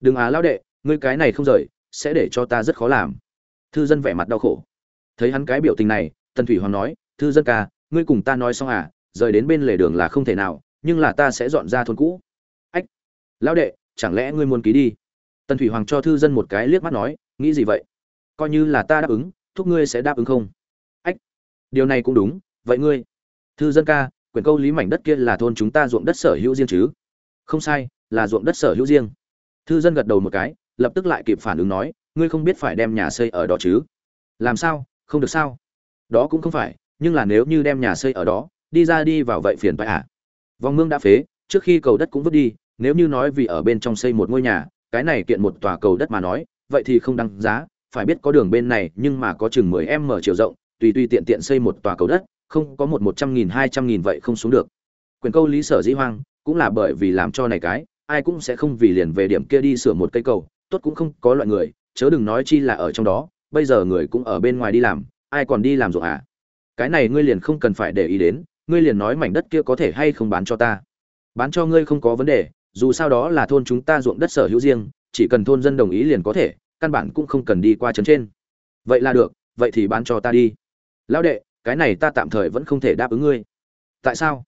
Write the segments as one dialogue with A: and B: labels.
A: đừng á lão đệ, ngươi cái này không rời, sẽ để cho ta rất khó làm. Thư dân vẻ mặt đau khổ. Thấy hắn cái biểu tình này, tần thủy hoàng nói, thư dân ca, ngươi cùng ta nói xong à rời đến bên lề đường là không thể nào, nhưng là ta sẽ dọn ra thôn cũ. Ách, lão đệ, chẳng lẽ ngươi muốn ký đi? Tần thủy hoàng cho thư dân một cái liếc mắt nói, nghĩ gì vậy? Coi như là ta đáp ứng, thúc ngươi sẽ đáp ứng không? Ách, điều này cũng đúng, vậy ngươi, thư dân ca, quyển câu lý mảnh đất kia là thôn chúng ta ruộng đất sở hữu riêng chứ? Không sai, là ruộng đất sở hữu riêng thư dân gật đầu một cái, lập tức lại kịp phản ứng nói, ngươi không biết phải đem nhà xây ở đó chứ? Làm sao? Không được sao? Đó cũng không phải, nhưng là nếu như đem nhà xây ở đó, đi ra đi vào vậy phiền phải à? Vòng mương đã phế, trước khi cầu đất cũng vứt đi, nếu như nói vì ở bên trong xây một ngôi nhà, cái này kiện một tòa cầu đất mà nói, vậy thì không đăng giá, phải biết có đường bên này, nhưng mà có chừng mười em mở chiều rộng, tùy tùy tiện tiện xây một tòa cầu đất, không có một một trăm nghìn hai trăm nghìn vậy không xuống được. Quyền câu lý sở dĩ hoang cũng là bởi vì làm cho này cái ai cũng sẽ không vì liền về điểm kia đi sửa một cây cầu, tốt cũng không có loại người, chớ đừng nói chi là ở trong đó, bây giờ người cũng ở bên ngoài đi làm, ai còn đi làm ruộng à? Cái này ngươi liền không cần phải để ý đến, ngươi liền nói mảnh đất kia có thể hay không bán cho ta. Bán cho ngươi không có vấn đề, dù sao đó là thôn chúng ta ruộng đất sở hữu riêng, chỉ cần thôn dân đồng ý liền có thể, căn bản cũng không cần đi qua trấn trên. Vậy là được, vậy thì bán cho ta đi. Lão đệ, cái này ta tạm thời vẫn không thể đáp ứng ngươi. Tại sao?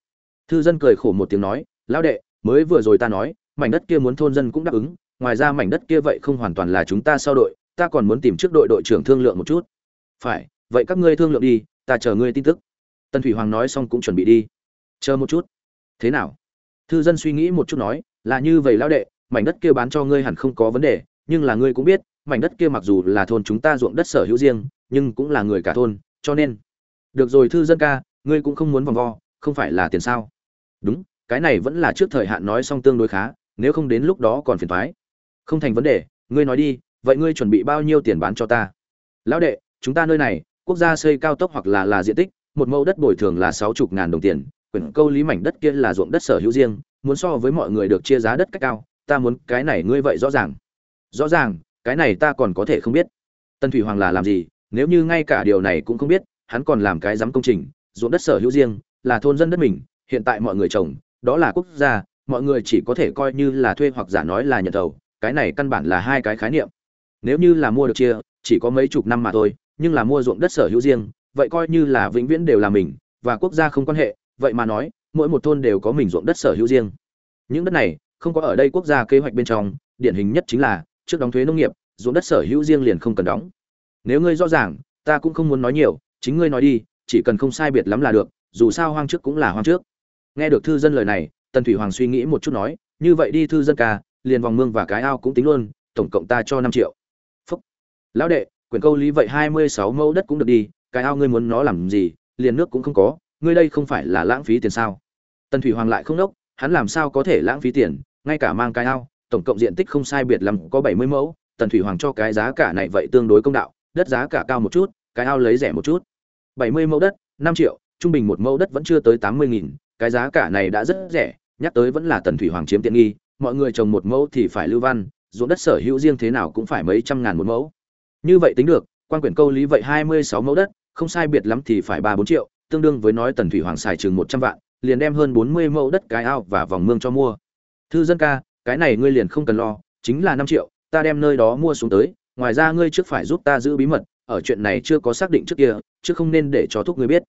A: Thư dân cười khổ một tiếng nói, lão đệ, mới vừa rồi ta nói mảnh đất kia muốn thôn dân cũng đáp ứng, ngoài ra mảnh đất kia vậy không hoàn toàn là chúng ta sau đội, ta còn muốn tìm trước đội đội trưởng thương lượng một chút. Phải, vậy các ngươi thương lượng đi, ta chờ ngươi tin tức. Tần thủy hoàng nói xong cũng chuẩn bị đi. Chờ một chút. Thế nào? Thư dân suy nghĩ một chút nói, là như vậy lão đệ, mảnh đất kia bán cho ngươi hẳn không có vấn đề, nhưng là ngươi cũng biết, mảnh đất kia mặc dù là thôn chúng ta ruộng đất sở hữu riêng, nhưng cũng là người cả thôn, cho nên được rồi thư dân ca, ngươi cũng không muốn vòng vo, không phải là tiền sao? Đúng, cái này vẫn là trước thời hạn nói xong tương đối khá nếu không đến lúc đó còn phiền thoái. Không thành vấn đề, ngươi nói đi, vậy ngươi chuẩn bị bao nhiêu tiền bán cho ta? Lão đệ, chúng ta nơi này, quốc gia xây cao tốc hoặc là là diện tích, một mẫu đất bồi thường là sáu chục ngàn đồng tiền, quyển câu lý mảnh đất kia là ruộng đất sở hữu riêng, muốn so với mọi người được chia giá đất cách cao, ta muốn cái này ngươi vậy rõ ràng. Rõ ràng, cái này ta còn có thể không biết. Tân thủy hoàng là làm gì, nếu như ngay cả điều này cũng không biết, hắn còn làm cái giám công trình, ruộng đất sở hữu riêng, là thôn dân đất mình, hiện tại mọi người trồng, đó là quốc gia mọi người chỉ có thể coi như là thuê hoặc giả nói là nhận thầu, cái này căn bản là hai cái khái niệm. Nếu như là mua được chia, chỉ có mấy chục năm mà thôi, nhưng là mua ruộng đất sở hữu riêng, vậy coi như là vĩnh viễn đều là mình, và quốc gia không quan hệ, vậy mà nói, mỗi một thôn đều có mình ruộng đất sở hữu riêng. Những đất này, không có ở đây quốc gia kế hoạch bên trong, điển hình nhất chính là, trước đóng thuế nông nghiệp, ruộng đất sở hữu riêng liền không cần đóng. Nếu ngươi rõ ràng, ta cũng không muốn nói nhiều, chính ngươi nói đi, chỉ cần không sai biệt lắm là được, dù sao hoang trước cũng là hoang trước. Nghe được thư dân lời này tần thủy hoàng suy nghĩ một chút nói, như vậy đi thư dân ca, liền vòng mương và cái ao cũng tính luôn, tổng cộng ta cho năm triệu. Phúc. Lão đệ, quyển câu lý vậy hai mươi sáu mẫu đất cũng được đi, cái ao ngươi muốn nó làm gì, liền nước cũng không có, ngươi đây không phải là lãng phí tiền sao? Tần thủy hoàng lại không đốc hắn làm sao có thể lãng phí tiền, ngay cả mang cái ao, tổng cộng diện tích không sai biệt lắm có bảy mươi mẫu, tần thủy hoàng cho cái giá cả này vậy tương đối công đạo, đất giá cả cao một chút, cái ao lấy rẻ một chút. Bảy mươi mẫu đất, năm triệu, trung bình một mẫu đất vẫn chưa tới tám mươi nghìn, cái giá cả này đã rất rẻ nhắc tới vẫn là tần thủy hoàng chiếm tiện nghi, mọi người trồng một mẫu thì phải lưu văn, ruộng đất sở hữu riêng thế nào cũng phải mấy trăm ngàn một mẫu. Như vậy tính được, quan quyển câu lý vậy hai mươi sáu mẫu đất, không sai biệt lắm thì phải ba bốn triệu, tương đương với nói tần thủy hoàng xài chừng một trăm vạn, liền đem hơn bốn mươi mẫu đất cái ao và vòng mương cho mua. Thư dân ca, cái này ngươi liền không cần lo, chính là năm triệu, ta đem nơi đó mua xuống tới, ngoài ra ngươi trước phải giúp ta giữ bí mật, ở chuyện này chưa có xác định trước kia, chứ không nên để cho thúc ngươi biết.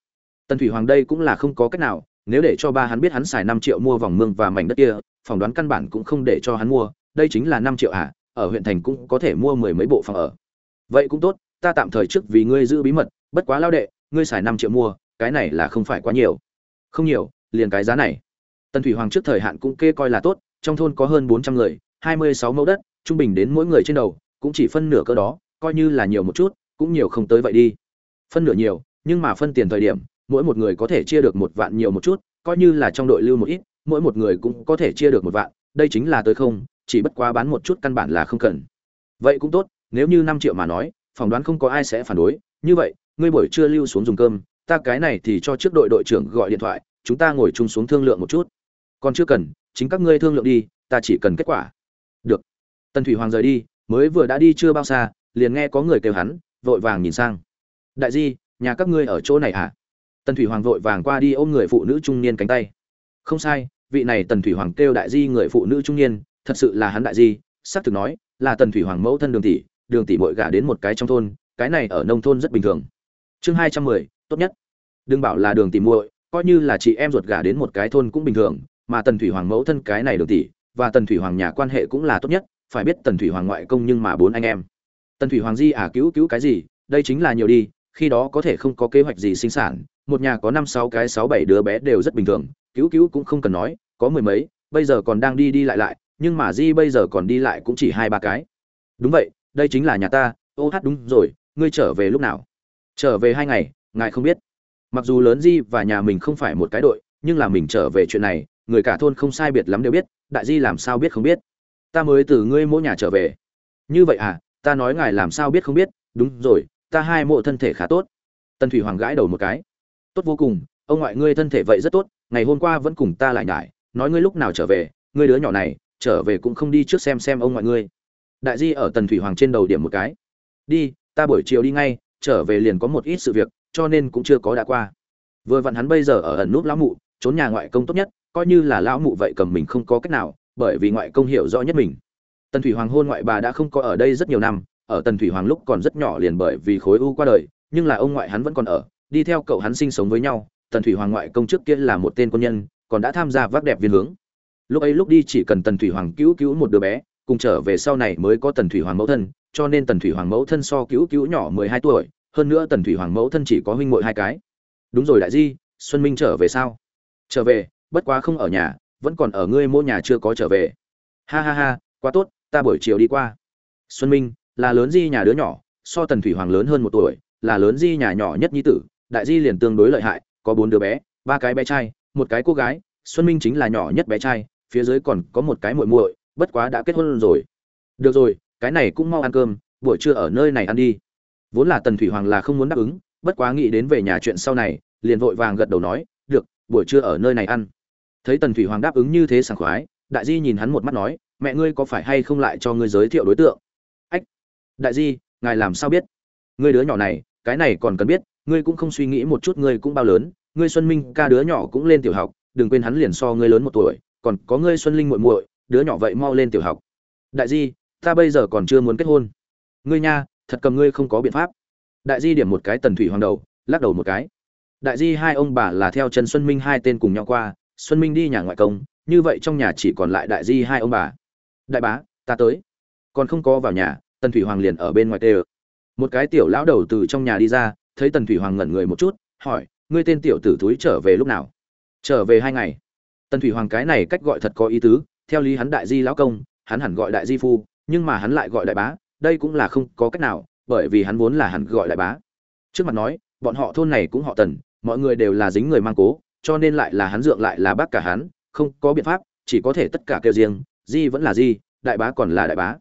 A: Tần thủy hoàng đây cũng là không có cách nào nếu để cho ba hắn biết hắn xài năm triệu mua vòng mương và mảnh đất kia, phỏng đoán căn bản cũng không để cho hắn mua. Đây chính là năm triệu à ở huyện thành cũng có thể mua mười mấy bộ phòng ở. Vậy cũng tốt, ta tạm thời trước vì ngươi giữ bí mật, bất quá lao đệ, ngươi xài năm triệu mua, cái này là không phải quá nhiều. Không nhiều, liền cái giá này. Tần thủy hoàng trước thời hạn cũng kê coi là tốt, trong thôn có hơn bốn trăm người, hai mươi sáu mẫu đất, trung bình đến mỗi người trên đầu, cũng chỉ phân nửa cơ đó, coi như là nhiều một chút, cũng nhiều không tới vậy đi. Phân nửa nhiều, nhưng mà phân tiền thời điểm mỗi một người có thể chia được một vạn nhiều một chút, coi như là trong đội lưu một ít, mỗi một người cũng có thể chia được một vạn, đây chính là tới không, chỉ bất quá bán một chút căn bản là không cần. Vậy cũng tốt, nếu như năm triệu mà nói, phỏng đoán không có ai sẽ phản đối, như vậy, ngươi buổi trưa lưu xuống dùng cơm, ta cái này thì cho trước đội đội trưởng gọi điện thoại, chúng ta ngồi chung xuống thương lượng một chút. Còn chưa cần, chính các ngươi thương lượng đi, ta chỉ cần kết quả. Được. Tần thủy hoàng rời đi, mới vừa đã đi chưa bao xa, liền nghe có người kêu hắn, vội vàng nhìn sang. Đại di, nhà các ngươi ở chỗ này à? Tần thủy hoàng vội vàng qua đi ôm người phụ nữ trung niên cánh tay. Không sai, vị này tần thủy hoàng kêu đại di người phụ nữ trung niên, thật sự là hắn đại di, xác thực nói là tần thủy hoàng mẫu thân đường tỷ đường tỷ bội gả đến một cái trong thôn, cái này ở nông thôn rất bình thường. Chương hai trăm mười, tốt nhất. Đừng bảo là đường tỷ muội, coi như là chị em ruột gả đến một cái thôn cũng bình thường, mà tần thủy hoàng mẫu thân cái này đường tỷ và tần thủy hoàng nhà quan hệ cũng là tốt nhất, phải biết tần thủy hoàng ngoại công nhưng mà bốn anh em. Tần thủy hoàng di à cứu cứu cái gì, đây chính là nhiều đi, khi đó có thể không có kế hoạch gì sinh sản một nhà có năm sáu cái sáu bảy đứa bé đều rất bình thường, cứu cứu cũng không cần nói, có mười mấy, bây giờ còn đang đi đi lại lại, nhưng mà di bây giờ còn đi lại cũng chỉ hai ba cái. Đúng vậy, đây chính là nhà ta, ô hát đúng rồi, ngươi trở về lúc nào? Trở về hai ngày, ngài không biết. Mặc dù lớn di và nhà mình không phải một cái đội, nhưng là mình trở về chuyện này, người cả thôn không sai biệt lắm đều biết, đại di làm sao biết không biết. Ta mới từ ngươi mỗi nhà trở về. Như vậy à ta nói ngài làm sao biết không biết, đúng rồi, ta hai mộ thân thể khá tốt. Tần thủy hoàng gãi đầu một cái tốt vô cùng, ông ngoại ngươi thân thể vậy rất tốt, ngày hôm qua vẫn cùng ta lại nhải, nói ngươi lúc nào trở về, ngươi đứa nhỏ này, trở về cũng không đi trước xem xem ông ngoại ngươi. Đại di ở tần thủy hoàng trên đầu điểm một cái. Đi, ta buổi chiều đi ngay, trở về liền có một ít sự việc, cho nên cũng chưa có đã qua. Vừa vặn hắn bây giờ ở ẩn núp lão mụ, trốn nhà ngoại công tốt nhất, coi như là lão mụ vậy cầm mình không có cách nào, bởi vì ngoại công hiểu rõ nhất mình. Tần thủy hoàng hôn ngoại bà đã không có ở đây rất nhiều năm, ở tần thủy hoàng lúc còn rất nhỏ liền bởi vì khối u qua đời, nhưng là ông ngoại hắn vẫn còn ở đi theo cậu hắn sinh sống với nhau, tần thủy hoàng ngoại công trước kia là một tên quân nhân, còn đã tham gia vác đẹp viên hướng. Lúc ấy lúc đi chỉ cần tần thủy hoàng cứu cứu một đứa bé, cùng trở về sau này mới có tần thủy hoàng mẫu thân, cho nên tần thủy hoàng mẫu thân so cứu cứu nhỏ mười hai tuổi, hơn nữa tần thủy hoàng mẫu thân chỉ có huynh muội hai cái. Đúng rồi đại di, xuân minh trở về sao? Trở về, bất quá không ở nhà, vẫn còn ở ngươi mua nhà chưa có trở về. Ha ha ha, quá tốt, ta buổi chiều đi qua. Xuân minh, là lớn di nhà đứa nhỏ, so tần thủy hoàng lớn hơn một tuổi, là lớn di nhà nhỏ nhất nhi tử đại di liền tương đối lợi hại, có bốn đứa bé, ba cái bé trai, một cái cô gái, xuân minh chính là nhỏ nhất bé trai, phía dưới còn có một cái muội muội, bất quá đã kết hôn rồi. Được rồi, cái này cũng mau ăn cơm, buổi trưa ở nơi này ăn đi. Vốn là tần thủy hoàng là không muốn đáp ứng, bất quá nghĩ đến về nhà chuyện sau này, liền vội vàng gật đầu nói, được, buổi trưa ở nơi này ăn. Thấy tần thủy hoàng đáp ứng như thế sảng khoái, đại di nhìn hắn một mắt nói, mẹ ngươi có phải hay không lại cho ngươi giới thiệu đối tượng? Ách, đại di, ngài làm sao biết? Ngươi đứa nhỏ này, cái này còn cần biết ngươi cũng không suy nghĩ một chút ngươi cũng bao lớn, ngươi xuân minh ca đứa nhỏ cũng lên tiểu học, đừng quên hắn liền so ngươi lớn một tuổi, còn có ngươi xuân linh muội muội, đứa nhỏ vậy mau lên tiểu học. Đại di, ta bây giờ còn chưa muốn kết hôn. Ngươi nha, thật cầm ngươi không có biện pháp. Đại di điểm một cái tần thủy hoàng đầu, lắc đầu một cái. Đại di hai ông bà là theo trần xuân minh hai tên cùng nhau qua, xuân minh đi nhà ngoại công, như vậy trong nhà chỉ còn lại đại di hai ông bà. Đại bá, ta tới. Còn không có vào nhà, tần thủy hoàng liền ở bên ngoài tê một cái tiểu lão đầu từ trong nhà đi ra thấy tần thủy hoàng ngẩn người một chút, hỏi, ngươi tên tiểu tử túi trở về lúc nào? Trở về hai ngày. Tần thủy hoàng cái này cách gọi thật có ý tứ, theo lý hắn đại di lão công, hắn hẳn gọi đại di phu, nhưng mà hắn lại gọi đại bá, đây cũng là không có cách nào, bởi vì hắn vốn là hẳn gọi đại bá. Trước mặt nói, bọn họ thôn này cũng họ tần, mọi người đều là dính người mang cố, cho nên lại là hắn dượng lại là bác cả hắn, không có biện pháp, chỉ có thể tất cả kêu riêng, di vẫn là di, đại bá còn là đại bá.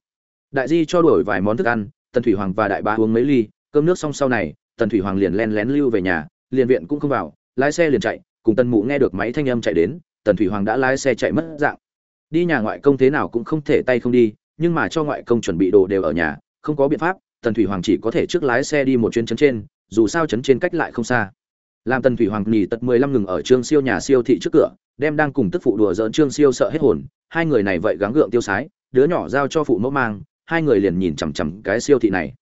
A: Đại di cho đổi vài món thức ăn, tần thủy hoàng và đại bá uống mấy ly, cơm nước xong sau này tần thủy hoàng liền len lén lưu về nhà, liền viện cũng không vào, lái xe liền chạy, cùng tần mụ nghe được máy thanh âm chạy đến, tần thủy hoàng đã lái xe chạy mất dạng. Đi nhà ngoại công thế nào cũng không thể tay không đi, nhưng mà cho ngoại công chuẩn bị đồ đều ở nhà, không có biện pháp, tần thủy hoàng chỉ có thể trước lái xe đi một chuyến chấn trên, dù sao chấn trên cách lại không xa. Làm tần thủy hoàng nghỉ tật mười lăm ngừng ở trương siêu nhà siêu thị trước cửa, đem đang cùng tức phụ đùa dỡn trương siêu sợ hết hồn, hai người này vậy gắng gượng tiêu sái, đứa nhỏ giao cho phụ mẫu mang, hai người liền nhìn chằm chằm cái siêu thị này.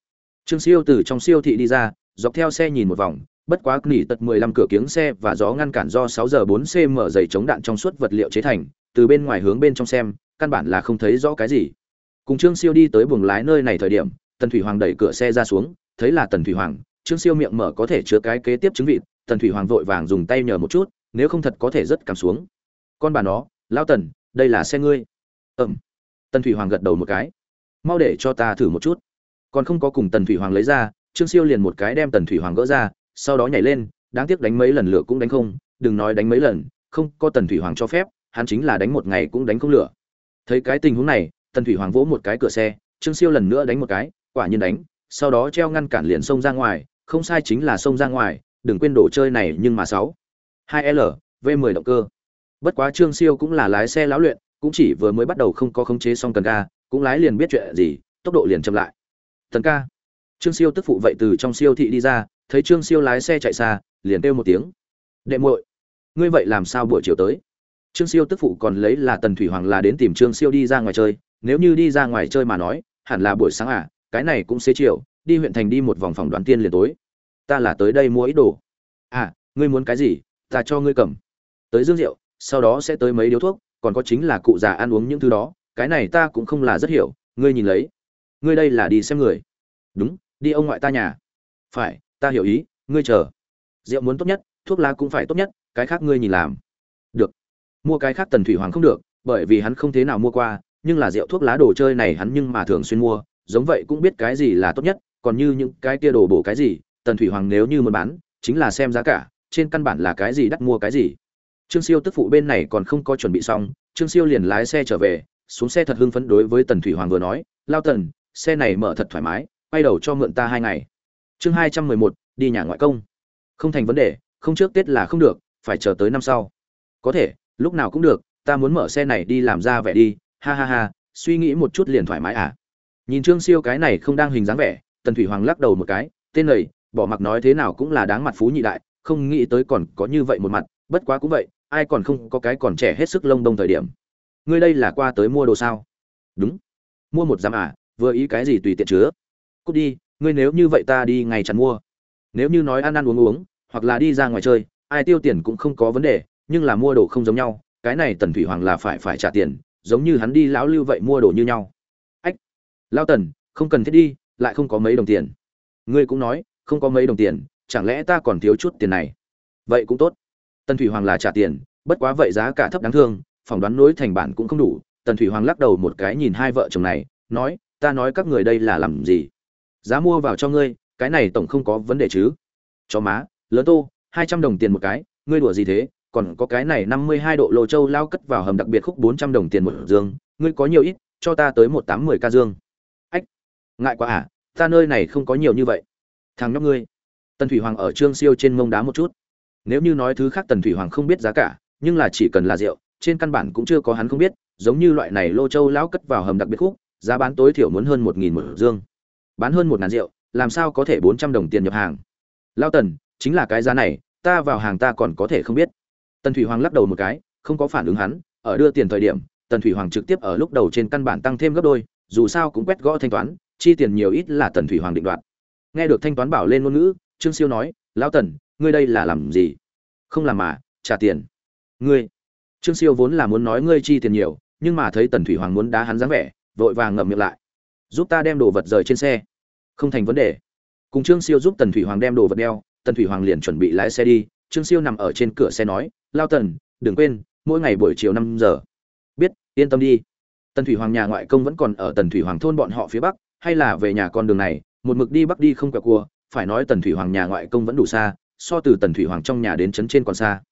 A: Trương siêu từ trong siêu thị đi ra dọc theo xe nhìn một vòng, bất quá nghỉ tật mười lăm cửa kiếng xe và gió ngăn cản do sáu giờ bốn cm dày chống đạn trong suốt vật liệu chế thành, từ bên ngoài hướng bên trong xem, căn bản là không thấy rõ cái gì. Cùng trương siêu đi tới buồng lái nơi này thời điểm, tần thủy hoàng đẩy cửa xe ra xuống, thấy là tần thủy hoàng, trương siêu miệng mở có thể chứa cái kế tiếp chứng vịt, tần thủy hoàng vội vàng dùng tay nhờ một chút, nếu không thật có thể rất cảm xuống. Con bà nó lao tần, đây là xe ngươi. Ừm. Tần thủy hoàng gật đầu một cái. Mau để cho ta thử một chút. Còn không có cùng tần thủy hoàng lấy ra trương siêu liền một cái đem tần thủy hoàng gỡ ra, sau đó nhảy lên, đáng tiếc đánh mấy lần lửa cũng đánh không, đừng nói đánh mấy lần, không có tần thủy hoàng cho phép, hắn chính là đánh một ngày cũng đánh không lửa. Thấy cái tình huống này, tần thủy hoàng vỗ một cái cửa xe, trương siêu lần nữa đánh một cái, quả nhiên đánh, sau đó treo ngăn cản liền xông ra ngoài, không sai chính là xông ra ngoài, đừng quên đồ chơi này nhưng mà sáu. Hai l, v 10 động cơ. Bất quá trương siêu cũng là lái xe lão luyện, cũng chỉ vừa mới bắt đầu không có khống chế xong cần ga cũng lái liền biết chuyện gì, tốc độ liền chậm lại. Tần ca trương siêu tức phụ vậy từ trong siêu thị đi ra, thấy trương siêu lái xe chạy xa, liền kêu một tiếng. Đệ muội, ngươi vậy làm sao buổi chiều tới? Trương siêu tức phụ còn lấy là tần thủy hoàng là đến tìm trương siêu đi ra ngoài chơi, nếu như đi ra ngoài chơi mà nói, hẳn là buổi sáng à cái này cũng xế chiều, đi huyện thành đi một vòng phòng đoán tiên liền tối. Ta là tới đây mua ít đồ. À ngươi muốn cái gì, ta cho ngươi cầm. Tới dương rượu, sau đó sẽ tới mấy điếu thuốc, còn có chính là cụ già ăn uống những thứ đó, cái này ta cũng không là rất hiểu, ngươi nhìn lấy. Ngươi đây là đi xem người. Đúng đi ông ngoại ta nhà. Phải, ta hiểu ý, ngươi chờ. Rượu muốn tốt nhất, thuốc lá cũng phải tốt nhất, cái khác ngươi nhìn làm. Được. Mua cái khác tần thủy hoàng không được, bởi vì hắn không thế nào mua qua, nhưng là rượu thuốc lá đồ chơi này hắn nhưng mà thường xuyên mua, giống vậy cũng biết cái gì là tốt nhất, còn như những cái kia đồ bổ cái gì, tần thủy hoàng nếu như muốn bán, chính là xem giá cả, trên căn bản là cái gì đắt mua cái gì. Trương siêu tức phụ bên này còn không có chuẩn bị xong, trương siêu liền lái xe trở về, xuống xe thật hưng phấn đối với tần thủy hoàng vừa nói, lao tần, xe này mở thật thoải mái quay đầu cho mượn ta hai ngày. Chương hai trăm mười một, đi nhà ngoại công. Không thành vấn đề, không trước tết là không được, phải chờ tới năm sau. Có thể, lúc nào cũng được, ta muốn mở xe này đi làm ra vẻ đi, ha ha ha, suy nghĩ một chút liền thoải mái à. Nhìn trương siêu cái này không đang hình dáng vẻ, tần thủy hoàng lắc đầu một cái, tên này, bỏ mặc nói thế nào cũng là đáng mặt phú nhị đại, không nghĩ tới còn có như vậy một mặt, bất quá cũng vậy, ai còn không có cái còn trẻ hết sức lông đông thời điểm. Ngươi đây là qua tới mua đồ sao? Đúng. Mua một giám à vừa ý cái gì tùy tiện chứa? Cút đi, ngươi nếu như vậy ta đi ngày chắn mua. Nếu như nói ăn ăn uống uống, hoặc là đi ra ngoài chơi, ai tiêu tiền cũng không có vấn đề, nhưng là mua đồ không giống nhau, cái này tần thủy hoàng là phải phải trả tiền, giống như hắn đi lão lưu vậy mua đồ như nhau. Ách lao tần, không cần thiết đi, lại không có mấy đồng tiền. Ngươi cũng nói, không có mấy đồng tiền, chẳng lẽ ta còn thiếu chút tiền này? Vậy cũng tốt. Tần thủy hoàng là trả tiền, bất quá vậy giá cả thấp đáng thương, phỏng đoán nối thành bản cũng không đủ. Tần thủy hoàng lắc đầu một cái nhìn hai vợ chồng này, nói, ta nói các người đây là làm gì? Giá mua vào cho ngươi, cái này tổng không có vấn đề chứ. Cho má, lớn tô, hai trăm đồng tiền một cái, ngươi đùa gì thế? Còn có cái này năm mươi hai độ lô châu lao cất vào hầm đặc biệt khúc bốn trăm đồng tiền một dương ngươi có nhiều ít, cho ta tới một tám mười ca dương. Ách, ngại quá à ta nơi này không có nhiều như vậy. Thằng nhóc ngươi. Tần thủy hoàng ở trương siêu trên mông đá một chút. Nếu như nói thứ khác tần thủy hoàng không biết giá cả, nhưng là chỉ cần là rượu, trên căn bản cũng chưa có hắn không biết, giống như loại này lô châu lão cất vào hầm đặc biệt khúc, giá bán tối thiểu muốn hơn một nghìn một dương bán hơn một ngàn rượu, làm sao có thể bốn trăm đồng tiền nhập hàng? Lao tần, chính là cái giá này, ta vào hàng ta còn có thể không biết. Tần thủy hoàng lắc đầu một cái, không có phản ứng hắn, ở đưa tiền thời điểm, tần thủy hoàng trực tiếp ở lúc đầu trên căn bản tăng thêm gấp đôi, dù sao cũng quét gõ thanh toán, chi tiền nhiều ít là tần thủy hoàng định đoạt. Nghe được thanh toán bảo lên ngôn ngữ, trương siêu nói lão tần, ngươi đây là làm gì? Không làm mà, trả tiền. Ngươi? Trương siêu vốn là muốn nói ngươi chi tiền nhiều, nhưng mà thấy tần thủy hoàng muốn đá hắn dáng vẻ, vội vàng ngậm miệng lại. Giúp ta đem đồ vật rời trên xe không thành vấn đề. Cùng trương siêu giúp tần thủy hoàng đem đồ vật đeo, tần thủy hoàng liền chuẩn bị lái xe đi. Trương siêu nằm ở trên cửa xe nói, lao tần, đừng quên, mỗi ngày buổi chiều năm giờ. Biết, yên tâm đi. Tần thủy hoàng nhà ngoại công vẫn còn ở tần thủy hoàng thôn bọn họ phía bắc, hay là về nhà con đường này, một mực đi bắc đi không quẹo cua, phải nói tần thủy hoàng nhà ngoại công vẫn đủ xa, so từ tần thủy hoàng trong nhà đến trấn trên còn xa.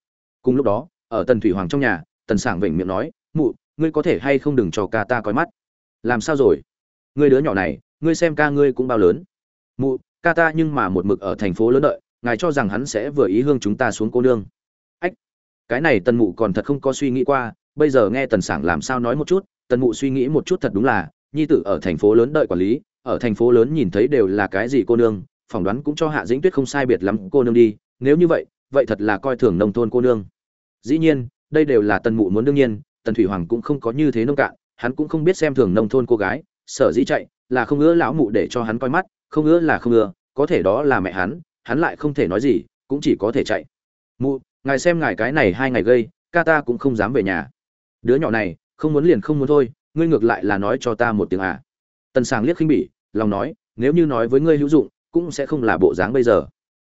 A: Cùng lúc đó, ở tần thủy hoàng trong nhà, tần sảng vểnh miệng nói, mụ, ngươi có thể hay không đừng cho ca ta coi mắt? Làm sao rồi? Ngươi đứa nhỏ này ngươi xem ca ngươi cũng bao lớn. Mụ, ca ta nhưng mà một mực ở thành phố lớn đợi, ngài cho rằng hắn sẽ vừa ý hương chúng ta xuống cô nương. Ách, cái này tần mụ còn thật không có suy nghĩ qua, bây giờ nghe tần sảng làm sao nói một chút, tần mụ suy nghĩ một chút thật đúng là, nhi tử ở thành phố lớn đợi quản lý, ở thành phố lớn nhìn thấy đều là cái gì cô nương, phỏng đoán cũng cho hạ dĩnh tuyết không sai biệt lắm cô nương đi, nếu như vậy vậy thật là coi thường nông thôn cô nương. Dĩ nhiên, đây đều là tần mụ muốn đương nhiên, tần thủy hoàng cũng không có như thế nông cạn, hắn cũng không biết xem thường nông thôn cô gái, sở dĩ chạy là không ưa lão mụ để cho hắn coi mắt, không ưa là không ưa, có thể đó là mẹ hắn hắn lại không thể nói gì, cũng chỉ có thể chạy. Mụ, ngài xem ngài cái này hai ngày gây, ca ta cũng không dám về nhà. Đứa nhỏ này, không muốn liền không muốn thôi, ngươi ngược lại là nói cho ta một tiếng à. Tần sàng liếc khinh bỉ, lòng nói, nếu như nói với ngươi hữu dụng, cũng sẽ không là bộ dáng bây giờ.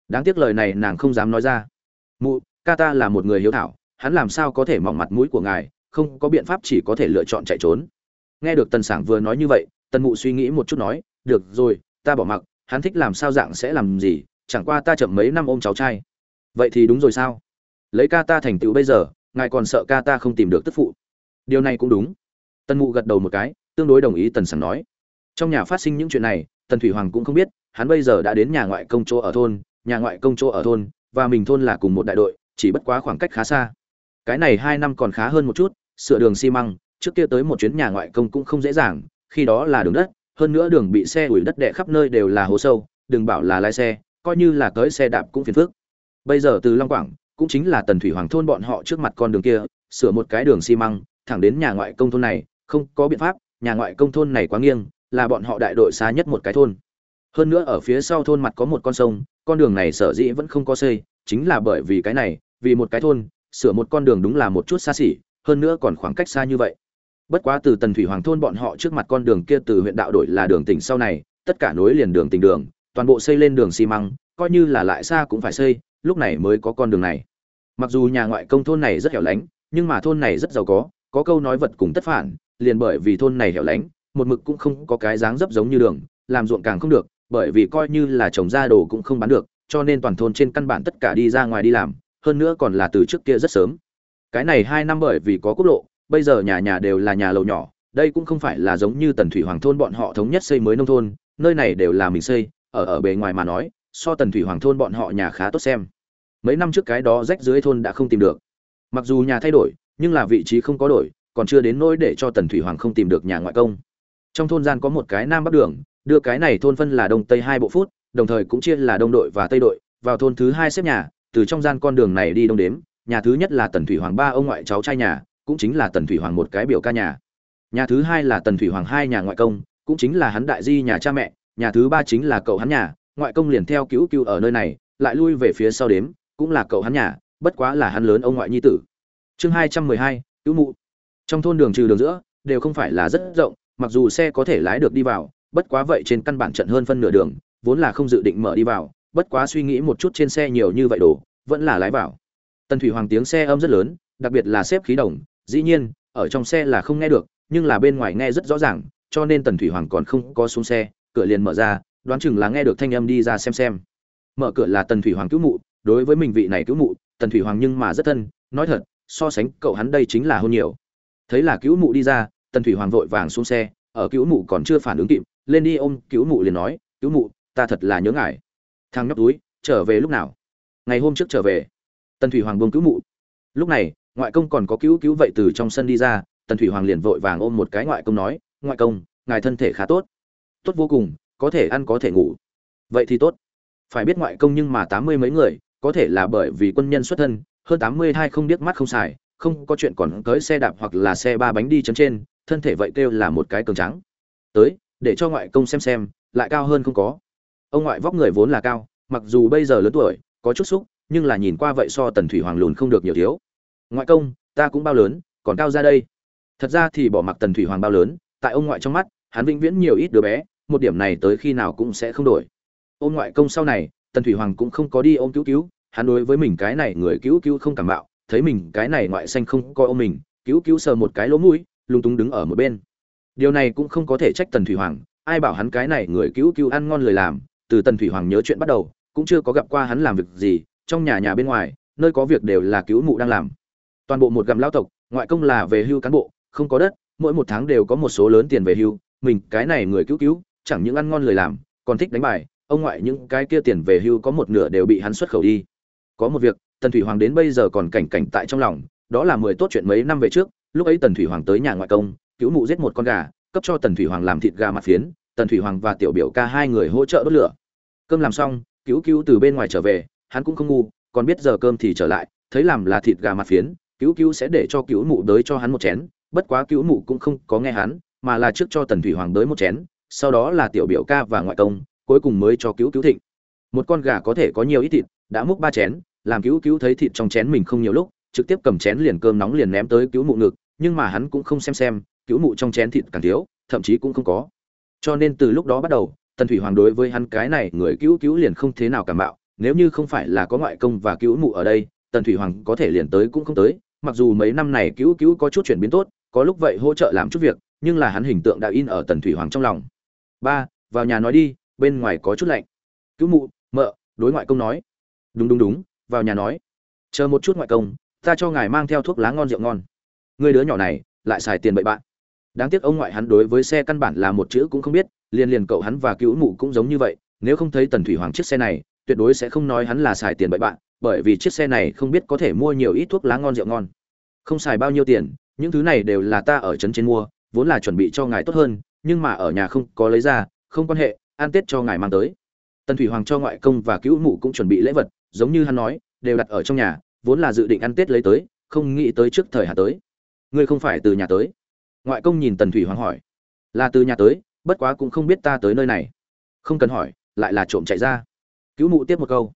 A: Đáng tiếc lời này nàng không dám nói ra. Mụ, ca ta là một người hiếu thảo, hắn làm sao có thể mỏng mặt mũi của ngài, không có biện pháp chỉ có thể lựa chọn chạy trốn. Nghe được tần sảng vừa nói như vậy tần mụ suy nghĩ một chút nói, được rồi, ta bỏ mặc, hắn thích làm sao dạng sẽ làm gì, chẳng qua ta chậm mấy năm ôm cháu trai. Vậy thì đúng rồi sao? Lấy ca ta thành tựu bây giờ, ngài còn sợ ca ta không tìm được tức phụ. Điều này cũng đúng. Tần mụ gật đầu một cái, tương đối đồng ý tần sảng nói. Trong nhà phát sinh những chuyện này, tần thủy hoàng cũng không biết, hắn bây giờ đã đến nhà ngoại công chỗ ở thôn, nhà ngoại công chỗ ở thôn, và mình thôn là cùng một đại đội, chỉ bất quá khoảng cách khá xa. Cái này hai năm còn khá hơn một chút, sửa đường xi măng, trước kia tới một chuyến nhà ngoại công cũng không dễ dàng khi đó là đường đất, hơn nữa đường bị xe ủi đất đẻ khắp nơi đều là hố sâu, đừng bảo là lái xe, coi như là tới xe đạp cũng phiền phức. Bây giờ từ long quảng, cũng chính là tần thủy hoàng thôn bọn họ trước mặt con đường kia, sửa một cái đường xi măng, thẳng đến nhà ngoại công thôn này, không có biện pháp, nhà ngoại công thôn này quá nghiêng, là bọn họ đại đội xa nhất một cái thôn. Hơn nữa ở phía sau thôn mặt có một con sông, con đường này sở dĩ vẫn không có xây, chính là bởi vì cái này, vì một cái thôn, sửa một con đường đúng là một chút xa xỉ, hơn nữa còn khoảng cách xa như vậy bất quá từ tần thủy hoàng thôn bọn họ trước mặt con đường kia từ huyện đạo đổi là đường tỉnh sau này, tất cả nối liền đường tỉnh đường, toàn bộ xây lên đường xi măng, coi như là lại xa cũng phải xây, lúc này mới có con đường này. Mặc dù nhà ngoại công thôn này rất hẻo lánh, nhưng mà thôn này rất giàu có có câu nói vật cùng tất phản, liền bởi vì thôn này hẻo lánh, một mực cũng không có cái dáng dấp giống như đường, làm ruộng càng không được, bởi vì coi như là trồng ra đồ cũng không bán được, cho nên toàn thôn trên căn bản tất cả đi ra ngoài đi làm, hơn nữa còn là từ trước kia rất sớm. Cái này hai năm bởi vì có quốc lộ bây giờ nhà nhà đều là nhà lầu nhỏ, đây cũng không phải là giống như tần thủy hoàng thôn bọn họ thống nhất xây mới nông thôn, nơi này đều là mình xây, ở ở bề ngoài mà nói, so tần thủy hoàng thôn bọn họ nhà khá tốt xem. Mấy năm trước cái đó rách dưới thôn đã không tìm được. Mặc dù nhà thay đổi, nhưng là vị trí không có đổi, còn chưa đến nỗi để cho tần thủy hoàng không tìm được nhà ngoại công. Trong thôn gian có một cái nam bắc đường, đưa cái này thôn phân là đông tây hai bộ phút, đồng thời cũng chia là đông đội và tây đội, vào thôn thứ hai xếp nhà, từ trong gian con đường này đi đông đếm, nhà thứ nhất là tần thủy hoàng ba ông ngoại cháu trai nhà cũng chính là tần thủy hoàng một cái biểu ca nhà. Nhà thứ hai là tần thủy hoàng hai nhà ngoại công, cũng chính là hắn đại di nhà cha mẹ, nhà thứ ba chính là cậu hắn nhà, ngoại công liền theo cứu cứu ở nơi này, lại lui về phía sau đếm, cũng là cậu hắn nhà, bất quá là hắn lớn ông ngoại nhi tử. Chương hai trăm mười hai, cứu mụ. Trong thôn đường trừ đường giữa, đều không phải là rất rộng, mặc dù xe có thể lái được đi vào, bất quá vậy trên căn bản trận hơn phân nửa đường, vốn là không dự định mở đi vào, bất quá suy nghĩ một chút trên xe nhiều như vậy đồ, vẫn là lái vào. Tần thủy hoàng tiếng xe âm rất lớn, đặc biệt là xếp khí đồng dĩ nhiên, ở trong xe là không nghe được, nhưng là bên ngoài nghe rất rõ ràng, cho nên tần thủy hoàng còn không có xuống xe, cửa liền mở ra, đoán chừng là nghe được thanh âm đi ra xem xem. Mở cửa là tần thủy hoàng cứu mụ, đối với mình vị này cứu mụ, tần thủy hoàng nhưng mà rất thân, nói thật, so sánh cậu hắn đây chính là hôn nhiều. Thấy là cứu mụ đi ra, tần thủy hoàng vội vàng xuống xe, ở cứu mụ còn chưa phản ứng kịp, lên đi ôm cứu mụ liền nói, cứu mụ, ta thật là nhớ ngài. Thằng nhóc túi, trở về lúc nào? Ngày hôm trước trở về. Tần thủy hoàng buông cứu mụ. Lúc này ngoại công còn có cứu cứu vậy từ trong sân đi ra, tần thủy hoàng liền vội vàng ôm một cái ngoại công nói, ngoại công, ngài thân thể khá tốt. Tốt vô cùng, có thể ăn có thể ngủ. Vậy thì tốt. Phải biết ngoại công nhưng mà tám mươi mấy người, có thể là bởi vì quân nhân xuất thân, hơn tám mươi hai không biết mắt không xài, không có chuyện còn tới xe đạp hoặc là xe ba bánh đi chấn trên, thân thể vậy kêu là một cái cường trắng tới, để cho ngoại công xem xem, lại cao hơn không có. Ông ngoại vóc người vốn là cao, mặc dù bây giờ lớn tuổi, có chút xúc, nhưng là nhìn qua vậy so tần thủy hoàng lùn không được nhiều thiếu ngoại công, ta cũng bao lớn, còn cao ra đây. Thật ra thì bỏ mặc tần thủy hoàng bao lớn, tại ông ngoại trong mắt, hắn vĩnh viễn nhiều ít đứa bé, một điểm này tới khi nào cũng sẽ không đổi. Ôm ngoại công sau này, tần thủy hoàng cũng không có đi ôm cứu cứu, hắn đối với mình cái này người cứu cứu không cảm bạo, thấy mình cái này ngoại xanh không coi ôm mình, cứu cứu sờ một cái lỗ mũi lung túng đứng ở một bên. Điều này cũng không có thể trách tần thủy hoàng, ai bảo hắn cái này người cứu cứu ăn ngon lời làm, từ tần thủy hoàng nhớ chuyện bắt đầu, cũng chưa có gặp qua hắn làm việc gì, trong nhà nhà bên ngoài, nơi có việc đều là cứu mụ đang làm toàn bộ một gầm lao tộc, ngoại công là về hưu cán bộ, không có đất, mỗi một tháng đều có một số lớn tiền về hưu, mình cái này người cứu cứu, chẳng những ăn ngon lời làm, còn thích đánh bài, ông ngoại những cái kia tiền về hưu có một nửa đều bị hắn xuất khẩu đi. Có một việc, tần thủy hoàng đến bây giờ còn cảnh cảnh tại trong lòng, đó là mười tốt chuyện mấy năm về trước, lúc ấy tần thủy hoàng tới nhà ngoại công, cứu mụ giết một con gà, cấp cho tần thủy hoàng làm thịt gà mặt phiến, tần thủy hoàng và tiểu biểu ca hai người hỗ trợ đốt lửa. Cơm làm xong, cứu cứu từ bên ngoài trở về, hắn cũng không ngu, còn biết giờ cơm thì trở lại, thấy làm là thịt gà mặt phiến cứu cứu sẽ để cho cứu mụ đới cho hắn một chén, bất quá cứu mụ cũng không có nghe hắn, mà là trước cho tần thủy hoàng đới một chén, sau đó là tiểu biểu ca và ngoại công, cuối cùng mới cho cứu cứu thịnh một con gà có thể có nhiều ít thịt, đã múc ba chén, làm cứu cứu thấy thịt trong chén mình không nhiều lúc, trực tiếp cầm chén liền cơm nóng liền ném tới cứu mụ ngực, nhưng mà hắn cũng không xem xem, cứu mụ trong chén thịt càng thiếu, thậm chí cũng không có. Cho nên từ lúc đó bắt đầu, tần thủy hoàng đối với hắn cái này người cứu cứu liền không thế nào cảm bạo, nếu như không phải là có ngoại công và cứu mụ ở đây, tần thủy hoàng có thể liền tới cũng không tới mặc dù mấy năm này cứu cứu có chút chuyển biến tốt, có lúc vậy hỗ trợ làm chút việc, nhưng là hắn hình tượng đã in ở tần thủy hoàng trong lòng. Ba, vào nhà nói đi, bên ngoài có chút lạnh. Cứu mụ, mợ, đối ngoại công nói. Đúng đúng đúng, vào nhà nói. Chờ một chút ngoại công, ta cho ngài mang theo thuốc lá ngon rượu ngon. Người đứa nhỏ này, lại xài tiền bậy bạn. Đáng tiếc ông ngoại hắn đối với xe căn bản là một chữ cũng không biết, liền liền cậu hắn và cứu mụ cũng giống như vậy, nếu không thấy tần thủy hoàng chiếc xe này, tuyệt đối sẽ không nói hắn là xài tiền bậy bạn bởi vì chiếc xe này không biết có thể mua nhiều ít thuốc lá ngon rượu ngon. Không xài bao nhiêu tiền, những thứ này đều là ta ở trấn trên mua, vốn là chuẩn bị cho ngài tốt hơn, nhưng mà ở nhà không có lấy ra, không quan hệ, ăn tết cho ngài mang tới. Tần thủy hoàng cho ngoại công và cứu mụ cũng chuẩn bị lễ vật, giống như hắn nói, đều đặt ở trong nhà, vốn là dự định ăn tết lấy tới, không nghĩ tới trước thời hạ tới. Ngươi không phải từ nhà tới? Ngoại công nhìn tần thủy hoàng hỏi. Là từ nhà tới, bất quá cũng không biết ta tới nơi này. Không cần hỏi, lại là trộm chạy ra. Cứu mụ tiếp một câu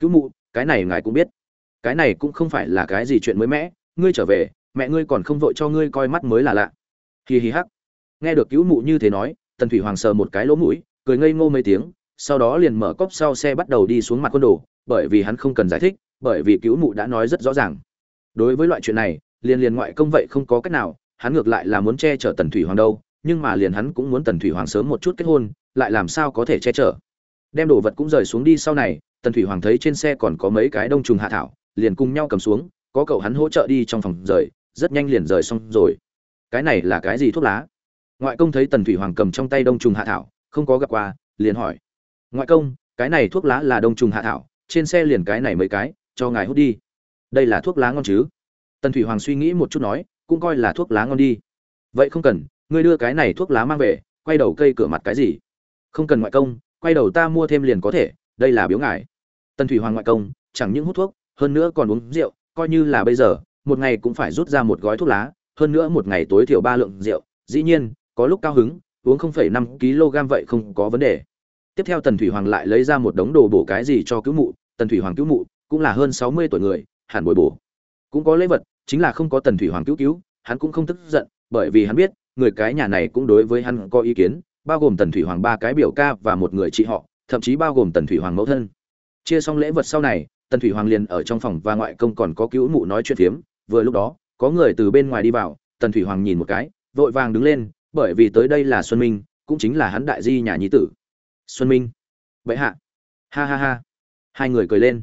A: cứu mụ, cái này ngài cũng biết. Cái này cũng không phải là cái gì chuyện mới mẻ, ngươi trở về, mẹ ngươi còn không vội cho ngươi coi mắt mới là lạ. Hì hì hắc. Nghe được cứu mụ như thế nói, tần thủy hoàng sờ một cái lỗ mũi, cười ngây ngô mấy tiếng, sau đó liền mở cốc sau xe bắt đầu đi xuống mặt quân đồ, bởi vì hắn không cần giải thích, bởi vì cứu mụ đã nói rất rõ ràng. Đối với loại chuyện này, liền liền ngoại công vậy không có cách nào, hắn ngược lại là muốn che chở tần thủy hoàng đâu, nhưng mà liền hắn cũng muốn tần thủy hoàng sớm một chút kết hôn, lại làm sao có thể che chở. Đem đồ vật cũng rời xuống đi sau này tần thủy hoàng thấy trên xe còn có mấy cái đông trùng hạ thảo, liền cùng nhau cầm xuống, có cậu hắn hỗ trợ đi trong phòng rời, rất nhanh liền rời xong rồi. Cái này là cái gì thuốc lá? Ngoại công thấy tần thủy hoàng cầm trong tay đông trùng hạ thảo, không có gặp qua, liền hỏi. Ngoại công, cái này thuốc lá là đông trùng hạ thảo, trên xe liền cái này mấy cái, cho ngài hút đi. Đây là thuốc lá ngon chứ? Tần thủy hoàng suy nghĩ một chút nói, cũng coi là thuốc lá ngon đi. Vậy không cần, ngươi đưa cái này thuốc lá mang về, quay đầu cây cửa mặt cái gì? Không cần ngoại công, quay đầu ta mua thêm liền có thể, đây là biếu ngài tần thủy hoàng ngoại công chẳng những hút thuốc hơn nữa còn uống rượu coi như là bây giờ một ngày cũng phải rút ra một gói thuốc lá hơn nữa một ngày tối thiểu ba lượng rượu. Dĩ nhiên có lúc cao hứng uống 0,5 kg vậy không có vấn đề. Tiếp theo tần thủy hoàng lại lấy ra một đống đồ bổ cái gì cho cứu mụ. Tần thủy hoàng cứu mụ cũng là hơn 60 tuổi người hẳn bồi bổ. Cũng có lễ vật chính là không có tần thủy hoàng cứu cứu hắn cũng không tức giận bởi vì hắn biết người cái nhà này cũng đối với hắn có ý kiến bao gồm tần thủy hoàng ba cái biểu ca và một người chị họ thậm chí bao gồm tần thủy hoàng mẫu thân chia xong lễ vật sau này, tần thủy hoàng liền ở trong phòng và ngoại công còn có cứu mụ nói chuyện phiếm. Vừa lúc đó, có người từ bên ngoài đi vào, tần thủy hoàng nhìn một cái, vội vàng đứng lên, bởi vì tới đây là xuân minh, cũng chính là hắn đại di nhà nhí tử. Xuân minh. Bệ hạ. Ha ha ha. Hai người cười lên.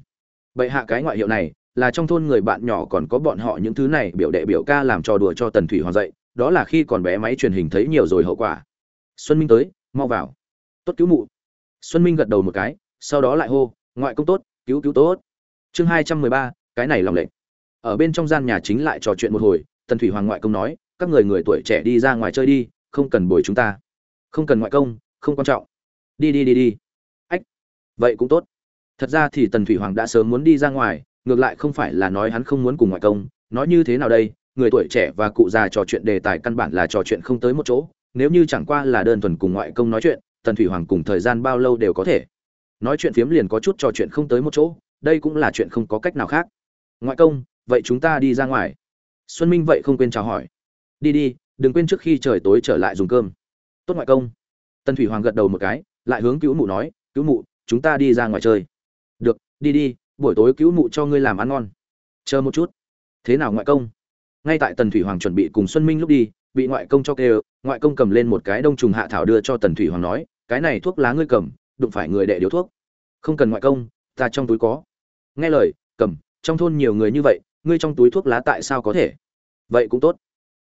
A: Bệ hạ cái ngoại hiệu này, là trong thôn người bạn nhỏ còn có bọn họ những thứ này biểu đệ biểu ca làm trò đùa cho tần thủy hoàng dậy đó là khi còn bé máy truyền hình thấy nhiều rồi hậu quả. Xuân minh tới, mau vào. Tốt cứu mụ. Xuân minh gật đầu một cái, sau đó lại hô ngoại công tốt, cứu cứu tốt. Chương hai trăm mười ba, cái này lòng lệnh. Ở bên trong gian nhà chính lại trò chuyện một hồi, tần thủy hoàng ngoại công nói, các người người tuổi trẻ đi ra ngoài chơi đi, không cần bồi chúng ta. Không cần ngoại công, không quan trọng. Đi đi đi đi. Ách, vậy cũng tốt. Thật ra thì tần thủy hoàng đã sớm muốn đi ra ngoài, ngược lại không phải là nói hắn không muốn cùng ngoại công. Nói như thế nào đây? Người tuổi trẻ và cụ già trò chuyện đề tài căn bản là trò chuyện không tới một chỗ. Nếu như chẳng qua là đơn thuần cùng ngoại công nói chuyện, tần thủy hoàng cùng thời gian bao lâu đều có thể nói chuyện phiếm liền có chút trò chuyện không tới một chỗ, đây cũng là chuyện không có cách nào khác. Ngoại công, vậy chúng ta đi ra ngoài. Xuân minh vậy không quên chào hỏi. Đi đi, đừng quên trước khi trời tối trở lại dùng cơm. Tốt ngoại công. Tần thủy hoàng gật đầu một cái, lại hướng cứu mụ nói, cứu mụ, chúng ta đi ra ngoài chơi. Được, đi đi, buổi tối cứu mụ cho ngươi làm ăn ngon. Chờ một chút. Thế nào ngoại công? Ngay tại tần thủy hoàng chuẩn bị cùng xuân minh lúc đi, bị ngoại công cho kêu, ngoại công cầm lên một cái đông trùng hạ thảo đưa cho tần thủy hoàng nói, cái này thuốc lá ngươi cầm đụng phải người đệ điếu thuốc. Không cần ngoại công, ta trong túi có. Nghe lời, cầm, trong thôn nhiều người như vậy, ngươi trong túi thuốc lá tại sao có thể? Vậy cũng tốt.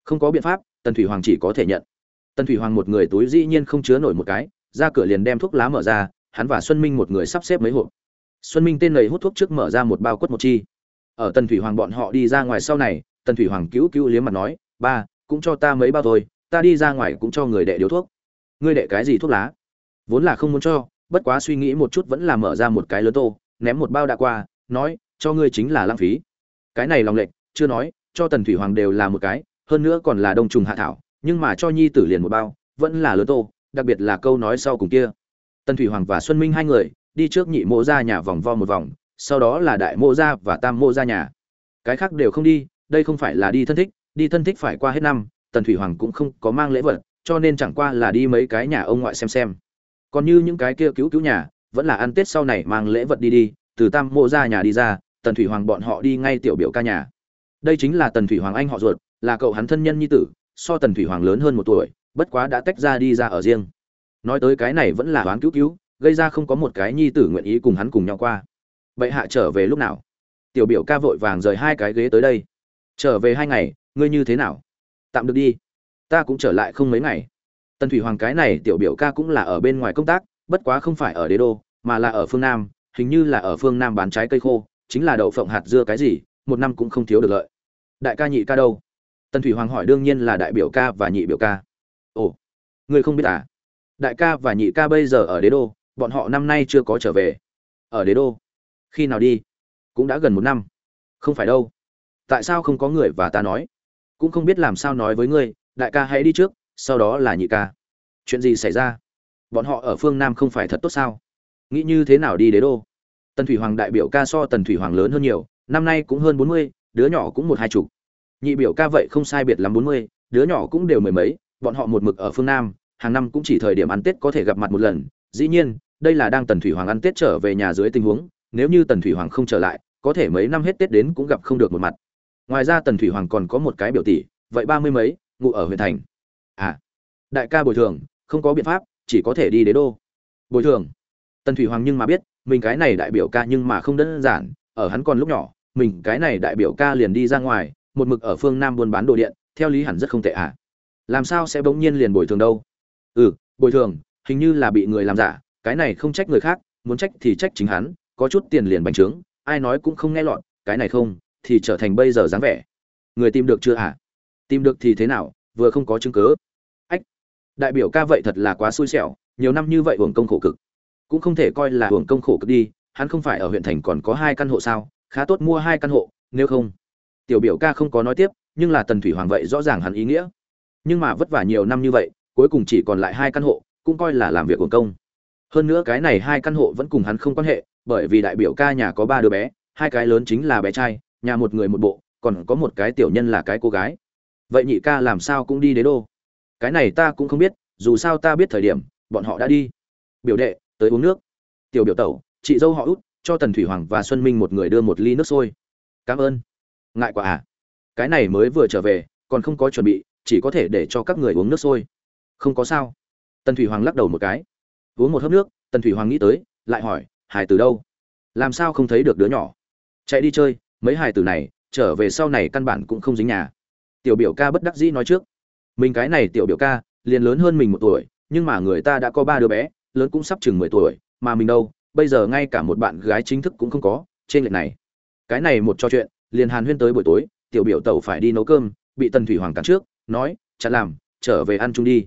A: Không có biện pháp, tần thủy hoàng chỉ có thể nhận. Tần thủy hoàng một người túi dĩ nhiên không chứa nổi một cái, ra cửa liền đem thuốc lá mở ra, hắn và xuân minh một người sắp xếp mấy hộp. Xuân minh tên lầy hút thuốc trước mở ra một bao quất một chi. Ở tần thủy hoàng bọn họ đi ra ngoài sau này, tần thủy hoàng cứu cứu liếm mặt nói, ba, cũng cho ta mấy bao thôi, ta đi ra ngoài cũng cho người đệ điếu thuốc. Ngươi đệ cái gì thuốc lá? Vốn là không muốn cho bất quá suy nghĩ một chút vẫn là mở ra một cái lớn tô, ném một bao đã qua, nói, cho ngươi chính là lãng phí. Cái này lòng lệch, chưa nói, cho tần thủy hoàng đều là một cái, hơn nữa còn là đông trùng hạ thảo, nhưng mà cho nhi tử liền một bao, vẫn là lớn tô, đặc biệt là câu nói sau cùng kia. Tần thủy hoàng và xuân minh hai người, đi trước nhị mộ ra nhà vòng vo một vòng, sau đó là đại mộ ra và tam mộ ra nhà. Cái khác đều không đi, đây không phải là đi thân thích, đi thân thích phải qua hết năm, tần thủy hoàng cũng không có mang lễ vật, cho nên chẳng qua là đi mấy cái nhà ông ngoại xem xem còn như những cái kia cứu cứu nhà, vẫn là ăn tết sau này mang lễ vật đi đi, từ tam mộ ra nhà đi ra, tần thủy hoàng bọn họ đi ngay tiểu biểu ca nhà. Đây chính là tần thủy hoàng anh họ ruột, là cậu hắn thân nhân nhi tử, so tần thủy hoàng lớn hơn một tuổi, bất quá đã tách ra đi ra ở riêng. Nói tới cái này vẫn là oán cứu cứu, gây ra không có một cái nhi tử nguyện ý cùng hắn cùng nhau qua. Vậy hạ trở về lúc nào? Tiểu biểu ca vội vàng rời hai cái ghế tới đây. Trở về hai ngày, ngươi như thế nào? Tạm được đi. Ta cũng trở lại không mấy ngày tần thủy hoàng cái này tiểu biểu ca cũng là ở bên ngoài công tác, bất quá không phải ở đế đô, mà là ở phương nam, hình như là ở phương nam bán trái cây khô, chính là đậu phộng hạt dưa cái gì, một năm cũng không thiếu được lợi. Đại ca nhị ca đâu? Tần thủy hoàng hỏi đương nhiên là đại biểu ca và nhị biểu ca. Ồ ngươi không biết à? Đại ca và nhị ca bây giờ ở đế đô, bọn họ năm nay chưa có trở về. Ở đế đô? Khi nào đi? Cũng đã gần một năm. Không phải đâu. Tại sao không có người và ta nói? Cũng không biết làm sao nói với ngươi, đại ca hãy đi trước sau đó là nhị ca. Chuyện gì xảy ra? Bọn họ ở phương nam không phải thật tốt sao? Nghĩ như thế nào đi đế đô? Tần thủy hoàng đại biểu ca so tần thủy hoàng lớn hơn nhiều, năm nay cũng hơn bốn mươi, đứa nhỏ cũng một hai chục. Nhị biểu ca vậy không sai biệt lắm bốn mươi, đứa nhỏ cũng đều mười mấy, bọn họ một mực ở phương nam, hàng năm cũng chỉ thời điểm ăn tết có thể gặp mặt một lần. Dĩ nhiên, đây là đang tần thủy hoàng ăn tết trở về nhà dưới tình huống, nếu như tần thủy hoàng không trở lại, có thể mấy năm hết tết đến cũng gặp không được một mặt. Ngoài ra tần thủy hoàng còn có một cái biểu tỷ, vậy ba mươi mấy, ngụ ở huyện thành à đại ca bồi thường, không có biện pháp, chỉ có thể đi đế đô. Bồi thường? Tần thủy hoàng nhưng mà biết, mình cái này đại biểu ca nhưng mà không đơn giản, ở hắn còn lúc nhỏ, mình cái này đại biểu ca liền đi ra ngoài, một mực ở phương nam buôn bán đồ điện, theo lý hẳn rất không tệ à. Làm sao sẽ bỗng nhiên liền bồi thường đâu? Ừ bồi thường, hình như là bị người làm giả, cái này không trách người khác, muốn trách thì trách chính hắn, có chút tiền liền bành trướng, ai nói cũng không nghe lọt, cái này không, thì trở thành bây giờ dáng vẻ. Người tìm được chưa à? Tìm được thì thế nào? Vừa không có chứng cứ, ách đại biểu ca vậy thật là quá xui xẻo nhiều năm như vậy hưởng công khổ cực. Cũng không thể coi là hưởng công khổ cực đi hắn không phải ở huyện thành còn có hai căn hộ sao khá tốt mua hai căn hộ nếu không. Tiểu biểu ca không có nói tiếp nhưng là tần thủy hoàng vậy rõ ràng hắn ý nghĩa. Nhưng mà vất vả nhiều năm như vậy cuối cùng chỉ còn lại hai căn hộ cũng coi là làm việc hưởng công. Hơn nữa cái này hai căn hộ vẫn cùng hắn không quan hệ bởi vì đại biểu ca nhà có ba đứa bé hai cái lớn chính là bé trai nhà một người một bộ còn có một cái tiểu nhân là cái cô gái vậy nhị ca làm sao cũng đi đế đô? Cái này ta cũng không biết, dù sao ta biết thời điểm, bọn họ đã đi. Biểu đệ, tới uống nước. Tiểu biểu tẩu, chị dâu họ út, cho tần thủy hoàng và xuân minh một người đưa một ly nước sôi. Cảm ơn. Ngại quá à. Cái này mới vừa trở về, còn không có chuẩn bị, chỉ có thể để cho các người uống nước sôi. Không có sao. Tần thủy hoàng lắc đầu một cái. Uống một hớp nước, tần thủy hoàng nghĩ tới, lại hỏi, hải từ đâu? Làm sao không thấy được đứa nhỏ? Chạy đi chơi, mấy hải tử này, trở về sau này căn bản cũng không dính nhà tiểu biểu ca bất đắc dĩ nói trước. Mình cái này tiểu biểu ca, liền lớn hơn mình một tuổi, nhưng mà người ta đã có ba đứa bé, lớn cũng sắp chừng mười tuổi, mà mình đâu, bây giờ ngay cả một bạn gái chính thức cũng không có, trên lệch này. Cái này một trò chuyện, liền hàn huyên tới buổi tối, tiểu biểu tẩu phải đi nấu cơm, bị tần thủy hoàng cản trước, nói chặn làm, trở về ăn chung đi.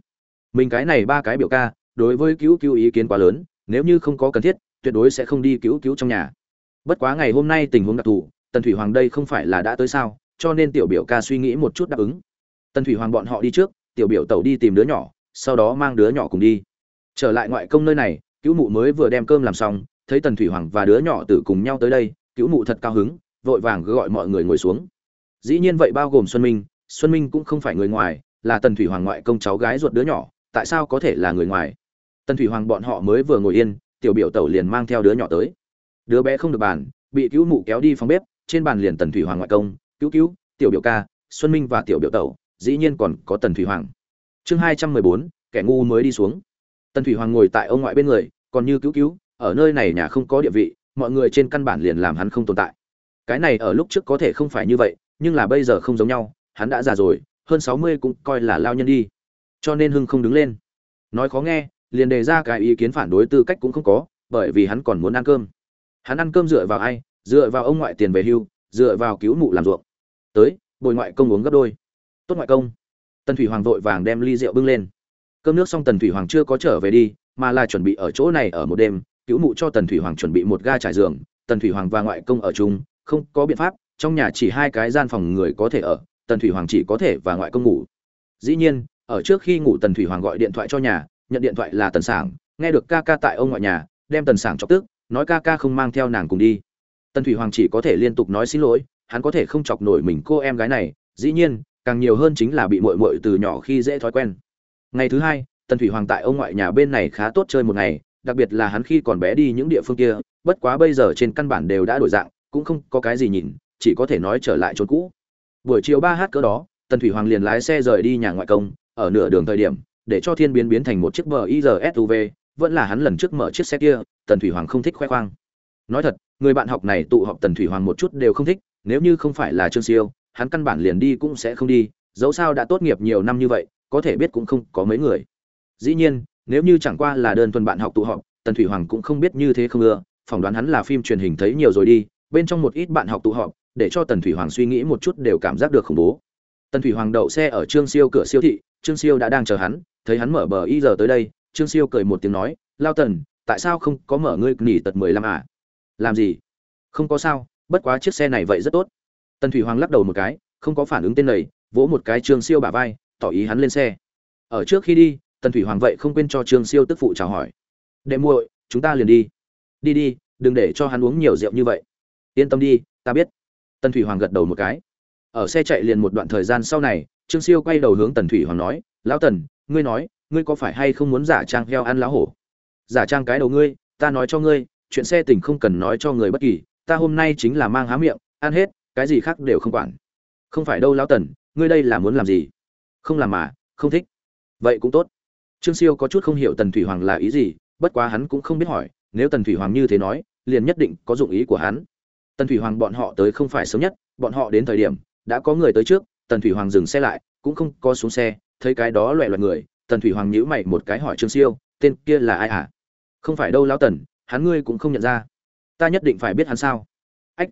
A: Mình cái này ba cái biểu ca, đối với cứu cứu ý kiến quá lớn, nếu như không có cần thiết, tuyệt đối sẽ không đi cứu cứu trong nhà. Bất quá ngày hôm nay tình huống đặc thù, tần thủy hoàng đây không phải là đã tới sao cho nên tiểu biểu ca suy nghĩ một chút đáp ứng. Tần thủy hoàng bọn họ đi trước, tiểu biểu tẩu đi tìm đứa nhỏ, sau đó mang đứa nhỏ cùng đi. Trở lại ngoại công nơi này, cứu mụ mới vừa đem cơm làm xong, thấy tần thủy hoàng và đứa nhỏ tử cùng nhau tới đây, cứu mụ thật cao hứng, vội vàng gọi mọi người ngồi xuống. Dĩ nhiên vậy bao gồm xuân minh xuân minh cũng không phải người ngoài, là tần thủy hoàng ngoại công cháu gái ruột đứa nhỏ, tại sao có thể là người ngoài? Tần thủy hoàng bọn họ mới vừa ngồi yên, tiểu biểu tẩu liền mang theo đứa nhỏ tới. Đứa bé không được bàn, bị cứu mụ kéo đi phòng bếp, trên bàn liền tần thủy hoàng ngoại công cứu cứu, tiểu biểu ca, xuân minh và tiểu biểu tẩu, dĩ nhiên còn có tần thủy hoàng. Chương hai trăm mười bốn, kẻ ngu mới đi xuống. Tần thủy hoàng ngồi tại ông ngoại bên người, còn như cứu cứu, ở nơi này nhà không có địa vị, mọi người trên căn bản liền làm hắn không tồn tại. Cái này ở lúc trước có thể không phải như vậy, nhưng là bây giờ không giống nhau, hắn đã già rồi, hơn sáu mươi cũng coi là lao nhân đi. Cho nên hưng không đứng lên. Nói khó nghe, liền đề ra cái ý kiến phản đối tư cách cũng không có, bởi vì hắn còn muốn ăn cơm. Hắn ăn cơm dựa vào ai? Dựa vào ông ngoại tiền về hưu, dựa vào cứu mụ làm ruộng tới, bồi ngoại công uống gấp đôi. Tốt ngoại công. Tần thủy hoàng vội vàng đem ly rượu bưng lên. Cơm nước xong tần thủy hoàng chưa có trở về đi, mà là chuẩn bị ở chỗ này ở một đêm, cứu mụ cho tần thủy hoàng chuẩn bị một ga trải giường. Tần thủy hoàng và ngoại công ở chung, không có biện pháp, trong nhà chỉ hai cái gian phòng người có thể ở, tần thủy hoàng chỉ có thể và ngoại công ngủ. Dĩ nhiên, ở trước khi ngủ tần thủy hoàng gọi điện thoại cho nhà, nhận điện thoại là tần sảng, nghe được ca ca tại ông ngoại nhà, đem tần sảng chọc tức, nói ca ca không mang theo nàng cùng đi. Tần thủy hoàng chỉ có thể liên tục nói xin lỗi hắn có thể không chọc nổi mình cô em gái này, dĩ nhiên, càng nhiều hơn chính là bị mội mội từ nhỏ khi dễ thói quen. Ngày thứ hai, tần thủy hoàng tại ông ngoại nhà bên này khá tốt chơi một ngày, đặc biệt là hắn khi còn bé đi những địa phương kia, bất quá bây giờ trên căn bản đều đã đổi dạng, cũng không có cái gì nhìn, chỉ có thể nói trở lại chốn cũ. Buổi chiều ba h cỡ đó, tần thủy hoàng liền lái xe rời đi nhà ngoại công, ở nửa đường thời điểm, để cho thiên biến biến thành một chiếc bờ ir suv vẫn là hắn lần trước mở chiếc xe kia, tần thủy hoàng không thích khoe khoang. Nói thật, người bạn học này tụ họp tần thủy hoàng một chút đều không thích nếu như không phải là trương siêu, hắn căn bản liền đi cũng sẽ không đi, dẫu sao đã tốt nghiệp nhiều năm như vậy, có thể biết cũng không có mấy người. Dĩ nhiên, nếu như chẳng qua là đơn thuần bạn học tụ họp, tần thủy hoàng cũng không biết như thế không ưa, phỏng đoán hắn là phim truyền hình thấy nhiều rồi đi, bên trong một ít bạn học tụ họp, để cho tần thủy hoàng suy nghĩ một chút đều cảm giác được khủng bố. Tần thủy hoàng đậu xe ở trương siêu cửa siêu thị, trương siêu đã đang chờ hắn, thấy hắn mở bờ y giờ tới đây, trương siêu cười một tiếng nói, lao tần, tại sao không có mở ngươi nghỉ tật mười lăm à? Làm gì? Không có sao bất quá chiếc xe này vậy rất tốt. Tần thủy hoàng lắc đầu một cái, không có phản ứng tên này, vỗ một cái trương siêu bả vai, tỏ ý hắn lên xe. Ở trước khi đi, tần thủy hoàng vậy không quên cho trương siêu tức phụ chào hỏi. Đệ muội, chúng ta liền đi. Đi đi, đừng để cho hắn uống nhiều rượu như vậy. Yên tâm đi, ta biết. Tần thủy hoàng gật đầu một cái. Ở xe chạy liền một đoạn thời gian sau này, trương siêu quay đầu hướng tần thủy hoàng nói, lão tần, ngươi nói, ngươi có phải hay không muốn giả trang heo ăn lá hổ? Giả trang cái đầu ngươi, ta nói cho ngươi, chuyện xe tình không cần nói cho người bất kỳ ta hôm nay chính là mang há miệng, ăn hết, cái gì khác đều không quản. Không phải đâu lão tần, ngươi đây là muốn làm gì? Không làm mà, không thích. Vậy cũng tốt. Trương siêu có chút không hiểu tần thủy hoàng là ý gì, bất quá hắn cũng không biết hỏi, nếu tần thủy hoàng như thế nói, liền nhất định có dụng ý của hắn. Tần thủy hoàng bọn họ tới không phải sớm nhất, bọn họ đến thời điểm, đã có người tới trước, tần thủy hoàng dừng xe lại, cũng không có xuống xe, thấy cái đó loẹ loẹt người, tần thủy hoàng nhíu mày một cái hỏi trương siêu, tên kia là ai à không phải đâu lão tần, hắn ngươi cũng không nhận ra ta nhất định phải biết hắn sao? Ách,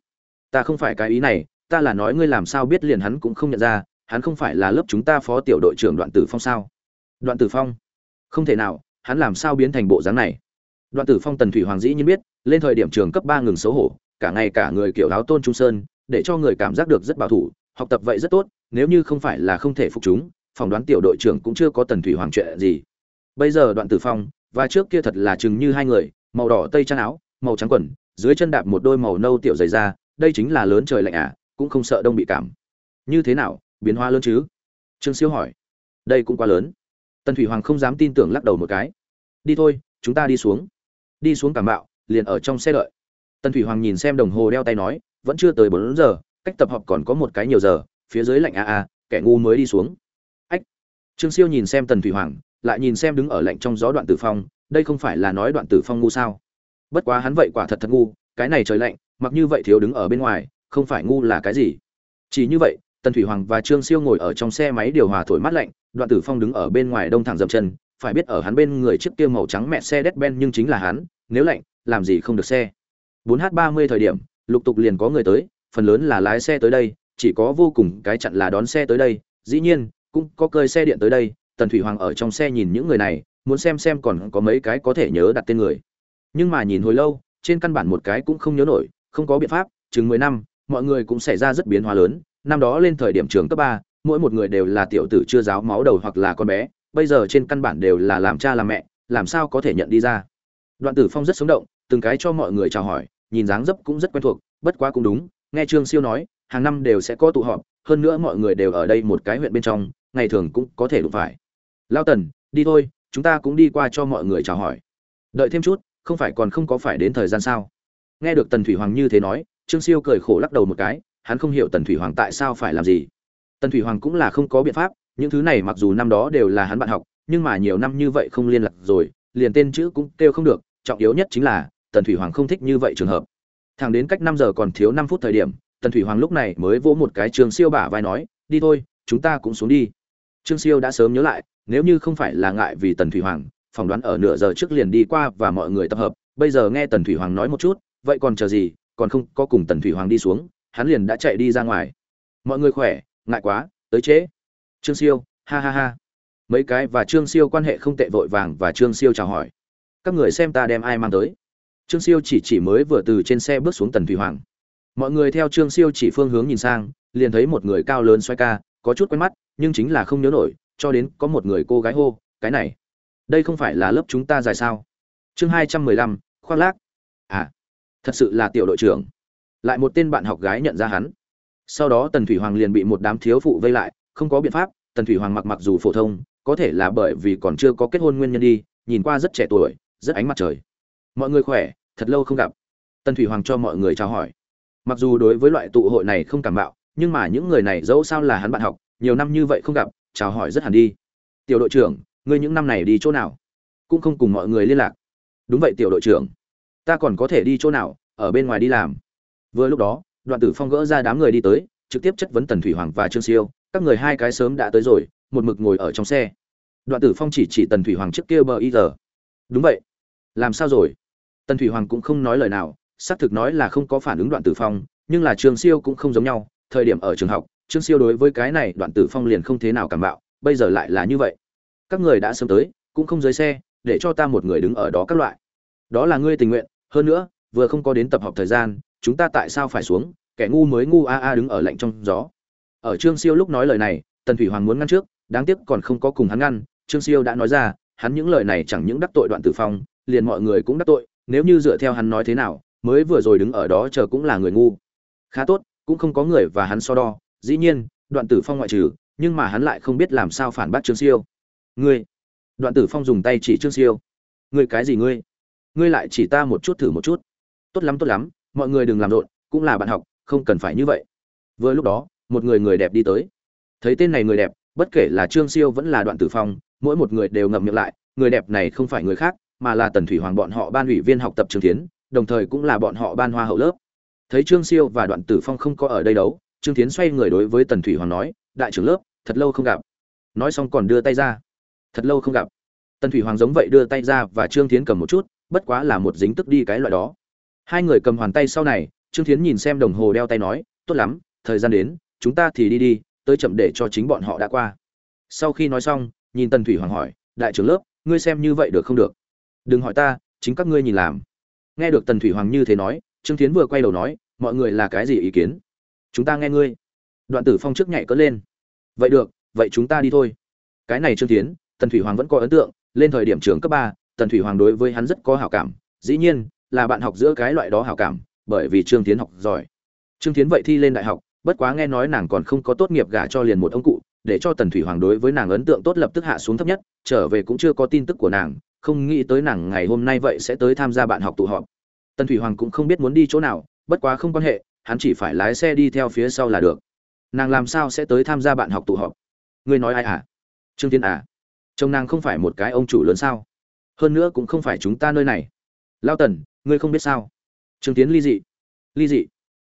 A: ta không phải cái ý này, ta là nói ngươi làm sao biết liền hắn cũng không nhận ra, hắn không phải là lớp chúng ta phó tiểu đội trưởng đoạn tử phong sao? Đoạn tử phong? Không thể nào, hắn làm sao biến thành bộ dáng này? Đoạn tử phong tần thủy hoàng dĩ nhiên biết, lên thời điểm trường cấp ba ngừng xấu hổ, cả ngày cả người kiểu áo tôn trung sơn, để cho người cảm giác được rất bảo thủ, học tập vậy rất tốt, nếu như không phải là không thể phục chúng, phỏng đoán tiểu đội trưởng cũng chưa có tần thủy hoàng chuyện gì. Bây giờ đoạn tử phong, và trước kia thật là chừng như hai người, màu đỏ tây trang áo, màu trắng quần dưới chân đạp một đôi màu nâu tiểu dày da, đây chính là lớn trời lạnh à cũng không sợ đông bị cảm. Như thế nào, biến hóa lớn chứ? Trương siêu hỏi. Đây cũng quá lớn. Tần thủy hoàng không dám tin tưởng lắc đầu một cái. Đi thôi, chúng ta đi xuống. Đi xuống cảm bạo, liền ở trong xe đợi. Tần thủy hoàng nhìn xem đồng hồ đeo tay nói, vẫn chưa tới bốn giờ, cách tập hợp còn có một cái nhiều giờ, phía dưới lạnh a a kẻ ngu mới đi xuống. Ách. Trương siêu nhìn xem tần thủy hoàng, lại nhìn xem đứng ở lạnh trong gió đoạn tử phong, đây không phải là nói đoạn tử phong ngu sao? Bất quá hắn vậy quả thật thật ngu, cái này trời lạnh, mặc như vậy thiếu đứng ở bên ngoài, không phải ngu là cái gì? Chỉ như vậy, tần thủy hoàng và trương siêu ngồi ở trong xe máy điều hòa thổi mát lạnh, đoạn tử phong đứng ở bên ngoài đông thẳng dậm chân, phải biết ở hắn bên người chiếc kia màu trắng mẹ xe đét ben nhưng chính là hắn, nếu lạnh, làm gì không được xe. 4 h 30 thời điểm, lục tục liền có người tới, phần lớn là lái xe tới đây, chỉ có vô cùng cái chặn là đón xe tới đây, dĩ nhiên, cũng có cơi xe điện tới đây, tần thủy hoàng ở trong xe nhìn những người này, muốn xem xem còn có mấy cái có thể nhớ đặt tên người nhưng mà nhìn hồi lâu, trên căn bản một cái cũng không nhớ nổi, không có biện pháp, chừng mười năm, mọi người cũng xảy ra rất biến hóa lớn. Năm đó lên thời điểm trường cấp ba, mỗi một người đều là tiểu tử chưa giáo máu đầu hoặc là con bé, bây giờ trên căn bản đều là làm cha làm mẹ, làm sao có thể nhận đi ra? Đoạn tử phong rất sống động, từng cái cho mọi người chào hỏi, nhìn dáng dấp cũng rất quen thuộc, bất quá cũng đúng, nghe trương siêu nói, hàng năm đều sẽ có tụ họp, hơn nữa mọi người đều ở đây một cái huyện bên trong, ngày thường cũng có thể đụng phải. Lao tần, đi thôi, chúng ta cũng đi qua cho mọi người chào hỏi. Đợi thêm chút không phải còn không có phải đến thời gian sao? Nghe được tần thủy hoàng như thế nói, trương siêu cười khổ lắc đầu một cái, hắn không hiểu tần thủy hoàng tại sao phải làm gì. Tần thủy hoàng cũng là không có biện pháp, những thứ này mặc dù năm đó đều là hắn bạn học, nhưng mà nhiều năm như vậy không liên lạc rồi, liền tên chữ cũng kêu không được, trọng yếu nhất chính là, tần thủy hoàng không thích như vậy trường hợp. Thẳng đến cách năm giờ còn thiếu năm phút thời điểm, tần thủy hoàng lúc này mới vỗ một cái trương siêu bả vai nói, đi thôi, chúng ta cũng xuống đi. Trương siêu đã sớm nhớ lại, nếu như không phải là ngại vì tần thủy hoàng phỏng đoán ở nửa giờ trước liền đi qua và mọi người tập hợp. Bây giờ nghe tần thủy hoàng nói một chút, vậy còn chờ gì? Còn không có cùng tần thủy hoàng đi xuống, hắn liền đã chạy đi ra ngoài. Mọi người khỏe, ngại quá, tới trễ. Trương siêu, ha ha ha. Mấy cái và trương siêu quan hệ không tệ vội vàng và trương siêu chào hỏi. Các người xem ta đem ai mang tới. Trương siêu chỉ chỉ mới vừa từ trên xe bước xuống tần thủy hoàng. Mọi người theo trương siêu chỉ phương hướng nhìn sang, liền thấy một người cao lớn xoay ca, có chút quen mắt, nhưng chính là không nhớ nổi, cho đến có một người cô gái hô, cái này đây không phải là lớp chúng ta dài sao? Chương hai trăm mười lăm, khoác lác. À thật sự là tiểu đội trưởng. Lại một tên bạn học gái nhận ra hắn. Sau đó tần thủy hoàng liền bị một đám thiếu phụ vây lại, không có biện pháp, tần thủy hoàng mặc mặc dù phổ thông, có thể là bởi vì còn chưa có kết hôn nguyên nhân đi, nhìn qua rất trẻ tuổi, rất ánh mặt trời. Mọi người khỏe, thật lâu không gặp. Tần thủy hoàng cho mọi người chào hỏi. Mặc dù đối với loại tụ hội này không cảm bạo, nhưng mà những người này dẫu sao là hắn bạn học, nhiều năm như vậy không gặp, chào hỏi rất hẳn đi. Tiểu đội trưởng ngươi những năm này đi chỗ nào? Cũng không cùng mọi người liên lạc. Đúng vậy tiểu đội trưởng. Ta còn có thể đi chỗ nào? Ở bên ngoài đi làm. Vừa lúc đó, đoạn tử phong gỡ ra đám người đi tới, trực tiếp chất vấn tần thủy hoàng và trương siêu. Các người hai cái sớm đã tới rồi, một mực ngồi ở trong xe. Đoạn tử phong chỉ chỉ tần thủy hoàng trước kia bờ y giờ. Đúng vậy. Làm sao rồi? Tần thủy hoàng cũng không nói lời nào, xác thực nói là không có phản ứng đoạn tử phong, nhưng là trương siêu cũng không giống nhau. Thời điểm ở trường học, trương siêu đối với cái này đoạn tử phong liền không thế nào cảm bạo, bây giờ lại là như vậy các người đã sớm tới, cũng không dưới xe, để cho ta một người đứng ở đó các loại. Đó là ngươi tình nguyện, hơn nữa, vừa không có đến tập họp thời gian, chúng ta tại sao phải xuống? Kẻ ngu mới ngu a a đứng ở lạnh trong gió. Ở trương siêu lúc nói lời này, tần thủy hoàng muốn ngăn trước, đáng tiếc còn không có cùng hắn ngăn. Trương siêu đã nói ra, hắn những lời này chẳng những đắc tội đoạn tử phong, liền mọi người cũng đắc tội, nếu như dựa theo hắn nói thế nào, mới vừa rồi đứng ở đó chờ cũng là người ngu. Khá tốt, cũng không có người và hắn so đo. Dĩ nhiên, đoạn tử phong ngoại trừ, nhưng mà hắn lại không biết làm sao phản bác trương siêu ngươi. Đoạn tử phong dùng tay chỉ trương siêu. Ngươi cái gì ngươi? Ngươi lại chỉ ta một chút thử một chút. Tốt lắm tốt lắm, mọi người đừng làm rộn, cũng là bạn học, không cần phải như vậy. Vừa lúc đó, một người người đẹp đi tới. Thấy tên này người đẹp, bất kể là trương siêu vẫn là đoạn tử phong, mỗi một người đều ngậm miệng lại, người đẹp này không phải người khác, mà là tần thủy hoàng bọn họ ban ủy viên học tập trường tiến, đồng thời cũng là bọn họ ban hoa hậu lớp. Thấy trương siêu và đoạn tử phong không có ở đây đấu, trương tiến xoay người đối với tần thủy hoàng nói, đại trưởng lớp, thật lâu không gặp. Nói xong còn đưa tay ra thật lâu không gặp. Tần thủy hoàng giống vậy đưa tay ra và trương tiến cầm một chút, bất quá là một dính tức đi cái loại đó. Hai người cầm hoàn tay sau này, trương tiến nhìn xem đồng hồ đeo tay nói, tốt lắm, thời gian đến, chúng ta thì đi đi, tới chậm để cho chính bọn họ đã qua. Sau khi nói xong, nhìn tần thủy hoàng hỏi, đại trưởng lớp, ngươi xem như vậy được không được? Đừng hỏi ta, chính các ngươi nhìn làm. Nghe được tần thủy hoàng như thế nói, trương tiến vừa quay đầu nói, mọi người là cái gì ý kiến? Chúng ta nghe ngươi. Đoạn tử phong trước nhảy cất lên. Vậy được, vậy chúng ta đi thôi. Cái này trương tiến tần thủy hoàng vẫn có ấn tượng, lên thời điểm trường cấp ba, tần thủy hoàng đối với hắn rất có hảo cảm, dĩ nhiên là bạn học giữa cái loại đó hảo cảm, bởi vì trương tiến học giỏi. Trương tiến vậy thi lên đại học, bất quá nghe nói nàng còn không có tốt nghiệp gả cho liền một ông cụ, để cho tần thủy hoàng đối với nàng ấn tượng tốt lập tức hạ xuống thấp nhất, trở về cũng chưa có tin tức của nàng, không nghĩ tới nàng ngày hôm nay vậy sẽ tới tham gia bạn học tụ họp. Tần thủy hoàng cũng không biết muốn đi chỗ nào, bất quá không quan hệ, hắn chỉ phải lái xe đi theo phía sau là được. Nàng làm sao sẽ tới tham gia bạn học tụ họp? Ngươi nói ai à? Trương tiến à? Chồng nàng không phải một cái ông chủ lớn sao? Hơn nữa cũng không phải chúng ta nơi này. Lao tần, ngươi không biết sao? Trương tiến ly dị. Ly dị.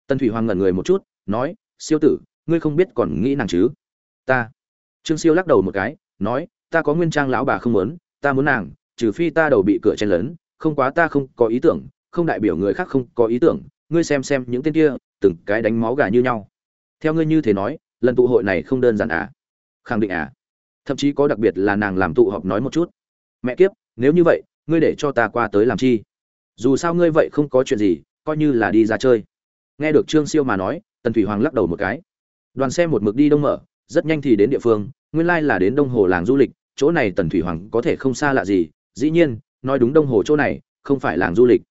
A: Tần thủy hoàng ngẩn người một chút, nói, siêu tử, ngươi không biết còn nghĩ nàng chứ? Ta. Trương siêu lắc đầu một cái, nói, ta có nguyên trang lão bà không muốn, ta muốn nàng, trừ phi ta đầu bị cửa chen lớn không quá ta không có ý tưởng, không đại biểu người khác không có ý tưởng, ngươi xem xem những tên kia, từng cái đánh máu gà như nhau. Theo ngươi như thế nói, lần tụ hội này không đơn giản à? Khẳng định à thậm chí có đặc biệt là nàng làm tụ họp nói một chút. Mẹ kiếp, nếu như vậy, ngươi để cho ta qua tới làm chi? Dù sao ngươi vậy không có chuyện gì, coi như là đi ra chơi. Nghe được trương siêu mà nói, tần thủy hoàng lắc đầu một cái. Đoàn xe một mực đi đông mở, rất nhanh thì đến địa phương, nguyên lai là đến đông hồ làng du lịch, chỗ này tần thủy hoàng có thể không xa lạ gì. Dĩ nhiên, nói đúng đông hồ chỗ này, không phải làng du lịch.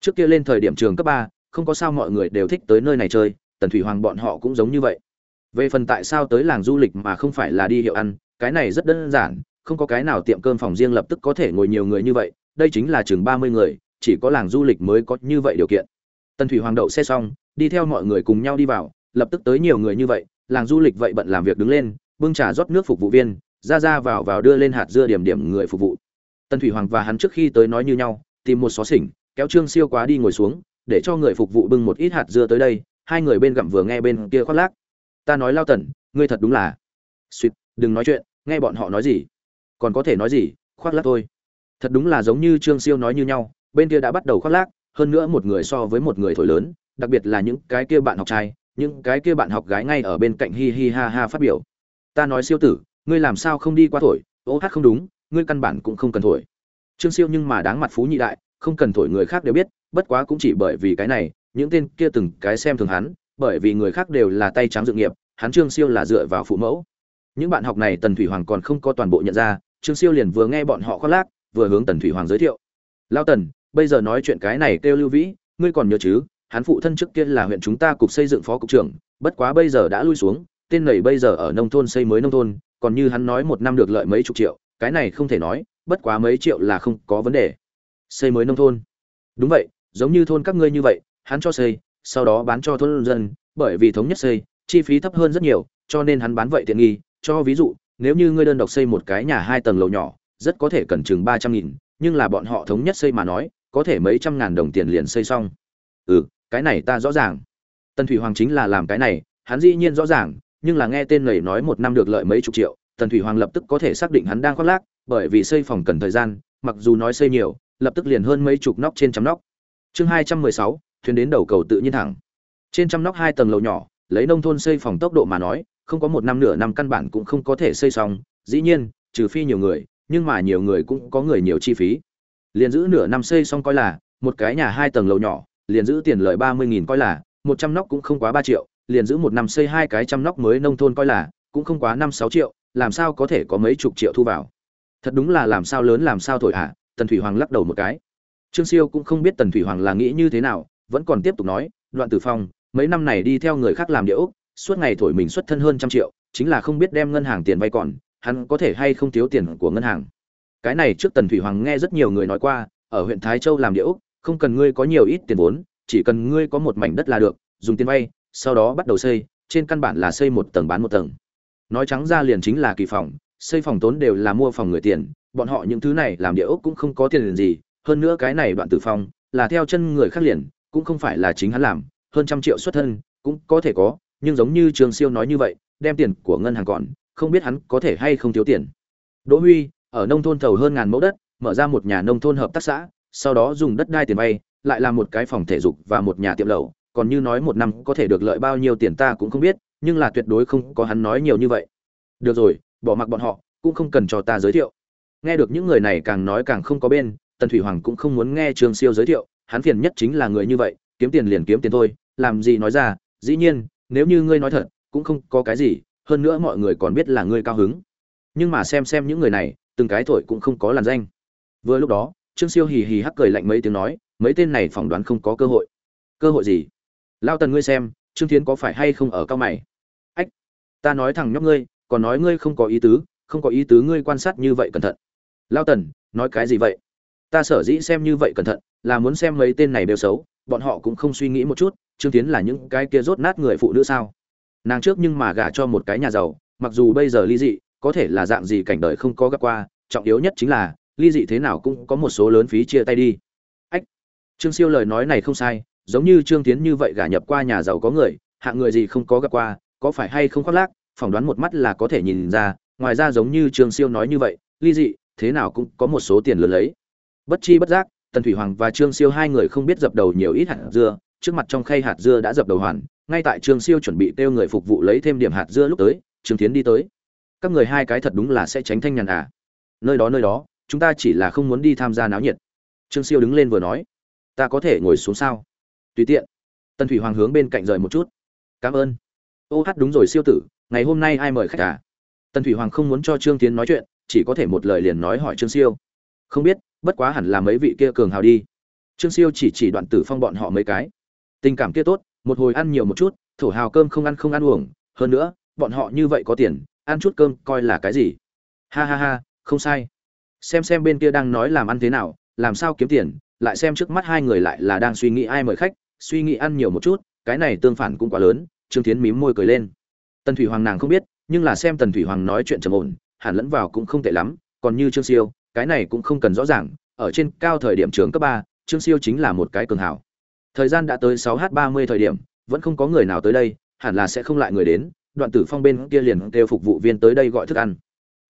A: Trước kia lên thời điểm trường cấp ba, không có sao mọi người đều thích tới nơi này chơi, tần thủy hoàng bọn họ cũng giống như vậy. Về phần tại sao tới làng du lịch mà không phải là đi hiệu ăn cái này rất đơn giản, không có cái nào tiệm cơm phòng riêng lập tức có thể ngồi nhiều người như vậy, đây chính là chừng ba mươi người, chỉ có làng du lịch mới có như vậy điều kiện. Tần thủy hoàng đậu xe xong, đi theo mọi người cùng nhau đi vào, lập tức tới nhiều người như vậy, làng du lịch vậy bận làm việc đứng lên, bưng trà rót nước phục vụ viên, ra ra vào vào đưa lên hạt dưa điểm điểm người phục vụ. Tần thủy hoàng và hắn trước khi tới nói như nhau, tìm một xó xỉnh, kéo trương siêu quá đi ngồi xuống, để cho người phục vụ bưng một ít hạt dưa tới đây, hai người bên gặm vừa nghe bên kia khoác lác. Ta nói lao tần, ngươi thật đúng là suýt đừng nói chuyện, nghe bọn họ nói gì, còn có thể nói gì, khoác lác thôi. Thật đúng là giống như trương siêu nói như nhau, bên kia đã bắt đầu khoác lác, hơn nữa một người so với một người thổi lớn, đặc biệt là những cái kia bạn học trai, những cái kia bạn học gái ngay ở bên cạnh hi hi ha ha phát biểu. Ta nói siêu tử, ngươi làm sao không đi qua thổi, ô hát không đúng, ngươi căn bản cũng không cần thổi. Trương siêu nhưng mà đáng mặt phú nhị đại, không cần thổi người khác đều biết, bất quá cũng chỉ bởi vì cái này, những tên kia từng cái xem thường hắn, bởi vì người khác đều là tay trắng dự nghiệp, hắn trương siêu là dựa vào phụ mẫu những bạn học này tần thủy hoàng còn không có toàn bộ nhận ra, trương siêu liền vừa nghe bọn họ khoác lác, vừa hướng tần thủy hoàng giới thiệu. Lao tần, bây giờ nói chuyện cái này kêu lưu vĩ, ngươi còn nhớ chứ, hắn phụ thân trước kia là huyện chúng ta cục xây dựng phó cục trưởng, bất quá bây giờ đã lui xuống, tên này bây giờ ở nông thôn xây mới nông thôn, còn như hắn nói một năm được lợi mấy chục triệu, cái này không thể nói, bất quá mấy triệu là không có vấn đề. Xây mới nông thôn? Đúng vậy, giống như thôn các ngươi như vậy, hắn cho xây, sau đó bán cho thôn dân, bởi vì thống nhất xây, chi phí thấp hơn rất nhiều, cho nên hắn bán vậy tiện nghi cho ví dụ, nếu như ngươi đơn độc xây một cái nhà hai tầng lầu nhỏ, rất có thể cần chừng ba trăm nghìn, nhưng là bọn họ thống nhất xây mà nói, có thể mấy trăm ngàn đồng tiền liền xây xong. Ừ cái này ta rõ ràng. Tần thủy hoàng chính là làm cái này, hắn dĩ nhiên rõ ràng, nhưng là nghe tên này nói một năm được lợi mấy chục triệu, tần thủy hoàng lập tức có thể xác định hắn đang khoác lác, bởi vì xây phòng cần thời gian, mặc dù nói xây nhiều, lập tức liền hơn mấy chục nóc trên trăm nóc. Chương hai trăm mười sáu, thuyền đến đầu cầu tự nhiên thẳng. Trên trăm nóc hai tầng lầu nhỏ, lấy nông thôn xây phòng tốc độ mà nói không có một năm nửa năm căn bản cũng không có thể xây xong, dĩ nhiên, trừ phi nhiều người, nhưng mà nhiều người cũng có người nhiều chi phí. Liền giữ nửa năm xây xong coi là, một cái nhà hai tầng lầu nhỏ, liền giữ tiền lợi ba mươi nghìn coi là, một trăm nóc cũng không quá ba triệu, liền giữ một năm xây hai cái trăm nóc mới nông thôn coi là, cũng không quá năm sáu triệu, làm sao có thể có mấy chục triệu thu vào? Thật đúng là làm sao lớn làm sao thổi hả? Tần thủy hoàng lắc đầu một cái. Trương siêu cũng không biết tần thủy hoàng là nghĩ như thế nào, vẫn còn tiếp tục nói, đoạn tử phong, mấy năm này đi theo người khác làm điệu suốt ngày thổi mình xuất thân hơn trăm triệu, chính là không biết đem ngân hàng tiền vay còn, hắn có thể hay không thiếu tiền của ngân hàng. Cái này trước tần thủy hoàng nghe rất nhiều người nói qua, ở huyện thái châu làm điệu không cần ngươi có nhiều ít tiền vốn, chỉ cần ngươi có một mảnh đất là được, dùng tiền vay, sau đó bắt đầu xây, trên căn bản là xây một tầng bán một tầng. Nói trắng ra liền chính là kỳ phòng, xây phòng tốn đều là mua phòng người tiền, bọn họ những thứ này làm địa ốc cũng không có tiền liền gì, hơn nữa cái này đoạn tử phong, là theo chân người khác liền, cũng không phải là chính hắn làm, hơn trăm triệu xuất thân, cũng có thể có nhưng giống như trường siêu nói như vậy, đem tiền của ngân hàng còn, không biết hắn có thể hay không thiếu tiền. Đỗ huy, ở nông thôn thầu hơn ngàn mẫu đất, mở ra một nhà nông thôn hợp tác xã, sau đó dùng đất đai tiền vay, lại làm một cái phòng thể dục và một nhà tiệm lẩu. Còn như nói một năm có thể được lợi bao nhiêu tiền ta cũng không biết, nhưng là tuyệt đối không có hắn nói nhiều như vậy. Được rồi, bỏ mặc bọn họ, cũng không cần cho ta giới thiệu. Nghe được những người này càng nói càng không có bên, tần thủy hoàng cũng không muốn nghe trương siêu giới thiệu, hắn phiền nhất chính là người như vậy, kiếm tiền liền kiếm tiền thôi, làm gì nói ra, dĩ nhiên nếu như ngươi nói thật, cũng không có cái gì, hơn nữa mọi người còn biết là ngươi cao hứng. Nhưng mà xem xem những người này, từng cái thổi cũng không có làn danh. Vừa lúc đó, trương siêu hì hì hắc cười lạnh mấy tiếng nói, mấy tên này phỏng đoán không có cơ hội. Cơ hội gì? Lao tần ngươi xem, trương thiến có phải hay không ở cao mày? Ách, ta nói thằng nhóc ngươi, còn nói ngươi không có ý tứ, không có ý tứ ngươi quan sát như vậy cẩn thận. Lao tần, nói cái gì vậy? Ta sở dĩ xem như vậy cẩn thận, là muốn xem mấy tên này đều xấu, bọn họ cũng không suy nghĩ một chút trương tiến là những cái kia rốt nát người phụ nữ sao? Nàng trước nhưng mà gả cho một cái nhà giàu, mặc dù bây giờ ly dị, có thể là dạng gì cảnh đời không có gặp qua, trọng yếu nhất chính là, ly dị thế nào cũng có một số lớn phí chia tay đi. Ách! Trương siêu lời nói này không sai, giống như trương tiến như vậy gả nhập qua nhà giàu có người hạng người gì không có gặp qua, có phải hay không khoác lác, phỏng đoán một mắt là có thể nhìn ra, ngoài ra giống như trương siêu nói như vậy, ly dị, thế nào cũng có một số tiền lớn lấy. Bất chi bất giác, tần thủy hoàng và trương siêu hai người không biết dập đầu nhiều ít hạt dưa trước mặt trong khay hạt dưa đã dập đầu hoàn, ngay tại trương siêu chuẩn bị kêu người phục vụ lấy thêm điểm hạt dưa lúc tới, trương tiến đi tới. Các người hai cái thật đúng là sẽ tránh thanh nhàn à. Nơi đó nơi đó, chúng ta chỉ là không muốn đi tham gia náo nhiệt. Trương siêu đứng lên vừa nói. Ta có thể ngồi xuống sao? Tùy tiện. Tần thủy hoàng hướng bên cạnh rời một chút. Cảm ơn. Ô hát đúng rồi, siêu tử, ngày hôm nay ai mời khách à? Tần thủy hoàng không muốn cho trương tiến nói chuyện, chỉ có thể một lời liền nói hỏi trương siêu. Không biết, bất quá hẳn là mấy vị kia cường hào đi. Trương siêu chỉ chỉ đoạn tử phong bọn họ mấy cái tình cảm kia tốt, một hồi ăn nhiều một chút, thổ hào cơm không ăn không ăn uổng, hơn nữa, bọn họ như vậy có tiền, ăn chút cơm coi là cái gì? Ha ha ha, không sai. Xem xem bên kia đang nói làm ăn thế nào, làm sao kiếm tiền, lại xem trước mắt hai người lại là đang suy nghĩ ai mời khách, suy nghĩ ăn nhiều một chút, cái này tương phản cũng quá lớn, trương tiến mím môi cười lên. Tần thủy hoàng nàng không biết, nhưng là xem tần thủy hoàng nói chuyện trầm ổn, hẳn lẫn vào cũng không tệ lắm, còn như trương siêu, cái này cũng không cần rõ ràng, ở trên cao thời điểm trường cấp ba, trương siêu chính là một cái cường hảo thời gian đã tới sáu h ba mươi thời điểm, vẫn không có người nào tới đây, hẳn là sẽ không lại người đến, đoạn tử phong bên kia liền kêu phục vụ viên tới đây gọi thức ăn.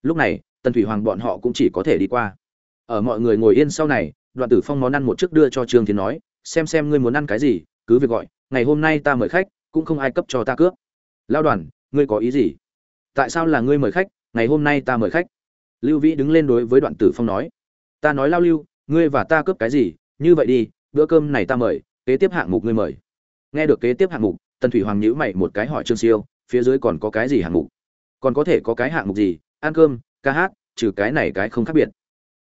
A: Lúc này, tần thủy hoàng bọn họ cũng chỉ có thể đi qua. Ở mọi người ngồi yên sau này, đoạn tử phong món ăn một chiếc đưa cho trương tiến nói, xem xem ngươi muốn ăn cái gì, cứ việc gọi, ngày hôm nay ta mời khách, cũng không ai cấp cho ta cướp lao đoàn, ngươi có ý gì? Tại sao là ngươi mời khách, ngày hôm nay ta mời khách? Lưu vĩ đứng lên đối với đoạn tử phong nói, ta nói lao lưu, ngươi và ta cướp cái gì, như vậy đi, bữa cơm này ta mời kế tiếp hạng mục ngươi mời. Nghe được kế tiếp hạng mục, tần thủy hoàng nhữ mày một cái hỏi trương siêu, phía dưới còn có cái gì hạng mục? Còn có thể có cái hạng mục gì? Ăn cơm, ca hát, trừ cái này cái không khác biệt.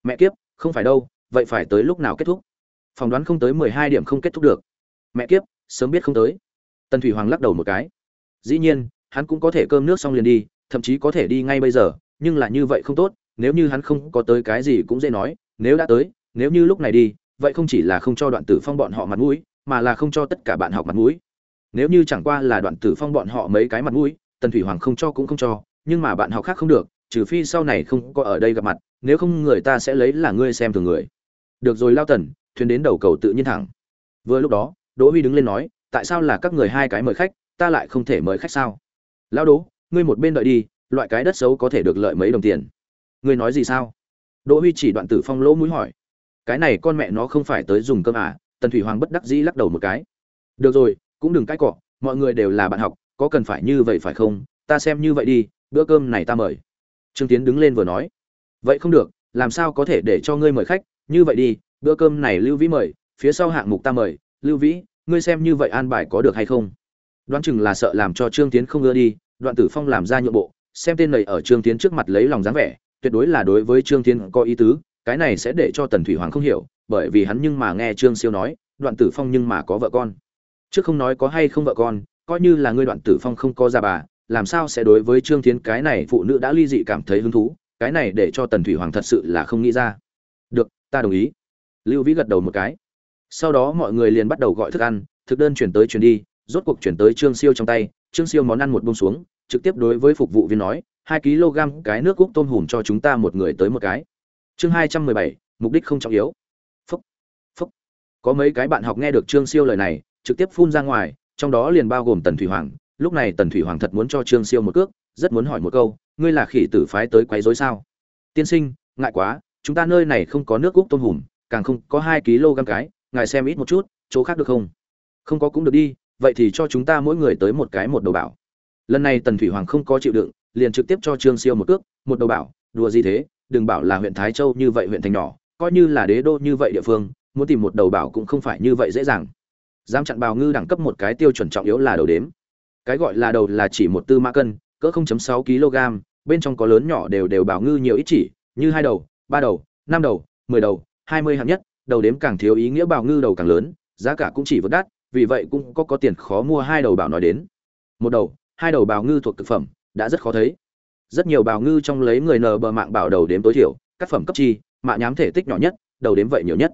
A: Mẹ kiếp, không phải đâu, vậy phải tới lúc nào kết thúc? Phỏng đoán không tới mười hai điểm không kết thúc được. Mẹ kiếp, sớm biết không tới. Tần thủy hoàng lắc đầu một cái. Dĩ nhiên, hắn cũng có thể cơm nước xong liền đi, thậm chí có thể đi ngay bây giờ, nhưng là như vậy không tốt, nếu như hắn không có tới cái gì cũng dễ nói, nếu đã tới, nếu như lúc này đi, vậy không chỉ là không cho đoạn tử phong bọn họ mặt mũi mà là không cho tất cả bạn học mặt mũi. Nếu như chẳng qua là đoạn tử phong bọn họ mấy cái mặt mũi, tần thủy hoàng không cho cũng không cho, nhưng mà bạn học khác không được, trừ phi sau này không có ở đây gặp mặt, nếu không người ta sẽ lấy là ngươi xem thường người. Được rồi lao tần, thuyền đến đầu cầu tự nhiên thẳng. Vừa lúc đó, đỗ huy đứng lên nói, tại sao là các người hai cái mời khách, ta lại không thể mời khách sao? Lao đỗ, ngươi một bên đợi đi, loại cái đất xấu có thể được lợi mấy đồng tiền. Ngươi nói gì sao? Đỗ huy chỉ đoạn tử phong lỗ mũi hỏi. Cái này con mẹ nó không phải tới dùng cơm à tần thủy hoàng bất đắc dĩ lắc đầu một cái. Được rồi, cũng đừng cãi cọ, mọi người đều là bạn học, có cần phải như vậy phải không? Ta xem như vậy đi, bữa cơm này ta mời. Trương tiến đứng lên vừa nói. Vậy không được, làm sao có thể để cho ngươi mời khách? Như vậy đi, bữa cơm này lưu vĩ mời, phía sau hạng mục ta mời. Lưu vĩ, ngươi xem như vậy an bài có được hay không? Đoán chừng là sợ làm cho trương tiến không ưa đi, đoạn tử phong làm ra nhượng bộ, xem tên này ở trương tiến trước mặt lấy lòng dáng vẻ, tuyệt đối là đối với trương Tiến có ý tứ, cái này sẽ để cho tần thủy hoàng không hiểu bởi vì hắn nhưng mà nghe trương siêu nói, đoạn tử phong nhưng mà có vợ con. Trước không nói có hay không vợ con, coi như là ngươi đoạn tử phong không có gia bà, làm sao sẽ đối với trương thiến cái này phụ nữ đã ly dị cảm thấy hứng thú, cái này để cho tần thủy hoàng thật sự là không nghĩ ra. Được, ta đồng ý. Lưu vĩ gật đầu một cái. Sau đó mọi người liền bắt đầu gọi thức ăn, thực đơn chuyển tới chuyển đi, rốt cuộc chuyển tới trương siêu trong tay, trương siêu món ăn một bông xuống, trực tiếp đối với phục vụ viên nói, hai kg cái nước cúc tôm hùm cho chúng ta một người tới một cái. Chương hai trăm mười bảy, mục đích không trọng yếu có mấy cái bạn học nghe được trương siêu lời này, trực tiếp phun ra ngoài, trong đó liền bao gồm tần thủy hoàng. Lúc này tần thủy hoàng thật muốn cho trương siêu một cước, rất muốn hỏi một câu, ngươi là khỉ tử phái tới quấy rối sao? Tiên sinh, ngại quá, chúng ta nơi này không có nước cúc tôm hùm, càng không có hai kg cái, ngài xem ít một chút, chỗ khác được không? Không có cũng được đi, vậy thì cho chúng ta mỗi người tới một cái một đầu bảo. Lần này tần thủy hoàng không có chịu đựng, liền trực tiếp cho trương siêu một cước, một đầu bảo. Đùa gì thế, đừng bảo là huyện thái châu như vậy, huyện thành nhỏ, coi như là đế đô như vậy địa phương muốn tìm một đầu bảo cũng không phải như vậy dễ dàng. Dám chặn bào ngư đẳng cấp một cái tiêu chuẩn trọng yếu là đầu đếm. Cái gọi là đầu là chỉ một tư mã cân, cỡ 0.6 kg, bên trong có lớn nhỏ đều đều bào ngư nhiều ít chỉ, như hai đầu, ba đầu, năm đầu, mười đầu, hai mươi hạng nhất, đầu đếm càng thiếu ý nghĩa bào ngư đầu càng lớn, giá cả cũng chỉ vượt đắt, vì vậy cũng có có tiền khó mua hai đầu bảo nói đến. Một đầu, hai đầu bào ngư thuộc thực phẩm, đã rất khó thấy. Rất nhiều bào ngư trong lấy người nờ bờ mạng bảo đầu đếm tối thiểu các phẩm cấp chi, mạ nhám thể tích nhỏ nhất, đầu đếm vậy nhiều nhất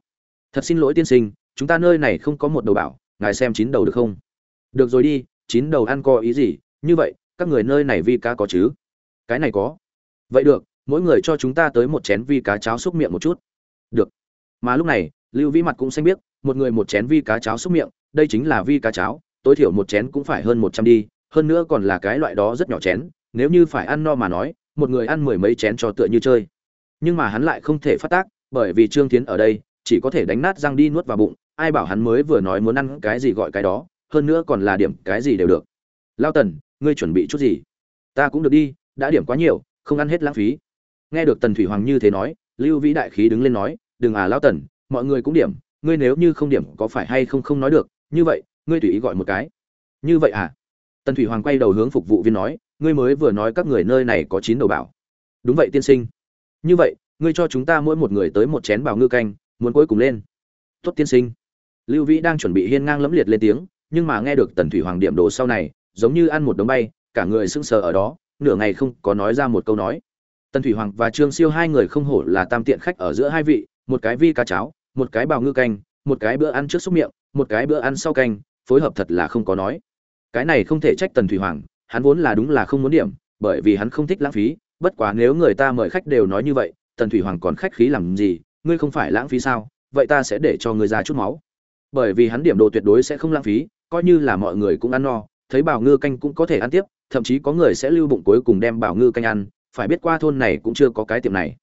A: thật xin lỗi tiên sinh, chúng ta nơi này không có một đầu bảo, ngài xem chín đầu được không? Được rồi đi, chín đầu ăn có ý gì? Như vậy, các người nơi này vi cá có chứ? Cái này có. Vậy được, mỗi người cho chúng ta tới một chén vi cá cháo xúc miệng một chút. Được. Mà lúc này, lưu vĩ mặt cũng xanh biết một người một chén vi cá cháo xúc miệng, đây chính là vi cá cháo, tối thiểu một chén cũng phải hơn một trăm đi, hơn nữa còn là cái loại đó rất nhỏ chén, nếu như phải ăn no mà nói, một người ăn mười mấy chén cho tựa như chơi. Nhưng mà hắn lại không thể phát tác, bởi vì trương tiến ở đây chỉ có thể đánh nát răng đi nuốt vào bụng, ai bảo hắn mới vừa nói muốn ăn cái gì gọi cái đó, hơn nữa còn là điểm cái gì đều được. Lao tần, ngươi chuẩn bị chút gì? Ta cũng được đi, đã điểm quá nhiều, không ăn hết lãng phí. Nghe được tần thủy hoàng như thế nói, lưu vĩ đại khí đứng lên nói, đừng à lao tần, mọi người cũng điểm, ngươi nếu như không điểm có phải hay không không nói được, như vậy, ngươi tùy ý gọi một cái. Như vậy à? Tần thủy hoàng quay đầu hướng phục vụ viên nói, ngươi mới vừa nói các người nơi này có chín đầu bảo. Đúng vậy tiên sinh. Như vậy, ngươi cho chúng ta mỗi một người tới một chén bào ngư canh muốn cuối cùng lên. Tốt tiên sinh. Lưu vĩ đang chuẩn bị hiên ngang lẫm liệt lên tiếng, nhưng mà nghe được tần thủy hoàng điểm đồ sau này, giống như ăn một đống bay, cả người sững sờ ở đó, nửa ngày không có nói ra một câu nói. Tần thủy hoàng và trương siêu hai người không hổ là tam tiện khách ở giữa hai vị, một cái vi cá cháo, một cái bào ngư canh, một cái bữa ăn trước xúc miệng, một cái bữa ăn sau canh, phối hợp thật là không có nói. Cái này không thể trách tần thủy hoàng, hắn vốn là đúng là không muốn điểm, bởi vì hắn không thích lãng phí, bất quá nếu người ta mời khách đều nói như vậy, tần thủy hoàng còn khách khí làm gì ngươi không phải lãng phí sao, vậy ta sẽ để cho ngươi ra chút máu. Bởi vì hắn điểm đồ tuyệt đối sẽ không lãng phí, coi như là mọi người cũng ăn no, thấy bảo ngư canh cũng có thể ăn tiếp, thậm chí có người sẽ lưu bụng cuối cùng đem bảo ngư canh ăn, phải biết qua thôn này cũng chưa có cái tiệm này.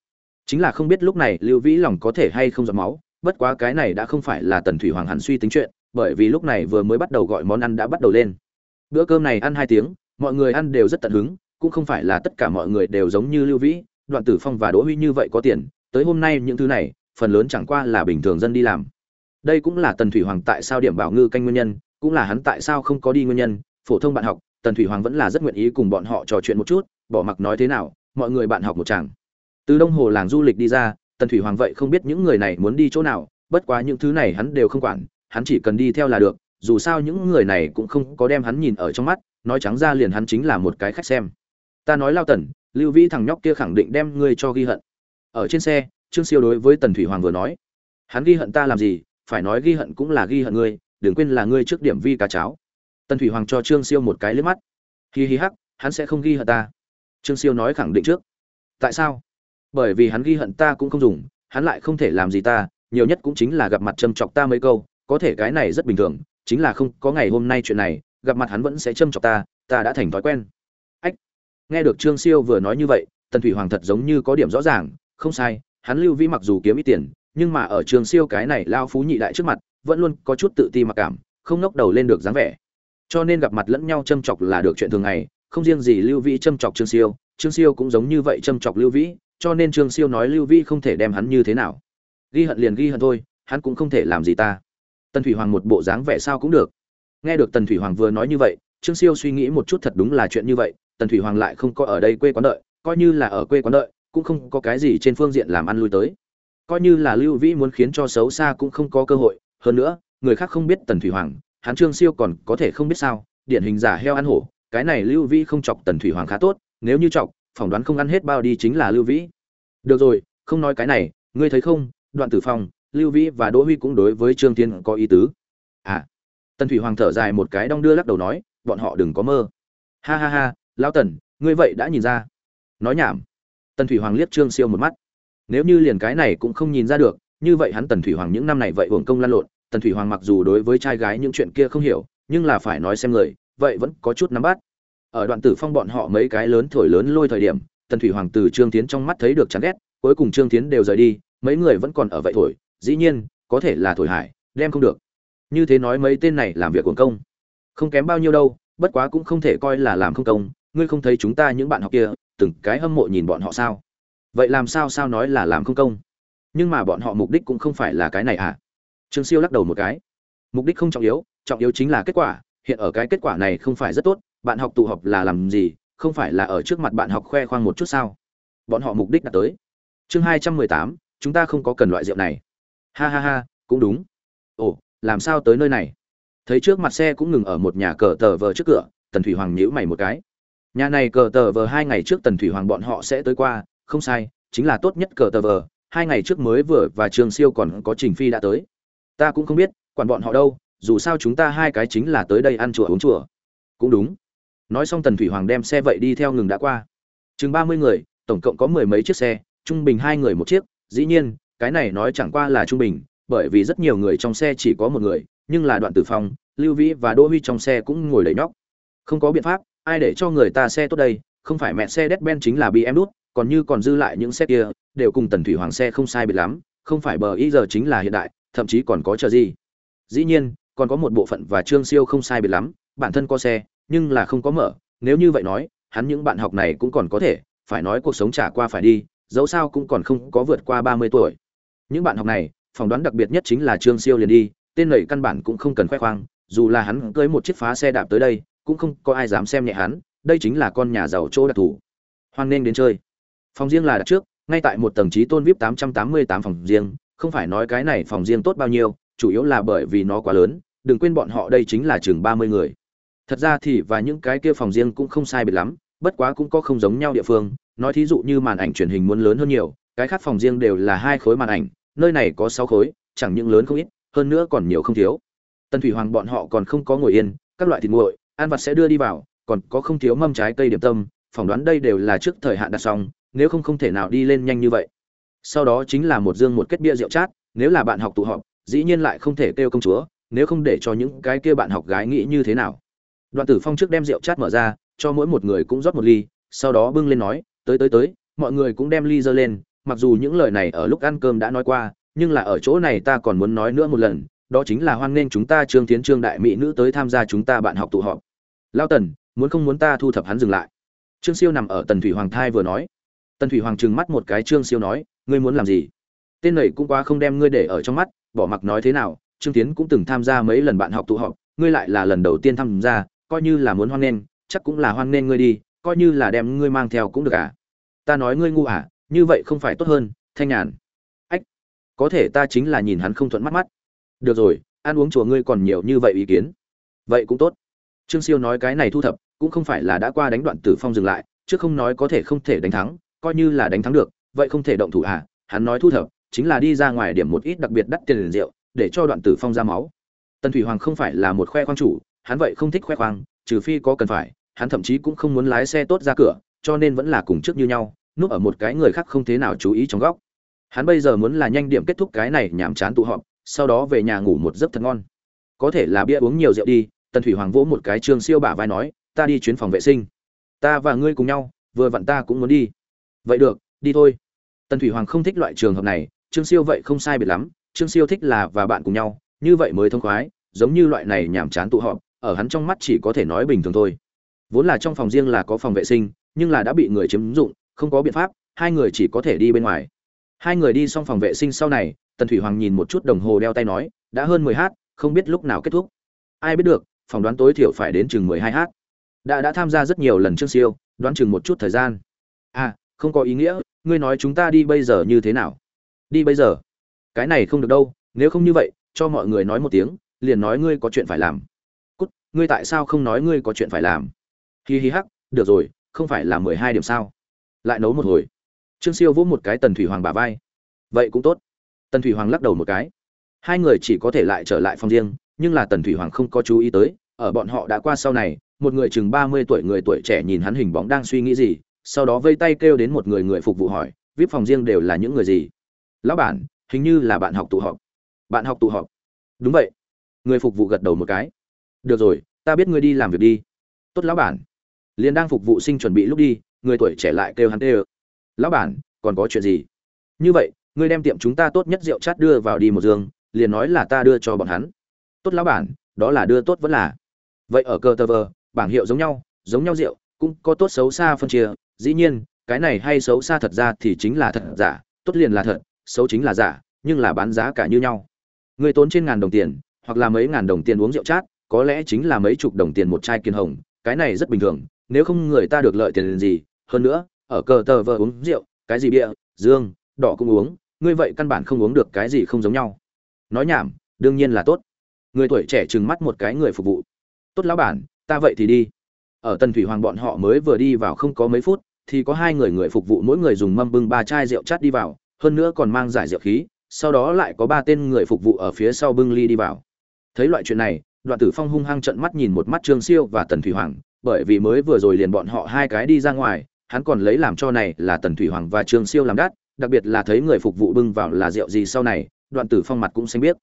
A: Chính là không biết lúc này lưu vĩ lòng có thể hay không giọt máu, bất quá cái này đã không phải là tần thủy hoàng hẳn suy tính chuyện, bởi vì lúc này vừa mới bắt đầu gọi món ăn đã bắt đầu lên. Bữa cơm này ăn hai tiếng, mọi người ăn đều rất tận hứng, cũng không phải là tất cả mọi người đều giống như lưu vĩ, đoạn tử phong và đỗ huy như vậy có tiền tới hôm nay những thứ này, phần lớn chẳng qua là bình thường dân đi làm. Đây cũng là tần thủy hoàng tại sao điểm bảo ngư canh nguyên nhân, cũng là hắn tại sao không có đi nguyên nhân. Phổ thông bạn học, tần thủy hoàng vẫn là rất nguyện ý cùng bọn họ trò chuyện một chút, bỏ mặc nói thế nào, mọi người bạn học một chàng. Từ đông hồ làng du lịch đi ra, tần thủy hoàng vậy không biết những người này muốn đi chỗ nào, bất quá những thứ này hắn đều không quản, hắn chỉ cần đi theo là được, dù sao những người này cũng không có đem hắn nhìn ở trong mắt, nói trắng ra liền hắn chính là một cái khách xem. Ta nói lao tần, lưu vĩ thằng nhóc kia khẳng định đem ngươi cho ghi hận ở trên xe, trương siêu đối với tần thủy hoàng vừa nói, hắn ghi hận ta làm gì? Phải nói ghi hận cũng là ghi hận ngươi, đừng quên là ngươi trước điểm vi cá cháo. Tần thủy hoàng cho trương siêu một cái liếc mắt. Hi hi hắc, hắn sẽ không ghi hận ta. Trương siêu nói khẳng định trước. Tại sao? Bởi vì hắn ghi hận ta cũng không dùng, hắn lại không thể làm gì ta, nhiều nhất cũng chính là gặp mặt châm chọc ta mấy câu, có thể cái này rất bình thường, chính là không có ngày hôm nay chuyện này, gặp mặt hắn vẫn sẽ châm chọc ta ta đã thành thói quen. Ách, nghe được trương siêu vừa nói như vậy, tần thủy hoàng thật giống như có điểm rõ ràng không sai, hắn lưu vi mặc dù kiếm ít tiền, nhưng mà ở Trường siêu cái này lao phú nhị đại trước mặt, vẫn luôn có chút tự ti mặc cảm, không ngóc đầu lên được dáng vẻ. Cho nên gặp mặt lẫn nhau châm chọc là được chuyện thường ngày, không riêng gì lưu vĩ châm chọc trương siêu trương siêu cũng giống như vậy châm chọc lưu vĩ, cho nên trương siêu nói lưu vĩ không thể đem hắn như thế nào. Ghi hận liền ghi hận thôi, hắn cũng không thể làm gì ta. Tần thủy hoàng một bộ dáng vẻ sao cũng được. Nghe được tần thủy hoàng vừa nói như vậy, trương siêu suy nghĩ một chút thật đúng là chuyện như vậy, tần thủy hoàng lại không có ở đây quê quán đợi, coi như là ở quê quán đợi cũng không có cái gì trên phương diện làm ăn lui tới. Coi như là lưu vĩ muốn khiến cho xấu xa cũng không có cơ hội, hơn nữa, người khác không biết tần thủy hoàng, hắn trương siêu còn có thể không biết sao, điển hình giả heo ăn hổ, cái này lưu vĩ không chọc tần thủy hoàng khá tốt, nếu như chọc, phỏng đoán không ăn hết bao đi chính là lưu vĩ. Được rồi, không nói cái này, ngươi thấy không, đoạn tử phong lưu vĩ và đỗ huy cũng đối với trương tiên có ý tứ. À tần thủy hoàng thở dài một cái đong đưa lắc đầu nói, bọn họ đừng có mơ. Ha ha ha, lão tần, ngươi vậy đã nhìn ra. Nói nhảm tần thủy hoàng liếc trương siêu một mắt. Nếu như liền cái này cũng không nhìn ra được, như vậy hắn tần thủy hoàng những năm này vậy hưởng công lan lộn. Tần thủy hoàng mặc dù đối với trai gái những chuyện kia không hiểu, nhưng là phải nói xem người, vậy vẫn có chút nắm bắt. Ở đoạn tử phong bọn họ mấy cái lớn thổi lớn lôi thời điểm, tần thủy hoàng từ trương tiến trong mắt thấy được chán ghét, cuối cùng trương tiến đều rời đi, mấy người vẫn còn ở vậy thổi, dĩ nhiên, có thể là thổi hải, đem không được. Như thế nói mấy tên này làm việc cuồng công. Không kém bao nhiêu đâu, bất quá cũng không thể coi là làm không công, ngươi không thấy chúng ta những bạn học kia từng cái hâm mộ nhìn bọn họ sao? Vậy làm sao sao nói là làm không công? Nhưng mà bọn họ mục đích cũng không phải là cái này à? Trương siêu lắc đầu một cái. Mục đích không trọng yếu trọng yếu chính là kết quả. Hiện ở cái kết quả này không phải rất tốt, bạn học tụ họp là làm gì? Không phải là ở trước mặt bạn học khoe khoang một chút sao? Bọn họ mục đích đã tới. Chương hai trăm mười tám, chúng ta không có cần loại rượu này. Ha ha ha, cũng đúng. Ồ, làm sao tới nơi này? Thấy trước mặt xe cũng ngừng ở một nhà cờ tờ vờ trước cửa, tần thủy hoàng nhíu mày một cái nhà này cờ tờ vờ hai ngày trước tần thủy hoàng bọn họ sẽ tới qua, không sai, chính là tốt nhất cờ tờ vờ, hai ngày trước mới vừa và trường siêu còn có trình phi đã tới. Ta cũng không biết, quản bọn họ đâu, dù sao chúng ta hai cái chính là tới đây ăn chùa uống chùa. Cũng đúng. Nói xong tần thủy hoàng đem xe vậy đi theo ngừng đã qua. Chừng ba mươi người, tổng cộng có mười mấy chiếc xe, trung bình hai người một chiếc, dĩ nhiên, cái này nói chẳng qua là trung bình, bởi vì rất nhiều người trong xe chỉ có một người, nhưng là đoạn tử phong, lưu vĩ và đỗ huy trong xe cũng ngồi đầy nhóc. Không có biện pháp ai để cho người ta xe tốt đây? Không phải mẹ xe đét ben chính là bị em đút, còn như còn dư lại những xe kia, đều cùng tần thủy hoàng xe không sai biệt lắm, không phải bờ ý giờ chính là hiện đại, thậm chí còn có chờ gì. Dĩ nhiên, còn có một bộ phận và trương siêu không sai biệt lắm, bản thân có xe, nhưng là không có mở. Nếu như vậy nói, hắn những bạn học này cũng còn có thể, phải nói cuộc sống trả qua phải đi, dẫu sao cũng còn không có vượt qua ba mươi tuổi. Những bạn học này, phỏng đoán đặc biệt nhất chính là trương siêu liền đi, tên lầy căn bản cũng không cần khoe khoang, dù là hắn cưới một chiếc phá xe đạp tới đây cũng không có ai dám xem nhẹ hắn, đây chính là con nhà giàu chỗ đặc thù. Hoan nghênh đến chơi. Phòng riêng là đặt trước, ngay tại một tầng trí tôn vip tám trăm tám mươi tám phòng riêng, không phải nói cái này phòng riêng tốt bao nhiêu, chủ yếu là bởi vì nó quá lớn, đừng quên bọn họ đây chính là chừng ba mươi người. Thật ra thì và những cái kia phòng riêng cũng không sai biệt lắm, bất quá cũng có không giống nhau địa phương, nói thí dụ như màn ảnh truyền hình muốn lớn hơn nhiều, cái khác phòng riêng đều là hai khối màn ảnh, nơi này có sáu khối, chẳng những lớn không ít, hơn nữa còn nhiều không thiếu. Tần thủy hoàng bọn họ còn không có ngồi yên, các loại thịt nguội ăn vặt sẽ đưa đi vào, còn có không thiếu mâm trái cây điểm tâm, phỏng đoán đây đều là trước thời hạn đặt xong, nếu không không thể nào đi lên nhanh như vậy. Sau đó chính là một dương một kết bia rượu chát, nếu là bạn học tụ họp, dĩ nhiên lại không thể kêu công chúa, nếu không để cho những cái kia bạn học gái nghĩ như thế nào. Đoạn tử phong trước đem rượu chát mở ra, cho mỗi một người cũng rót một ly, sau đó bưng lên nói, tới tới tới, mọi người cũng đem ly dơ lên, mặc dù những lời này ở lúc ăn cơm đã nói qua, nhưng là ở chỗ này ta còn muốn nói nữa một lần, đó chính là hoan nghênh chúng ta trương tiến trương đại mỹ nữ tới tham gia chúng ta bạn học tụ họp lao tần, muốn không muốn ta thu thập hắn dừng lại? Trương siêu nằm ở tần thủy hoàng thai vừa nói. Tần thủy hoàng trừng mắt một cái trương siêu nói, ngươi muốn làm gì? Tên này cũng quá không đem ngươi để ở trong mắt, bỏ mặc nói thế nào, trương tiến cũng từng tham gia mấy lần bạn học tụ họp, ngươi lại là lần đầu tiên tham gia, coi như là muốn hoan nghênh, chắc cũng là hoan nghênh ngươi đi, coi như là đem ngươi mang theo cũng được à? Ta nói ngươi ngu à như vậy không phải tốt hơn, thanh nhàn. Ách, có thể ta chính là nhìn hắn không thuận mắt mắt. Được rồi, ăn uống chùa ngươi còn nhiều như vậy ý kiến. Vậy cũng tốt trương siêu nói cái này thu thập, cũng không phải là đã qua đánh đoạn tử phong dừng lại, chứ không nói có thể không thể đánh thắng, coi như là đánh thắng được, vậy không thể động thủ à? Hắn nói thu thập, chính là đi ra ngoài điểm một ít đặc biệt đắt tiền liền rượu, để cho đoạn tử phong ra máu. Tần thủy hoàng không phải là một khoe khoang chủ, hắn vậy không thích khoe khoang, trừ phi có cần phải, hắn thậm chí cũng không muốn lái xe tốt ra cửa, cho nên vẫn là cùng trước như nhau, núp ở một cái người khác không thế nào chú ý trong góc. Hắn bây giờ muốn là nhanh điểm kết thúc cái này nhàm chán tụ họp, sau đó về nhà ngủ một giấc thật ngon. Có thể là bia uống nhiều rượu đi tần thủy hoàng vỗ một cái trương siêu bả vai nói, ta đi chuyến phòng vệ sinh. Ta và ngươi cùng nhau, vừa vặn ta cũng muốn đi. Vậy được, đi thôi. Tần thủy hoàng không thích loại trường hợp này, trương siêu vậy không sai biệt lắm, trương siêu thích là và bạn cùng nhau, như vậy mới thông khoái, giống như loại này nhàm chán tụ họp, ở hắn trong mắt chỉ có thể nói bình thường thôi. Vốn là trong phòng riêng là có phòng vệ sinh, nhưng là đã bị người chiếm dụng, không có biện pháp, hai người chỉ có thể đi bên ngoài. Hai người đi xong phòng vệ sinh sau này, tần thủy hoàng nhìn một chút đồng hồ đeo tay nói, đã hơn mười h không biết lúc nào kết thúc. Ai biết được phỏng đoán tối thiểu phải đến chừng mười hai h đã đã tham gia rất nhiều lần chương siêu, đoán chừng một chút thời gian. À không có ý nghĩa, ngươi nói chúng ta đi bây giờ như thế nào? Đi bây giờ? Cái này không được đâu, nếu không như vậy, cho mọi người nói một tiếng, liền nói ngươi có chuyện phải làm. Cút, ngươi tại sao không nói ngươi có chuyện phải làm? Hi hi hắc, được rồi, không phải là mười hai điểm sao? Lại nấu một hồi. Trương siêu vỗ một cái tần thủy hoàng bả vai. Vậy cũng tốt. Tần thủy hoàng lắc đầu một cái. Hai người chỉ có thể lại trở lại phòng riêng nhưng là tần thủy hoàng không có chú ý tới, ở bọn họ đã qua sau này, một người chừng ba mươi tuổi, người tuổi trẻ nhìn hắn hình bóng đang suy nghĩ gì, sau đó vây tay kêu đến một người người phục vụ hỏi, vip phòng riêng đều là những người gì? Lão bản, hình như là bạn học tụ họp. Bạn học tụ họp? Đúng vậy. Người phục vụ gật đầu một cái. Được rồi, ta biết ngươi đi làm việc đi. Tốt lão bản. Liền đang phục vụ sinh chuẩn bị lúc đi, người tuổi trẻ lại kêu hắn tê ơ. Lão bản, còn có chuyện gì? Như vậy, ngươi đem tiệm chúng ta tốt nhất rượu chát đưa vào đi một giường, liền nói là ta đưa cho bọn hắn tốt lão bản đó là đưa tốt vẫn là. Vậy ở cờ tơ vơ bảng hiệu giống nhau giống nhau rượu cũng có tốt xấu xa phân chia. Dĩ nhiên cái này hay xấu xa thật ra thì chính là thật giả tốt liền là thật xấu chính là giả nhưng là bán giá cả như nhau. Người tốn trên ngàn đồng tiền hoặc là mấy ngàn đồng tiền uống rượu chát có lẽ chính là mấy chục đồng tiền một chai kiên hồng cái này rất bình thường nếu không người ta được lợi tiền gì. Hơn nữa ở cờ tờ vờ uống rượu cái gì bịa, dương đỏ cũng uống ngươi vậy căn bản không uống được cái gì không giống nhau. Nói nhảm đương nhiên là tốt người tuổi trẻ trừng mắt một cái người phục vụ. Tốt lão bản, ta vậy thì đi. Ở tần thủy hoàng bọn họ mới vừa đi vào không có mấy phút, thì có hai người người phục vụ mỗi người dùng mâm bưng ba chai rượu chát đi vào, hơn nữa còn mang giải rượu khí, sau đó lại có ba tên người phục vụ ở phía sau bưng ly đi vào. Thấy loại chuyện này, đoạn tử phong hung hăng trận mắt nhìn một mắt trương siêu và tần thủy hoàng, bởi vì mới vừa rồi liền bọn họ hai cái đi ra ngoài, hắn còn lấy làm cho này là tần thủy hoàng và trương siêu làm đắt, đặc biệt là thấy người phục vụ bưng vào là rượu gì sau này, đoạn tử phong mặt cũng xanh biết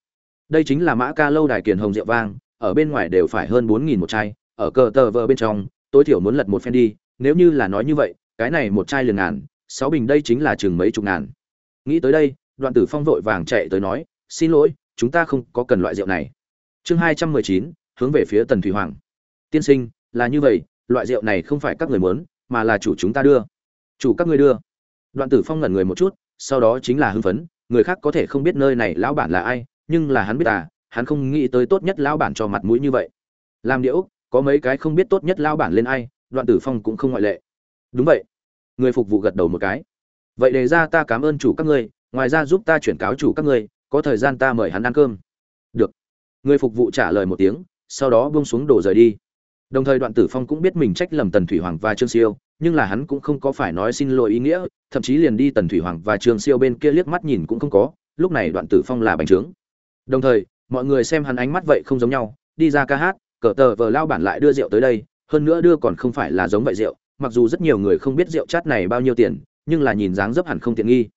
A: đây chính là mã ca lâu đài kiền hồng rượu vang, ở bên ngoài đều phải hơn bốn nghìn một chai, ở cờ tờ vờ bên trong, tối thiểu muốn lật một phen đi, nếu như là nói như vậy, cái này một chai liền ngàn, sáu bình đây chính là chừng mấy chục ngàn. Nghĩ tới đây, đoạn tử phong vội vàng chạy tới nói, xin lỗi, chúng ta không có cần loại rượu này. Chương hai trăm mười chín, hướng về phía tần thủy hoàng. Tiên sinh, là như vậy, loại rượu này không phải các người muốn, mà là chủ chúng ta đưa. Chủ các ngươi đưa? Đoạn tử phong ngẩn người một chút, sau đó chính là hưng phấn, người khác có thể không biết nơi này lão bản là ai nhưng là hắn biết à hắn không nghĩ tới tốt nhất lão bản cho mặt mũi như vậy. Làm điệu có mấy cái không biết tốt nhất lão bản lên ai, đoạn tử phong cũng không ngoại lệ. Đúng vậy. Người phục vụ gật đầu một cái. Vậy đề ra ta cảm ơn chủ các ngươi, ngoài ra giúp ta chuyển cáo chủ các ngươi, có thời gian ta mời hắn ăn cơm. Được. Người phục vụ trả lời một tiếng, sau đó buông xuống đổ rời đi. Đồng thời đoạn tử phong cũng biết mình trách lầm tần thủy hoàng và trương siêu, nhưng là hắn cũng không có phải nói xin lỗi ý nghĩa, thậm chí liền đi tần thủy hoàng và trương siêu bên kia liếc mắt nhìn cũng không có, lúc này đoạn tử phong là bành trướng đồng thời, mọi người xem hắn ánh mắt vậy không giống nhau, đi ra ca hát, cờ tờ vờ lao bản lại đưa rượu tới đây, hơn nữa đưa còn không phải là giống vậy rượu, mặc dù rất nhiều người không biết rượu chát này bao nhiêu tiền, nhưng là nhìn dáng dấp hẳn không tiện nghi.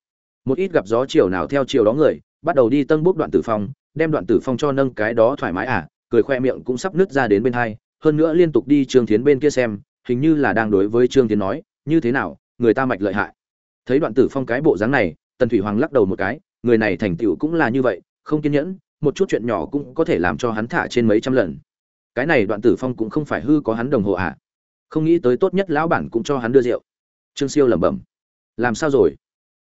A: Một ít gặp gió chiều nào theo chiều đó người, bắt đầu đi tân bút đoạn tử phong, đem đoạn tử phong cho nâng cái đó thoải mái à cười khoe miệng cũng sắp nứt ra đến bên hai, hơn nữa liên tục đi trương tiến bên kia xem, hình như là đang đối với trương tiến nói, như thế nào, người ta mạch lợi hại. Thấy đoạn tử phong cái bộ dáng này, tần thủy hoàng lắc đầu một cái, người này thành tựu cũng là như vậy không kiên nhẫn, một chút chuyện nhỏ cũng có thể làm cho hắn thả trên mấy trăm lần. Cái này đoạn tử phong cũng không phải hư có hắn đồng hồ à? Không nghĩ tới tốt nhất lão bản cũng cho hắn đưa rượu. Trương siêu lẩm bẩm. Làm sao rồi?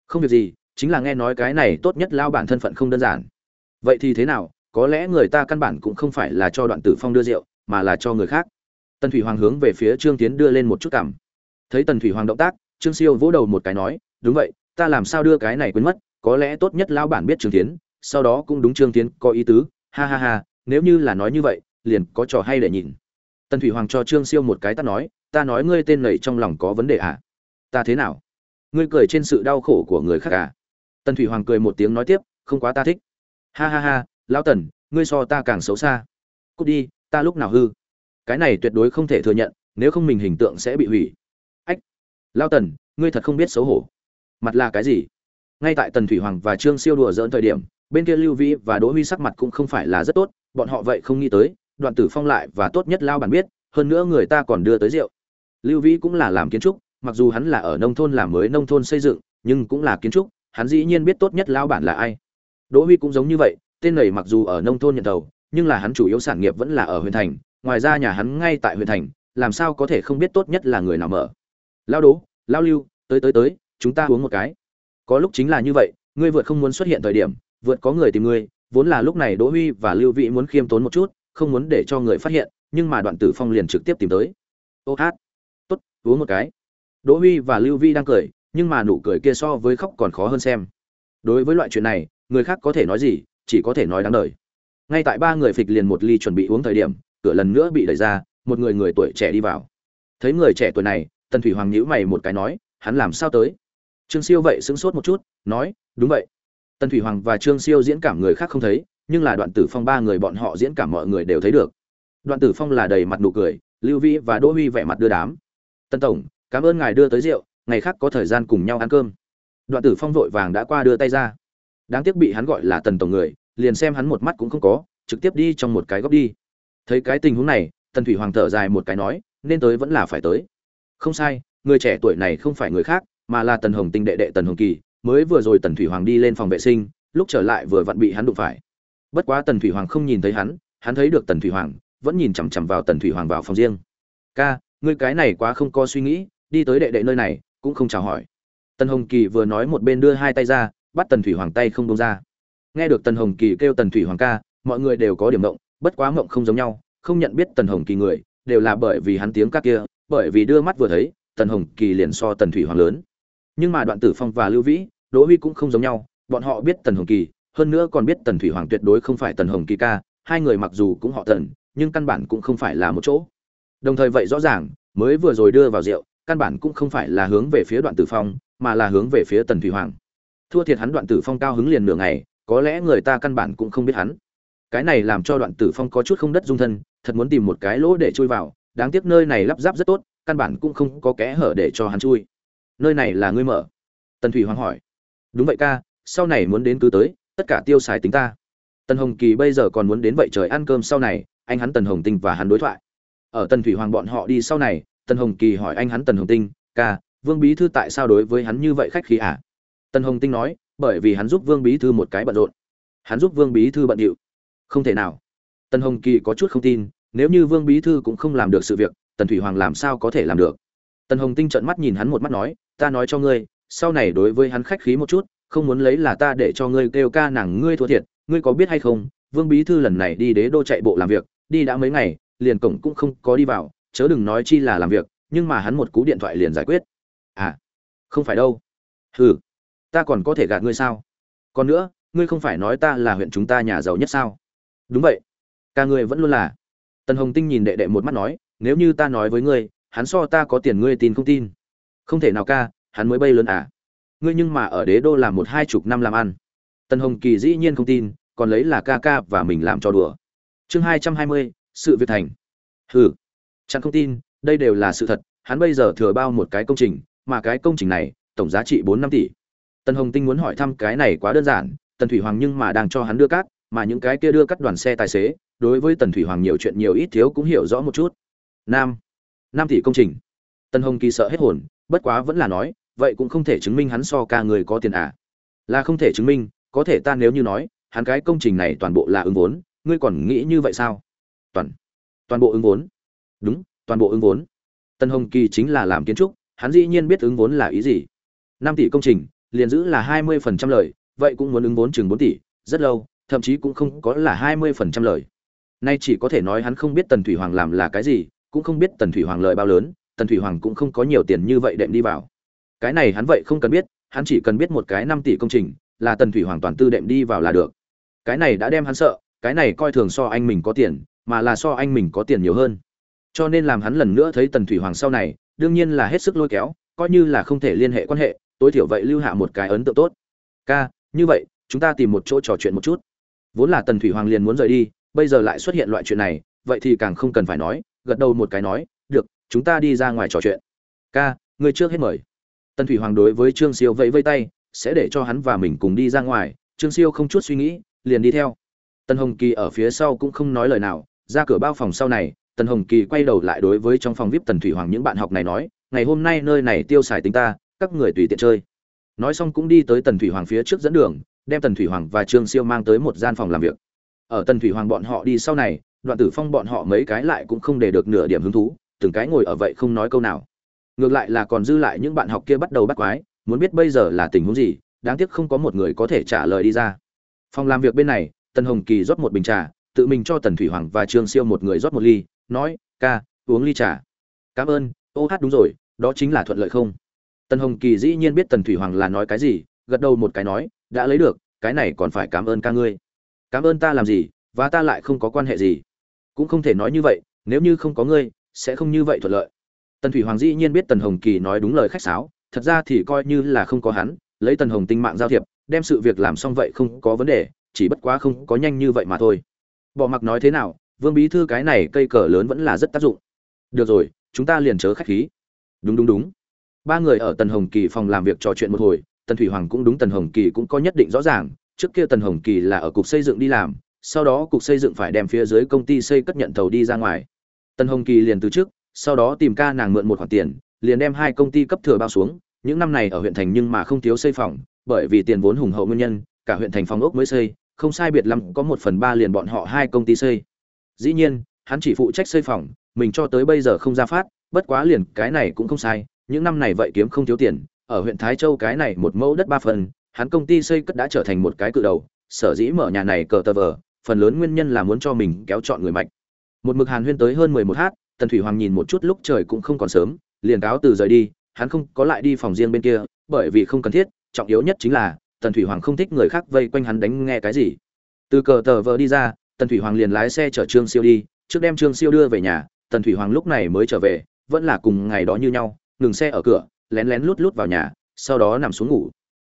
A: Không việc gì, chính là nghe nói cái này tốt nhất lão bản thân phận không đơn giản. Vậy thì thế nào? Có lẽ người ta căn bản cũng không phải là cho đoạn tử phong đưa rượu, mà là cho người khác. Tần thủy hoàng hướng về phía trương tiến đưa lên một chút cảm. Thấy tần thủy hoàng động tác, trương siêu vỗ đầu một cái nói, đúng vậy, ta làm sao đưa cái này quên mất, có lẽ tốt nhất lão bản biết trương tiến sau đó cũng đúng trương tiến có ý tứ, ha ha ha, nếu như là nói như vậy, liền có trò hay để nhìn. Tần thủy hoàng cho trương siêu một cái tắt nói, ta nói ngươi tên này trong lòng có vấn đề à? Ta thế nào? Ngươi cười trên sự đau khổ của người khác à? Tần thủy hoàng cười một tiếng nói tiếp, không quá ta thích. Ha ha ha, lão tần, ngươi so ta càng xấu xa. Cút đi, ta lúc nào hư? Cái này tuyệt đối không thể thừa nhận, nếu không mình hình tượng sẽ bị hủy. Ách! Lao tần, ngươi thật không biết xấu hổ. Mặt là cái gì? Ngay tại tần thủy hoàng và trương siêu đùa dỡn thời điểm bên kia lưu vĩ và đỗ huy sắc mặt cũng không phải là rất tốt, bọn họ vậy không nghĩ tới, đoạn tử phong lại và tốt nhất lao bản biết, hơn nữa người ta còn đưa tới rượu. Lưu vĩ cũng là làm kiến trúc, mặc dù hắn là ở nông thôn làm mới nông thôn xây dựng, nhưng cũng là kiến trúc, hắn dĩ nhiên biết tốt nhất lao bản là ai. Đỗ huy cũng giống như vậy, tên này mặc dù ở nông thôn nhận đầu, nhưng là hắn chủ yếu sản nghiệp vẫn là ở huyện thành, ngoài ra nhà hắn ngay tại huyện thành, làm sao có thể không biết tốt nhất là người nào mở. Lao đố lao lưu, tới tới tới, chúng ta uống một cái. Có lúc chính là như vậy, ngươi vượt không muốn xuất hiện thời điểm vượt có người tìm ngươi, vốn là lúc này đỗ huy và lưu vĩ muốn khiêm tốn một chút, không muốn để cho người phát hiện, nhưng mà đoạn tử phong liền trực tiếp tìm tới. Ô hát, tốt, uống một cái. Đỗ huy và lưu vĩ đang cười, nhưng mà nụ cười kia so với khóc còn khó hơn xem. Đối với loại chuyện này, người khác có thể nói gì, chỉ có thể nói đáng đời. Ngay tại ba người phịch liền một ly chuẩn bị uống thời điểm, cửa lần nữa bị đẩy ra, một người người tuổi trẻ đi vào. Thấy người trẻ tuổi này, tần thủy hoàng nhíu mày một cái nói, hắn làm sao tới? Trương siêu vậy sững sốt một chút, nói, đúng vậy tần thủy hoàng và trương siêu diễn cảm người khác không thấy, nhưng là đoạn tử phong ba người bọn họ diễn cảm mọi người đều thấy được. Đoạn tử phong là đầy mặt nụ cười, lưu vĩ và đỗ huy vẻ mặt đưa đám. Tân tổng, cảm ơn ngài đưa tới rượu, ngày khác có thời gian cùng nhau ăn cơm. Đoạn tử phong vội vàng đã qua đưa tay ra. Đáng tiếc bị hắn gọi là tần tổng người, liền xem hắn một mắt cũng không có, trực tiếp đi trong một cái góc đi. Thấy cái tình huống này, tần thủy hoàng thở dài một cái nói, nên tới vẫn là phải tới. Không sai, người trẻ tuổi này không phải người khác, mà là tần hồng tinh đệ đệ tần hồng kỳ mới vừa rồi tần thủy hoàng đi lên phòng vệ sinh, lúc trở lại vừa vặn bị hắn đụng phải. Bất quá tần thủy hoàng không nhìn thấy hắn hắn thấy được tần thủy hoàng, vẫn nhìn chằm chằm vào tần thủy hoàng vào phòng riêng. Ca, ngươi cái này quá không có suy nghĩ, đi tới đệ đệ nơi này, cũng không chào hỏi. Tần hồng kỳ vừa nói một bên đưa hai tay ra, bắt tần thủy hoàng tay không đông ra. Nghe được tần hồng kỳ kêu tần thủy hoàng ca, mọi người đều có điểm mộng bất quá mộng không giống nhau, không nhận biết tần hồng kỳ người, đều là bởi vì hắn tiếng ca kia, bởi vì đưa mắt vừa thấy, tần hồng kỳ liền so tần thủy hoàng lớn nhưng mà đoạn tử phong và lưu vĩ, đỗ huy cũng không giống nhau, bọn họ biết tần hồng kỳ, hơn nữa còn biết tần thủy hoàng tuyệt đối không phải tần hồng kỳ ca, hai người mặc dù cũng họ tần, nhưng căn bản cũng không phải là một chỗ. Đồng thời vậy rõ ràng, mới vừa rồi đưa vào rượu, căn bản cũng không phải là hướng về phía đoạn tử phong, mà là hướng về phía tần thủy hoàng. Thua thiệt hắn đoạn tử phong cao hứng liền nửa ngày, có lẽ người ta căn bản cũng không biết hắn. Cái này làm cho đoạn tử phong có chút không đất dung thân, thật muốn tìm một cái lỗ để chui vào, đáng tiếc nơi này lắp ráp rất tốt, căn bản cũng không có kẽ hở để cho hắn chui nơi này là ngươi mở. Tần thủy hoàng hỏi. Đúng vậy ca, sau này muốn đến cứ tới, tất cả tiêu xài tính ta. Tần hồng kỳ bây giờ còn muốn đến vậy trời ăn cơm sau này, anh hắn tần hồng tinh và hắn đối thoại. Ở tần thủy hoàng bọn họ đi sau này, tần hồng kỳ hỏi anh hắn tần hồng tinh, ca, vương bí thư tại sao đối với hắn như vậy khách khí à? Tần hồng tinh nói, bởi vì hắn giúp vương bí thư một cái bận rộn. Hắn giúp vương bí thư bận điệu. Không thể nào. Tần hồng kỳ có chút không tin, nếu như vương bí thư cũng không làm được sự việc, tần thủy hoàng làm sao có thể làm được? Tần hồng tinh trợn mắt nhìn hắn một mắt nói ta nói cho ngươi, sau này đối với hắn khách khí một chút, không muốn lấy là ta để cho ngươi kêu ca nàng ngươi thua thiệt, ngươi có biết hay không, vương bí thư lần này đi đế đô chạy bộ làm việc, đi đã mấy ngày, liền cổng cũng không có đi vào, chớ đừng nói chi là làm việc, nhưng mà hắn một cú điện thoại liền giải quyết. À không phải đâu. Hừ, ta còn có thể gạt ngươi sao? Còn nữa, ngươi không phải nói ta là huyện chúng ta nhà giàu nhất sao? Đúng vậy. Ca ngươi vẫn luôn là. Tần hồng tinh nhìn đệ đệ một mắt nói, nếu như ta nói với ngươi, hắn so ta có tiền ngươi tin không tin? Không thể nào ca, hắn mới bay lớn à. Ngươi nhưng mà ở đế đô làm một hai chục năm làm ăn. Tân hồng kỳ dĩ nhiên không tin, còn lấy là ca ca và mình làm cho đùa. Chương hai trăm hai mươi, sự việc thành. Hừ, chẳng không tin, đây đều là sự thật, hắn bây giờ thừa bao một cái công trình, mà cái công trình này, tổng giá trị bốn năm tỷ. Tân hồng tinh muốn hỏi thăm cái này quá đơn giản, tần thủy hoàng nhưng mà đang cho hắn đưa cát, mà những cái kia đưa cắt đoàn xe tài xế, đối với tần thủy hoàng nhiều chuyện nhiều ít thiếu cũng hiểu rõ một chút. Nam, năm tỷ công trình. Tân hồng kỳ sợ hết hồn bất quá vẫn là nói, vậy cũng không thể chứng minh hắn so ca người có tiền à. Là không thể chứng minh, có thể ta nếu như nói, hắn cái công trình này toàn bộ là ứng vốn, ngươi còn nghĩ như vậy sao? Toàn toàn bộ ứng vốn. Đúng, toàn bộ ứng vốn. Tân hồng kỳ chính là làm kiến trúc, hắn dĩ nhiên biết ứng vốn là ý gì. Năm tỷ công trình, liền giữ là hai mươi phần trăm lời, vậy cũng muốn ứng vốn chừng bốn tỷ, rất lâu, thậm chí cũng không có là hai mươi phần trăm lời. Nay chỉ có thể nói hắn không biết tần thủy hoàng làm là cái gì, cũng không biết tần thủy hoàng lợi bao lớn tần thủy hoàng cũng không có nhiều tiền như vậy đệm đi vào. Cái này hắn vậy không cần biết, hắn chỉ cần biết một cái năm tỷ công trình, là tần thủy hoàng toàn tư đệm đi vào là được. Cái này đã đem hắn sợ, cái này coi thường so anh mình có tiền, mà là so anh mình có tiền nhiều hơn. Cho nên làm hắn lần nữa thấy tần thủy hoàng sau này, đương nhiên là hết sức lôi kéo, coi như là không thể liên hệ quan hệ, tối thiểu vậy lưu hạ một cái ấn tượng tốt. Ca, như vậy, chúng ta tìm một chỗ trò chuyện một chút. Vốn là tần thủy hoàng liền muốn rời đi, bây giờ lại xuất hiện loại chuyện này, vậy thì càng không cần phải nói, gật đầu một cái nói chúng ta đi ra ngoài trò chuyện. Ca người trước hết mời. Tần thủy hoàng đối với trương siêu vẫy vây tay, sẽ để cho hắn và mình cùng đi ra ngoài. Trương siêu không chút suy nghĩ, liền đi theo. Tần hồng kỳ ở phía sau cũng không nói lời nào. Ra cửa bao phòng sau này, tần hồng kỳ quay đầu lại đối với trong phòng vip tần thủy hoàng những bạn học này nói, ngày hôm nay nơi này tiêu xài tính ta, các người tùy tiện chơi. Nói xong cũng đi tới tần thủy hoàng phía trước dẫn đường, đem tần thủy hoàng và trương siêu mang tới một gian phòng làm việc. Ở tần thủy hoàng bọn họ đi sau này, đoạn tử phong bọn họ mấy cái lại cũng không để được nửa điểm hứng thú từng cái ngồi ở vậy không nói câu nào. Ngược lại là còn dư lại những bạn học kia bắt đầu bắt quái, muốn biết bây giờ là tình huống gì, đáng tiếc không có một người có thể trả lời đi ra. Phòng làm việc bên này, tần hồng kỳ rót một bình trà, tự mình cho tần thủy hoàng và trương siêu một người rót một ly, nói, ca, uống ly trà. Cảm ơn, ô hát đúng rồi, đó chính là thuận lợi không? Tần hồng kỳ dĩ nhiên biết tần thủy hoàng là nói cái gì, gật đầu một cái nói, đã lấy được, cái này còn phải cảm ơn ca ngươi. Cảm ơn ta làm gì, và ta lại không có quan hệ gì. Cũng không thể nói như vậy, nếu như không có ngươi sẽ không như vậy thuận lợi. Tần thủy hoàng dĩ nhiên biết tần hồng kỳ nói đúng lời khách sáo, thật ra thì coi như là không có hắn, lấy tần hồng tinh mạng giao thiệp, đem sự việc làm xong vậy không có vấn đề, chỉ bất quá không có nhanh như vậy mà thôi. Bỏ mặc nói thế nào, vương bí thư cái này cây cờ lớn vẫn là rất tác dụng. Được rồi, chúng ta liền chớ khách khí. Đúng đúng đúng. Ba người ở tần hồng kỳ phòng làm việc trò chuyện một hồi, tần thủy hoàng cũng đúng, tần hồng kỳ cũng có nhất định rõ ràng, trước kia tần hồng kỳ là ở cục xây dựng đi làm, sau đó cục xây dựng phải đem phía dưới công ty xây cất nhận thầu đi ra ngoài tần hồng kỳ liền từ trước, sau đó tìm ca nàng mượn một khoản tiền, liền đem hai công ty cấp thừa bao xuống. Những năm này ở huyện thành nhưng mà không thiếu xây phòng, bởi vì tiền vốn hùng hậu nguyên nhân, cả huyện thành phòng ốc mới xây, không sai biệt lắm có một phần ba liền bọn họ hai công ty xây. Dĩ nhiên, hắn chỉ phụ trách xây phòng, mình cho tới bây giờ không ra phát, bất quá liền cái này cũng không sai, những năm này vậy kiếm không thiếu tiền, ở huyện thái châu cái này một mẫu đất ba phần, hắn công ty xây cất đã trở thành một cái cự đầu, sở dĩ mở nhà này cờ tờ vờ, phần lớn nguyên nhân là muốn cho mình kéo chọn người mạnh một mực hàn huyên tới hơn mười một h tần thủy hoàng nhìn một chút lúc trời cũng không còn sớm, liền cáo từ rời đi, hắn không có lại đi phòng riêng bên kia, bởi vì không cần thiết, trọng yếu nhất chính là, tần thủy hoàng không thích người khác vây quanh hắn đánh nghe cái gì. Từ cờ tờ vờ đi ra, tần thủy hoàng liền lái xe chở trương siêu đi, trước đem trương siêu đưa về nhà, tần thủy hoàng lúc này mới trở về, vẫn là cùng ngày đó như nhau, ngừng xe ở cửa, lén lén lút lút vào nhà, sau đó nằm xuống ngủ.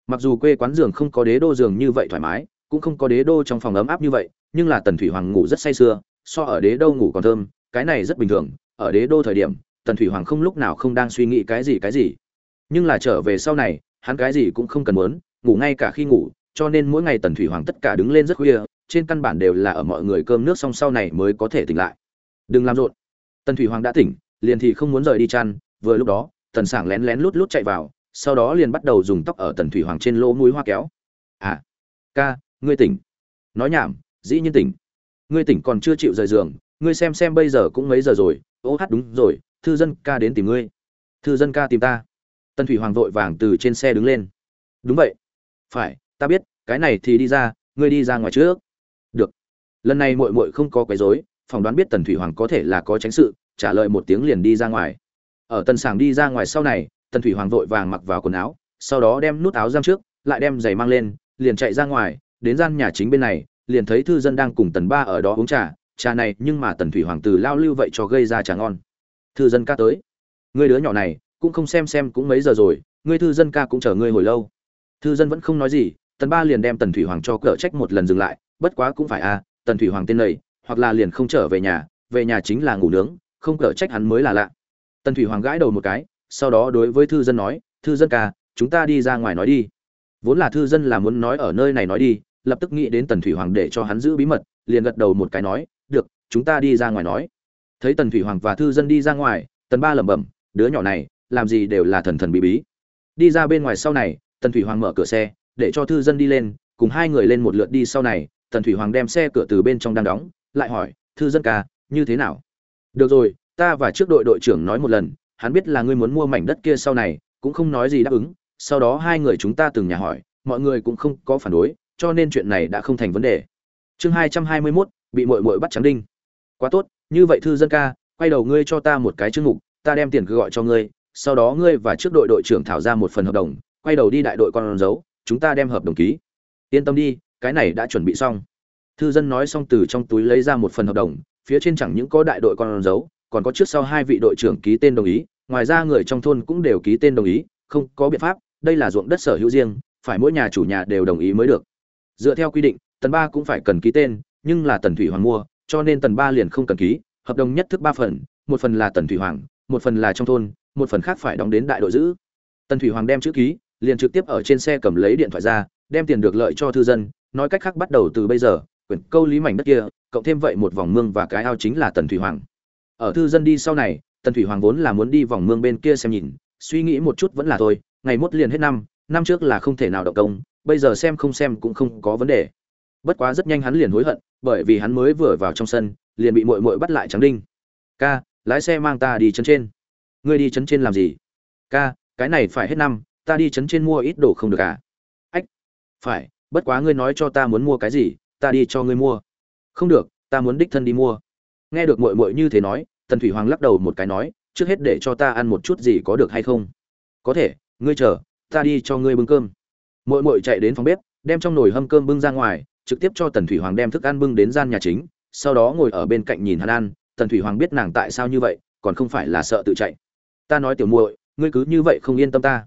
A: Mặc dù quê quán giường không có đế đô giường như vậy thoải mái, cũng không có đế đô trong phòng ấm áp như vậy, nhưng là tần thủy hoàng ngủ rất say sưa so ở đế đô ngủ còn thơm, cái này rất bình thường, ở đế đô thời điểm, tần thủy hoàng không lúc nào không đang suy nghĩ cái gì cái gì. Nhưng là trở về sau này, hắn cái gì cũng không cần muốn, ngủ ngay cả khi ngủ, cho nên mỗi ngày tần thủy hoàng tất cả đứng lên rất khuya, trên căn bản đều là ở mọi người cơm nước xong sau này mới có thể tỉnh lại. Đừng làm rộn. Tần thủy hoàng đã tỉnh, liền thì không muốn rời đi chăn, vừa lúc đó, tần sảng lén lén lút lút chạy vào, sau đó liền bắt đầu dùng tóc ở tần thủy hoàng trên lỗ mũi hoa kéo. À ca, ngươi tỉnh. Nói nhảm, dĩ nhiên tỉnh ngươi tỉnh còn chưa chịu rời giường, ngươi xem xem bây giờ cũng mấy giờ rồi, ô hát đúng rồi, thư dân ca đến tìm ngươi. Thư dân ca tìm ta. Tần thủy hoàng vội vàng từ trên xe đứng lên. Đúng vậy. Phải, ta biết, cái này thì đi ra, ngươi đi ra ngoài trước. Được. Lần này muội muội không có quấy rối, phỏng đoán biết tần thủy hoàng có thể là có tránh sự, trả lời một tiếng liền đi ra ngoài. Ở tần sảng đi ra ngoài sau này, tần thủy hoàng vội vàng mặc vào quần áo, sau đó đem nút áo giam trước, lại đem giày mang lên, liền chạy ra ngoài, đến gian nhà chính bên này liền thấy thư dân đang cùng tần ba ở đó uống trà trà này nhưng mà tần thủy hoàng từ lao lưu vậy cho gây ra trà ngon. Thư dân ca tới. Người đứa nhỏ này, cũng không xem xem cũng mấy giờ rồi, ngươi thư dân ca cũng chờ ngươi hồi lâu. Thư dân vẫn không nói gì, tần ba liền đem tần thủy hoàng cho cỡ trách một lần dừng lại, bất quá cũng phải à tần thủy hoàng tên lầy hoặc là liền không trở về nhà về nhà chính là ngủ nướng, không cỡ trách hắn mới là lạ. Tần thủy hoàng gãi đầu một cái, sau đó đối với thư dân nói, thư dân ca, chúng ta đi ra ngoài nói đi. Vốn là thư dân là muốn nói ở nơi này nói đi lập tức nghĩ đến tần thủy hoàng để cho hắn giữ bí mật, liền gật đầu một cái nói, được, chúng ta đi ra ngoài nói. Thấy tần thủy hoàng và thư dân đi ra ngoài, tần ba lẩm bẩm, đứa nhỏ này, làm gì đều là thần thần bí bí. Đi ra bên ngoài sau này, tần thủy hoàng mở cửa xe, để cho thư dân đi lên, cùng hai người lên một lượt đi sau này, tần thủy hoàng đem xe cửa từ bên trong đang đóng, lại hỏi, thư dân ca, như thế nào? Được rồi, ta và trước đội đội trưởng nói một lần, hắn biết là ngươi muốn mua mảnh đất kia sau này, cũng không nói gì đáp ứng, sau đó hai người chúng ta từng nhà hỏi, mọi người cũng không có phản đối cho nên chuyện này đã không thành vấn đề. Chương hai trăm hai mươi mốt, bị mội mội bắt trắng đinh. Quá tốt, như vậy thư dân ca, quay đầu ngươi cho ta một cái chương mục, ta đem tiền cứ gọi cho ngươi, sau đó ngươi và trước đội đội trưởng thảo ra một phần hợp đồng, quay đầu đi đại đội con dấu, chúng ta đem hợp đồng ký. Yên tâm đi, cái này đã chuẩn bị xong. Thư dân nói xong từ trong túi lấy ra một phần hợp đồng, phía trên chẳng những có đại đội con dấu, còn có trước sau hai vị đội trưởng ký tên đồng ý, ngoài ra người trong thôn cũng đều ký tên đồng ý, không có biện pháp, đây là ruộng đất sở hữu riêng, phải mỗi nhà chủ nhà đều đồng ý mới được dựa theo quy định, tần ba cũng phải cần ký tên, nhưng là tần thủy hoàng mua, cho nên tần ba liền không cần ký, hợp đồng nhất thức ba phần, một phần là tần thủy hoàng, một phần là trong thôn, một phần khác phải đóng đến đại đội giữ. Tần thủy hoàng đem chữ ký, liền trực tiếp ở trên xe cầm lấy điện thoại ra, đem tiền được lợi cho thư dân, nói cách khác bắt đầu từ bây giờ, quyển câu lý mảnh đất kia, cộng thêm vậy một vòng mương và cái ao chính là tần thủy hoàng. Ở thư dân đi sau này, tần thủy hoàng vốn là muốn đi vòng mương bên kia xem nhìn, suy nghĩ một chút vẫn là thôi, ngày mốt liền hết năm năm trước là không thể nào động công bây giờ xem không xem cũng không có vấn đề. Bất quá rất nhanh hắn liền hối hận, bởi vì hắn mới vừa vào trong sân, liền bị mội mội bắt lại trắng đinh. Ca, lái xe mang ta đi chân trên. Ngươi đi chấn trên làm gì? Ca, cái này phải hết năm, ta đi chấn trên mua ít đồ không được à? Ách, phải, bất quá ngươi nói cho ta muốn mua cái gì, ta đi cho ngươi mua. Không được, ta muốn đích thân đi mua. Nghe được mội mội như thế nói, tần thủy hoàng lắc đầu một cái nói, trước hết để cho ta ăn một chút gì có được hay không? Có thể, ngươi chờ, ta đi cho ngươi bưng cơm mội mội chạy đến phòng bếp, đem trong nồi hâm cơm bưng ra ngoài, trực tiếp cho tần thủy hoàng đem thức ăn bưng đến gian nhà chính, sau đó ngồi ở bên cạnh nhìn hắn ăn tần thủy hoàng biết nàng tại sao như vậy, còn không phải là sợ tự chạy. Ta nói tiểu muội, ngươi cứ như vậy không yên tâm ta.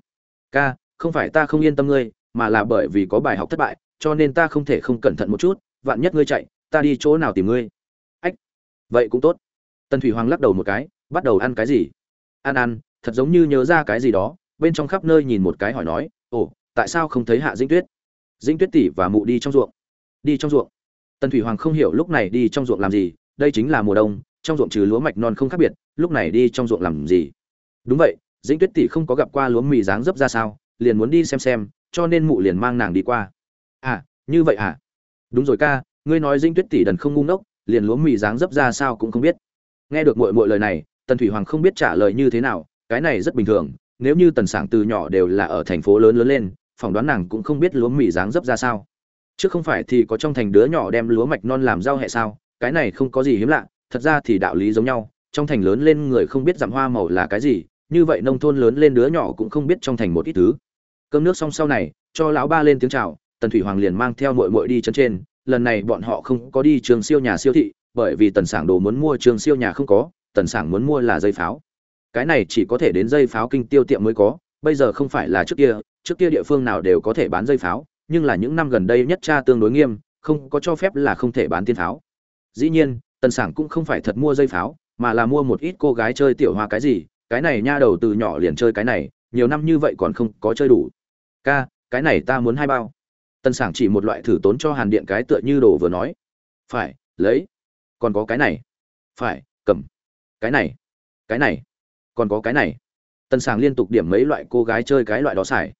A: Ca, không phải ta không yên tâm ngươi, mà là bởi vì có bài học thất bại, cho nên ta không thể không cẩn thận một chút, vạn nhất ngươi chạy, ta đi chỗ nào tìm ngươi? Ách, vậy cũng tốt. Tần thủy hoàng lắc đầu một cái, bắt đầu ăn cái gì? Ăn ăn thật giống như nhớ ra cái gì đó. Bên trong khắp nơi nhìn một cái hỏi nói, ồ tại sao không thấy hạ dĩnh tuyết? Dĩnh tuyết tỷ và mụ đi trong ruộng. Đi trong ruộng. Tần thủy hoàng không hiểu lúc này đi trong ruộng làm gì, đây chính là mùa đông, trong ruộng trừ lúa mạch non không khác biệt, lúc này đi trong ruộng làm gì? Đúng vậy, dĩnh tuyết tỷ không có gặp qua lúa mì dáng dấp ra sao, liền muốn đi xem xem, cho nên mụ liền mang nàng đi qua. À như vậy à? Đúng rồi ca, ngươi nói dĩnh tuyết tỷ đần không ngu ngốc, liền lúa mì dáng dấp ra sao cũng không biết. Nghe được mọi mọi lời này, tần thủy hoàng không biết trả lời như thế nào, cái này rất bình thường, nếu như tần sảng từ nhỏ đều là ở thành phố lớn lớn lên phỏng đoán nàng cũng không biết lúa mì dáng dấp ra sao. Chứ không phải thì có trong thành đứa nhỏ đem lúa mạch non làm rau hẹ sao? Cái này không có gì hiếm lạ, thật ra thì đạo lý giống nhau. Trong thành lớn lên người không biết dặm hoa màu là cái gì, như vậy nông thôn lớn lên đứa nhỏ cũng không biết trong thành một ít thứ. Cơm nước xong sau này, cho lão ba lên tiếng chào, tần thủy hoàng liền mang theo mội mội đi chân trên. Lần này bọn họ không có đi trường siêu nhà siêu thị, bởi vì tần sảng đồ muốn mua trường siêu nhà không có, tần sảng muốn mua là dây pháo. Cái này chỉ có thể đến dây pháo kinh tiêu tiệm mới có bây giờ không phải là trước kia trước kia địa phương nào đều có thể bán dây pháo, nhưng là những năm gần đây nhất tra tương đối nghiêm, không có cho phép là không thể bán tiên pháo. Dĩ nhiên, tần sảng cũng không phải thật mua dây pháo, mà là mua một ít cô gái chơi tiểu hoa cái gì, cái này nha đầu từ nhỏ liền chơi cái này, nhiều năm như vậy còn không có chơi đủ. Ca, cái này ta muốn hai bao. Tần sảng chỉ một loại thử tốn cho hàn điện cái tựa như đồ vừa nói. Phải, lấy. Còn có cái này. Phải, cầm. Cái này. Cái này. Còn có cái này tần sảng liên tục điểm mấy loại cô gái chơi cái loại đó xài.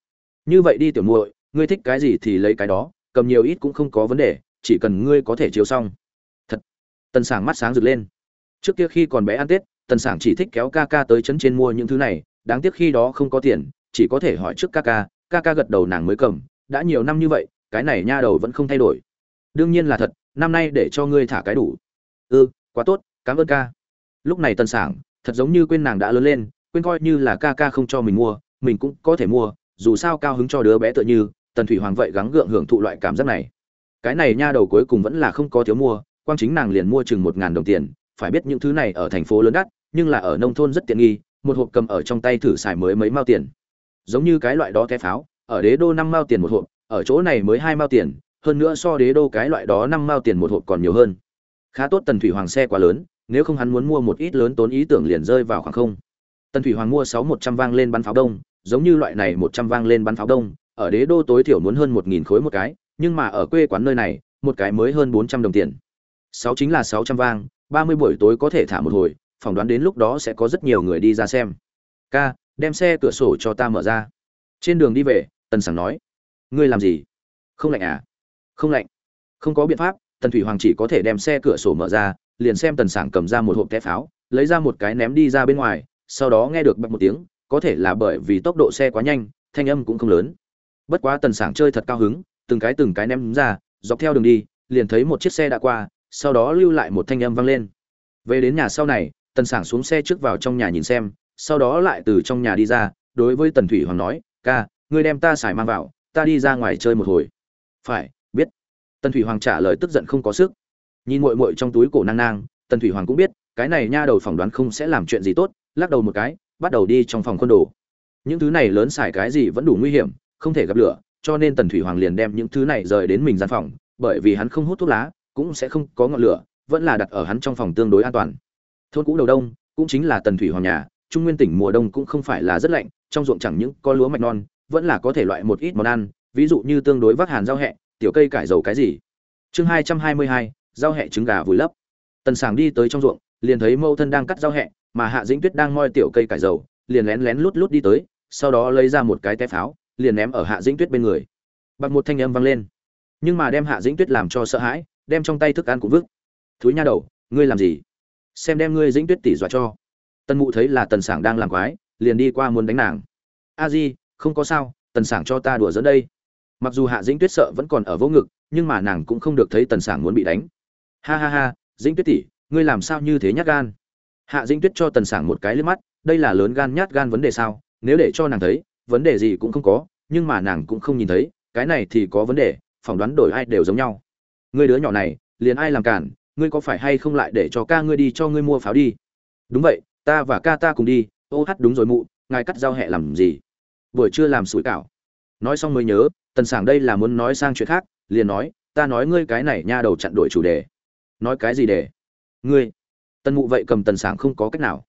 A: Như vậy đi tiểu muội ngươi thích cái gì thì lấy cái đó cầm nhiều ít cũng không có vấn đề chỉ cần ngươi có thể chiếu xong. Thật. Tần sảng mắt sáng rực lên. Trước kia khi còn bé ăn tết tần sảng chỉ thích kéo ca ca tới chấn trên mua những thứ này đáng tiếc khi đó không có tiền chỉ có thể hỏi trước ca ca ca ca gật đầu nàng mới cầm đã nhiều năm như vậy cái này nha đầu vẫn không thay đổi. Đương nhiên là thật năm nay để cho ngươi thả cái đủ. Ư ừ, quá tốt cảm ơn ca. Lúc này tần sảng thật giống như quên nàng đã lớn lên quên coi như là ca ca không cho mình mua, mình cũng có thể mua, dù sao cao hứng cho đứa bé tựa như, tần thủy hoàng vậy gắng gượng hưởng thụ loại cảm giác này. Cái này nha đầu cuối cùng vẫn là không có thiếu mua, quang chính nàng liền mua chừng một ngàn đồng tiền, phải biết những thứ này ở thành phố lớn đắt, nhưng là ở nông thôn rất tiện nghi, một hộp cầm ở trong tay thử xài mới mấy mao tiền. Giống như cái loại đó té pháo, ở đế đô năm mao tiền một hộp, ở chỗ này mới hai mao tiền, hơn nữa so đế đô cái loại đó năm mao tiền một hộp còn nhiều hơn. Khá tốt tần thủy hoàng xe quá lớn, nếu không hắn muốn mua một ít lớn tốn ý tưởng liền rơi vào khoảng không tần thủy hoàng mua sáu một trăm vang lên bắn pháo đông, giống như loại này một trăm vang lên bắn pháo đông, ở đế đô tối thiểu muốn hơn một nghìn khối một cái, nhưng mà ở quê quán nơi này, một cái mới hơn bốn trăm đồng tiền. Sáu chính là sáu trăm vang, ba mươi buổi tối có thể thả một hồi, phỏng đoán đến lúc đó sẽ có rất nhiều người đi ra xem. Ca, đem xe cửa sổ cho ta mở ra. Trên đường đi về, tần sảng nói, ngươi làm gì? Không lạnh à? Không lạnh. Không có biện pháp, tần thủy hoàng chỉ có thể đem xe cửa sổ mở ra, liền xem tần sảng cầm ra một hộp té pháo, lấy ra một cái ném đi ra bên ngoài sau đó nghe được bật một tiếng, có thể là bởi vì tốc độ xe quá nhanh, thanh âm cũng không lớn. Bất quá tần sảng chơi thật cao hứng, từng cái từng cái ném ra, dọc theo đường đi, liền thấy một chiếc xe đã qua, sau đó lưu lại một thanh âm vang lên. Về đến nhà sau này, tần sảng xuống xe trước vào trong nhà nhìn xem, sau đó lại từ trong nhà đi ra, đối với tần thủy hoàng nói, ca, ngươi đem ta xài mang vào, ta đi ra ngoài chơi một hồi. Phải, biết. Tần thủy hoàng trả lời tức giận không có sức. Nhìn muội muội trong túi cổ nang nang, tần thủy hoàng cũng biết, cái này nha đầu phỏng đoán không sẽ làm chuyện gì tốt lắc đầu một cái, bắt đầu đi trong phòng quân đồ. Những thứ này lớn xài cái gì vẫn đủ nguy hiểm, không thể gặp lửa, cho nên tần thủy hoàng liền đem những thứ này rời đến mình gian phòng, bởi vì hắn không hút thuốc lá, cũng sẽ không có ngọn lửa, vẫn là đặt ở hắn trong phòng tương đối an toàn. Thôn cũ đầu đông, cũng chính là tần thủy hoàng nhà, trung nguyên tỉnh mùa đông cũng không phải là rất lạnh, trong ruộng chẳng những có lúa mạch non, vẫn là có thể loại một ít món ăn, ví dụ như tương đối vác hàn rau hẹ, tiểu cây cải dầu cái gì. Chương hai trăm hai mươi hai, rau hẹ trứng gà vùi lấp. Tần sàng đi tới trong ruộng, liền thấy mâu thân đang cắt rau hẹ mà hạ dĩnh tuyết đang moi tiểu cây cải dầu, liền lén lén lút lút đi tới, sau đó lấy ra một cái té pháo, liền ném ở hạ dĩnh tuyết bên người. Bật một thanh âm vang lên. Nhưng mà đem hạ dĩnh tuyết làm cho sợ hãi, đem trong tay thức ăn cũng vứt. Thúi nha đầu, ngươi làm gì? Xem đem ngươi dĩnh tuyết tỉ dọa cho. Tần mụ thấy là tần sảng đang làm quái, liền đi qua muốn đánh nàng. A di, không có sao, tần sảng cho ta đùa dẫn đây. Mặc dù hạ dĩnh tuyết sợ vẫn còn ở vô ngực, nhưng mà nàng cũng không được thấy tần sảng muốn bị đánh. Ha ha ha, dĩnh tuyết tỉ, ngươi làm sao như thế nhát gan? Hạ dĩnh tuyết cho tần sảng một cái liếc mắt, đây là lớn gan nhát gan vấn đề sao? Nếu để cho nàng thấy, vấn đề gì cũng không có, nhưng mà nàng cũng không nhìn thấy, cái này thì có vấn đề, phỏng đoán đổi ai đều giống nhau. Ngươi đứa nhỏ này, liền ai làm cản, ngươi có phải hay không lại để cho ca ngươi đi cho ngươi mua pháo đi? Đúng vậy, ta và ca ta cùng đi, ô hát đúng rồi mụ, ngài cắt giao hẹ làm gì? Buổi trưa làm sủi cảo. Nói xong mới nhớ, tần sảng đây là muốn nói sang chuyện khác, liền nói, ta nói ngươi cái này nha đầu chặn đổi chủ đề. Nói cái gì để? Ngươi! Tần mụ vậy cầm tần sảng không có cách nào.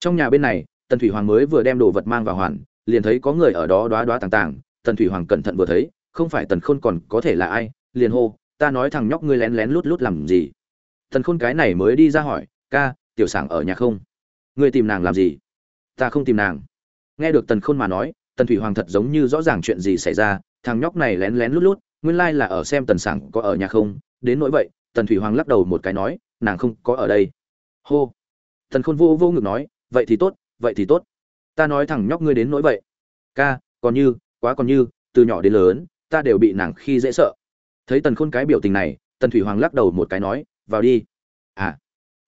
A: Trong nhà bên này, tần thủy hoàng mới vừa đem đồ vật mang vào hoàn, liền thấy có người ở đó đoá đoá tàng tàng. Tần thủy hoàng cẩn thận vừa thấy, không phải tần khôn còn có thể là ai, liền hô, ta nói thằng nhóc ngươi lén lén lút lút làm gì? Tần khôn cái này mới đi ra hỏi, ca, tiểu sảng ở nhà không? Ngươi tìm nàng làm gì? Ta không tìm nàng. Nghe được tần khôn mà nói, tần thủy hoàng thật giống như rõ ràng chuyện gì xảy ra, thằng nhóc này lén lén lút lút, nguyên lai là ở xem tần sảng có ở nhà không? Đến nỗi vậy, tần thủy hoàng lắc đầu một cái nói, nàng không có ở đây hô. Thần khôn vô vô ngực nói, vậy thì tốt, vậy thì tốt. Ta nói thằng nhóc ngươi đến nỗi vậy. Ca, còn như, quá còn như, từ nhỏ đến lớn, ta đều bị nàng khi dễ sợ. Thấy tần khôn cái biểu tình này, tần thủy hoàng lắc đầu một cái nói, vào đi. À.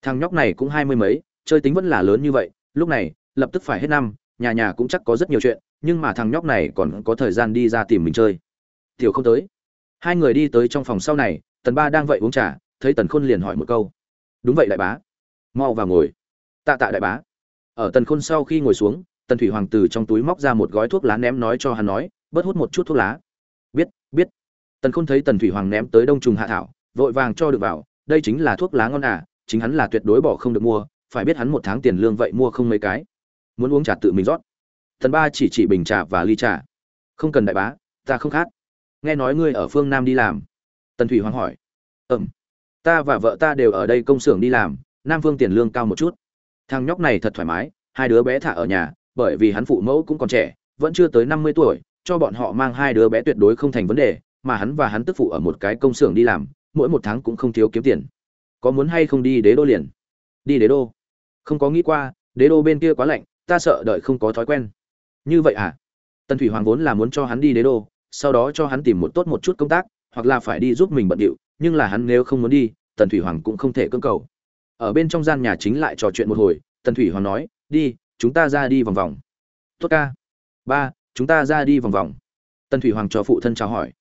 A: Thằng nhóc này cũng hai mươi mấy, chơi tính vẫn là lớn như vậy, lúc này, lập tức phải hết năm, nhà nhà cũng chắc có rất nhiều chuyện, nhưng mà thằng nhóc này còn có thời gian đi ra tìm mình chơi. Tiểu không tới. Hai người đi tới trong phòng sau này, tần ba đang vậy uống trà, thấy tần khôn liền hỏi một câu. Đúng vậy đại bá mau vào ngồi. Tạ tạ đại bá. Ở tần khôn sau khi ngồi xuống, tần thủy hoàng từ trong túi móc ra một gói thuốc lá ném nói cho hắn nói, bớt hút một chút thuốc lá. Biết biết. Tần khôn thấy tần thủy hoàng ném tới đông trùng hạ thảo, vội vàng cho được vào, đây chính là thuốc lá ngon à chính hắn là tuyệt đối bỏ không được mua, phải biết hắn một tháng tiền lương vậy mua không mấy cái. Muốn uống trà tự mình rót. Tần ba chỉ chỉ bình trà và ly trà. Không cần đại bá, ta không khát. Nghe nói ngươi ở phương nam đi làm. Tần thủy hoàng hỏi. Ừm, ta và vợ ta đều ở đây công xưởng đi làm nam phương tiền lương cao một chút. Thằng nhóc này thật thoải mái, hai đứa bé thả ở nhà, bởi vì hắn phụ mẫu cũng còn trẻ, vẫn chưa tới năm mươi tuổi, cho bọn họ mang hai đứa bé tuyệt đối không thành vấn đề, mà hắn và hắn tức phụ ở một cái công xưởng đi làm, mỗi một tháng cũng không thiếu kiếm tiền. Có muốn hay không đi đế đô liền? Đi đế đô? Không có nghĩ qua, đế đô bên kia quá lạnh, ta sợ đợi không có thói quen. Như vậy à? Tần thủy hoàng vốn là muốn cho hắn đi đế đô, sau đó cho hắn tìm một tốt một chút công tác, hoặc là phải đi giúp mình bận điệu, nhưng là hắn nếu không muốn đi, tần thủy hoàng cũng không thể cưỡng cầu ở bên trong gian nhà chính lại trò chuyện một hồi, tần thủy hoàng nói, đi, chúng ta ra đi vòng vòng. Tốt ca. Ba, chúng ta ra đi vòng vòng. Tần thủy hoàng cho phụ thân chào hỏi.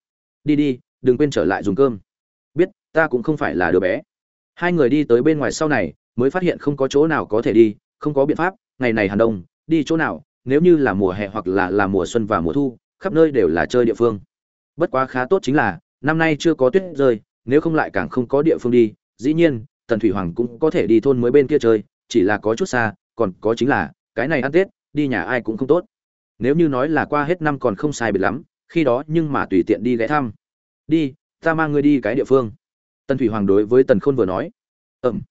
A: Đi đi, đừng quên trở lại dùng cơm. Biết, ta cũng không phải là đứa bé. Hai người đi tới bên ngoài sau này, mới phát hiện không có chỗ nào có thể đi, không có biện pháp, ngày này hàn đông, đi chỗ nào, nếu như là mùa hè hoặc là là mùa xuân và mùa thu, khắp nơi đều là chơi địa phương. Bất quá khá tốt chính là, năm nay chưa có tuyết rơi, nếu không lại càng không có địa phương đi, dĩ nhiên tần thủy hoàng cũng có thể đi thôn mới bên kia chơi, chỉ là có chút xa, còn có chính là, cái này ăn tết, đi nhà ai cũng không tốt. Nếu như nói là qua hết năm còn không sai biệt lắm, khi đó nhưng mà tùy tiện đi ghé thăm. Đi, ta mang ngươi đi cái địa phương. Tần thủy hoàng đối với tần khôn vừa nói. Ừm.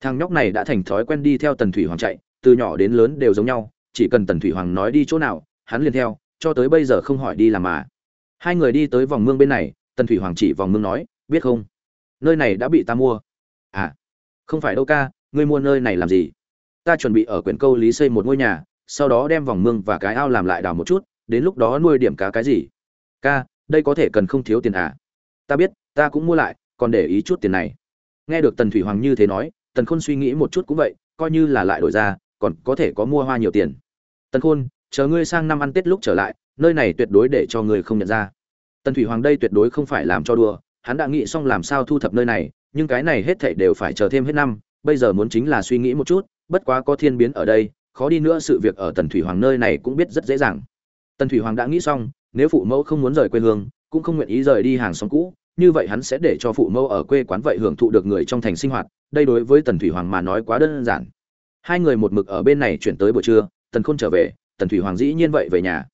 A: Thằng nhóc này đã thành thói quen đi theo tần thủy hoàng chạy, từ nhỏ đến lớn đều giống nhau, chỉ cần tần thủy hoàng nói đi chỗ nào, hắn liền theo, cho tới bây giờ không hỏi đi làm mà. Hai người đi tới vòng mương bên này, tần thủy hoàng chỉ vòng mương nói, biết không? Nơi này đã bị ta mua không phải đâu ca, ngươi mua nơi này làm gì? Ta chuẩn bị ở quyển câu lý xây một ngôi nhà, sau đó đem vòng mương và cái ao làm lại đào một chút, đến lúc đó nuôi điểm cá cái gì? Ca, đây có thể cần không thiếu tiền à? Ta biết, ta cũng mua lại, còn để ý chút tiền này. Nghe được tần thủy hoàng như thế nói, tần khôn suy nghĩ một chút cũng vậy, coi như là lại đổi ra, còn có thể có mua hoa nhiều tiền. Tần khôn, chờ ngươi sang năm ăn tết lúc trở lại, nơi này tuyệt đối để cho ngươi không nhận ra. Tần thủy hoàng đây tuyệt đối không phải làm cho đùa, hắn đã nghĩ xong làm sao thu thập nơi này nhưng cái này hết thảy đều phải chờ thêm hết năm, bây giờ muốn chính là suy nghĩ một chút, bất quá có thiên biến ở đây, khó đi nữa sự việc ở tần thủy hoàng nơi này cũng biết rất dễ dàng. Tần thủy hoàng đã nghĩ xong, nếu phụ mẫu không muốn rời quê hương, cũng không nguyện ý rời đi hàng xóm cũ, như vậy hắn sẽ để cho phụ mẫu ở quê quán vậy hưởng thụ được người trong thành sinh hoạt, đây đối với tần thủy hoàng mà nói quá đơn giản. Hai người một mực ở bên này chuyển tới buổi trưa, tần khôn trở về, tần thủy hoàng dĩ nhiên vậy về nhà.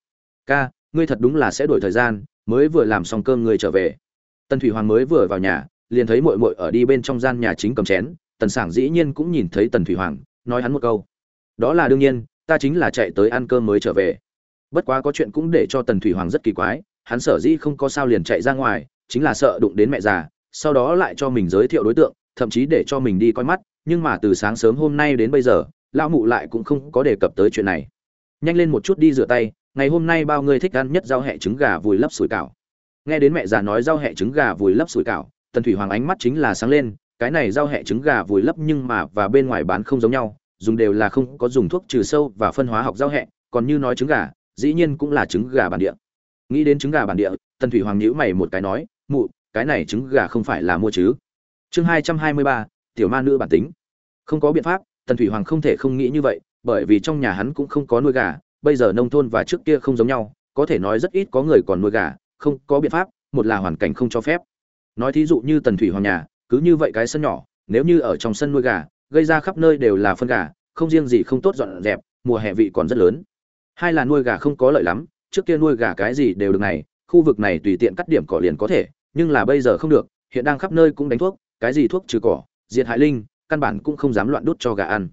A: Ca, ngươi thật đúng là sẽ đổi thời gian, mới vừa làm xong cơm ngươi trở về. Tần thủy hoàng mới vừa vào nhà liền thấy muội muội ở đi bên trong gian nhà chính cầm chén, tần sảng dĩ nhiên cũng nhìn thấy tần thủy hoàng, nói hắn một câu. Đó là đương nhiên, ta chính là chạy tới ăn cơm mới trở về. Bất quá có chuyện cũng để cho tần thủy hoàng rất kỳ quái, hắn sở dĩ không có sao liền chạy ra ngoài, chính là sợ đụng đến mẹ già, sau đó lại cho mình giới thiệu đối tượng, thậm chí để cho mình đi coi mắt, nhưng mà từ sáng sớm hôm nay đến bây giờ, lão mụ lại cũng không có đề cập tới chuyện này. Nhanh lên một chút đi rửa tay, ngày hôm nay bao người thích ăn nhất rau hẹ trứng gà vùi lấp sủi cảo. Nghe đến mẹ già nói rau hẹ trứng gà vùi lấp sủi cảo tần thủy hoàng ánh mắt chính là sáng lên, cái này giao hẹ trứng gà vùi lấp nhưng mà và bên ngoài bán không giống nhau, dùng đều là không có dùng thuốc trừ sâu và phân hóa học giao hẹ, còn như nói trứng gà, dĩ nhiên cũng là trứng gà bản địa. Nghĩ đến trứng gà bản địa, tần thủy hoàng nhíu mày một cái nói, mụ, cái này trứng gà không phải là mua chứ? Chương hai trăm hai mươi ba, tiểu ma nữ bản tính. Không có biện pháp, tần thủy hoàng không thể không nghĩ như vậy, bởi vì trong nhà hắn cũng không có nuôi gà, bây giờ nông thôn và trước kia không giống nhau, có thể nói rất ít có người còn nuôi gà, không có biện pháp, một là hoàn cảnh không cho phép nói thí dụ như tần thủy hoàng nhà, cứ như vậy cái sân nhỏ, nếu như ở trong sân nuôi gà, gây ra khắp nơi đều là phân gà, không riêng gì không tốt dọn dẹp, mùa hè vị còn rất lớn. Hai là nuôi gà không có lợi lắm, trước kia nuôi gà cái gì đều được này, khu vực này tùy tiện cắt điểm cỏ liền có thể, nhưng là bây giờ không được, hiện đang khắp nơi cũng đánh thuốc, cái gì thuốc trừ cỏ, diệt hại linh, căn bản cũng không dám loạn đút cho gà ăn.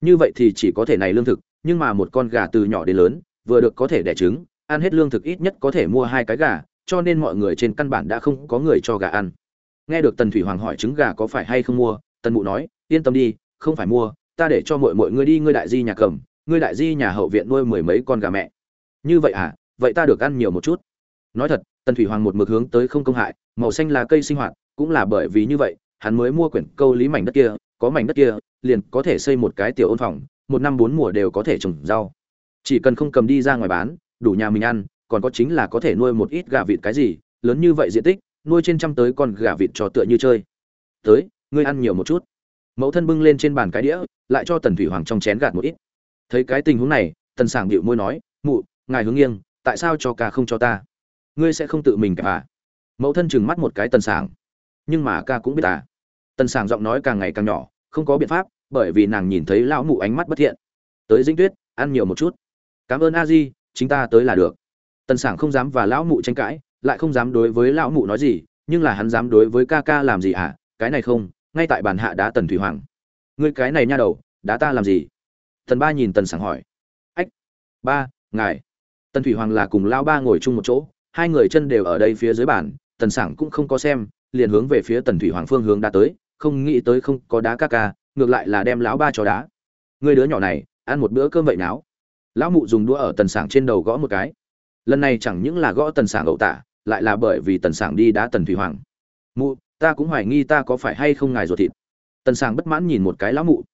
A: Như vậy thì chỉ có thể này lương thực, nhưng mà một con gà từ nhỏ đến lớn, vừa được có thể đẻ trứng, ăn hết lương thực ít nhất có thể mua hai cái gà cho nên mọi người trên căn bản đã không có người cho gà ăn. Nghe được tần thủy hoàng hỏi trứng gà có phải hay không mua, tần mụ nói, yên tâm đi, không phải mua, ta để cho mọi mọi người đi, ngươi đại di nhà cầm, ngươi đại di nhà hậu viện nuôi mười mấy con gà mẹ. Như vậy à? Vậy ta được ăn nhiều một chút. Nói thật, tần thủy hoàng một mực hướng tới không công hại, màu xanh là cây sinh hoạt, cũng là bởi vì như vậy, hắn mới mua quyển câu lý mảnh đất kia, có mảnh đất kia, liền có thể xây một cái tiểu ôn phòng, một năm bốn mùa đều có thể trồng rau. Chỉ cần không cầm đi ra ngoài bán, đủ nhà mình ăn còn có chính là có thể nuôi một ít gà vịt cái gì, lớn như vậy diện tích, nuôi trên trăm tới con gà vịt cho tựa như chơi. Tới, ngươi ăn nhiều một chút. Mẫu thân bưng lên trên bàn cái đĩa, lại cho tần thủy hoàng trong chén gạt một ít. Thấy cái tình huống này, tần sảng bĩu môi nói, mụ, ngài hướng nghiêng, tại sao cho ca không cho ta? Ngươi sẽ không tự mình cả à? Mẫu thân chừng mắt một cái tần sảng. Nhưng mà ca cũng biết à. Tần sảng giọng nói càng ngày càng nhỏ, không có biện pháp, bởi vì nàng nhìn thấy lão mụ ánh mắt bất thiện. Tới dĩnh tuyết, ăn nhiều một chút. Cảm ơn a di, chính ta tới là được tần sảng không dám và lão mụ tranh cãi, lại không dám đối với lão mụ nói gì, nhưng là hắn dám đối với ca ca làm gì hả? Cái này không, ngay tại bàn hạ đá tần thủy hoàng. Ngươi cái này nha đầu, đá ta làm gì? Tần ba nhìn tần sảng hỏi. Ách, ba, ngài. Tần thủy hoàng là cùng lão ba ngồi chung một chỗ, hai người chân đều ở đây phía dưới bàn, tần sảng cũng không có xem, liền hướng về phía tần thủy hoàng phương hướng đã tới, không nghĩ tới không có đá ca ca, ngược lại là đem lão ba cho đá. Người đứa nhỏ này, ăn một bữa cơm vậy náo lão mụ dùng đũa ở tần sảng trên đầu gõ một cái lần này chẳng những là gõ tần sảng ẩu tả, lại là bởi vì tần sảng đi đá tần thủy hoàng. Mụ, ta cũng hoài nghi ta có phải hay không ngài ruột thịt. Tần sảng bất mãn nhìn một cái lão mụ.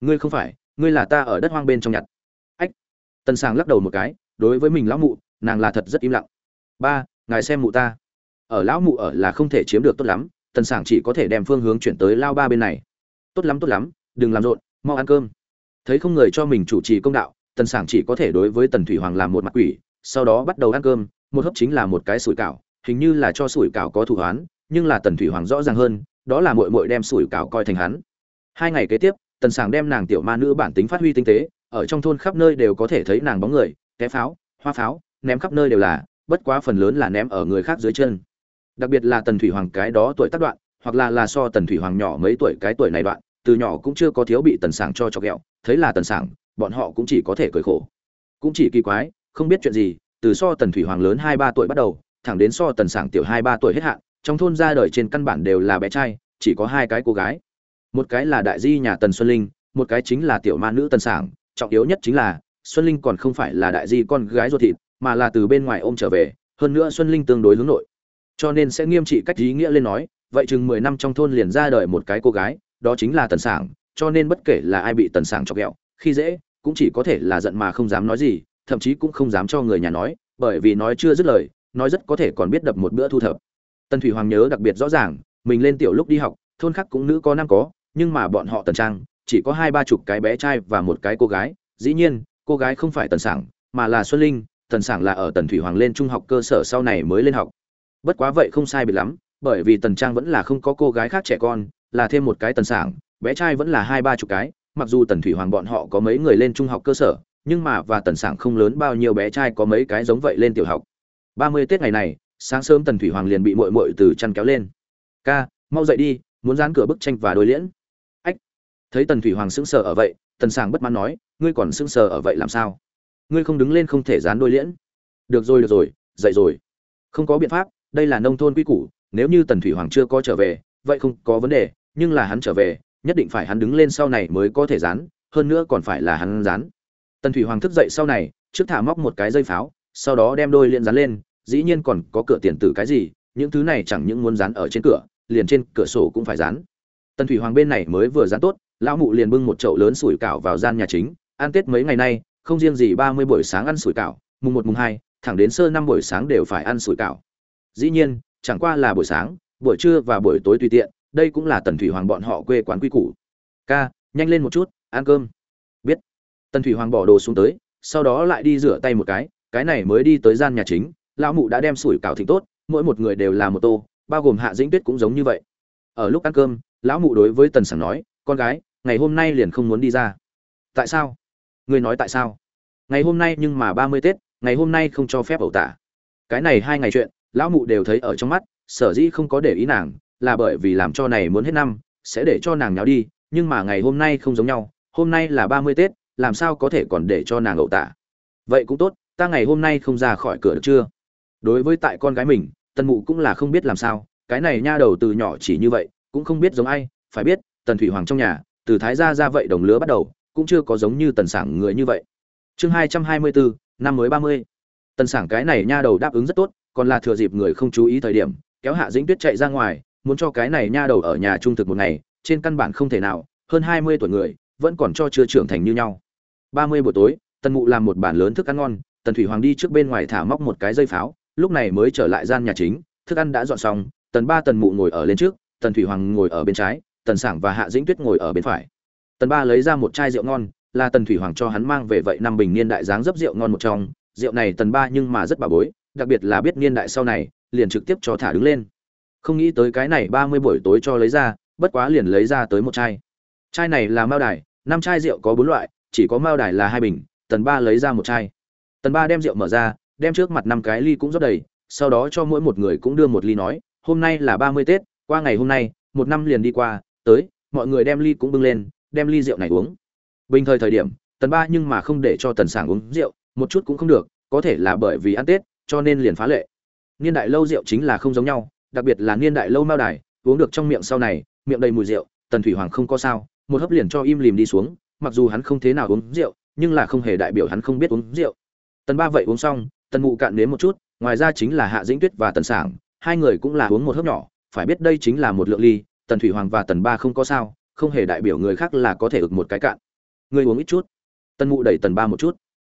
A: Ngươi không phải, ngươi là ta ở đất hoang bên trong nhặt. Ách. Tần sảng lắc đầu một cái, đối với mình lão mụ, nàng là thật rất im lặng. Ba, ngài xem mụ ta. Ở lão mụ ở là không thể chiếm được tốt lắm, tần sảng chỉ có thể đem phương hướng chuyển tới lao ba bên này. Tốt lắm tốt lắm, đừng làm rộn, mau ăn cơm. Thấy không người cho mình chủ trì công đạo, tần sảng chỉ có thể đối với tần thủy hoàng làm một mặt quỷ sau đó bắt đầu ăn cơm, một hấp chính là một cái sủi cảo, hình như là cho sủi cảo có thủ hoán, nhưng là tần thủy hoàng rõ ràng hơn, đó là mội mội đem sủi cảo coi thành hắn. Hai ngày kế tiếp, tần sảng đem nàng tiểu ma nữ bản tính phát huy tinh tế, ở trong thôn khắp nơi đều có thể thấy nàng bóng người, té pháo, hoa pháo, ném khắp nơi đều là, bất quá phần lớn là ném ở người khác dưới chân. Đặc biệt là tần thủy hoàng cái đó tuổi tác đoạn, hoặc là là so tần thủy hoàng nhỏ mấy tuổi cái tuổi này đoạn, từ nhỏ cũng chưa có thiếu bị tần sảng cho cho ghẹo, thấy là tần sảng, bọn họ cũng chỉ có thể cười khổ. Cũng chỉ kỳ quái không biết chuyện gì, từ so tần thủy hoàng lớn hai ba tuổi bắt đầu, thẳng đến so tần sảng tiểu hai ba tuổi hết hạn, trong thôn ra đời trên căn bản đều là bé trai, chỉ có hai cái cô gái. Một cái là đại di nhà tần xuân linh, một cái chính là tiểu ma nữ tần sảng, trọng yếu nhất chính là, xuân linh còn không phải là đại di con gái ruột thịt, mà là từ bên ngoài ôm trở về, hơn nữa xuân linh tương đối hướng nội. Cho nên sẽ nghiêm trị cách ý nghĩa lên nói, vậy chừng mười năm trong thôn liền ra đời một cái cô gái, đó chính là tần sảng, cho nên bất kể là ai bị tần sảng chọc ghẹo, khi dễ, cũng chỉ có thể là giận mà không dám nói gì thậm chí cũng không dám cho người nhà nói, bởi vì nói chưa dứt lời, nói rất có thể còn biết đập một bữa thu thập. Tần thủy hoàng nhớ đặc biệt rõ ràng, mình lên tiểu lúc đi học, thôn khác cũng nữ có nam có, nhưng mà bọn họ tần trang, chỉ có hai ba chục cái bé trai và một cái cô gái. Dĩ nhiên, cô gái không phải tần sảng, mà là xuân linh, tần sảng là ở tần thủy hoàng lên trung học cơ sở sau này mới lên học. Bất quá vậy không sai biệt lắm, bởi vì tần trang vẫn là không có cô gái khác trẻ con, là thêm một cái tần sảng, bé trai vẫn là hai ba chục cái, mặc dù tần thủy hoàng bọn họ có mấy người lên trung học cơ sở nhưng mà và tần sảng không lớn bao nhiêu bé trai có mấy cái giống vậy lên tiểu học. Ba mươi tết ngày này, sáng sớm tần thủy hoàng liền bị mội mội từ chăn kéo lên. Ca, mau dậy đi, muốn dán cửa bức tranh và đôi liễn. Ách. Thấy tần thủy hoàng sững sờ ở vậy, tần sảng bất mãn nói, ngươi còn sững sờ ở vậy làm sao? Ngươi không đứng lên không thể dán đôi liễn. Được rồi được rồi, dậy rồi. Không có biện pháp, đây là nông thôn quy củ, nếu như tần thủy hoàng chưa có trở về, vậy không có vấn đề, nhưng là hắn trở về, nhất định phải hắn đứng lên sau này mới có thể dán, hơn nữa còn phải là hắn dán tần thủy hoàng thức dậy sau này, trước thả móc một cái dây pháo, sau đó đem đôi liên dán lên, dĩ nhiên còn có cửa tiền tử cái gì, những thứ này chẳng những muốn dán ở trên cửa, liền trên cửa sổ cũng phải dán. Tần thủy hoàng bên này mới vừa dán tốt, lão mụ liền bưng một chậu lớn sủi cảo vào gian nhà chính, ăn tết mấy ngày nay, không riêng gì ba mươi buổi sáng ăn sủi cảo, mùng một, mùng hai, thẳng đến sơ năm buổi sáng đều phải ăn sủi cảo. Dĩ nhiên, chẳng qua là buổi sáng, buổi trưa và buổi tối tùy tiện, đây cũng là tần thủy hoàng bọn họ quê quán quy củ. Ca, nhanh lên một chút, ăn cơm tần thủy hoàng bỏ đồ xuống tới, sau đó lại đi rửa tay một cái cái này mới đi tới gian nhà chính, lão mụ đã đem sủi cảo thịnh tốt, mỗi một người đều là một tô, bao gồm hạ dĩnh tuyết cũng giống như vậy. Ở lúc ăn cơm, lão mụ đối với tần sảng nói, con gái, ngày hôm nay liền không muốn đi ra. Tại sao? Người nói tại sao? Ngày hôm nay nhưng mà ba mươi tết, ngày hôm nay không cho phép ẩu tả. Cái này hai ngày chuyện, lão mụ đều thấy ở trong mắt, sở dĩ không có để ý nàng, là bởi vì làm cho này muốn hết năm, sẽ để cho nàng nháo đi, nhưng mà ngày hôm nay không giống nhau, hôm nay là ba mươi tết làm sao có thể còn để cho nàng ẩu tả? Vậy cũng tốt, ta ngày hôm nay không ra khỏi cửa được chưa? Đối với tại con gái mình, tần mụ cũng là không biết làm sao, cái này nha đầu từ nhỏ chỉ như vậy, cũng không biết giống ai, phải biết, tần thủy hoàng trong nhà, từ thái gia ra vậy đồng lứa bắt đầu, cũng chưa có giống như tần sảng người như vậy. Chương hai trăm hai mươi bốn năm mới ba mươi. Tần sảng cái này nha đầu đáp ứng rất tốt, còn là thừa dịp người không chú ý thời điểm, kéo hạ dĩnh tuyết chạy ra ngoài, muốn cho cái này nha đầu ở nhà trung thực một ngày, trên căn bản không thể nào, hơn hai mươi tuổi người, vẫn còn cho chưa trưởng thành như nhau ba mươi buổi tối, tần mụ làm một bản lớn thức ăn ngon, tần thủy hoàng đi trước bên ngoài thả móc một cái dây pháo, lúc này mới trở lại gian nhà chính, thức ăn đã dọn xong, tần ba tần mụ ngồi ở lên trước, tần thủy hoàng ngồi ở bên trái, tần sảng và hạ dĩnh tuyết ngồi ở bên phải. Tần ba lấy ra một chai rượu ngon, là tần thủy hoàng cho hắn mang về vậy năm bình niên đại dáng dấp rượu ngon một trong, rượu này tần ba nhưng mà rất bà bối, đặc biệt là biết niên đại sau này, liền trực tiếp cho thả đứng lên. Không nghĩ tới cái này ba mươi buổi tối cho lấy ra, bất quá liền lấy ra tới một chai. Chai này là mao đài, năm chai rượu có bốn loại chỉ có mao đài là hai bình, tần ba lấy ra một chai. Tần ba đem rượu mở ra, đem trước mặt năm cái ly cũng rót đầy, sau đó cho mỗi một người cũng đưa một ly nói, hôm nay là ba mươi tết, qua ngày hôm nay, một năm liền đi qua, tới, mọi người đem ly cũng bưng lên, đem ly rượu này uống. Bình thời thời điểm, tần ba nhưng mà không để cho tần sảng uống rượu, một chút cũng không được, có thể là bởi vì ăn tết, cho nên liền phá lệ. Niên đại lâu rượu chính là không giống nhau, đặc biệt là niên đại lâu mao đài, uống được trong miệng sau này, miệng đầy mùi rượu, tần thủy hoàng không có sao, một hớp liền cho im lìm đi xuống mặc dù hắn không thế nào uống rượu nhưng là không hề đại biểu hắn không biết uống rượu. Tần ba vậy uống xong tần mụ cạn nếm một chút ngoài ra chính là hạ dĩnh tuyết và tần sảng hai người cũng là uống một hớp nhỏ phải biết đây chính là một lượng ly tần thủy hoàng và tần ba không có sao không hề đại biểu người khác là có thể ực một cái cạn. Người uống ít chút. Tần mụ đẩy tần ba một chút.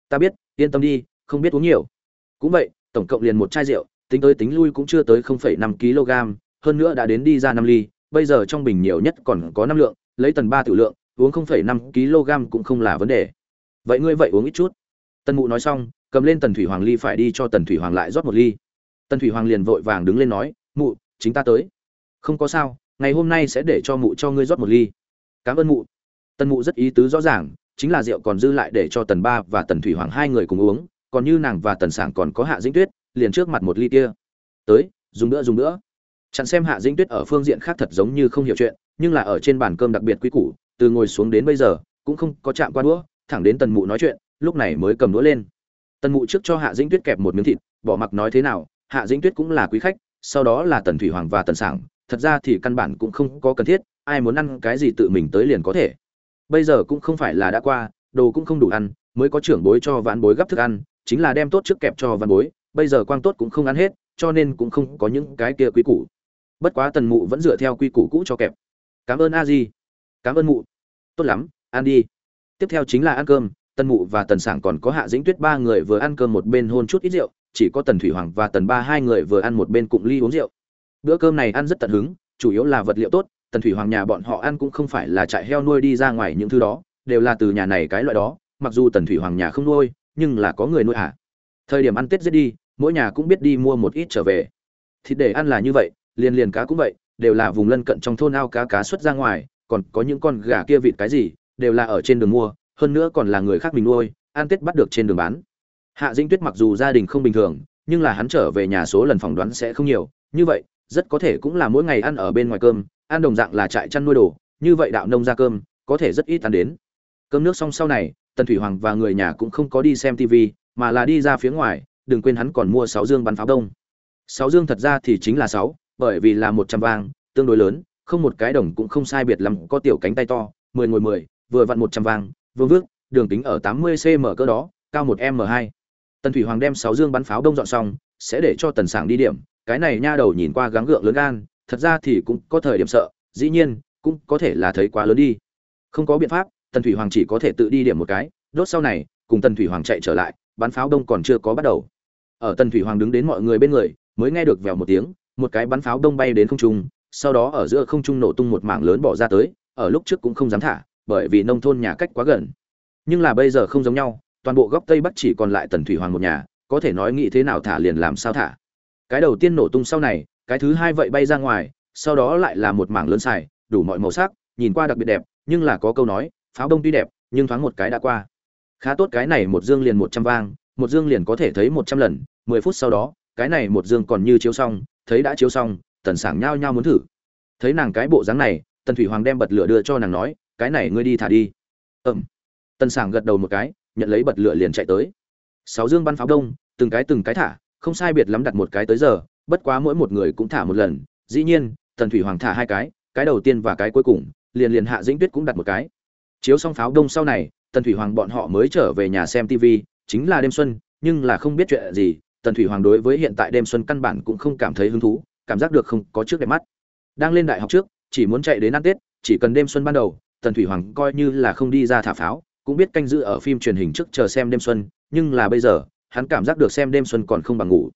A: Ta biết yên tâm đi không biết uống nhiều. Cũng vậy tổng cộng liền một chai rượu tính tới tính lui cũng chưa tới 0,5 kg hơn nữa đã đến đi ra năm ly bây giờ trong bình nhiều nhất còn có năm lượng lấy tần ba tiểu lượng uống 0,5 kg cũng không là vấn đề. Vậy ngươi vậy uống ít chút. Tần mụ nói xong cầm lên tần thủy hoàng ly phải đi cho tần thủy hoàng lại rót một ly. Tần thủy hoàng liền vội vàng đứng lên nói mụ chính ta tới. Không có sao ngày hôm nay sẽ để cho mụ cho ngươi rót một ly. Cảm ơn mụ. Tần mụ rất ý tứ rõ ràng chính là rượu còn dư lại để cho tần ba và tần thủy hoàng hai người cùng uống còn như nàng và tần sảng còn có hạ dĩnh tuyết liền trước mặt một ly kia. Tới dùng nữa dùng nữa. Chẳng xem hạ dĩnh tuyết ở phương diện khác thật giống như không hiểu chuyện nhưng là ở trên bàn cơm đặc biệt quý củ từ ngồi xuống đến bây giờ, cũng không có chạm qua đũa, thẳng đến tần mụ nói chuyện, lúc này mới cầm đũa lên. Tần mụ trước cho hạ dĩnh tuyết kẹp một miếng thịt, bỏ mặc nói thế nào, hạ dĩnh tuyết cũng là quý khách, sau đó là tần thủy hoàng và tần sảng, thật ra thì căn bản cũng không có cần thiết, ai muốn ăn cái gì tự mình tới liền có thể. Bây giờ cũng không phải là đã qua, đồ cũng không đủ ăn, mới có trưởng bối cho vãn bối gấp thức ăn, chính là đem tốt trước kẹp cho vãn bối, bây giờ quang tốt cũng không ăn hết, cho nên cũng không có những cái kia quý củ. Bất quá tần mụ vẫn dựa theo quy củ cũ cho kẹp. Cảm ơn a di cảm ơn mụ. Tốt lắm, ăn đi. Tiếp theo chính là ăn cơm, tần mụ và tần sảng còn có hạ dĩnh tuyết ba người vừa ăn cơm một bên hôn chút ít rượu, chỉ có tần thủy hoàng và tần ba hai người vừa ăn một bên cụng ly uống rượu. Bữa cơm này ăn rất tận hứng, chủ yếu là vật liệu tốt, tần thủy hoàng nhà bọn họ ăn cũng không phải là trại heo nuôi đi ra ngoài những thứ đó, đều là từ nhà này cái loại đó, mặc dù tần thủy hoàng nhà không nuôi, nhưng là có người nuôi hả? Thời điểm ăn tết giết đi, mỗi nhà cũng biết đi mua một ít trở về. Thịt để ăn là như vậy, liền liền cá cũng vậy, đều là vùng lân cận trong thôn ao cá cá xuất ra ngoài còn có những con gà kia vịt cái gì, đều là ở trên đường mua, hơn nữa còn là người khác mình nuôi, ăn tết bắt được trên đường bán. Hạ dĩnh tuyết mặc dù gia đình không bình thường, nhưng là hắn trở về nhà số lần phỏng đoán sẽ không nhiều, như vậy, rất có thể cũng là mỗi ngày ăn ở bên ngoài cơm, ăn đồng dạng là trại chăn nuôi đồ, như vậy đạo nông ra cơm, có thể rất ít ăn đến. Cơm nước xong sau này, tần thủy hoàng và người nhà cũng không có đi xem tv mà là đi ra phía ngoài, đừng quên hắn còn mua sáu dương bắn pháo đông. Sáu dương thật ra thì chính là sáu, bởi vì là một trăm vang, tương đối lớn không một cái đồng cũng không sai biệt lắm, có tiểu cánh tay to, mười ngồi mười, vừa vặn một trăm vang, vương vước, đường tính ở tám mươi cm cỡ đó, cao một m hai. Tần thủy hoàng đem sáu dương bắn pháo đông dọn xong, sẽ để cho tần sảng đi điểm, cái này nha đầu nhìn qua gắng gượng lớn gan, thật ra thì cũng có thời điểm sợ, dĩ nhiên, cũng có thể là thấy quá lớn đi. Không có biện pháp, tần thủy hoàng chỉ có thể tự đi điểm một cái, đốt sau này, cùng tần thủy hoàng chạy trở lại, bắn pháo đông còn chưa có bắt đầu. Ở tần thủy hoàng đứng đến mọi người bên người, mới nghe được vèo một tiếng, một cái bắn pháo đông bay đến không trung sau đó ở giữa không trung nổ tung một mảng lớn bỏ ra tới, ở lúc trước cũng không dám thả, bởi vì nông thôn nhà cách quá gần. Nhưng là bây giờ không giống nhau, toàn bộ góc tây bắc chỉ còn lại tần thủy hoàng một nhà, có thể nói nghĩ thế nào thả liền làm sao thả. Cái đầu tiên nổ tung sau này, cái thứ hai vậy bay ra ngoài, sau đó lại là một mảng lớn xài, đủ mọi màu sắc, nhìn qua đặc biệt đẹp, nhưng là có câu nói, pháo đông tuy đẹp, nhưng thoáng một cái đã qua. Khá tốt cái này một dương liền một trăm vang, một dương liền có thể thấy một trăm lần, mười phút sau đó, cái này một dương còn như chiếu xong, thấy đã chiếu xong tần sảng nhao nhao muốn thử. Thấy nàng cái bộ dáng này, tần thủy hoàng đem bật lửa đưa cho nàng nói, cái này ngươi đi thả đi. Ừm. Tần sảng gật đầu một cái, nhận lấy bật lửa liền chạy tới. Sáu dương bắn pháo đông, từng cái từng cái thả, không sai biệt lắm đặt một cái tới giờ, bất quá mỗi một người cũng thả một lần. Dĩ nhiên, tần thủy hoàng thả hai cái cái đầu tiên và cái cuối cùng, liền liền hạ dĩnh tuyết cũng đặt một cái. Chiếu xong pháo đông sau này, tần thủy hoàng bọn họ mới trở về nhà xem tv chính là đêm xuân, nhưng là không biết chuyện gì, tần thủy hoàng đối với hiện tại đêm xuân căn bản cũng không cảm thấy hứng thú cảm giác được không có trước đẹp mắt. Đang lên đại học trước, chỉ muốn chạy đến ăn tết, chỉ cần đêm xuân ban đầu, tần thủy hoàng coi như là không đi ra thả pháo, cũng biết canh giữ ở phim truyền hình trước chờ xem đêm xuân, nhưng là bây giờ, hắn cảm giác được xem đêm xuân còn không bằng ngủ.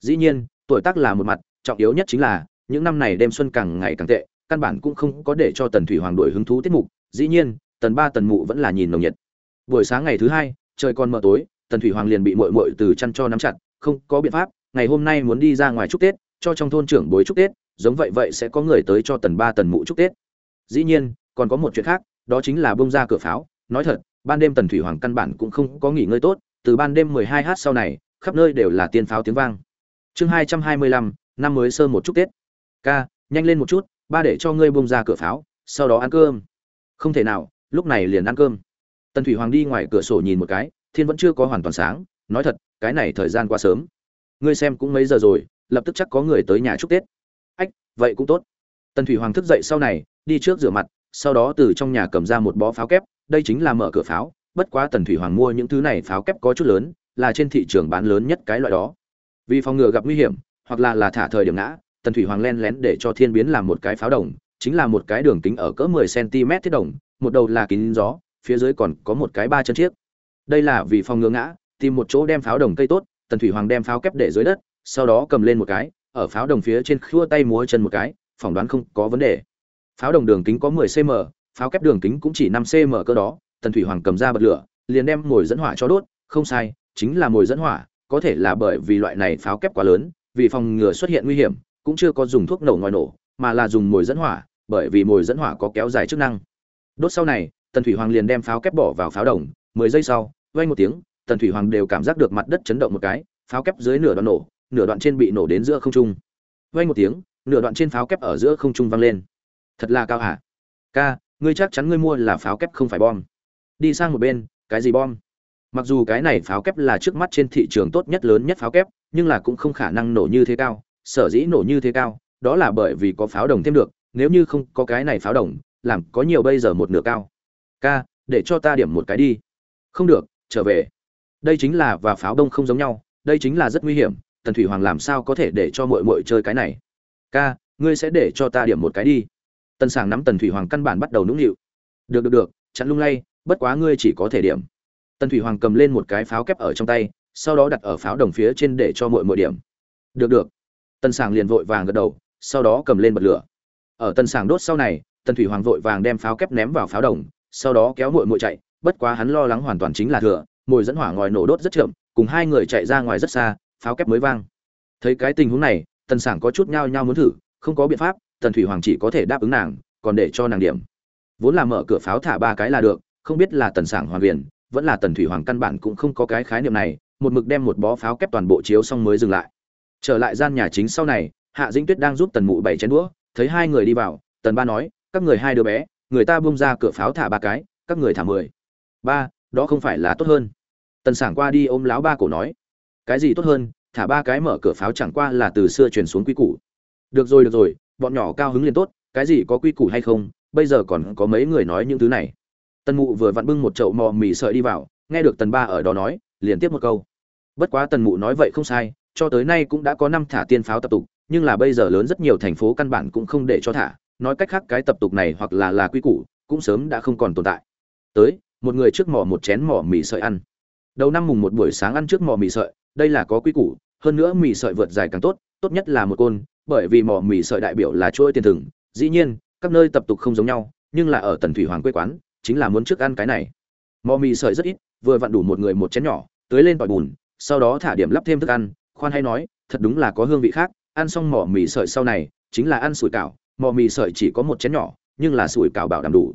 A: Dĩ nhiên, tuổi tác là một mặt, trọng yếu nhất chính là, những năm này đêm xuân càng ngày càng tệ, căn bản cũng không có để cho tần thủy hoàng đổi hứng thú tiết mục, dĩ nhiên, tần ba, tần mụ vẫn là nhìn nồng nhiệt. Buổi sáng ngày thứ hai, trời còn mờ tối, tần thủy hoàng liền bị mội mội từ chăn cho nắm chặt, không có biện pháp, ngày hôm nay muốn đi ra ngoài chúc tết cho trong thôn trưởng bối chúc tết giống vậy vậy sẽ có người tới cho tần ba tần mụ chúc tết. Dĩ nhiên còn có một chuyện khác đó chính là bông ra cửa pháo. Nói thật ban đêm tần thủy hoàng căn bản cũng không có nghỉ ngơi tốt từ ban đêm 12 h sau này khắp nơi đều là tiên pháo tiếng vang. Chương 225, năm mới sơ một chút tết. Ca nhanh lên một chút ba để cho ngươi bông ra cửa pháo sau đó ăn cơm. Không thể nào lúc này liền ăn cơm. Tần thủy hoàng đi ngoài cửa sổ nhìn một cái thiên vẫn chưa có hoàn toàn sáng. Nói thật cái này thời gian quá sớm. Ngươi xem cũng mấy giờ rồi lập tức chắc có người tới nhà chúc tết. Ách, vậy cũng tốt. Tần thủy hoàng thức dậy sau này, đi trước rửa mặt, sau đó từ trong nhà cầm ra một bó pháo kép, đây chính là mở cửa pháo, bất quá tần thủy hoàng mua những thứ này pháo kép có chút lớn, là trên thị trường bán lớn nhất cái loại đó. Vì phòng ngừa gặp nguy hiểm, hoặc là là thả thời điểm ngã, tần thủy hoàng len lén để cho thiên biến làm một cái pháo đồng, chính là một cái đường kính ở cỡ 10 cm thiết đồng, một đầu là kín gió, phía dưới còn có một cái ba chân chiếc. Đây là vì phòng ngừa ngã, tìm một chỗ đem pháo đồng cây tốt, tần thủy hoàng đem pháo kép để dưới đất sau đó cầm lên một cái, ở pháo đồng phía trên khua tay múa chân một cái, phỏng đoán không có vấn đề. Pháo đồng đường kính có 10 cm pháo kép đường kính cũng chỉ 5 cm cơ đó, tần thủy hoàng cầm ra bật lửa, liền đem mồi dẫn hỏa cho đốt, không sai, chính là mồi dẫn hỏa, có thể là bởi vì loại này pháo kép quá lớn, vì phòng ngừa xuất hiện nguy hiểm, cũng chưa có dùng thuốc nổ ngoài nổ, mà là dùng mồi dẫn hỏa, bởi vì mồi dẫn hỏa có kéo dài chức năng. Đốt sau này, tần thủy hoàng liền đem pháo kép bỏ vào pháo đồng, mười giây sau, vang một tiếng, tần thủy hoàng đều cảm giác được mặt đất chấn động một cái, pháo kép dưới nửa đoạn nổ nửa đoạn trên bị nổ đến giữa không trung. Vang một tiếng, nửa đoạn trên pháo kép ở giữa không trung vang lên. Thật là cao hả? Ca, ngươi chắc chắn ngươi mua là pháo kép không phải bom. Đi sang một bên, cái gì bom? Mặc dù cái này pháo kép là trước mắt trên thị trường tốt nhất lớn nhất pháo kép, nhưng là cũng không khả năng nổ như thế cao. Sở dĩ nổ như thế cao, đó là bởi vì có pháo đồng thêm được. Nếu như không có cái này pháo đồng, làm có nhiều bây giờ một nửa cao. Ca, để cho ta điểm một cái đi. Không được, trở về. Đây chính là và pháo đông không giống nhau, đây chính là rất nguy hiểm tần thủy hoàng làm sao có thể để cho mội mội chơi cái này? Ca, ngươi sẽ để cho ta điểm một cái đi. Tần sảng nắm tần thủy hoàng căn bản bắt đầu nũng nịu. Được được được, chặn lung lay, bất quá ngươi chỉ có thể điểm. Tần thủy hoàng cầm lên một cái pháo kép ở trong tay, sau đó đặt ở pháo đồng phía trên để cho mội mội điểm. Được được. Tần sảng liền vội vàng gật đầu, sau đó cầm lên bật lửa. Ở tần sảng đốt sau này, tần thủy hoàng vội vàng đem pháo kép ném vào pháo đồng, sau đó kéo mội mội chạy, bất quá hắn lo lắng hoàn toàn chính là thừa, mồi dẫn hỏa ngòi nổ đốt rất chậm, cùng hai người chạy ra ngoài rất xa pháo kép mới vang. Thấy cái tình huống này, tần sảng có chút nhao nhao muốn thử, không có biện pháp, tần thủy hoàng chỉ có thể đáp ứng nàng, còn để cho nàng điểm. Vốn là mở cửa pháo thả ba cái là được, không biết là tần sảng hoàn viền vẫn là tần thủy hoàng căn bản cũng không có cái khái niệm này, một mực đem một bó pháo kép toàn bộ chiếu xong mới dừng lại. Trở lại gian nhà chính sau này, hạ dĩnh tuyết đang giúp tần mụ bảy chén đũa, thấy hai người đi vào, tần ba nói, các người hai đứa bé, người ta bung ra cửa pháo thả ba cái, các người thả mười. Ba, đó không phải là tốt hơn. Tần sảng qua đi ôm láo ba cổ nói cái gì tốt hơn, thả ba cái mở cửa pháo chẳng qua là từ xưa truyền xuống quy củ. Được rồi được rồi, bọn nhỏ cao hứng liền tốt, cái gì có quy củ hay không, bây giờ còn có mấy người nói những thứ này. Tần mụ vừa vặn bưng một chậu mò mì sợi đi vào, nghe được tần ba ở đó nói, liền tiếp một câu. Bất quá tần mụ nói vậy không sai, cho tới nay cũng đã có năm thả tiên pháo tập tục, nhưng là bây giờ lớn rất nhiều thành phố căn bản cũng không để cho thả, nói cách khác cái tập tục này hoặc là là quy củ, cũng sớm đã không còn tồn tại. Tới, một người trước mỏ một chén mỏ mì sợi ăn. Đầu năm mùng một buổi sáng ăn trước mò mì sợi đây là có quy củ, hơn nữa mì sợi vượt dài càng tốt tốt nhất là một côn, bởi vì mò mì sợi đại biểu là chuỗi tiền thừng dĩ nhiên, các nơi tập tục không giống nhau, nhưng là ở tần thủy hoàng quê quán, chính là muốn trước ăn cái này. Mò mì sợi rất ít, vừa vặn đủ một người một chén nhỏ, tưới lên tỏi bùn, sau đó thả điểm lắp thêm thức ăn, khoan hay nói, thật đúng là có hương vị khác, ăn xong mỏ mì sợi sau này, chính là ăn sủi cảo mò mì sợi chỉ có một chén nhỏ, nhưng là sủi cảo bảo đảm đủ.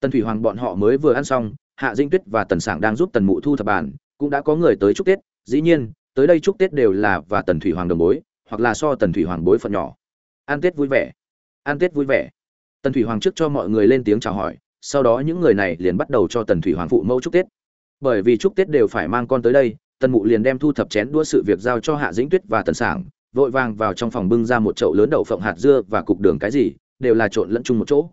A: Tần thủy hoàng bọn họ mới vừa ăn xong, hạ dinh tuyết và tần sảng đang giúp tần mụ thu thập bàn, cũng đã có người tới chúc tết dĩ nhiên, tới đây chúc tết đều là và tần thủy hoàng đồng bối, hoặc là so tần thủy hoàng bối phận nhỏ. Ăn tết vui vẻ. Ăn tết vui vẻ. Tần thủy hoàng trước cho mọi người lên tiếng chào hỏi, sau đó những người này liền bắt đầu cho tần thủy hoàng phụ mẫu chúc tết. Bởi vì chúc tết đều phải mang con tới đây, tần mụ liền đem thu thập chén đua sự việc giao cho hạ dĩnh tuyết và tần sảng, vội vàng vào trong phòng bưng ra một chậu lớn đậu phộng hạt dưa và cục đường cái gì, đều là trộn lẫn chung một chỗ.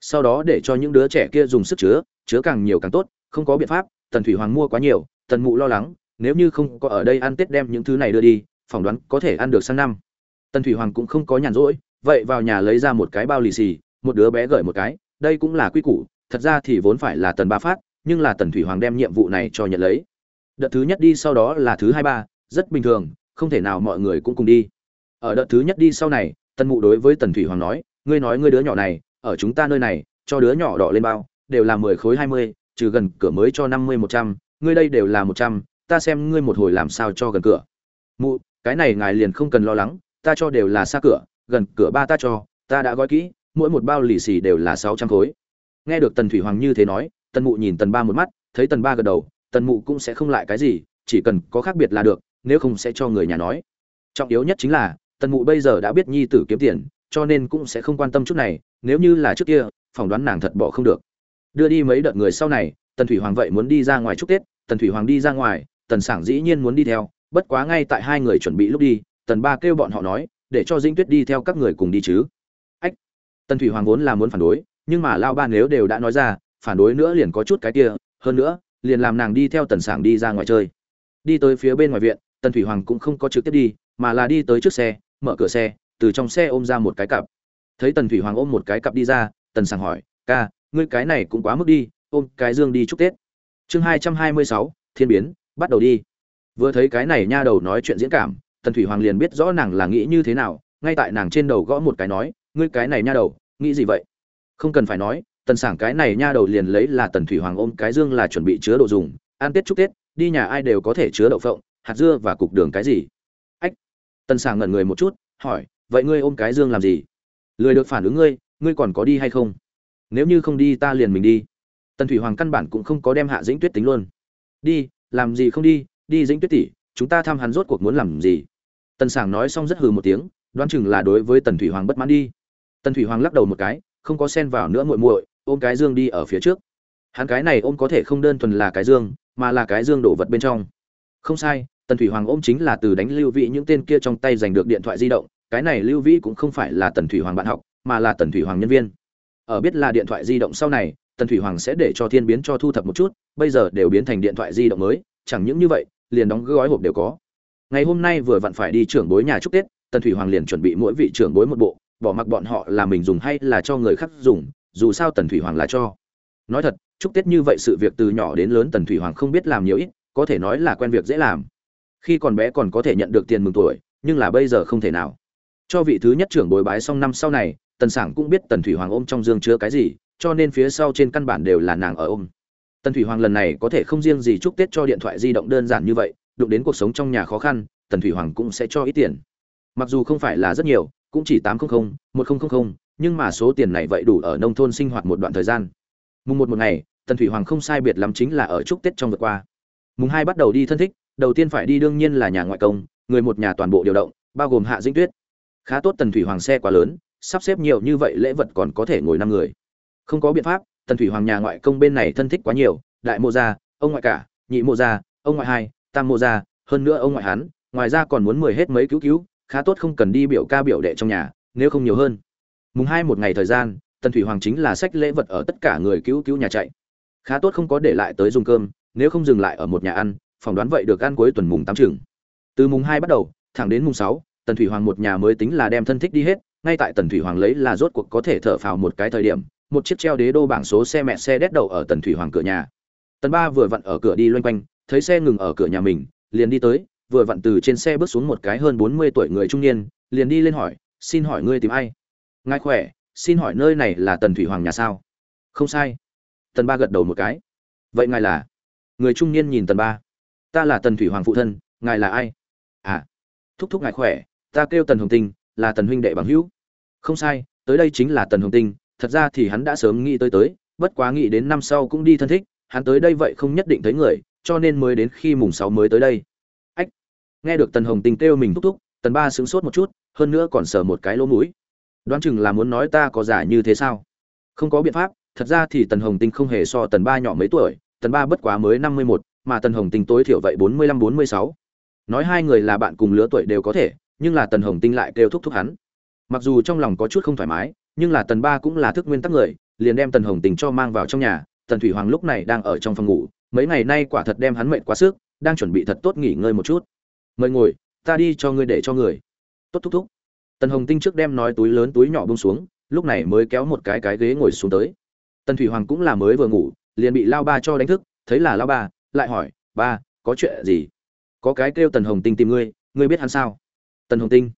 A: Sau đó để cho những đứa trẻ kia dùng sức chứa chứa càng nhiều càng tốt, không có biện pháp, tần thủy hoàng mua quá nhiều, tần mụ lo lắng nếu như không có ở đây ăn tết đem những thứ này đưa đi, phỏng đoán có thể ăn được sang năm. Tần thủy hoàng cũng không có nhàn rỗi, vậy vào nhà lấy ra một cái bao lì xì, một đứa bé gửi một cái, đây cũng là quy củ, thật ra thì vốn phải là tần ba phát, nhưng là tần thủy hoàng đem nhiệm vụ này cho nhận lấy. Đợt thứ nhất đi sau đó là thứ hai ba, rất bình thường, không thể nào mọi người cũng cùng đi. Ở đợt thứ nhất đi sau này, tần mụ đối với tần thủy hoàng nói, ngươi nói ngươi đứa nhỏ này, ở chúng ta nơi này, cho đứa nhỏ đỏ lên bao, đều là mười khối hai mươi, trừ gần cửa mới cho năm mươi một trăm, ngươi đây đều là một trăm ta xem ngươi một hồi làm sao cho gần cửa. Mụ, cái này ngài liền không cần lo lắng, ta cho đều là xa cửa, gần cửa ba ta cho, ta đã gói kỹ, mỗi một bao lì xì đều là sáu trăm khối. Nghe được tần thủy hoàng như thế nói, tần mụ nhìn tần ba một mắt, thấy tần ba gật đầu, tần mụ cũng sẽ không lại cái gì, chỉ cần có khác biệt là được, nếu không sẽ cho người nhà nói. Trọng yếu nhất chính là, tần mụ bây giờ đã biết nhi tử kiếm tiền, cho nên cũng sẽ không quan tâm chút này, nếu như là trước kia, phỏng đoán nàng thật bỏ không được. Đưa đi mấy đợt người sau này, tần thủy hoàng vậy muốn đi ra ngoài chúc tết, tần thủy hoàng đi ra ngoài tần sảng dĩ nhiên muốn đi theo, bất quá ngay tại hai người chuẩn bị lúc đi, tần ba kêu bọn họ nói, để cho dĩnh tuyết đi theo các người cùng đi chứ. Ách. Tần thủy hoàng vốn là muốn phản đối, nhưng mà lao ba nếu đều đã nói ra, phản đối nữa liền có chút cái kia, hơn nữa, liền làm nàng đi theo tần sảng đi ra ngoài chơi. Đi tới phía bên ngoài viện, tần thủy hoàng cũng không có trực tiếp đi, mà là đi tới trước xe, mở cửa xe, từ trong xe ôm ra một cái cặp. Thấy tần thủy hoàng ôm một cái cặp đi ra, tần sảng hỏi, ca, ngươi cái này cũng quá mức đi, ôm cái dương đi chúc tết. Chương hai trăm hai mươi sáu, thiên biến bắt đầu đi. Vừa thấy cái này nha đầu nói chuyện diễn cảm, tần thủy hoàng liền biết rõ nàng là nghĩ như thế nào, ngay tại nàng trên đầu gõ một cái nói, ngươi cái này nha đầu, nghĩ gì vậy? Không cần phải nói, tần sảng cái này nha đầu liền lấy là tần thủy hoàng ôm cái dương là chuẩn bị chứa đồ dùng, ăn tết chúc tết, đi nhà ai đều có thể chứa đậu phộng, hạt dưa và cục đường cái gì? Ách. Tần sảng ngẩn người một chút, hỏi, vậy ngươi ôm cái dương làm gì? Lười được phản ứng ngươi ngươi còn có đi hay không? Nếu như không đi ta liền mình đi. Tần thủy hoàng căn bản cũng không có đem hạ dĩnh tuyết tính luôn. Đi làm gì không đi đi dĩnh tuyết tỷ, chúng ta thăm hắn rốt cuộc muốn làm gì? Tần sảng nói xong rất hừ một tiếng, đoán chừng là đối với tần thủy hoàng bất mãn đi. Tần thủy hoàng lắc đầu một cái, không có xen vào nữa muội muội, ôm cái dương đi ở phía trước. Hắn cái này ôm có thể không đơn thuần là cái dương, mà là cái dương đổ vật bên trong. Không sai, tần thủy hoàng ôm chính là từ đánh lưu vĩ những tên kia trong tay giành được điện thoại di động, cái này lưu vĩ cũng không phải là tần thủy hoàng bạn học, mà là tần thủy hoàng nhân viên. Ở biết là điện thoại di động sau này tần thủy hoàng sẽ để cho thiên biến cho thu thập một chút, bây giờ đều biến thành điện thoại di động mới, chẳng những như vậy, liền đóng gói hộp đều có. Ngày hôm nay vừa vặn phải đi trưởng bối nhà chúc tết, tần thủy hoàng liền chuẩn bị mỗi vị trưởng bối một bộ, bỏ mặc bọn họ là mình dùng hay là cho người khác dùng, dù sao tần thủy hoàng là cho. Nói thật, chúc tết như vậy sự việc từ nhỏ đến lớn tần thủy hoàng không biết làm nhiều ít, có thể nói là quen việc dễ làm. Khi còn bé còn có thể nhận được tiền mừng tuổi, nhưng là bây giờ không thể nào. Cho vị thứ nhất trưởng bồi bái xong năm sau này, tần sảng cũng biết tần thủy hoàng ôm trong dương chứa cái gì cho nên phía sau trên căn bản đều là nàng ở ôm. Tần thủy hoàng lần này có thể không riêng gì chúc tết cho điện thoại di động đơn giản như vậy, đụng đến cuộc sống trong nhà khó khăn, tần thủy hoàng cũng sẽ cho ít tiền. Mặc dù không phải là rất nhiều, cũng chỉ tám trăm linh một nghìn nhưng mà số tiền này vậy đủ ở nông thôn sinh hoạt một đoạn thời gian. Mùng một một ngày, tần thủy hoàng không sai biệt lắm chính là ở chúc tết trong vừa qua. Mùng hai bắt đầu đi thân thích, đầu tiên phải đi đương nhiên là nhà ngoại công, người một nhà toàn bộ điều động, bao gồm hạ dĩnh tuyết. Khá tốt tần thủy hoàng xe quá lớn, sắp xếp nhiều như vậy lễ vật còn có thể ngồi năm người không có biện pháp, tần thủy hoàng nhà ngoại công bên này thân thích quá nhiều, đại mộ gia, ông ngoại cả, nhị mộ gia, ông ngoại hai, tam mộ gia, hơn nữa ông ngoại hắn, ngoài ra còn muốn mười hết mấy cứu cứu, khá tốt không cần đi biểu ca biểu đệ trong nhà, nếu không nhiều hơn. Mùng hai một ngày thời gian, tần thủy hoàng chính là sách lễ vật ở tất cả người cứu cứu nhà chạy. Khá tốt không có để lại tới dùng cơm, nếu không dừng lại ở một nhà ăn phỏng đoán vậy được ăn cuối tuần mùng tám chừng. Từ mùng hai bắt đầu, thẳng đến mùng sáu, tần thủy hoàng một nhà mới tính là đem thân thích đi hết, ngay tại tần thủy hoàng lấy là rốt cuộc có thể thở phào một cái thời điểm một chiếc treo đế đô bảng số xe mẹ xe đét đầu ở tần thủy hoàng cửa nhà. Tần ba vừa vặn ở cửa đi loanh quanh, thấy xe ngừng ở cửa nhà mình, liền đi tới, vừa vặn từ trên xe bước xuống một cái hơn bốn mươi tuổi người trung niên, liền đi lên hỏi, xin hỏi ngươi tìm ai? Ngài khỏe, xin hỏi nơi này là tần thủy hoàng nhà sao? Không sai. Tần ba gật đầu một cái. Vậy ngài là? Người trung niên nhìn tần ba. Ta là tần thủy hoàng phụ thân, ngài là ai? À thúc thúc ngài khỏe, ta kêu tần hồng tinh, là tần huynh đệ bằng hữu. Không sai, tới đây chính là tần hồng tinh thật ra thì hắn đã sớm nghĩ tới tới, bất quá nghĩ đến năm sau cũng đi thân thích, hắn tới đây vậy không nhất định thấy người, cho nên mới đến khi mùng sáu mới tới đây. Ách, nghe được tần hồng tinh kêu mình thúc thúc, tần ba sướng sốt một chút, hơn nữa còn sờ một cái lỗ mũi. Đoán chừng là muốn nói ta có giả như thế sao? Không có biện pháp, thật ra thì tần hồng tinh không hề so tần ba nhỏ mấy tuổi, tần ba bất quá mới năm mươi một, mà tần hồng tinh tối thiểu vậy bốn mươi lăm, bốn mươi sáu. Nói hai người là bạn cùng lứa tuổi đều có thể, nhưng là tần hồng tinh lại kêu thúc thúc hắn. Mặc dù trong lòng có chút không thoải mái nhưng là tần ba cũng là thức nguyên tắc người, liền đem tần hồng tình cho mang vào trong nhà, tần thủy hoàng lúc này đang ở trong phòng ngủ, mấy ngày nay quả thật đem hắn mệt quá sức, đang chuẩn bị thật tốt nghỉ ngơi một chút. Mời ngồi, ta đi cho ngươi để cho người. Tốt, thúc thúc. Tần hồng tinh trước đem nói túi lớn túi nhỏ bông xuống, lúc này mới kéo một cái cái ghế ngồi xuống tới. Tần thủy hoàng cũng là mới vừa ngủ, liền bị lao ba cho đánh thức, thấy là lao ba, lại hỏi, ba, có chuyện gì? Có cái kêu tần hồng tinh tìm ngươi ngươi biết hắn sao? Tần hồng tinh,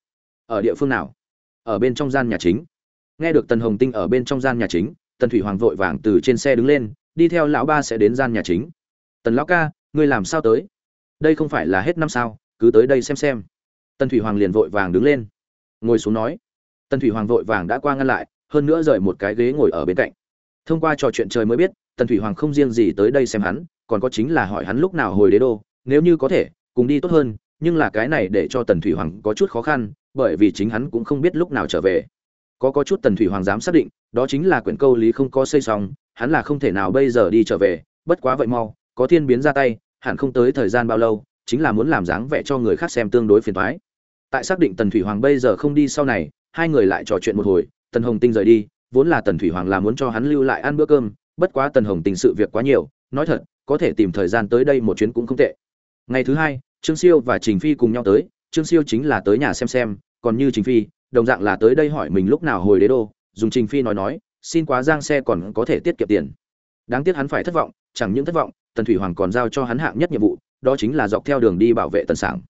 A: ở địa phương nào? Ở bên trong gian nhà chính nghe được tần hồng tinh ở bên trong gian nhà chính, tần thủy hoàng vội vàng từ trên xe đứng lên, đi theo lão ba sẽ đến gian nhà chính. Tần lão ca, ngươi làm sao tới? Đây không phải là hết năm sao, cứ tới đây xem xem. Tần thủy hoàng liền vội vàng đứng lên, ngồi xuống nói. Tần thủy hoàng vội vàng đã qua ngăn lại, hơn nữa rời một cái ghế ngồi ở bên cạnh. Thông qua trò chuyện trời mới biết, tần thủy hoàng không riêng gì tới đây xem hắn, còn có chính là hỏi hắn lúc nào hồi đế đô, nếu như có thể, cùng đi tốt hơn, nhưng là cái này để cho tần thủy hoàng có chút khó khăn, bởi vì chính hắn cũng không biết lúc nào trở về có có chút tần thủy hoàng dám xác định, đó chính là quyển câu lý không có xây xong, hắn là không thể nào bây giờ đi trở về, bất quá vậy mau, có thiên biến ra tay, hẳn không tới thời gian bao lâu, chính là muốn làm dáng vẻ cho người khác xem tương đối phiền thoái tại xác định tần thủy hoàng bây giờ không đi sau này, hai người lại trò chuyện một hồi, tần hồng tinh rời đi, vốn là tần thủy hoàng là muốn cho hắn lưu lại ăn bữa cơm, bất quá tần hồng tình sự việc quá nhiều, nói thật, có thể tìm thời gian tới đây một chuyến cũng không tệ. Ngày thứ hai, trương siêu và trình phi cùng nhau tới, trương siêu chính là tới nhà xem xem, còn như trình phi đồng dạng là tới đây hỏi mình lúc nào hồi đế đô dùng trình phi nói nói xin quá giang xe còn có thể tiết kiệm tiền. Đáng tiếc hắn phải thất vọng chẳng những thất vọng tần thủy hoàng còn giao cho hắn hạng nhất nhiệm vụ đó chính là dọc theo đường đi bảo vệ tần sảng.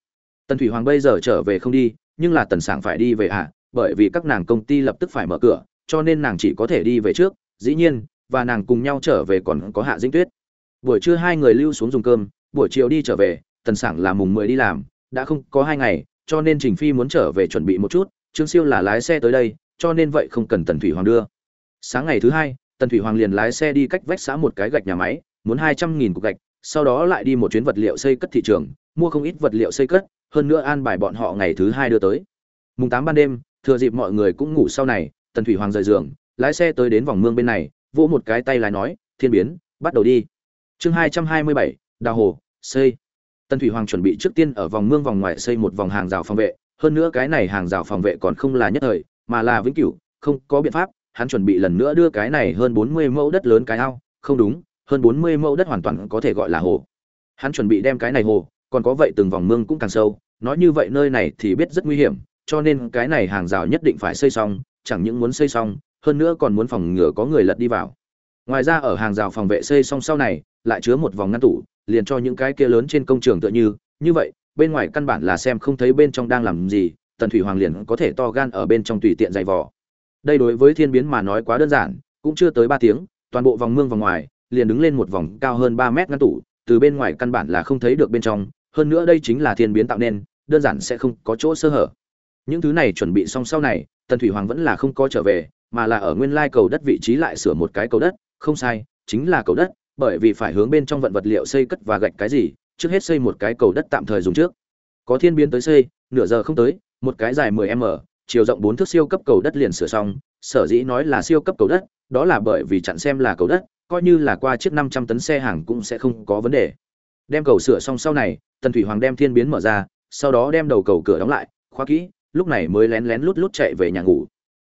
A: Tần thủy hoàng bây giờ trở về không đi nhưng là tần sảng phải đi về ạ à, bởi vì các nàng công ty lập tức phải mở cửa cho nên nàng chỉ có thể đi về trước dĩ nhiên và nàng cùng nhau trở về còn có hạ dinh tuyết. Buổi trưa hai người lưu xuống dùng cơm buổi chiều đi trở về tần sảng là mùng mười đi làm đã không có hai ngày cho nên trình phi muốn trở về chuẩn bị một chút trương siêu là lái xe tới đây, cho nên vậy không cần tần thủy hoàng đưa. Sáng ngày thứ hai, tần thủy hoàng liền lái xe đi cách vách xã một cái gạch nhà máy, muốn hai trăm nghìn cục gạch, sau đó lại đi một chuyến vật liệu xây cất thị trường, mua không ít vật liệu xây cất, hơn nữa an bài bọn họ ngày thứ hai đưa tới. Mùng tám ban đêm, thừa dịp mọi người cũng ngủ sau này, tần thủy hoàng rời giường, lái xe tới đến vòng mương bên này, vỗ một cái tay lái nói, thiên biến, bắt đầu đi. Chương hai trăm hai mươi bảy, đào hồ, xây. Tần thủy hoàng chuẩn bị trước tiên ở vòng mương vòng ngoài xây một vòng hàng rào phòng vệ hơn nữa cái này hàng rào phòng vệ còn không là nhất thời, mà là vĩnh cửu, không có biện pháp, hắn chuẩn bị lần nữa đưa cái này hơn bốn mươi mẫu đất lớn cái ao, không đúng, hơn bốn mươi mẫu đất hoàn toàn có thể gọi là hồ. Hắn chuẩn bị đem cái này hồ, còn có vậy từng vòng mương cũng càng sâu, nói như vậy nơi này thì biết rất nguy hiểm, cho nên cái này hàng rào nhất định phải xây xong, chẳng những muốn xây xong, hơn nữa còn muốn phòng ngừa có người lật đi vào. Ngoài ra ở hàng rào phòng vệ xây xong sau này, lại chứa một vòng ngăn tủ, liền cho những cái kia lớn trên công trường tựa như như vậy bên ngoài căn bản là xem không thấy bên trong đang làm gì, tần thủy hoàng liền có thể to gan ở bên trong tùy tiện dày vò. Đây đối với thiên biến mà nói quá đơn giản, cũng chưa tới ba tiếng, toàn bộ vòng mương vòng ngoài liền đứng lên một vòng cao hơn ba mét ngăn tủ, từ bên ngoài căn bản là không thấy được bên trong, hơn nữa đây chính là thiên biến tạo nên, đơn giản sẽ không có chỗ sơ hở. Những thứ này chuẩn bị xong sau này, tần thủy hoàng vẫn là không có trở về, mà là ở nguyên lai cầu đất vị trí lại sửa một cái cầu đất, không sai, chính là cầu đất, bởi vì phải hướng bên trong vận vật liệu xây cất và gạch cái gì trước hết xây một cái cầu đất tạm thời dùng trước. Có thiên biến tới xây, nửa giờ không tới, một cái dài 10 m, chiều rộng 4 thước siêu cấp cầu đất liền sửa xong. Sở dĩ nói là siêu cấp cầu đất, đó là bởi vì chặn xem là cầu đất, coi như là qua chiếc 500 tấn xe hàng cũng sẽ không có vấn đề. Đem cầu sửa xong sau này, tần thủy hoàng đem thiên biến mở ra, sau đó đem đầu cầu cửa đóng lại, khóa kỹ, lúc này mới lén lén lút lút chạy về nhà ngủ.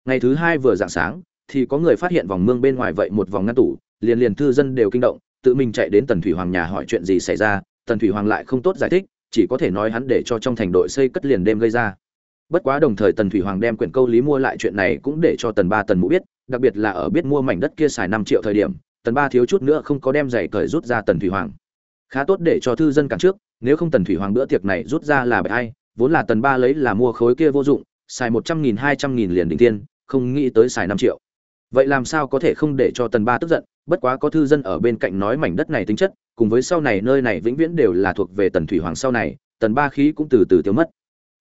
A: Ngày thứ hai vừa dạng sáng, thì có người phát hiện vòng mương bên ngoài vậy một vòng ngăn tủ, liền liền thư dân đều kinh động, tự mình chạy đến tần thủy hoàng nhà hỏi chuyện gì xảy ra tần thủy hoàng lại không tốt giải thích, chỉ có thể nói hắn để cho trong thành đội xây cất liền đêm gây ra. Bất quá đồng thời tần thủy hoàng đem quyển câu lý mua lại chuyện này cũng để cho tần ba tần mũ biết, đặc biệt là ở biết mua mảnh đất kia xài năm triệu thời điểm, tần ba thiếu chút nữa không có đem giày cởi rút ra tần thủy hoàng. Khá tốt để cho thư dân cản trước, nếu không tần thủy hoàng bữa tiệc này rút ra là bởi ai, vốn là tần ba lấy là mua khối kia vô dụng, xài một trăm nghìn, hai trăm nghìn liền đỉnh tiên, không nghĩ tới xài năm triệu. Vậy làm sao có thể không để cho tần ba tức giận bất quá có thư dân ở bên cạnh nói mảnh đất này tính chất, cùng với sau này nơi này vĩnh viễn đều là thuộc về tần thủy hoàng sau này, tần ba khí cũng từ từ tiêu mất.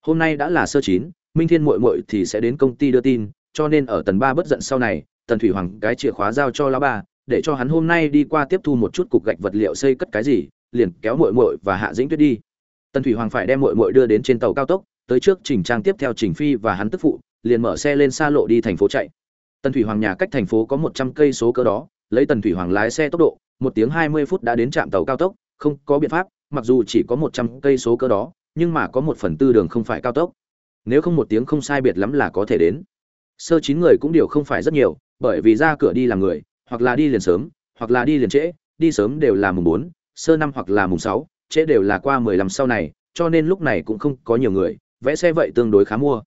A: Hôm nay đã là sơ chín, minh thiên muội muội thì sẽ đến công ty đưa tin, cho nên ở tần ba bất giận sau này, tần thủy hoàng cái chìa khóa giao cho lão ba, để cho hắn hôm nay đi qua tiếp thu một chút cục gạch vật liệu xây cất cái gì, liền kéo muội muội và hạ dĩnh tuyết đi. Tần thủy hoàng phải đem muội muội đưa đến trên tàu cao tốc, tới trước trình trang tiếp theo trình phi và hắn tức phụ, liền mở xe lên xa lộ đi thành phố chạy. Tần thủy hoàng nhà cách thành phố có một trăm cây số cỡ đó lấy tần thủy hoàng lái xe tốc độ, một tiếng hai mươi phút đã đến trạm tàu cao tốc, không có biện pháp, mặc dù chỉ có một trăm cây số cơ đó, nhưng mà có một phần tư đường không phải cao tốc. Nếu không một tiếng không sai biệt lắm là có thể đến. Sơ chín người cũng điều không phải rất nhiều, bởi vì ra cửa đi làm người, hoặc là đi liền sớm, hoặc là đi liền trễ, đi sớm đều là mùng bốn, sơ năm hoặc là mùng sáu, trễ đều là qua mười lăm sau này, cho nên lúc này cũng không có nhiều người, vẽ xe vậy tương đối khá mua.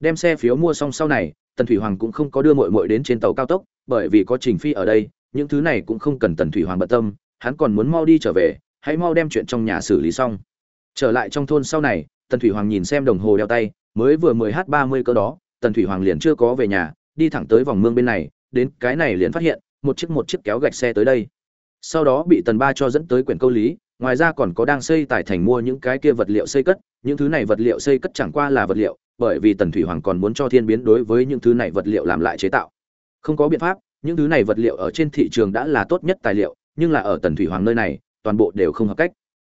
A: Đem xe phiếu mua xong sau này, tần thủy hoàng cũng không có đưa mội mội đến trên tàu cao tốc, bởi vì có trình phi ở đây những thứ này cũng không cần tần thủy hoàng bận tâm, hắn còn muốn mau đi trở về, hãy mau đem chuyện trong nhà xử lý xong. Trở lại trong thôn sau này, tần thủy hoàng nhìn xem đồng hồ đeo tay, mới vừa mười h ba mươi cơ đó, tần thủy hoàng liền chưa có về nhà, đi thẳng tới vòng mương bên này, đến cái này liền phát hiện, một chiếc một chiếc kéo gạch xe tới đây. Sau đó bị tần ba cho dẫn tới quyển câu lý, ngoài ra còn có đang xây tại thành mua những cái kia vật liệu xây cất, những thứ này vật liệu xây cất chẳng qua là vật liệu, bởi vì tần thủy hoàng còn muốn cho thiên biến đối với những thứ này vật liệu làm lại chế tạo. Không có biện pháp những thứ này vật liệu ở trên thị trường đã là tốt nhất tài liệu, nhưng là ở tần thủy hoàng nơi này, toàn bộ đều không hợp cách.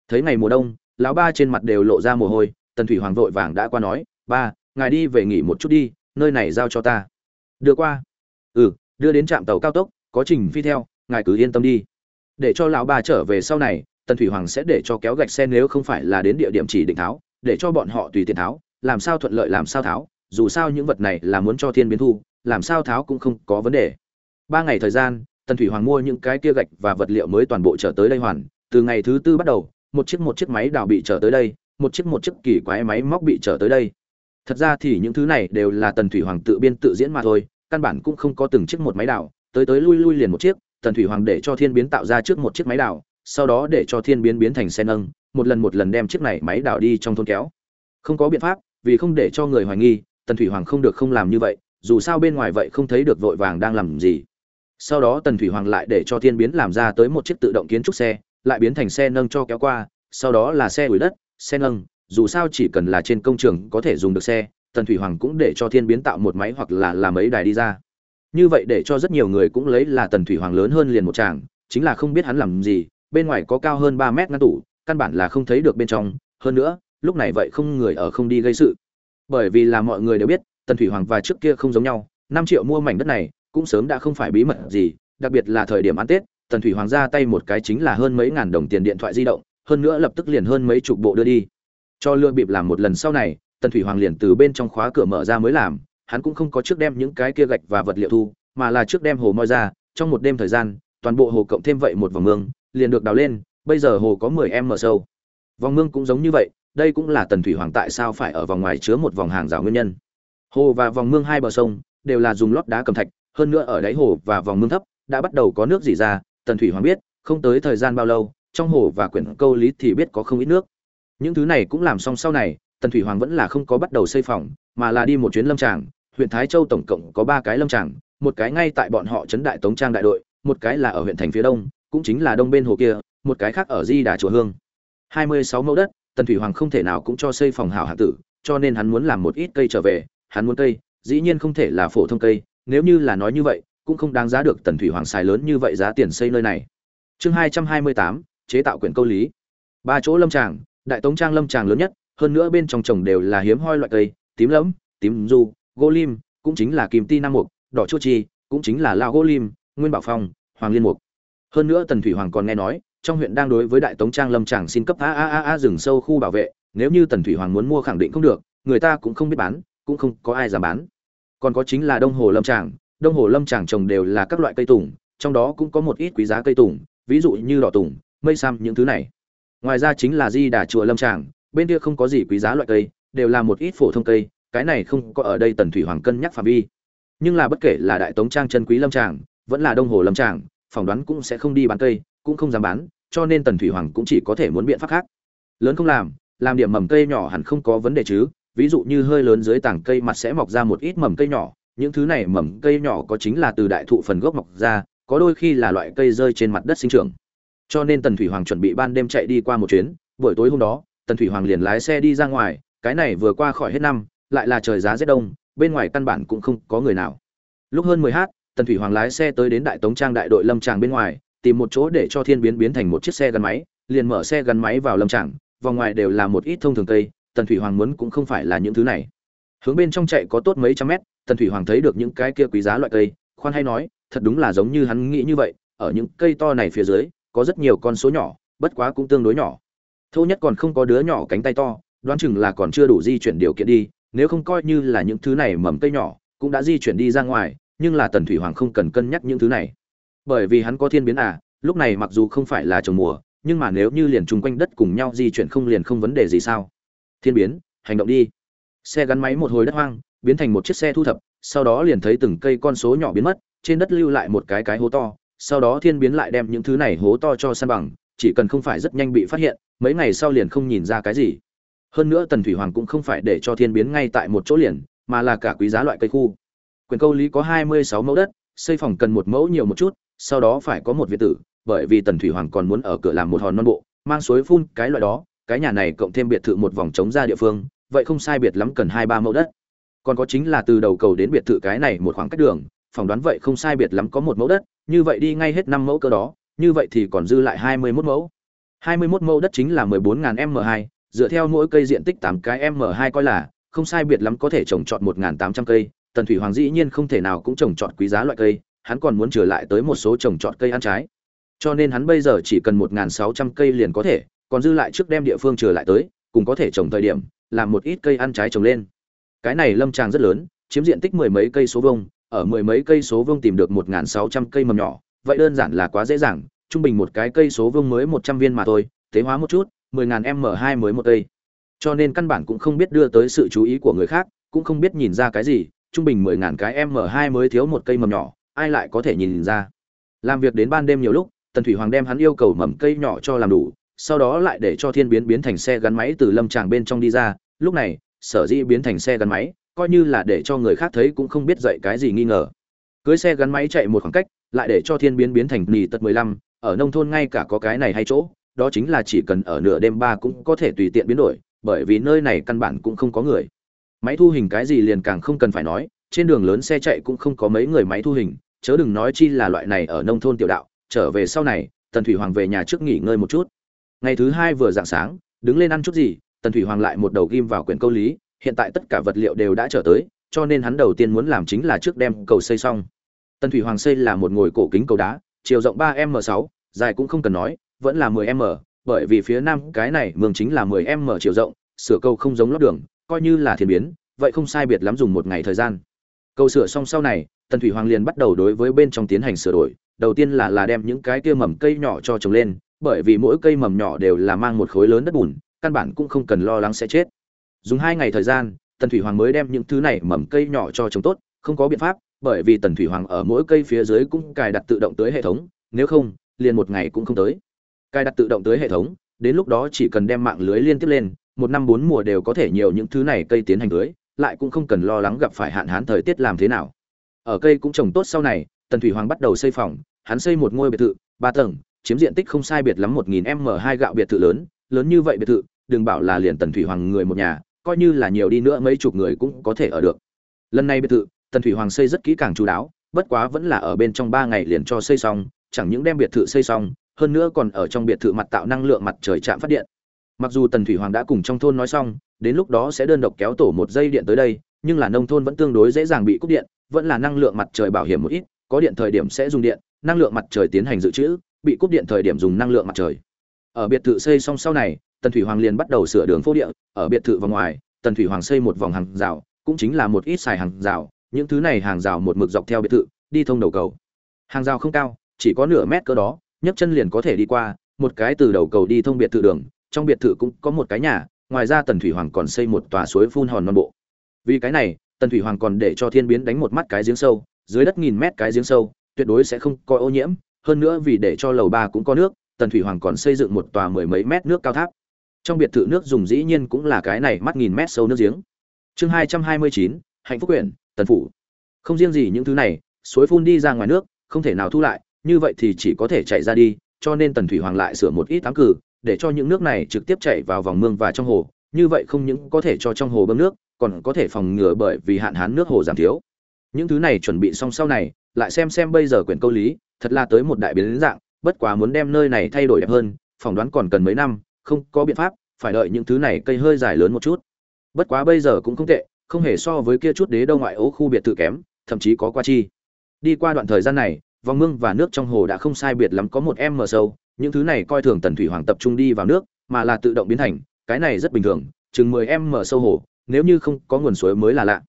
A: Thấy ngày mùa đông, lão ba trên mặt đều lộ ra mồ hôi, tần thủy hoàng vội vàng đã qua nói, ba, ngài đi về nghỉ một chút đi, nơi này giao cho ta. Đưa qua. Ừ đưa đến trạm tàu cao tốc, có trình phi theo, ngài cứ yên tâm đi. Để cho lão ba trở về sau này, tần thủy hoàng sẽ để cho kéo gạch xe nếu không phải là đến địa điểm chỉ định tháo, để cho bọn họ tùy tiện tháo, làm sao thuận lợi làm sao tháo, dù sao những vật này là muốn cho thiên biến thu, làm sao tháo cũng không có vấn đề ba ngày thời gian, tần thủy hoàng mua những cái kia gạch và vật liệu mới toàn bộ trở tới đây hoàn. Từ ngày thứ tư bắt đầu, một chiếc một chiếc máy đào bị trở tới đây, một chiếc một chiếc kỳ quái máy móc bị trở tới đây. Thật ra thì những thứ này đều là tần thủy hoàng tự biên tự diễn mà thôi, căn bản cũng không có từng chiếc một máy đào. Tới tới lui lui liền một chiếc, tần thủy hoàng để cho thiên biến tạo ra trước một chiếc máy đào, sau đó để cho thiên biến biến thành xe nâng, một lần một lần đem chiếc này máy đào đi trong thôn kéo. Không có biện pháp, vì không để cho người hoài nghi, tần thủy hoàng không được không làm như vậy, dù sao bên ngoài vậy không thấy được vội vàng đang làm gì sau đó tần thủy hoàng lại để cho thiên biến làm ra tới một chiếc tự động kiến trúc xe, lại biến thành xe nâng cho kéo qua, sau đó là xe ủi đất, xe nâng, dù sao chỉ cần là trên công trường có thể dùng được xe, tần thủy hoàng cũng để cho thiên biến tạo một máy hoặc là làm mấy đài đi ra. Như vậy để cho rất nhiều người cũng lấy là tần thủy hoàng lớn hơn liền một chàng chính là không biết hắn làm gì, bên ngoài có cao hơn ba mét ngăn tủ, căn bản là không thấy được bên trong, hơn nữa, lúc này vậy không người ở không đi gây sự. Bởi vì là mọi người đều biết, tần thủy hoàng và trước kia không giống nhau, năm triệu mua mảnh đất này cũng sớm đã không phải bí mật gì, đặc biệt là thời điểm ăn tết, tần thủy hoàng ra tay một cái chính là hơn mấy ngàn đồng tiền điện thoại di động, hơn nữa lập tức liền hơn mấy chục bộ đưa đi. Cho lừa bịp làm một lần sau này, tần thủy hoàng liền từ bên trong khóa cửa mở ra mới làm, hắn cũng không có trước đem những cái kia gạch và vật liệu thu, mà là trước đem hồ moi ra, trong một đêm thời gian, toàn bộ hồ cộng thêm vậy một vòng mương, liền được đào lên, bây giờ hồ có mười m sâu. Vòng mương cũng giống như vậy, đây cũng là tần thủy hoàng tại sao phải ở vòng ngoài chứa một vòng hàng rào nguyên nhân. Hồ và vòng mương hai bờ sông đều là dùng lót đá cầm thạch hơn nữa ở đáy hồ và vòng mương thấp, đã bắt đầu có nước dỉ ra, tần thủy hoàng biết, không tới thời gian bao lâu, trong hồ và quyển câu lý thì biết có không ít nước. Những thứ này cũng làm xong sau này, tần thủy hoàng vẫn là không có bắt đầu xây phòng, mà là đi một chuyến lâm tràng. Huyện thái châu tổng cộng có ba cái lâm tràng, một cái ngay tại bọn họ trấn đại tống trang đại đội, một cái là ở huyện thành phía đông, cũng chính là đông bên hồ kia, một cái khác ở di đà chùa hương. Hai mươi sáu mẫu đất, tần thủy hoàng không thể nào cũng cho xây phòng hảo hạ tử, cho nên hắn muốn làm một ít cây trở về. Hắn muốn cây, dĩ nhiên không thể là phổ thông cây nếu như là nói như vậy, cũng không đáng giá được tần thủy hoàng xài lớn như vậy giá tiền xây nơi này. Chương hai trăm hai mươi tám, chế tạo quyển câu lý. Ba chỗ lâm tràng, đại tống trang lâm tràng lớn nhất, hơn nữa bên trong trồng đều là hiếm hoi loại cây, tím lẫm, tím du, gỗ lim, cũng chính là kim ti nam mục, đỏ chua chi, cũng chính là lao gỗ lim, nguyên bảo phong, hoàng liên mục. Hơn nữa tần thủy hoàng còn nghe nói, trong huyện đang đối với đại tống trang lâm tràng xin cấp a a a a rừng sâu khu bảo vệ, nếu như tần thủy hoàng muốn mua khẳng định không được, người ta cũng không biết bán, cũng không có ai dám bán còn có chính là đông hồ lâm tràng. Đông hồ lâm tràng trồng đều là các loại cây tùng, trong đó cũng có một ít quý giá cây tùng, ví dụ như đỏ tùng, mây sam, những thứ này. Ngoài ra chính là di đà chùa lâm tràng, bên kia không có gì quý giá loại cây, đều là một ít phổ thông cây, cái này không có ở đây tần thủy hoàng cân nhắc phạm vi. Nhưng là bất kể là đại tống trang chân quý lâm tràng, vẫn là đông hồ lâm tràng, phỏng đoán cũng sẽ không đi bán cây, cũng không dám bán, cho nên tần thủy hoàng cũng chỉ có thể muốn biện pháp khác. Lớn không làm làm điểm mầm cây nhỏ hẳn không có vấn đề chứ ví dụ như hơi lớn dưới tảng cây mặt sẽ mọc ra một ít mầm cây nhỏ, những thứ này mầm cây nhỏ có chính là từ đại thụ phần gốc mọc ra, có đôi khi là loại cây rơi trên mặt đất sinh trưởng. Cho nên tần thủy hoàng chuẩn bị ban đêm chạy đi qua một chuyến, buổi tối hôm đó, tần thủy hoàng liền lái xe đi ra ngoài, cái này vừa qua khỏi hết năm, lại là trời giá rét đông, bên ngoài căn bản cũng không có người nào. Lúc hơn mười h tần thủy hoàng lái xe tới đến đại tống trang đại đội lâm tràng bên ngoài, tìm một chỗ để cho thiên biến biến thành một chiếc xe gắn máy, liền mở xe gắn máy vào lâm tràng, vòng ngoài đều là một ít thông thường cây tần thủy hoàng muốn cũng không phải là những thứ này. Hướng bên trong chạy có tốt mấy trăm mét, tần thủy hoàng thấy được những cái kia quý giá loại cây, khoan hay nói, thật đúng là giống như hắn nghĩ như vậy, ở những cây to này phía dưới, có rất nhiều con số nhỏ, bất quá cũng tương đối nhỏ. Thô nhất còn không có đứa nhỏ cánh tay to, đoán chừng là còn chưa đủ di chuyển điều kiện đi, nếu không coi như là những thứ này mầm cây nhỏ, cũng đã di chuyển đi ra ngoài, nhưng là tần thủy hoàng không cần cân nhắc những thứ này. Bởi vì hắn có thiên biến à lúc này mặc dù không phải là trồng mùa, nhưng mà nếu như liền chung quanh đất cùng nhau di chuyển không liền không vấn đề gì sao? Thiên biến, hành động đi. Xe gắn máy một hồi đất hoang, biến thành một chiếc xe thu thập, sau đó liền thấy từng cây con số nhỏ biến mất, trên đất lưu lại một cái cái hố to, sau đó thiên biến lại đem những thứ này hố to cho san bằng, chỉ cần không phải rất nhanh bị phát hiện, mấy ngày sau liền không nhìn ra cái gì. Hơn nữa tần thủy hoàng cũng không phải để cho thiên biến ngay tại một chỗ liền, mà là cả quý giá loại cây khu. Quyền câu lý có hai mươi sáu mẫu đất, xây phòng cần một mẫu nhiều một chút, sau đó phải có một việt tử, bởi vì tần thủy hoàng còn muốn ở cửa làm một hòn non bộ, mang suối phun cái loại đó cái nhà này cộng thêm biệt thự một vòng trống ra địa phương, vậy không sai biệt lắm cần hai ba mẫu đất. Còn có chính là từ đầu cầu đến biệt thự cái này một khoảng cách đường, phỏng đoán vậy không sai biệt lắm có một mẫu đất, như vậy đi ngay hết năm mẫu cơ đó, như vậy thì còn dư lại hai mươi 21 mẫu. 21 mẫu đất chính là 14.000 m2 dựa theo mỗi cây diện tích 8 cái m2 coi là, không sai biệt lắm có thể trồng trọt 1800 cây, tần thủy hoàng dĩ nhiên không thể nào cũng trồng trọt quý giá loại cây, hắn còn muốn trở lại tới một số trồng trọt cây ăn trái. Cho nên hắn bây giờ chỉ cần 1.600 cây liền có thể còn dư lại trước đem địa phương trở lại tới, cùng có thể trồng thời điểm, làm một ít cây ăn trái trồng lên. Cái này lâm tràng rất lớn, chiếm diện tích mười mấy cây số vuông, ở mười mấy cây số vuông tìm được 1.600 cây mầm nhỏ, vậy đơn giản là quá dễ dàng, trung bình một cái cây số vuông mới 100 viên mà thôi, tế hóa một chút 10.000 m 2 mới một cây. Cho nên căn bản cũng không biết đưa tới sự chú ý của người khác, cũng không biết nhìn ra cái gì, trung bình mười ngàn cái m 2 mới thiếu một cây mầm nhỏ, ai lại có thể nhìn ra? Làm việc đến ban đêm nhiều lúc, tần thủy hoàng đem hắn yêu cầu mầm cây nhỏ cho làm đủ sau đó lại để cho thiên biến biến thành xe gắn máy từ lâm tràng bên trong đi ra. Lúc này, sở dĩ biến thành xe gắn máy, coi như là để cho người khác thấy cũng không biết dậy cái gì nghi ngờ. Cưới xe gắn máy chạy một khoảng cách, lại để cho thiên biến biến thành nì tật mười lăm, ở nông thôn ngay cả có cái này hay chỗ, đó chính là chỉ cần ở nửa đêm ba cũng có thể tùy tiện biến đổi, bởi vì nơi này căn bản cũng không có người. Máy thu hình cái gì liền càng không cần phải nói, trên đường lớn xe chạy cũng không có mấy người máy thu hình, chớ đừng nói chi là loại này ở nông thôn tiểu đạo, trở về sau này, tần thủy hoàng về nhà trước nghỉ ngơi một chút ngày thứ hai vừa dạng sáng, đứng lên ăn chút gì, tần thủy hoàng lại một đầu ghim vào quyển câu lý, hiện tại tất cả vật liệu đều đã trở tới, cho nên hắn đầu tiên muốn làm chính là trước đem cầu xây xong. Tần thủy hoàng xây là một ngồi cổ kính cầu đá, chiều rộng ba m sáu, dài cũng không cần nói, vẫn là 10 m, bởi vì phía nam cái này mương chính là 10 m chiều rộng, sửa cầu không giống lót đường, coi như là thiên biến, vậy không sai biệt lắm dùng một ngày thời gian. Cầu sửa xong sau này, tần thủy hoàng liền bắt đầu đối với bên trong tiến hành sửa đổi, đầu tiên là là đem những cái kia mầm cây nhỏ cho trồng lên bởi vì mỗi cây mầm nhỏ đều là mang một khối lớn đất bùn, căn bản cũng không cần lo lắng sẽ chết. Dùng hai ngày thời gian, tần thủy hoàng mới đem những thứ này mầm cây nhỏ cho trồng tốt, không có biện pháp, bởi vì tần thủy hoàng ở mỗi cây phía dưới cũng cài đặt tự động tới hệ thống, nếu không, liền một ngày cũng không tới. Cài đặt tự động tới hệ thống, đến lúc đó chỉ cần đem mạng lưới liên tiếp lên, một năm bốn mùa đều có thể nhiều những thứ này cây tiến hành tưới, lại cũng không cần lo lắng gặp phải hạn hán thời tiết làm thế nào. Ở cây cũng trồng tốt sau này, tần thủy hoàng bắt đầu xây phòng, hắn xây một ngôi biệt thự, ba tầng chiếm diện tích không sai biệt lắm một nghìn m hai gạo biệt thự lớn lớn như vậy biệt thự, đừng bảo là liền tần thủy hoàng người một nhà, coi như là nhiều đi nữa mấy chục người cũng có thể ở được. Lần này biệt thự, tần thủy hoàng xây rất kỹ càng chú đáo, bất quá vẫn là ở bên trong ba ngày liền cho xây xong, chẳng những đem biệt thự xây xong, hơn nữa còn ở trong biệt thự mặt tạo năng lượng mặt trời chạm phát điện. Mặc dù tần thủy hoàng đã cùng trong thôn nói xong, đến lúc đó sẽ đơn độc kéo tổ một dây điện tới đây, nhưng là nông thôn vẫn tương đối dễ dàng bị cúp điện, vẫn là năng lượng mặt trời bảo hiểm một ít, có điện thời điểm sẽ dùng điện, năng lượng mặt trời tiến hành dự trữ bị cúp điện thời điểm dùng năng lượng mặt trời. Ở biệt thự xây xong sau này, tần thủy hoàng liền bắt đầu sửa đường phố địa. Ở biệt thự và ngoài, tần thủy hoàng xây một vòng hàng rào, cũng chính là một ít xài hàng rào. Những thứ này hàng rào một mực dọc theo biệt thự, đi thông đầu cầu. Hàng rào không cao, chỉ có nửa mét cỡ đó, nhấc chân liền có thể đi qua. Một cái từ đầu cầu đi thông biệt thự đường, trong biệt thự cũng có một cái nhà, ngoài ra tần thủy hoàng còn xây một tòa suối phun hòn non bộ. Vì cái này, tần thủy hoàng còn để cho thiên biến đánh một mắt cái giếng sâu, dưới đất nghìn mét cái giếng sâu, tuyệt đối sẽ không có ô nhiễm hơn nữa vì để cho lầu ba cũng có nước, tần thủy hoàng còn xây dựng một tòa mười mấy mét nước cao tháp. Trong biệt thự nước dùng dĩ nhiên cũng là cái này mắt nghìn mét sâu nước giếng. Chương hai trăm hai mươi chín, hạnh phúc quyển, tần phủ. Không riêng gì những thứ này, suối phun đi ra ngoài nước, không thể nào thu lại, như vậy thì chỉ có thể chạy ra đi, cho nên tần thủy hoàng lại sửa một ít tám cử, để cho những nước này trực tiếp chạy vào vòng mương và trong hồ. Như vậy không những có thể cho trong hồ bơm nước, còn có thể phòng ngừa bởi vì hạn hán nước hồ giảm thiếu. Những thứ này chuẩn bị xong sau này, lại xem xem bây giờ quyển câu lý thật là tới một đại biến dạng, bất quá muốn đem nơi này thay đổi đẹp hơn, phỏng đoán còn cần mấy năm, không có biện pháp, phải đợi những thứ này cây hơi dài lớn một chút. Bất quá bây giờ cũng không tệ, không hề so với kia chút đế đâu ngoại ố khu biệt thự kém, thậm chí có qua chi. Đi qua đoạn thời gian này, vòng mương và nước trong hồ đã không sai biệt lắm có một em mờ sâu, những thứ này coi thường tần thủy hoàng tập trung đi vào nước, mà là tự động biến thành, cái này rất bình thường, chừng mười em mở sâu hồ, nếu như không có nguồn suối mới là lạ.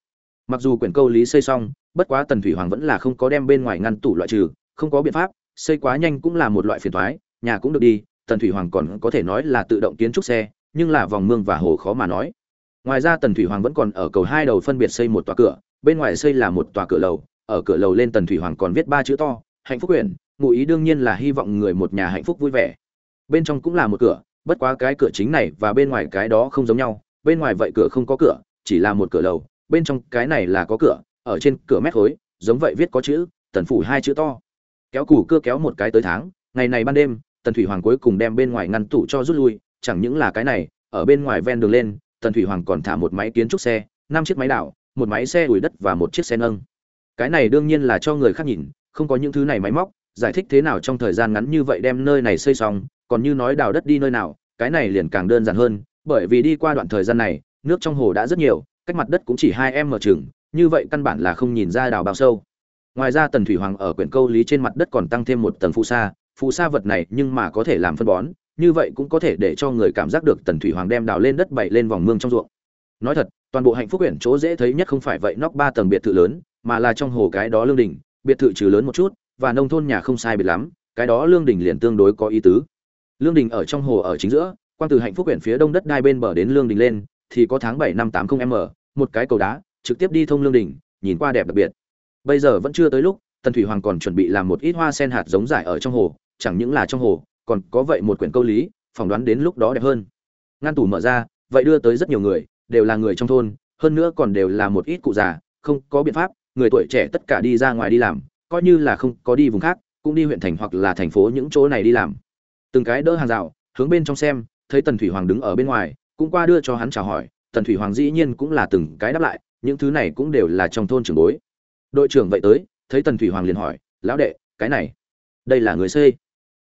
A: Mặc dù quyển câu lý xây xong, bất quá tần thủy hoàng vẫn là không có đem bên ngoài ngăn tủ loại trừ không có biện pháp, xây quá nhanh cũng là một loại phiền thoái, nhà cũng được đi, tần thủy hoàng còn có thể nói là tự động kiến trúc xe, nhưng là vòng mương và hồ khó mà nói. Ngoài ra tần thủy hoàng vẫn còn ở cầu hai đầu phân biệt xây một tòa cửa, bên ngoài xây là một tòa cửa lầu, ở cửa lầu lên tần thủy hoàng còn viết ba chữ to, hạnh phúc quyển, ngụ ý đương nhiên là hy vọng người một nhà hạnh phúc vui vẻ. Bên trong cũng là một cửa, bất quá cái cửa chính này và bên ngoài cái đó không giống nhau, bên ngoài vậy cửa không có cửa, chỉ là một cửa lầu, bên trong cái này là có cửa, ở trên cửa mét khối, giống vậy viết có chữ, tần phủ hai chữ to kéo củ cưa kéo một cái tới tháng, ngày này ban đêm, tần thủy hoàng cuối cùng đem bên ngoài ngăn tủ cho rút lui, chẳng những là cái này, ở bên ngoài ven đường lên, tần thủy hoàng còn thả một máy kiến trúc xe, năm chiếc máy đảo, một máy xe ủi đất và một chiếc xe nâng. Cái này đương nhiên là cho người khác nhìn, không có những thứ này máy móc, giải thích thế nào trong thời gian ngắn như vậy đem nơi này xây xong, còn như nói đào đất đi nơi nào, cái này liền càng đơn giản hơn, bởi vì đi qua đoạn thời gian này, nước trong hồ đã rất nhiều, cách mặt đất cũng chỉ hai em mở chừng, như vậy căn bản là không nhìn ra đào bao sâu ngoài ra tần thủy hoàng ở quyển câu lý trên mặt đất còn tăng thêm một tầng phù sa phù sa vật này nhưng mà có thể làm phân bón, như vậy cũng có thể để cho người cảm giác được tần thủy hoàng đem đào lên đất bậy lên vòng mương trong ruộng. Nói thật, toàn bộ hạnh phúc quyển chỗ dễ thấy nhất không phải vậy nóc ba tầng biệt thự lớn, mà là trong hồ cái đó lương đình, biệt thự trừ lớn một chút, và nông thôn nhà không sai biệt lắm, cái đó lương đình liền tương đối có ý tứ. Lương đình ở trong hồ ở chính giữa, quang từ hạnh phúc quyển phía đông đất đai bên bờ đến lương đình lên, thì có tháng bảy năm tám không m, một cái cầu đá, trực tiếp đi thông lương đình, nhìn qua đẹp đặc biệt bây giờ vẫn chưa tới lúc, tần thủy hoàng còn chuẩn bị làm một ít hoa sen hạt giống giải ở trong hồ, chẳng những là trong hồ, còn có vậy một quyển câu lý, phỏng đoán đến lúc đó đẹp hơn. Ngăn tủ mở ra, vậy đưa tới rất nhiều người, đều là người trong thôn, hơn nữa còn đều là một ít cụ già, không có biện pháp, người tuổi trẻ tất cả đi ra ngoài đi làm, coi như là không có đi vùng khác, cũng đi huyện thành hoặc là thành phố những chỗ này đi làm. Từng cái đỡ hàng rào, hướng bên trong xem, thấy tần thủy hoàng đứng ở bên ngoài, cũng qua đưa cho hắn chào hỏi, tần thủy hoàng dĩ nhiên cũng là từng cái đáp lại, những thứ này cũng đều là trong thôn trưởng bối đội trưởng vậy tới, thấy tần thủy hoàng liền hỏi, lão đệ, cái này, đây là người xây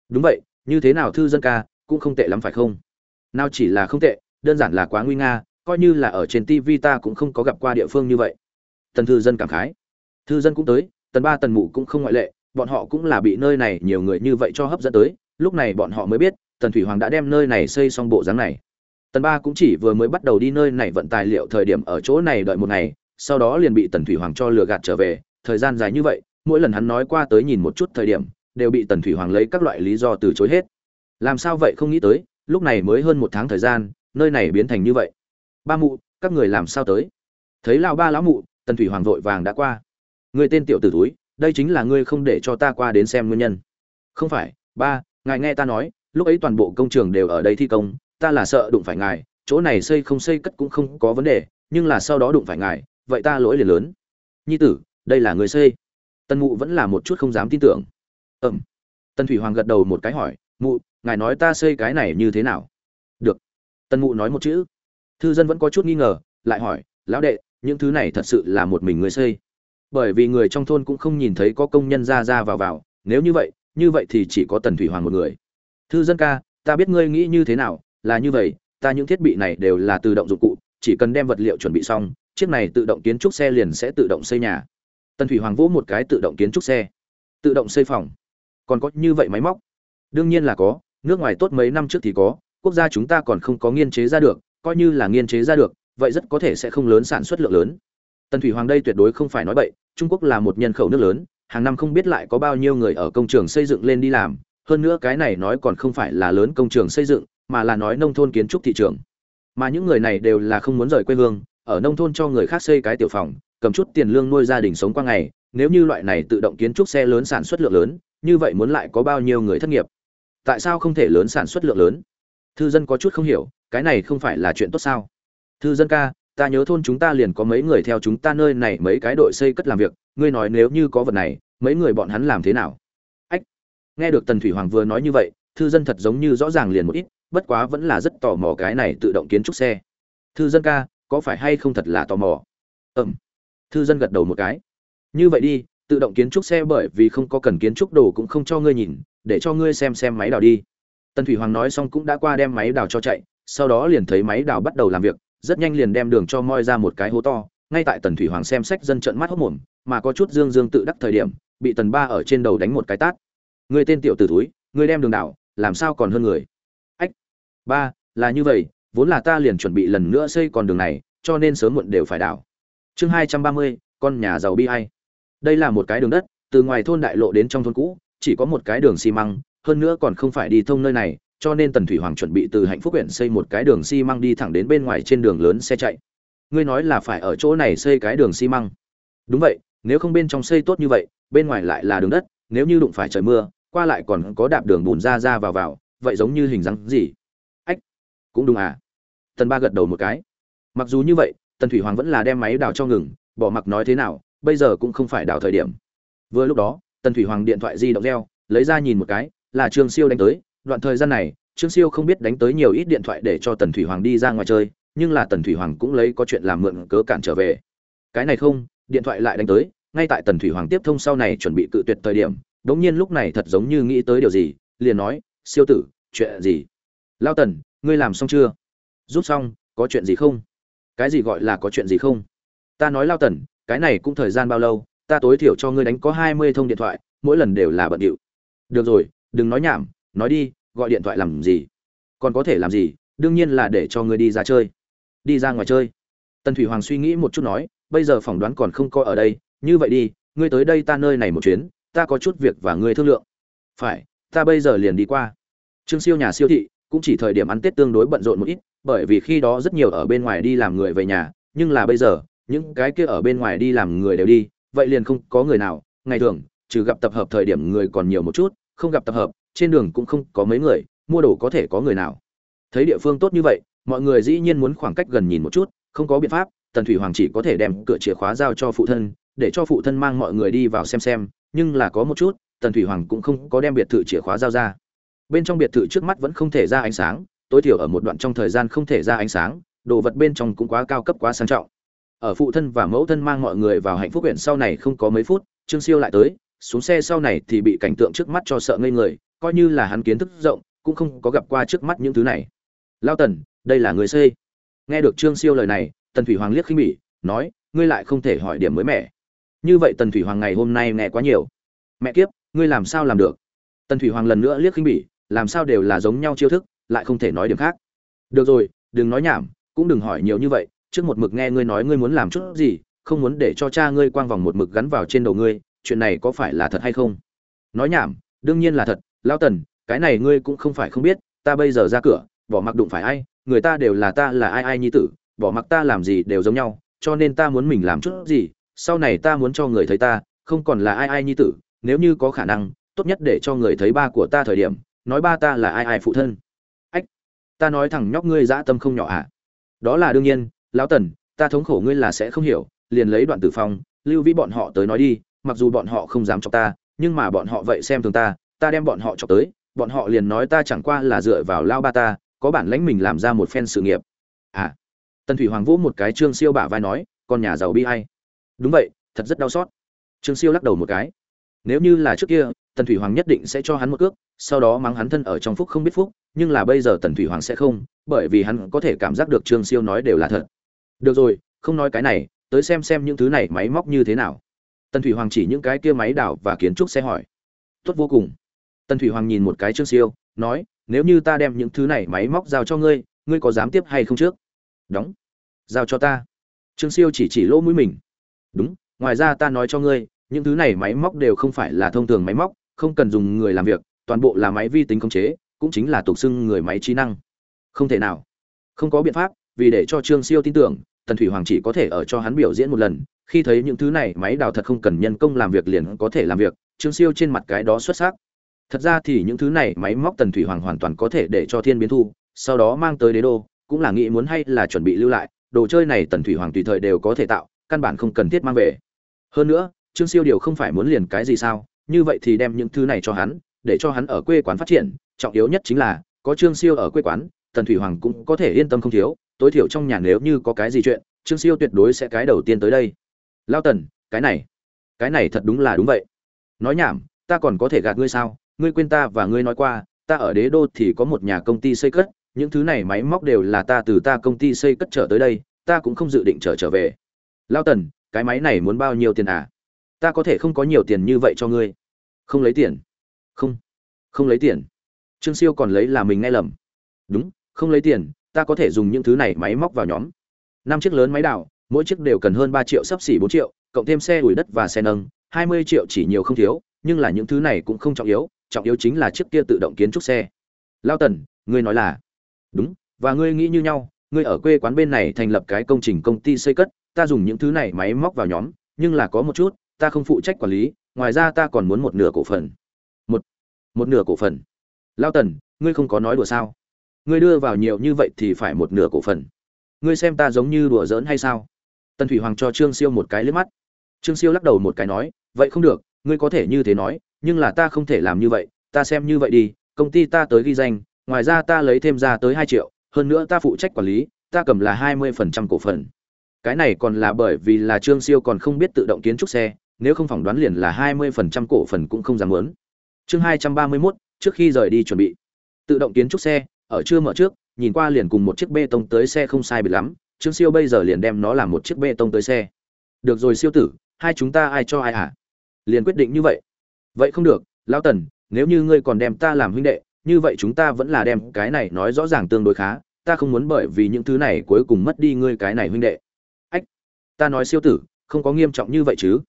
A: đúng vậy, như thế nào thư dân ca, cũng không tệ lắm phải không? Nào chỉ là không tệ, đơn giản là quá nguy nga, coi như là ở trên tv ta cũng không có gặp qua địa phương như vậy. Tần thư dân cảm khái. Thư dân cũng tới, tần ba, tần mụ cũng không ngoại lệ, bọn họ cũng là bị nơi này nhiều người như vậy cho hấp dẫn tới, lúc này bọn họ mới biết, tần thủy hoàng đã đem nơi này xây xong bộ dáng này. Tần ba cũng chỉ vừa mới bắt đầu đi nơi này vận tài liệu thời điểm ở chỗ này đợi một ngày sau đó liền bị tần thủy hoàng cho lừa gạt trở về. Thời gian dài như vậy, mỗi lần hắn nói qua tới nhìn một chút thời điểm, đều bị tần thủy hoàng lấy các loại lý do từ chối hết. Làm sao vậy không nghĩ tới, lúc này mới hơn một tháng thời gian, nơi này biến thành như vậy. Ba mụ, các người làm sao tới? Thấy lao ba lão mụ, tần thủy hoàng vội vàng đã qua. Người tên tiểu tử túi đây chính là ngươi không để cho ta qua đến xem nguyên nhân. Không phải, ba, ngài nghe ta nói, lúc ấy toàn bộ công trường đều ở đây thi công, ta là sợ đụng phải ngài, chỗ này xây không xây cất cũng không có vấn đề, nhưng là sau đó đụng phải ngài vậy ta lỗi liền lớn. Nhi tử, đây là người xây tân mụ vẫn là một chút không dám tin tưởng. Ừm. Tân thủy hoàng gật đầu một cái hỏi, mụ, ngài nói ta xây cái này như thế nào? Được. Tân mụ nói một chữ. Thư dân vẫn có chút nghi ngờ, lại hỏi, lão đệ, những thứ này thật sự là một mình người xây bởi vì người trong thôn cũng không nhìn thấy có công nhân ra ra vào vào, nếu như vậy như vậy thì chỉ có tần thủy hoàng một người. Thư dân ca, ta biết ngươi nghĩ như thế nào, là như vậy, ta những thiết bị này đều là tự động dụng cụ, chỉ cần đem vật liệu chuẩn bị xong chiếc này tự động kiến trúc xe liền sẽ tự động xây nhà. Tần thủy hoàng vỗ một cái tự động kiến trúc xe. Tự động xây phòng. Còn có như vậy máy móc? Đương nhiên là có, nước ngoài tốt mấy năm trước thì có, quốc gia chúng ta còn không có nghiên chế ra được, coi như là nghiên chế ra được, vậy rất có thể sẽ không lớn sản xuất lượng lớn. Tần thủy hoàng đây tuyệt đối không phải nói bậy, trung quốc là một nhân khẩu nước lớn, hàng năm không biết lại có bao nhiêu người ở công trường xây dựng lên đi làm. Hơn nữa cái này nói còn không phải là lớn công trường xây dựng, mà là nói nông thôn kiến trúc thị trường. Mà những người này đều là không muốn rời quê hương ở nông thôn cho người khác xây cái tiểu phòng, cầm chút tiền lương nuôi gia đình sống qua ngày, nếu như loại này tự động kiến trúc xe lớn sản xuất lượng lớn, như vậy muốn lại có bao nhiêu người thất nghiệp? Tại sao không thể lớn sản xuất lượng lớn? Thư dân có chút không hiểu, cái này không phải là chuyện tốt sao? Thư dân ca, ta nhớ thôn chúng ta liền có mấy người theo chúng ta nơi này mấy cái đội xây cất làm việc, ngươi nói nếu như có vật này, mấy người bọn hắn làm thế nào? Ách, nghe được tần thủy hoàng vừa nói như vậy, thư dân thật giống như rõ ràng liền một ít, bất quá vẫn là rất tò mò cái này tự động kiến trúc xe. Thư dân ca có phải hay không thật là tò mò? Ừm. Thư dân gật đầu một cái. Như vậy đi, tự động kiến trúc xe bởi vì không có cần kiến trúc đồ cũng không cho ngươi nhìn, để cho ngươi xem xem máy đào đi. Tần thủy hoàng nói xong cũng đã qua đem máy đào cho chạy, sau đó liền thấy máy đào bắt đầu làm việc, rất nhanh liền đem đường cho moi ra một cái hố to. Ngay tại tần thủy hoàng xem sách dân trận mắt hốc mồm mà có chút dương dương tự đắc thời điểm, bị tần ba ở trên đầu đánh một cái tát. Người tên tiểu tử túi người đem đường đảo làm sao còn hơn người? Ách, ba, là như vậy vốn là ta liền chuẩn bị lần nữa xây con đường này, cho nên sớm muộn đều phải đảo. Chương hai trăm ba mươi, con nhà giàu bi hay đây là một cái đường đất, từ ngoài thôn đại lộ đến trong thôn cũ, chỉ có một cái đường xi măng, hơn nữa còn không phải đi thông nơi này, cho nên tần thủy hoàng chuẩn bị từ hạnh phúc huyện xây một cái đường xi măng đi thẳng đến bên ngoài trên đường lớn xe chạy. Ngươi nói là phải ở chỗ này xây cái đường xi măng. Đúng vậy, nếu không bên trong xây tốt như vậy, bên ngoài lại là đường đất, nếu như đụng phải trời mưa, qua lại còn có đạp đường bùn ra ra vào vào, vậy giống như hình dáng gì? Ách, cũng đúng à? Tần ba gật đầu một cái. Mặc dù như vậy, tần thủy hoàng vẫn là đem máy đào cho ngừng, bỏ mặc nói thế nào, bây giờ cũng không phải đào thời điểm. Vừa lúc đó, tần thủy hoàng điện thoại di động reo, lấy ra nhìn một cái, là trương siêu đánh tới. Đoạn thời gian này, trương siêu không biết đánh tới nhiều ít điện thoại để cho tần thủy hoàng đi ra ngoài chơi, nhưng là tần thủy hoàng cũng lấy có chuyện làm mượn cớ cản trở về. Cái này không, điện thoại lại đánh tới, ngay tại tần thủy hoàng tiếp thông sau này chuẩn bị cự tuyệt thời điểm, đống nhiên lúc này thật giống như nghĩ tới điều gì, liền nói, siêu tử, chuyện gì? Lao tần, ngươi làm xong chưa? Rút xong, có chuyện gì không? Cái gì gọi là có chuyện gì không? Ta nói lao tần, cái này cũng thời gian bao lâu, ta tối thiểu cho ngươi đánh có hai mươi thông điện thoại, mỗi lần đều là bận điệu. Được rồi, đừng nói nhảm, nói đi, gọi điện thoại làm gì? Còn có thể làm gì? Đương nhiên là để cho ngươi đi ra chơi. Đi ra ngoài chơi. Tần thủy hoàng suy nghĩ một chút nói, bây giờ phỏng đoán còn không có ở đây, như vậy đi, ngươi tới đây ta nơi này một chuyến, ta có chút việc và ngươi thương lượng. Phải, ta bây giờ liền đi qua. Trương siêu nhà siêu thị cũng chỉ thời điểm ăn tết tương đối bận rộn một ít bởi vì khi đó rất nhiều ở bên ngoài đi làm người về nhà, nhưng là bây giờ, những cái kia ở bên ngoài đi làm người đều đi, vậy liền không có người nào. Ngày thường, trừ gặp tập hợp thời điểm người còn nhiều một chút, không gặp tập hợp, trên đường cũng không có mấy người, mua đồ có thể có người nào. Thấy địa phương tốt như vậy, mọi người dĩ nhiên muốn khoảng cách gần nhìn một chút, không có biện pháp, tần thủy hoàng chỉ có thể đem cửa chìa khóa giao cho phụ thân, để cho phụ thân mang mọi người đi vào xem xem, nhưng là có một chút, tần thủy hoàng cũng không có đem biệt thự chìa khóa giao ra. Bên trong biệt thự trước mắt vẫn không thể ra ánh sáng tối thiểu ở một đoạn trong thời gian không thể ra ánh sáng, đồ vật bên trong cũng quá cao cấp quá sang trọng. Ở phụ thân và mẫu thân mang mọi người vào hạnh phúc huyện sau này không có mấy phút, trương siêu lại tới, xuống xe sau này thì bị cảnh tượng trước mắt cho sợ ngây người, coi như là hắn kiến thức rộng, cũng không có gặp qua trước mắt những thứ này. Lao tần, đây là người xây nghe được trương siêu lời này, tần thủy hoàng liếc khinh bỉ, nói, ngươi lại không thể hỏi điểm mới mẻ. Như vậy tần thủy hoàng ngày hôm nay nghe quá nhiều. Mẹ kiếp, ngươi làm sao làm được? Tần thủy hoàng lần nữa liếc khinh bỉ, làm sao đều là giống nhau chiêu thức lại không thể nói điểm khác. Được rồi, đừng nói nhảm, cũng đừng hỏi nhiều như vậy, trước một mực nghe ngươi nói ngươi muốn làm chút gì, không muốn để cho cha ngươi quang vòng một mực gắn vào trên đầu ngươi, chuyện này có phải là thật hay không? Nói nhảm, đương nhiên là thật lao tần, cái này ngươi cũng không phải không biết, ta bây giờ ra cửa bỏ mặc đụng phải ai, người ta đều là ta là ai ai nhi tử bỏ mặc ta làm gì đều giống nhau, cho nên ta muốn mình làm chút gì, sau này ta muốn cho người thấy ta, không còn là ai ai nhi tử, nếu như có khả năng, tốt nhất để cho người thấy ba của ta thời điểm, nói ba ta là ai ai phụ thân ta nói thằng nhóc ngươi dã tâm không nhỏ à? Đó là đương nhiên, lão tần, ta thống khổ ngươi là sẽ không hiểu, liền lấy đoạn tử phong, lưu vĩ bọn họ tới nói đi, mặc dù bọn họ không dám cho ta, nhưng mà bọn họ vậy xem thường ta ta đem bọn họ chọc tới, bọn họ liền nói ta chẳng qua là dựa vào lao ba ta, có bản lãnh mình làm ra một phen sự nghiệp. À tần thủy hoàng vũ một cái trương siêu bả vai nói, con nhà giàu bi hay đúng vậy, thật rất đau xót. Trương siêu lắc đầu một cái. Nếu như là trước kia, tần thủy hoàng nhất định sẽ cho hắn một cước, sau đó mắng hắn thân ở trong phúc không biết phúc nhưng là bây giờ tần thủy hoàng sẽ không, bởi vì hắn có thể cảm giác được trương siêu nói đều là thật. Được rồi, không nói cái này, tới xem xem những thứ này máy móc như thế nào. Tần thủy hoàng chỉ những cái kia máy đảo và kiến trúc sẽ hỏi. Tốt vô cùng. Tần thủy hoàng nhìn một cái trương siêu, nói, nếu như ta đem những thứ này máy móc giao cho ngươi ngươi có dám tiếp hay không trước? Đóng. Giao cho ta. Trương siêu chỉ chỉ lỗ mũi mình. Đúng, ngoài ra ta nói cho ngươi, những thứ này máy móc đều không phải là thông thường máy móc, không cần dùng người làm việc, toàn bộ là máy vi tính khống chế cũng chính là tục xưng người máy trí năng. Không thể nào. Không có biện pháp, vì để cho trương siêu tin tưởng, tần thủy hoàng chỉ có thể ở cho hắn biểu diễn một lần. Khi thấy những thứ này, máy đào thật không cần nhân công làm việc liền có thể làm việc, trương siêu trên mặt cái đó xuất sắc. Thật ra thì những thứ này, máy móc tần thủy hoàng hoàn toàn có thể để cho thiên biến thu, sau đó mang tới đế đô, cũng là nghĩ muốn hay là chuẩn bị lưu lại. Đồ chơi này tần thủy hoàng tùy thời đều có thể tạo, căn bản không cần thiết mang về. Hơn nữa, trương siêu điều không phải muốn liền cái gì sao? Như vậy thì đem những thứ này cho hắn, để cho hắn ở quê quán phát triển trọng yếu nhất chính là, có trương siêu ở quê quán, tần thủy hoàng cũng có thể yên tâm không thiếu, tối thiểu trong nhà nếu như có cái gì chuyện, trương siêu tuyệt đối sẽ cái đầu tiên tới đây. Lao tần, cái này cái này thật đúng là đúng vậy. Nói nhảm, ta còn có thể gạt ngươi sao? Ngươi quên ta và ngươi nói qua, ta ở đế đô thì có một nhà công ty xây cất, những thứ này máy móc đều là ta từ ta công ty xây cất trở tới đây, ta cũng không dự định trở trở về. Lao tần, cái máy này muốn bao nhiêu tiền à? Ta có thể không có nhiều tiền như vậy cho ngươi. Không lấy tiền. Không. Không lấy tiền trương siêu còn lấy là mình nghe lầm. Đúng, không lấy tiền, ta có thể dùng những thứ này máy móc vào nhóm. Năm chiếc lớn máy đào, mỗi chiếc đều cần hơn ba triệu sắp xỉ bốn triệu, cộng thêm xe ủi đất và xe nâng, hai mươi triệu chỉ nhiều không thiếu, nhưng là những thứ này cũng không trọng yếu trọng yếu chính là chiếc kia tự động kiến trúc xe. Lao tần, ngươi nói là? Đúng, và ngươi nghĩ như nhau, ngươi ở quê quán bên này thành lập cái công trình công ty xây cất, ta dùng những thứ này máy móc vào nhóm, nhưng là có một chút, ta không phụ trách quản lý, ngoài ra ta còn muốn một nửa cổ phần. Một một nửa cổ phần lao tần, ngươi không có nói đùa sao? Ngươi đưa vào nhiều như vậy thì phải một nửa cổ phần. Ngươi xem ta giống như đùa giỡn hay sao? Tần thủy hoàng cho trương siêu một cái liếc mắt. Trương siêu lắc đầu một cái nói, vậy không được, ngươi có thể như thế nói, nhưng là ta không thể làm như vậy, ta xem như vậy đi, công ty ta tới ghi danh, ngoài ra ta lấy thêm ra tới hai triệu, hơn nữa ta phụ trách quản lý, ta cầm là hai mươi phần trăm cổ phần. Cái này còn là bởi vì là trương siêu còn không biết tự động kiến trúc xe, nếu không phỏng đoán liền là hai mươi phần trăm cổ phần cũng không dám muốn. Chương hai trăm ba mươi mốt trước khi rời đi chuẩn bị. Tự động kiến trúc xe, ở chưa mở trước, nhìn qua liền cùng một chiếc bê tông tới xe không sai biệt lắm, trương siêu bây giờ liền đem nó làm một chiếc bê tông tới xe. Được rồi siêu tử, hai chúng ta ai cho ai hả? Liền quyết định như vậy. Vậy không được, lão tần, nếu như ngươi còn đem ta làm huynh đệ, như vậy chúng ta vẫn là đem cái này nói rõ ràng tương đối khá, ta không muốn bởi vì những thứ này cuối cùng mất đi ngươi cái này huynh đệ. Ách, ta nói siêu tử, không có nghiêm trọng như vậy chứ.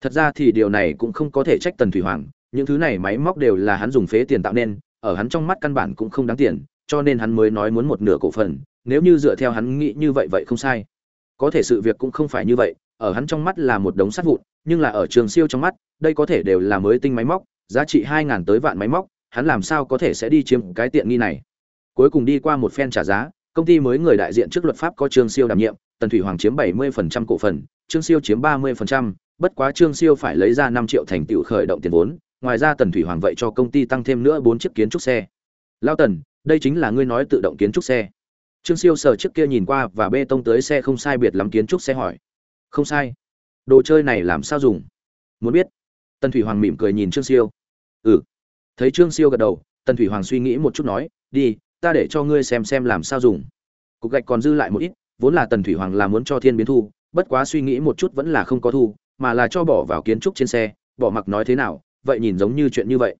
A: Thật ra thì điều này cũng không có thể trách tần thủy hoàng những thứ này máy móc đều là hắn dùng phế tiền tạo nên ở hắn trong mắt căn bản cũng không đáng tiền cho nên hắn mới nói muốn một nửa cổ phần nếu như dựa theo hắn nghĩ như vậy vậy không sai. Có thể sự việc cũng không phải như vậy ở hắn trong mắt là một đống sắt vụn nhưng là ở trường siêu trong mắt đây có thể đều là mới tinh máy móc giá trị hai ngàn tới vạn máy móc hắn làm sao có thể sẽ đi chiếm cái tiện nghi này? Cuối cùng đi qua một phen trả giá công ty mới người đại diện trước luật pháp có trương siêu đảm nhiệm tần thủy hoàng chiếm bảy 70% cổ phần trương siêu chiếm ba 30%, bất quá trương siêu phải lấy ra năm triệu thành tựu khởi động tiền vốn ngoài ra tần thủy hoàng vậy cho công ty tăng thêm nữa bốn chiếc kiến trúc xe. Lao tần, đây chính là ngươi nói tự động kiến trúc xe. Trương siêu sờ trước kia nhìn qua và bê tông tới xe không sai biệt lắm kiến trúc xe hỏi. Không sai. Đồ chơi này làm sao dùng? Muốn biết. Tần thủy hoàng mỉm cười nhìn trương siêu. Ừ. Thấy trương siêu gật đầu, tần thủy hoàng suy nghĩ một chút nói, đi, ta để cho ngươi xem xem làm sao dùng. Cục gạch còn dư lại một ít, vốn là tần thủy hoàng là muốn cho thiên biến thu, bất quá suy nghĩ một chút vẫn là không có thu, mà là cho bỏ vào kiến trúc trên xe, bỏ mặc nói thế nào vậy nhìn giống như chuyện như vậy.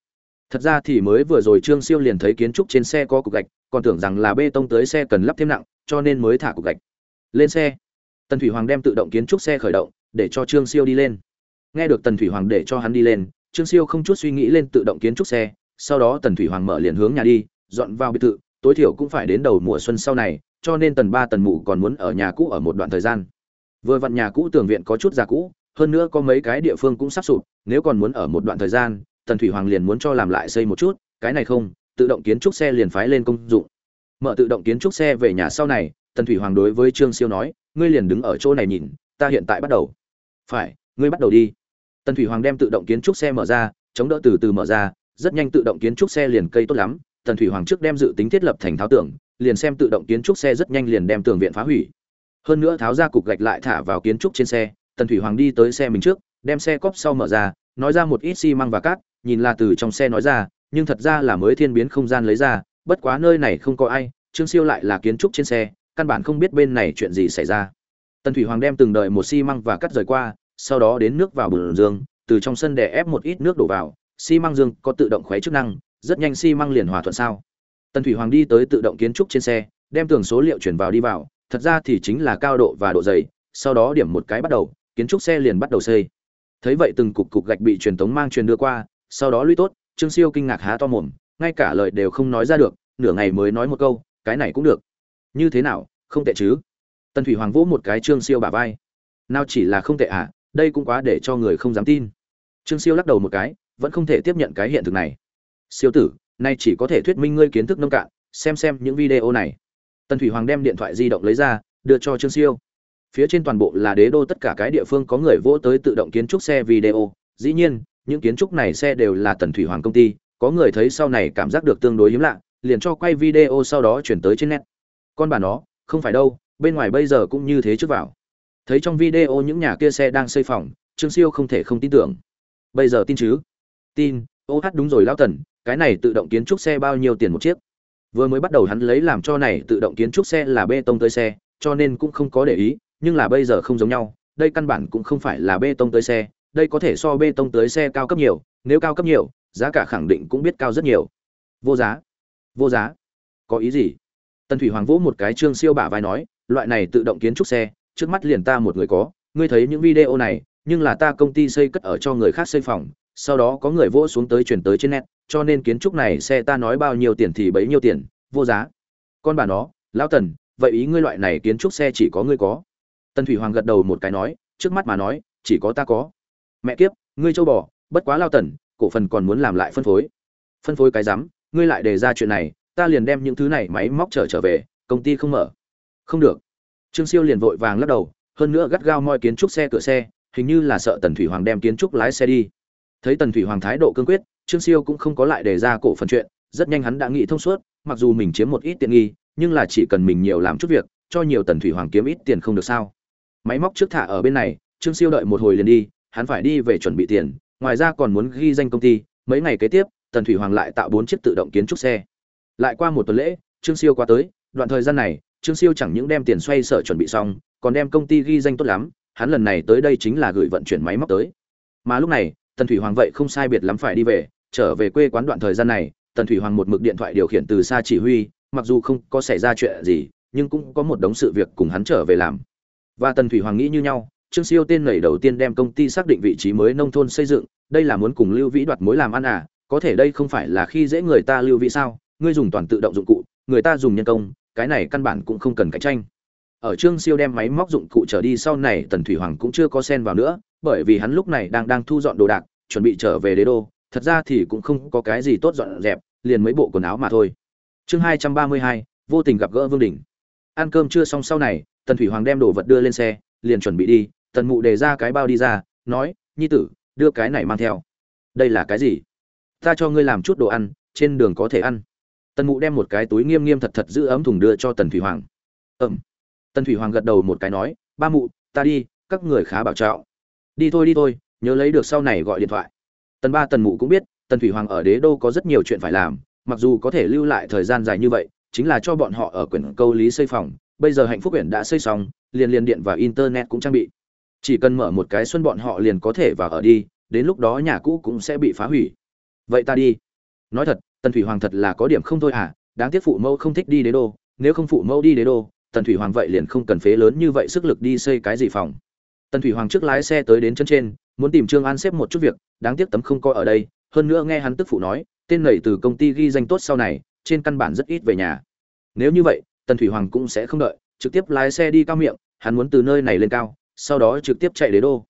A: Thật ra thì mới vừa rồi trương siêu liền thấy kiến trúc trên xe có cục gạch, còn tưởng rằng là bê tông tới xe cần lắp thêm nặng, cho nên mới thả cục gạch. Lên xe. Tần thủy hoàng đem tự động kiến trúc xe khởi động, để cho trương siêu đi lên. Nghe được tần thủy hoàng để cho hắn đi lên, trương siêu không chút suy nghĩ lên tự động kiến trúc xe, sau đó tần thủy hoàng mở liền hướng nhà đi, dọn vào biệt thự, tối thiểu cũng phải đến đầu mùa xuân sau này, cho nên tần ba tần mụ còn muốn ở nhà cũ ở một đoạn thời gian. Vừa vặn nhà cũ tường viện có chút già cũ hơn nữa có mấy cái địa phương cũng sắp sụp, nếu còn muốn ở một đoạn thời gian, tần thủy hoàng liền muốn cho làm lại xây một chút, cái này không, tự động kiến trúc xe liền phái lên công dụng. Mở tự động kiến trúc xe về nhà sau này, tần thủy hoàng đối với trương siêu nói, ngươi liền đứng ở chỗ này nhìn, ta hiện tại bắt đầu. Phải, ngươi bắt đầu đi. Tần thủy hoàng đem tự động kiến trúc xe mở ra, chống đỡ từ từ mở ra, rất nhanh tự động kiến trúc xe liền cây tốt lắm. Tần thủy hoàng trước đem dự tính thiết lập thành tháo tường, liền xem tự động kiến trúc xe rất nhanh liền đem tường viện phá hủy. Hơn nữa tháo ra cục gạch lại thả vào kiến trúc trên xe tần thủy hoàng đi tới xe mình trước, đem xe cóp sau mở ra, nói ra một ít xi măng và cát, nhìn là từ trong xe nói ra, nhưng thật ra là mới thiên biến không gian lấy ra, bất quá nơi này không có ai, trương siêu lại là kiến trúc trên xe, căn bản không biết bên này chuyện gì xảy ra. Tần thủy hoàng đem từng đợi một xi măng và cắt rời qua, sau đó đến nước vào bùn dương, từ trong sân để ép một ít nước đổ vào, xi măng dương có tự động khuấy chức năng, rất nhanh xi măng liền hòa thuận sao. Tần thủy hoàng đi tới tự động kiến trúc trên xe, đem tường số liệu chuyển vào đi vào, thật ra thì chính là cao độ và độ dày, sau đó điểm một cái bắt đầu kiến trúc xe liền bắt đầu xây. Thấy vậy từng cục cục gạch bị truyền tống mang truyền đưa qua, sau đó lui tốt, trương siêu kinh ngạc há to mồm, ngay cả lời đều không nói ra được, nửa ngày mới nói một câu, cái này cũng được. Như thế nào? Không tệ chứ? Tần thủy hoàng vỗ một cái trương siêu bả vai. Nào chỉ là không tệ à đây cũng quá để cho người không dám tin. Trương siêu lắc đầu một cái, vẫn không thể tiếp nhận cái hiện thực này. Siêu tử, nay chỉ có thể thuyết minh ngươi kiến thức nông cạn, xem xem những video này. Tần thủy hoàng đem điện thoại di động lấy ra, đưa cho trương siêu phía trên toàn bộ là đế đô, tất cả cái địa phương có người vỗ tới tự động kiến trúc xe video. Dĩ nhiên, những kiến trúc này xe đều là tần thủy hoàng công ty, có người thấy sau này cảm giác được tương đối hiếm lạ, liền cho quay video sau đó chuyển tới trên net. Con bà nó, không phải đâu, bên ngoài bây giờ cũng như thế trước vào. Thấy trong video những nhà kia xe đang xây phòng, trương siêu không thể không tin tưởng. Bây giờ tin chứ? Tin, ô hát đúng rồi lão tần, cái này tự động kiến trúc xe bao nhiêu tiền một chiếc? Vừa mới bắt đầu hắn lấy làm cho này tự động kiến trúc xe là bê tông tới xe, cho nên cũng không có để ý nhưng là bây giờ không giống nhau, đây căn bản cũng không phải là bê tông tới xe, đây có thể so bê tông tới xe cao cấp nhiều, nếu cao cấp nhiều, giá cả khẳng định cũng biết cao rất nhiều. Vô giá. Vô giá. Có ý gì? Tần thủy hoàng vũ một cái trương siêu bả vai nói, loại này tự động kiến trúc xe, trước mắt liền ta một người có, ngươi thấy những video này, nhưng là ta công ty xây cất ở cho người khác xây phòng, sau đó có người vỗ xuống tới chuyển tới trên net, cho nên kiến trúc này xe ta nói bao nhiêu tiền thì bấy nhiêu tiền, vô giá. Con bà nó, lão tần, vậy ý ngươi loại này kiến trúc xe chỉ có ngươi có tần thủy hoàng gật đầu một cái nói, trước mắt mà nói, chỉ có ta có. Mẹ kiếp, ngươi châu bò, bất quá lao tần, cổ phần còn muốn làm lại phân phối. Phân phối cái rắm, ngươi lại đề ra chuyện này, ta liền đem những thứ này máy móc trở trở về, công ty không mở. Không được. Trương siêu liền vội vàng lắc đầu, hơn nữa gắt gao moi kiến trúc xe cửa xe, hình như là sợ tần thủy hoàng đem kiến trúc lái xe đi. Thấy tần thủy hoàng thái độ cương quyết, trương siêu cũng không có lại đề ra cổ phần chuyện, rất nhanh hắn đã nghĩ thông suốt, mặc dù mình chiếm một ít tiện nghi, nhưng là chỉ cần mình nhiều làm chút việc, cho nhiều tần thủy hoàng kiếm ít tiền không được sao máy móc trước thả ở bên này, trương siêu đợi một hồi liền đi, hắn phải đi về chuẩn bị tiền, ngoài ra còn muốn ghi danh công ty, mấy ngày kế tiếp, tần thủy hoàng lại tạo bốn chiếc tự động kiến trúc xe. Lại qua một tuần lễ, trương siêu qua tới, đoạn thời gian này, trương siêu chẳng những đem tiền xoay sở chuẩn bị xong, còn đem công ty ghi danh tốt lắm, hắn lần này tới đây chính là gửi vận chuyển máy móc tới. Mà lúc này, tần thủy hoàng vậy không sai biệt lắm phải đi về, trở về quê quán đoạn thời gian này, tần thủy hoàng một mực điện thoại điều khiển từ xa chỉ huy, mặc dù không có xảy ra chuyện gì, nhưng cũng có một đống sự việc cùng hắn trở về làm và tần thủy hoàng nghĩ như nhau, trương siêu tên nảy đầu tiên đem công ty xác định vị trí mới nông thôn xây dựng, đây là muốn cùng lưu vĩ đoạt mối làm ăn à có thể đây không phải là khi dễ người ta lưu vĩ sao, ngươi dùng toàn tự động dụng cụ, người ta dùng nhân công, cái này căn bản cũng không cần cạnh tranh. Ở trương siêu đem máy móc dụng cụ trở đi sau này, tần thủy hoàng cũng chưa có xen vào nữa, bởi vì hắn lúc này đang đang thu dọn đồ đạc, chuẩn bị trở về đế đô, thật ra thì cũng không có cái gì tốt dọn dẹp, liền mấy bộ quần áo mà thôi. Chương hai trăm ba mươi hai, vô tình gặp gỡ vương đình. Ăn cơm chưa xong sau này tần thủy hoàng đem đồ vật đưa lên xe, liền chuẩn bị đi, tần mụ đề ra cái bao đi ra, nói, nhi tử, đưa cái này mang theo. Đây là cái gì? Ta cho ngươi làm chút đồ ăn, trên đường có thể ăn. Tần mụ đem một cái túi nghiêm nghiêm thật thật giữ ấm thùng đưa cho tần thủy hoàng. Ẩm tần thủy hoàng gật đầu một cái nói, ba mụ, ta đi, các người khá bảo trọng. Đi thôi đi thôi, nhớ lấy được sau này gọi điện thoại. Tần ba tần mụ cũng biết, tần thủy hoàng ở đế đô có rất nhiều chuyện phải làm, mặc dù có thể lưu lại thời gian dài như vậy, chính là cho bọn họ ở quyển câu lý xây phòng bây giờ hạnh phúc huyện đã xây xong, liền liền điện và internet cũng trang bị. Chỉ cần mở một cái xuân bọn họ liền có thể vào ở đi, đến lúc đó nhà cũ cũng sẽ bị phá hủy. Vậy ta đi. Nói thật, tần thủy hoàng thật là có điểm không thôi à đáng tiếc phụ mẫu không thích đi đế đô, nếu không phụ mẫu đi đế đô, tần thủy hoàng vậy liền không cần phế lớn như vậy sức lực đi xây cái gì phòng. Tần thủy hoàng trước lái xe tới đến chân trên, muốn tìm trương an xếp một chút việc, đáng tiếc tấm không coi ở đây, hơn nữa nghe hắn tức phụ nói, tên nảy từ công ty ghi danh tốt sau này, trên căn bản rất ít về nhà. Nếu như vậy tần thủy hoàng cũng sẽ không đợi, trực tiếp lái xe đi cao miệng, hắn muốn từ nơi này lên cao, sau đó trực tiếp chạy đế đô.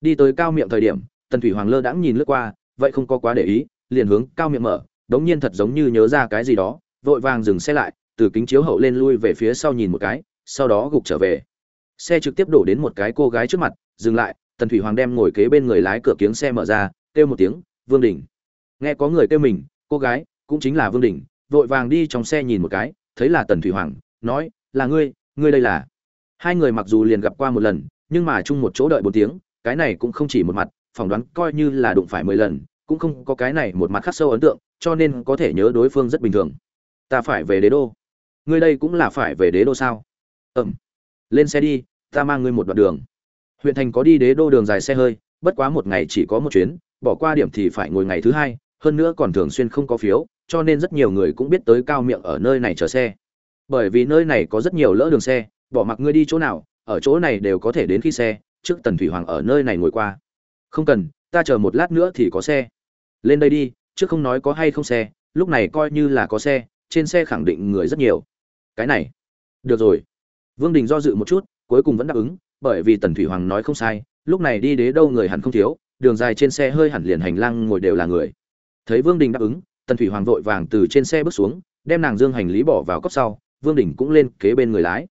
A: Đi tới cao miệng thời điểm, tần thủy hoàng lơ đãng nhìn lướt qua, vậy không có quá để ý, liền hướng cao miệng mở, đống nhiên thật giống như nhớ ra cái gì đó, vội vàng dừng xe lại, từ kính chiếu hậu lên lui về phía sau nhìn một cái, sau đó gục trở về. Xe trực tiếp đổ đến một cái cô gái trước mặt, dừng lại, tần thủy hoàng đem ngồi kế bên người lái cửa kiếng xe mở ra, kêu một tiếng, vương đình. Nghe có người kêu mình, cô gái, cũng chính là vương đình, vội vàng đi trong xe nhìn một cái thấy là tần thủy hoàng, nói, là ngươi ngươi đây là? Hai người mặc dù liền gặp qua một lần, nhưng mà chung một chỗ đợi bốn tiếng, cái này cũng không chỉ một mặt, phỏng đoán coi như là đụng phải mười lần, cũng không có cái này một mặt khắc sâu ấn tượng, cho nên có thể nhớ đối phương rất bình thường. Ta phải về đế đô. Ngươi đây cũng là phải về đế đô sao? Ẩm lên xe đi, ta mang ngươi một đoạn đường. Huyện thành có đi đế đô đường dài xe hơi, bất quá một ngày chỉ có một chuyến, bỏ qua điểm thì phải ngồi ngày thứ hai hơn nữa còn thường xuyên không có phiếu, cho nên rất nhiều người cũng biết tới cao miệng ở nơi này chờ xe. Bởi vì nơi này có rất nhiều lỡ đường xe, bỏ mặc ngươi đi chỗ nào, ở chỗ này đều có thể đến khi xe, trước tần thủy hoàng ở nơi này ngồi qua. Không cần, ta chờ một lát nữa thì có xe. Lên đây đi trước không nói có hay không xe, lúc này coi như là có xe, trên xe khẳng định người rất nhiều. Cái này. Được rồi. Vương đình do dự một chút, cuối cùng vẫn đáp ứng, bởi vì tần thủy hoàng nói không sai, lúc này đi đế đâu người hẳn không thiếu, đường dài trên xe hơi hẳn liền hành lang ngồi đều là người thấy vương đình đáp ứng, tần thủy hoàng vội vàng từ trên xe bước xuống, đem nàng dương hành lý bỏ vào cốc sau, vương đình cũng lên kế bên người lái.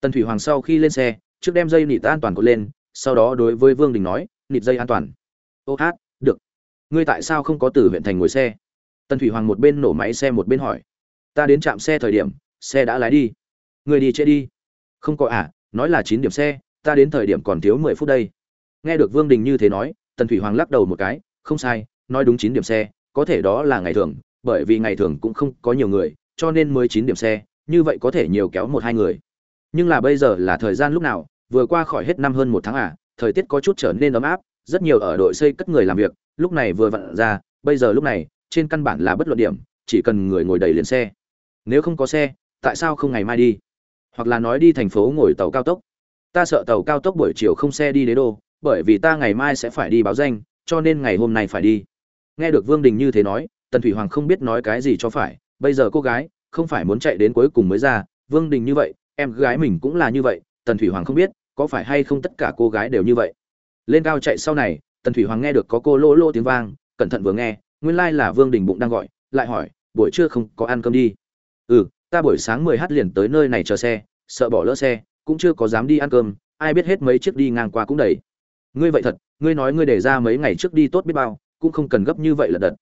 A: Tần thủy hoàng sau khi lên xe, trước đem dây nịt an toàn cột lên, sau đó đối với vương đình nói, nịt dây an toàn. Ô hát, được. Ngươi tại sao không có từ huyện thành ngồi xe? Tần thủy hoàng một bên nổ máy xe một bên hỏi. Ta đến trạm xe thời điểm, xe đã lái đi. Người đi trễ đi. Không có à nói là chín điểm xe, ta đến thời điểm còn thiếu mười phút đây. Nghe được vương đình như thế nói, tần thủy hoàng lắc đầu một cái. Không sai, nói đúng chín điểm xe có thể đó là ngày thường, bởi vì ngày thường cũng không có nhiều người, cho nên mới chín điểm xe, như vậy có thể nhiều kéo một hai người. Nhưng là bây giờ là thời gian lúc nào, vừa qua khỏi hết năm hơn một tháng à thời tiết có chút trở nên ấm áp, rất nhiều ở đội xây cất người làm việc, lúc này vừa vặn ra, bây giờ lúc này, trên căn bản là bất luận điểm, chỉ cần người ngồi đầy liền xe. Nếu không có xe, tại sao không ngày mai đi? Hoặc là nói đi thành phố ngồi tàu cao tốc. Ta sợ tàu cao tốc buổi chiều không xe đi đế đô, bởi vì ta ngày mai sẽ phải đi báo danh, cho nên ngày hôm nay phải đi nghe được vương đình như thế nói, tần thủy hoàng không biết nói cái gì cho phải, bây giờ cô gái không phải muốn chạy đến cuối cùng mới ra, vương đình như vậy, em gái mình cũng là như vậy, tần thủy hoàng không biết có phải hay không tất cả cô gái đều như vậy. Lên cao chạy sau này, tần thủy hoàng nghe được có cô lô lô tiếng vang, cẩn thận vừa nghe, nguyên lai là vương đình bụng đang gọi, lại hỏi, buổi trưa không có ăn cơm đi? Ừ ta buổi sáng mười h liền tới nơi này chờ xe, sợ bỏ lỡ xe, cũng chưa có dám đi ăn cơm, ai biết hết mấy chiếc đi ngang qua cũng đầy. Ngươi vậy thật, ngươi nói ngươi để ra mấy ngày trước đi tốt biết bao cũng không cần gấp như vậy là đợt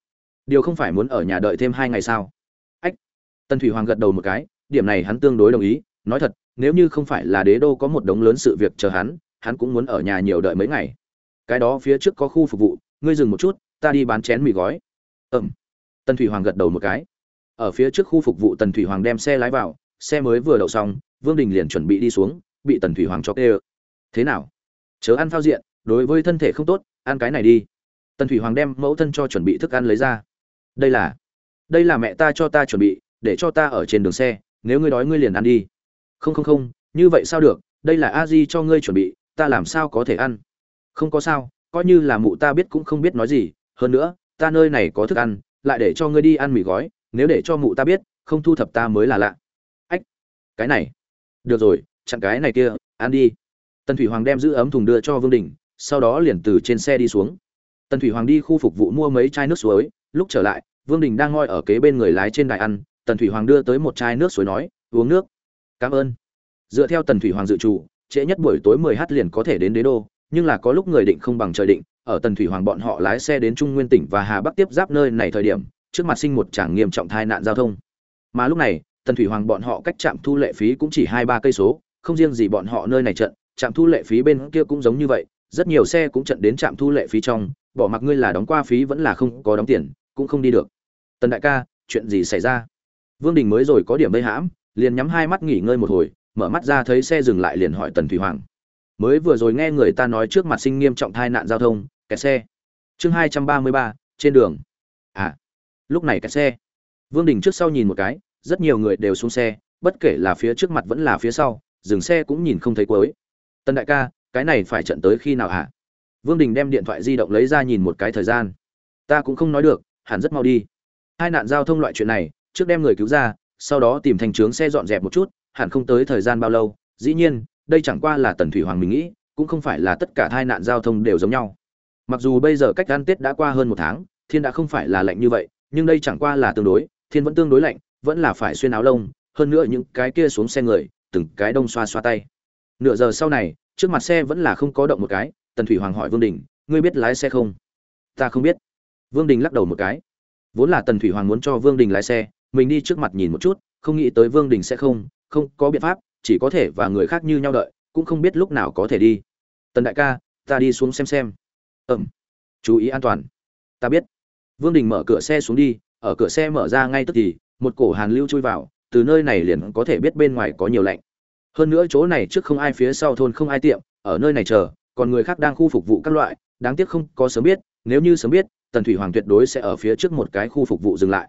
A: điều không phải muốn ở nhà đợi thêm hai ngày sao? Ách! Tần thủy hoàng gật đầu một cái, điểm này hắn tương đối đồng ý. Nói thật, nếu như không phải là đế đô có một đống lớn sự việc chờ hắn hắn cũng muốn ở nhà nhiều đợi mấy ngày. Cái đó phía trước có khu phục vụ, ngươi dừng một chút, ta đi bán chén mì gói. Ừm. Tần thủy hoàng gật đầu một cái. Ở phía trước khu phục vụ, tần thủy hoàng đem xe lái vào, xe mới vừa đậu xong, vương đình liền chuẩn bị đi xuống, bị tần thủy hoàng cho kê thế nào? Chớ ăn phao diện, đối với thân thể không tốt, ăn cái này đi tần thủy hoàng đem mẫu thân cho chuẩn bị thức ăn lấy ra. Đây là đây là mẹ ta cho ta chuẩn bị, để cho ta ở trên đường xe, nếu ngươi đói ngươi liền ăn đi. Không không không, như vậy sao được, đây là a di cho ngươi chuẩn bị, ta làm sao có thể ăn? Không có sao, coi như là mụ ta biết cũng không biết nói gì, hơn nữa, ta nơi này có thức ăn, lại để cho ngươi đi ăn mì gói, nếu để cho mụ ta biết, không thu thập ta mới là lạ. Ách, cái này, được rồi, chặn cái này kia, ăn đi. Tần thủy hoàng đem giữ ấm thùng đưa cho vương đình, sau đó liền từ trên xe đi xuống tần thủy hoàng đi khu phục vụ mua mấy chai nước suối. Lúc trở lại, vương đình đang ngoi ở kế bên người lái trên đài ăn. Tần thủy hoàng đưa tới một chai nước suối nói, uống nước. Cảm ơn. Dựa theo tần thủy hoàng dự trù, trễ nhất buổi tối 10 h liền có thể đến đế đô, nhưng là có lúc người định không bằng trời định. Ở tần thủy hoàng bọn họ lái xe đến trung nguyên tỉnh và hà bắc tiếp giáp nơi này thời điểm, trước mặt sinh một tràng nghiêm trọng tai nạn giao thông. Mà lúc này, tần thủy hoàng bọn họ cách trạm thu lệ phí cũng chỉ hai ba cây số, không riêng gì bọn họ nơi này trận, trạm thu lệ phí bên kia cũng giống như vậy, rất nhiều xe cũng trận đến trạm thu lệ phí trong bỏ mặc ngươi là đóng qua phí vẫn là không có đóng tiền, cũng không đi được. Tần đại ca, chuyện gì xảy ra? Vương đình mới rồi có điểm bây hãm, liền nhắm hai mắt nghỉ ngơi một hồi, mở mắt ra thấy xe dừng lại liền hỏi tần thủy hoàng. Mới vừa rồi nghe người ta nói trước mặt sinh nghiêm trọng tai nạn giao thông, kẹt xe. Chương hai trăm ba mươi ba, trên đường. À lúc này kẹt xe. Vương đình trước sau nhìn một cái, rất nhiều người đều xuống xe, bất kể là phía trước mặt vẫn là phía sau, dừng xe cũng nhìn không thấy cuối. Tần đại ca, cái này phải trận tới khi nào hả? Vương đình đem điện thoại di động lấy ra nhìn một cái thời gian. Ta cũng không nói được, hẳn rất mau đi. Hai nạn giao thông loại chuyện này, trước đem người cứu ra, sau đó tìm thành trướng xe dọn dẹp một chút, hẳn không tới thời gian bao lâu. Dĩ nhiên, đây chẳng qua là tần thủy hoàng mình nghĩ, cũng không phải là tất cả tai nạn giao thông đều giống nhau. Mặc dù bây giờ cách ăn tết đã qua hơn một tháng, thiên đã không phải là lạnh như vậy, nhưng đây chẳng qua là tương đối, thiên vẫn tương đối lạnh, vẫn là phải xuyên áo lông, hơn nữa những cái kia xuống xe người, từng cái đông xoa xoa tay. Nửa giờ sau này, trước mặt xe vẫn là không có động một cái tần thủy hoàng hỏi vương đình, ngươi biết lái xe không? Ta không biết. Vương đình lắc đầu một cái. Vốn là tần thủy hoàng muốn cho vương đình lái xe, mình đi trước mặt nhìn một chút, không nghĩ tới vương đình sẽ không không có biện pháp, chỉ có thể và người khác như nhau đợi, cũng không biết lúc nào có thể đi. Tần đại ca, ta đi xuống xem xem. Ẩm chú ý an toàn. Ta biết. Vương đình mở cửa xe xuống đi, ở cửa xe mở ra ngay tức thì, một cổ hàn lưu chui vào, từ nơi này liền có thể biết bên ngoài có nhiều lạnh. Hơn nữa chỗ này trước không ai, phía sau thôn không ai tiệm, ở nơi này chờ còn người khác đang khu phục vụ các loại, đáng tiếc không có sớm biết, nếu như sớm biết, tần thủy hoàng tuyệt đối sẽ ở phía trước một cái khu phục vụ dừng lại.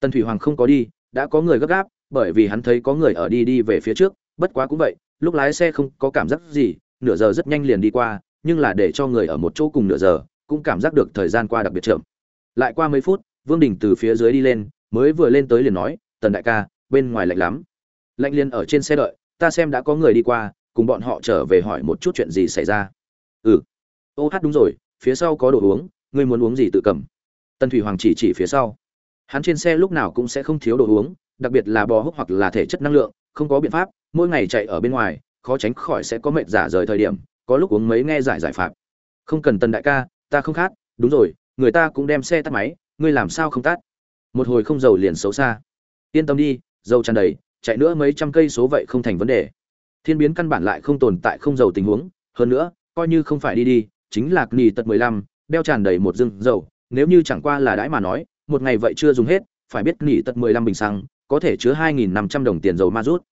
A: Tần thủy hoàng không có đi, đã có người gấp gáp, bởi vì hắn thấy có người ở đi đi về phía trước, bất quá cũng vậy, lúc lái xe không có cảm giác gì, nửa giờ rất nhanh liền đi qua, nhưng là để cho người ở một chỗ cùng nửa giờ, cũng cảm giác được thời gian qua đặc biệt chậm. Lại qua mấy phút, vương đình từ phía dưới đi lên, mới vừa lên tới liền nói, tần đại ca, bên ngoài lạnh lắm. Lạnh liền ở trên xe đợi, ta xem đã có người đi qua, cùng bọn họ trở về hỏi một chút chuyện gì xảy ra ừ. Ô hát đúng rồi, phía sau có đồ uống, ngươi muốn uống gì tự cầm. Tần thủy hoàng chỉ chỉ phía sau. Hắn trên xe lúc nào cũng sẽ không thiếu đồ uống, đặc biệt là bò húc hoặc là thể chất năng lượng, không có biện pháp, mỗi ngày chạy ở bên ngoài, khó tránh khỏi sẽ có mệt giả rời thời điểm, có lúc uống mấy nghe giải giải phạt. Không cần tần đại ca, ta không khát, đúng rồi, người ta cũng đem xe tắt máy, ngươi làm sao không tắt? Một hồi không dầu liền xấu xa. Yên tâm đi, dầu tràn đầy, chạy nữa mấy trăm cây số vậy không thành vấn đề. Thiên biến căn bản lại không tồn tại không dầu tình huống, hơn nữa coi như không phải đi đi, chính là nghỉ tật mười lăm, đeo tràn đầy một dưng dầu, nếu như chẳng qua là đãi mà nói, một ngày vậy chưa dùng hết, phải biết nghỉ tật mười lăm bình xăng, có thể chứa hai nghìn năm trăm đồng tiền dầu ma rút.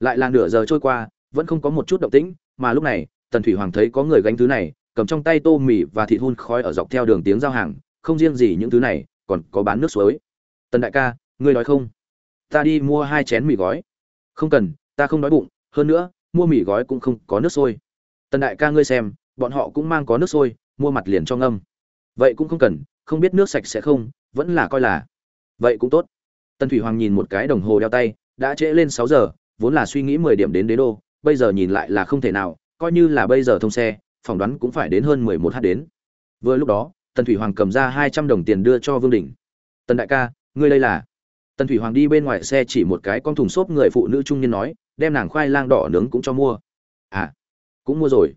A: Lại là nửa giờ trôi qua, vẫn không có một chút động tĩnh, mà lúc này, tần thủy hoàng thấy có người gánh thứ này, cầm trong tay tô mì và thịt hun khói ở dọc theo đường tiếng giao hàng, không riêng gì những thứ này, còn có bán nước suối. Tần đại ca, ngươi nói không? Ta đi mua hai chén mì gói. Không cần, ta không đói bụng, hơn nữa, mua mì gói cũng không có nước sôi tần đại ca ngươi xem, bọn họ cũng mang có nước sôi, mua mặt liền cho ngâm. Vậy cũng không cần, không biết nước sạch sẽ không, vẫn là coi là. Vậy cũng tốt. Tần thủy hoàng nhìn một cái đồng hồ đeo tay, đã trễ lên sáu giờ, vốn là suy nghĩ mười điểm đến đế đô, bây giờ nhìn lại là không thể nào, coi như là bây giờ thông xe, phỏng đoán cũng phải đến hơn mười một h đến. Vừa lúc đó, tần thủy hoàng cầm ra hai trăm đồng tiền đưa cho vương đình. Tần đại ca, ngươi đây là? Tần thủy hoàng đi bên ngoài xe chỉ một cái con thùng xốp người phụ nữ trung niên nói, đem nàng khoai lang đỏ nướng cũng cho mua. À cũng mua rồi.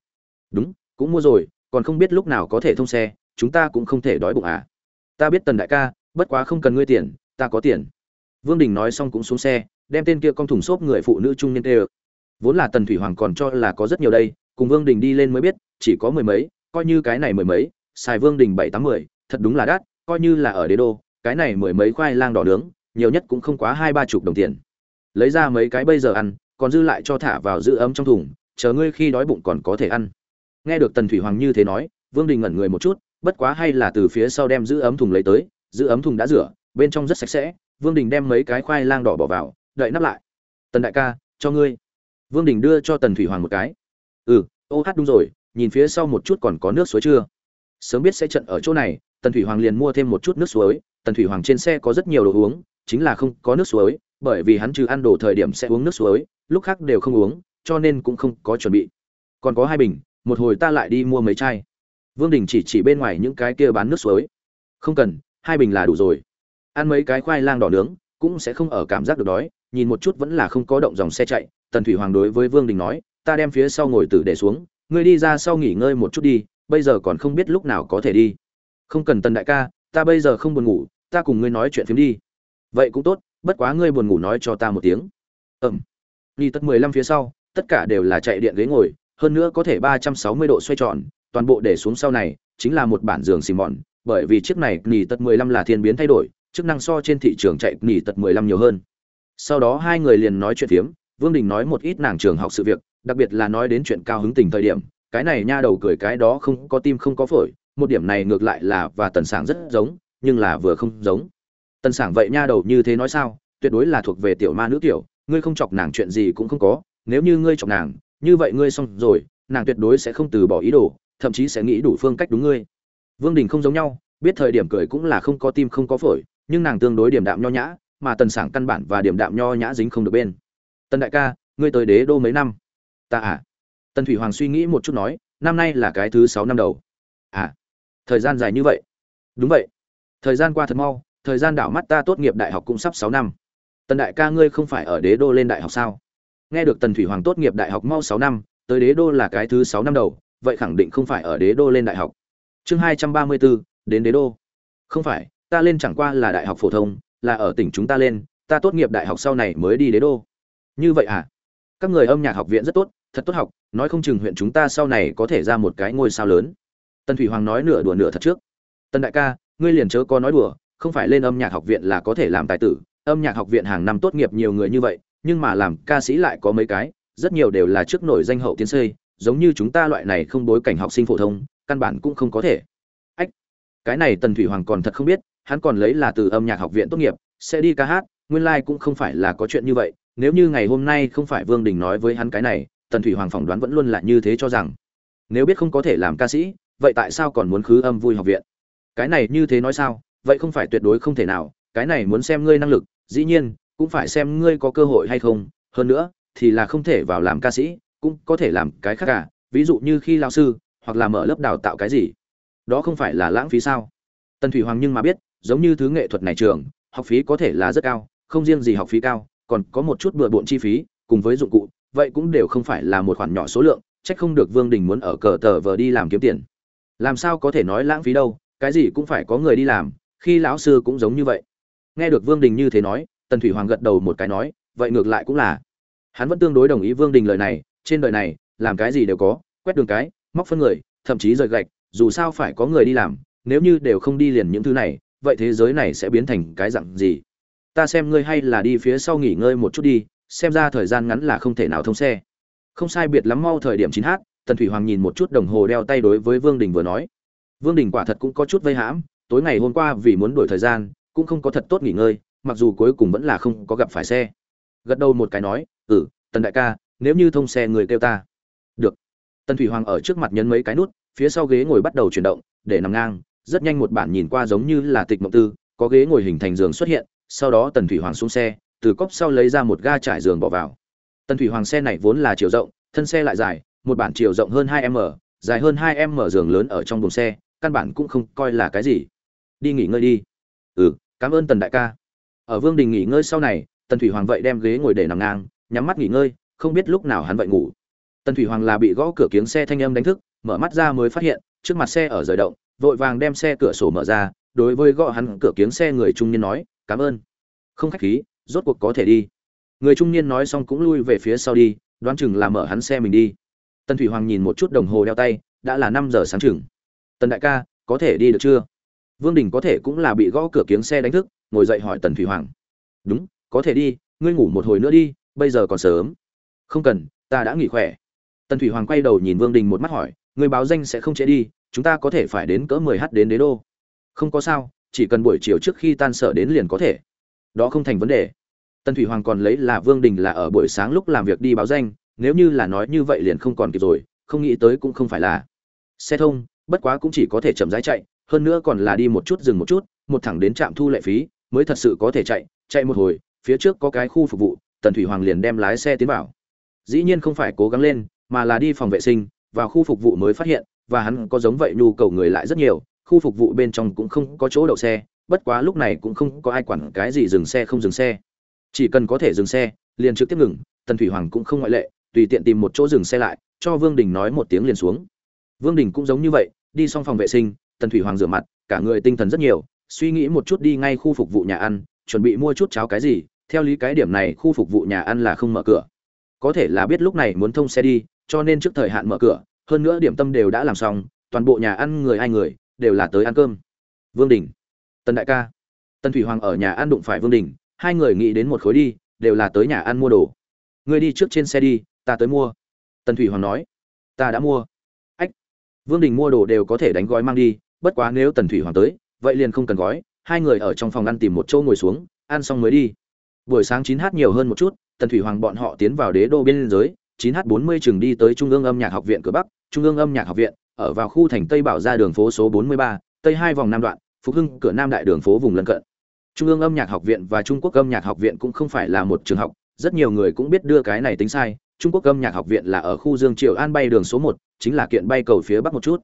A: Đúng, cũng mua rồi, còn không biết lúc nào có thể thông xe, chúng ta cũng không thể đói bụng à? Ta biết tần đại ca, bất quá không cần ngươi tiền, ta có tiền. Vương đình nói xong cũng xuống xe, đem tên kia con thùng xốp người phụ nữ trung niên tê vốn là tần thủy hoàng còn cho là có rất nhiều đây, cùng vương đình đi lên mới biết, chỉ có mười mấy, coi như cái này mười mấy, xài vương đình bảy tám mười, thật đúng là đắt, coi như là ở đế đô, cái này mười mấy khoai lang đỏ nướng, nhiều nhất cũng không quá hai ba chục đồng tiền. Lấy ra mấy cái bây giờ ăn, còn dư lại cho thả vào giữ ấm trong thùng chờ ngươi khi đói bụng còn có thể ăn. Nghe được tần thủy hoàng như thế nói, vương đình ngẩn người một chút, bất quá hay là từ phía sau đem giữ ấm thùng lấy tới, giữ ấm thùng đã rửa, bên trong rất sạch sẽ, vương đình đem mấy cái khoai lang đỏ bỏ vào, đậy nắp lại. Tần đại ca, cho ngươi. Vương đình đưa cho tần thủy hoàng một cái. Ừ ô hát đúng rồi, nhìn phía sau một chút còn có nước suối chưa? Sớm biết sẽ trận ở chỗ này. Tần thủy hoàng liền mua thêm một chút nước suối. Tần thủy hoàng trên xe có rất nhiều đồ uống, chính là không có nước suối, bởi vì hắn trừ ăn đồ thời điểm sẽ uống nước suối, lúc khác đều không uống cho nên cũng không có chuẩn bị. Còn có hai bình, một hồi ta lại đi mua mấy chai. Vương đình chỉ chỉ bên ngoài những cái kia bán nước suối. Không cần, hai bình là đủ rồi. Ăn mấy cái khoai lang đỏ nướng, cũng sẽ không ở cảm giác được đói, nhìn một chút vẫn là không có động dòng xe chạy. Tần thủy hoàng đối với vương đình nói, ta đem phía sau ngồi tử để xuống, ngươi đi ra sau nghỉ ngơi một chút đi, bây giờ còn không biết lúc nào có thể đi. Không cần tần đại ca, ta bây giờ không buồn ngủ, ta cùng ngươi nói chuyện phiếm đi. Vậy cũng tốt, bất quá ngươi buồn ngủ nói cho ta một tiếng. Ẩm đi tất mười lăm phía sau tất cả đều là chạy điện ghế ngồi, hơn nữa có thể ba trăm sáu mươi độ xoay tròn, toàn bộ để xuống sau này chính là một bản giường xì mòn, bởi vì chiếc này nỉ tật mười lăm là thiên biến thay đổi, chức năng so trên thị trường chạy nỉ tật mười lăm nhiều hơn. Sau đó hai người liền nói chuyện phiếm, vương đình nói một ít nàng trường học sự việc, đặc biệt là nói đến chuyện cao hứng tình thời điểm, cái này nha đầu cười cái đó không có tim không có phổi, một điểm này ngược lại là và tần sảng rất giống, nhưng là vừa không giống. Tần sảng vậy nha đầu như thế nói sao, tuyệt đối là thuộc về tiểu ma nữ tiểu ngươi không chọc nàng chuyện gì cũng không có nếu như ngươi chọc nàng, như vậy ngươi xong rồi, nàng tuyệt đối sẽ không từ bỏ ý đồ, thậm chí sẽ nghĩ đủ phương cách đúng ngươi. Vương đình không giống nhau, biết thời điểm cười cũng là không có tim không có phổi, nhưng nàng tương đối điểm đạm nho nhã, mà tần sảng căn bản và điểm đạm nho nhã dính không được bên. Tần đại ca, ngươi tới đế đô mấy năm? Ta à. Tần thủy hoàng suy nghĩ một chút nói, năm nay là cái thứ sáu năm đầu. À thời gian dài như vậy? Đúng vậy. Thời gian qua thật mau, thời gian đảo mắt ta tốt nghiệp đại học cũng sắp sáu năm. Tần đại ca, ngươi không phải ở đế đô lên đại học sao? Nghe được tần thủy hoàng tốt nghiệp đại học mau sáu năm, tới đế đô là cái thứ sáu năm đầu, vậy khẳng định không phải ở đế đô lên đại học. Chương hai trăm ba mươi bốn, đến đế đô. Không phải, ta lên chẳng qua là đại học phổ thông, là ở tỉnh chúng ta lên, ta tốt nghiệp đại học sau này mới đi đế đô. Như vậy à? Các người âm nhạc học viện rất tốt, thật tốt học, nói không chừng huyện chúng ta sau này có thể ra một cái ngôi sao lớn. Tần thủy hoàng nói nửa đùa nửa thật trước. Tần đại ca, ngươi liền chớ có nói đùa, không phải lên âm nhạc học viện là có thể làm tài tử. Âm nhạc học viện hàng năm tốt nghiệp nhiều người như vậy nhưng mà làm ca sĩ lại có mấy cái, rất nhiều đều là trước nổi danh hậu tiến xây giống như chúng ta loại này không bối cảnh học sinh phổ thông, căn bản cũng không có thể. Ách, cái này tần thủy hoàng còn thật không biết, hắn còn lấy là từ âm nhạc học viện tốt nghiệp, sẽ đi ca hát, nguyên lai cũng không phải là có chuyện như vậy, nếu như ngày hôm nay không phải vương đình nói với hắn cái này, tần thủy hoàng phỏng đoán vẫn luôn là như thế cho rằng. Nếu biết không có thể làm ca sĩ, vậy tại sao còn muốn khứ âm vui học viện? Cái này như thế nói sao? Vậy không phải tuyệt đối không thể nào, cái này muốn xem ngươi năng lực, dĩ nhiên cũng phải xem ngươi có cơ hội hay không, hơn nữa, thì là không thể vào làm ca sĩ, cũng có thể làm cái khác cả, ví dụ như khi lao sư, hoặc là mở lớp đào tạo cái gì. Đó không phải là lãng phí sao? Tần thủy hoàng nhưng mà biết, giống như thứ nghệ thuật này trường, học phí có thể là rất cao, không riêng gì học phí cao, còn có một chút bừa bộn chi phí, cùng với dụng cụ, vậy cũng đều không phải là một khoản nhỏ số lượng trách không được vương đình muốn ở cờ tờ vờ đi làm kiếm tiền. Làm sao có thể nói lãng phí đâu, cái gì cũng phải có người đi làm, khi lão sư cũng giống như vậy. Nghe được vương đình như thế nói tần thủy hoàng gật đầu một cái nói, vậy ngược lại cũng là. Hắn vẫn tương đối đồng ý vương đình lời này, trên đời này, làm cái gì đều có, quét đường cái, móc phân người, thậm chí rời gạch, dù sao phải có người đi làm, nếu như đều không đi liền những thứ này, vậy thế giới này sẽ biến thành cái dạng gì? Ta xem ngươi hay là đi phía sau nghỉ ngơi một chút đi, xem ra thời gian ngắn là không thể nào thông xe. Không sai biệt lắm mau thời điểm chín h tần thủy hoàng nhìn một chút đồng hồ đeo tay đối với vương đình vừa nói. Vương đình quả thật cũng có chút vây hãm, tối ngày hôm qua vì muốn đổi thời gian, cũng không có thật tốt nghỉ ngơi mặc dù cuối cùng vẫn là không có gặp phải xe. Gật đầu một cái nói ừ tần đại ca, nếu như thông xe người kêu ta. Được. Tần thủy hoàng ở trước mặt nhấn mấy cái nút, phía sau ghế ngồi bắt đầu chuyển động, để nằm ngang, rất nhanh một bản nhìn qua giống như là tịch mộng tư, có ghế ngồi hình thành giường xuất hiện, sau đó tần thủy hoàng xuống xe, từ cốc sau lấy ra một ga trải giường bỏ vào. Tần thủy hoàng xe này vốn là chiều rộng, thân xe lại dài, một bản chiều rộng hơn hai m, dài hơn hai m giường lớn ở trong buồng xe, căn bản cũng không coi là cái gì. Đi nghỉ ngơi đi. Ừ cảm ơn tần đại ca ở vương đình nghỉ ngơi sau này, tần thủy hoàng vậy đem ghế ngồi để nằm ngang, nhắm mắt nghỉ ngơi, không biết lúc nào hắn vậy ngủ. Tần thủy hoàng là bị gõ cửa kiếng xe thanh âm đánh thức, mở mắt ra mới phát hiện, trước mặt xe ở rời động, vội vàng đem xe cửa sổ mở ra, đối với gõ hắn cửa kiếng xe người trung niên nói, cảm ơn. Không khách khí, rốt cuộc có thể đi. Người trung niên nói xong cũng lui về phía sau đi, đoán chừng là mở hắn xe mình đi. Tần thủy hoàng nhìn một chút đồng hồ đeo tay, đã là năm giờ sáng chừng. Tần đại ca, có thể đi được chưa? Vương đình có thể cũng là bị gõ cửa kiếng xe đánh thức ngồi dậy hỏi tần thủy hoàng. Đúng, có thể đi, ngươi ngủ một hồi nữa đi, bây giờ còn sớm. Không cần, ta đã nghỉ khỏe. Tần thủy hoàng quay đầu nhìn vương đình một mắt hỏi người báo danh sẽ không trễ đi, chúng ta có thể phải đến cỡ mười h đến đế đô. Không có sao, chỉ cần buổi chiều trước khi tan sở đến liền có thể. Đó không thành vấn đề. Tần thủy hoàng còn lấy là vương đình là ở buổi sáng lúc làm việc đi báo danh, nếu như là nói như vậy liền không còn kịp rồi, không nghĩ tới cũng không phải là. Xe thông, bất quá cũng chỉ có thể chậm rãi chạy, hơn nữa còn là đi một chút dừng một chút, một thẳng đến trạm thu lệ phí mới thật sự có thể chạy chạy một hồi, phía trước có cái khu phục vụ, tần thủy hoàng liền đem lái xe tiến vào. Dĩ nhiên không phải cố gắng lên, mà là đi phòng vệ sinh, vào khu phục vụ mới phát hiện, và hắn có giống vậy nhu cầu người lại rất nhiều, khu phục vụ bên trong cũng không có chỗ đậu xe, bất quá lúc này cũng không có ai quản cái gì dừng xe không dừng xe. Chỉ cần có thể dừng xe, liền trực tiếp ngừng, tần thủy hoàng cũng không ngoại lệ, tùy tiện tìm một chỗ dừng xe lại, cho vương đình nói một tiếng liền xuống. Vương đình cũng giống như vậy, đi xong phòng vệ sinh, tần thủy hoàng rửa mặt, cả người tinh thần rất nhiều suy nghĩ một chút đi ngay khu phục vụ nhà ăn, chuẩn bị mua chút cháo cái gì, theo lý cái điểm này khu phục vụ nhà ăn là không mở cửa. Có thể là biết lúc này muốn thông xe đi, cho nên trước thời hạn mở cửa, hơn nữa điểm tâm đều đã làm xong, toàn bộ nhà ăn người ai người, đều là tới ăn cơm. Vương đình, tần đại ca. Tần thủy hoàng ở nhà ăn đụng phải vương đình, hai người nghĩ đến một khối đi, đều là tới nhà ăn mua đồ. Ngươi đi trước trên xe đi, ta tới mua. Tần thủy hoàng nói. Ta đã mua. Ách. Vương đình mua đồ đều có thể đánh gói mang đi, bất quá nếu tần thủy hoàng tới vậy liền không cần gói, hai người ở trong phòng ăn tìm một chỗ ngồi xuống, ăn xong mới đi. Buổi sáng 9h nhiều hơn một chút, tần thủy hoàng bọn họ tiến vào đế đô biên giới 9h40 trường đi tới trung ương âm nhạc học viện cửa bắc, trung ương âm nhạc học viện, ở vào khu thành tây bảo ra đường phố số bốn mươi ba, tây hai vòng nam đoạn, phục hưng cửa nam đại đường phố vùng lân cận. Trung ương âm nhạc học viện và trung quốc âm nhạc học viện cũng không phải là một trường học, rất nhiều người cũng biết đưa cái này tính sai, trung quốc âm nhạc học viện là ở khu dương triều an bay đường số một, chính là kiện bay cầu phía bắc một chút.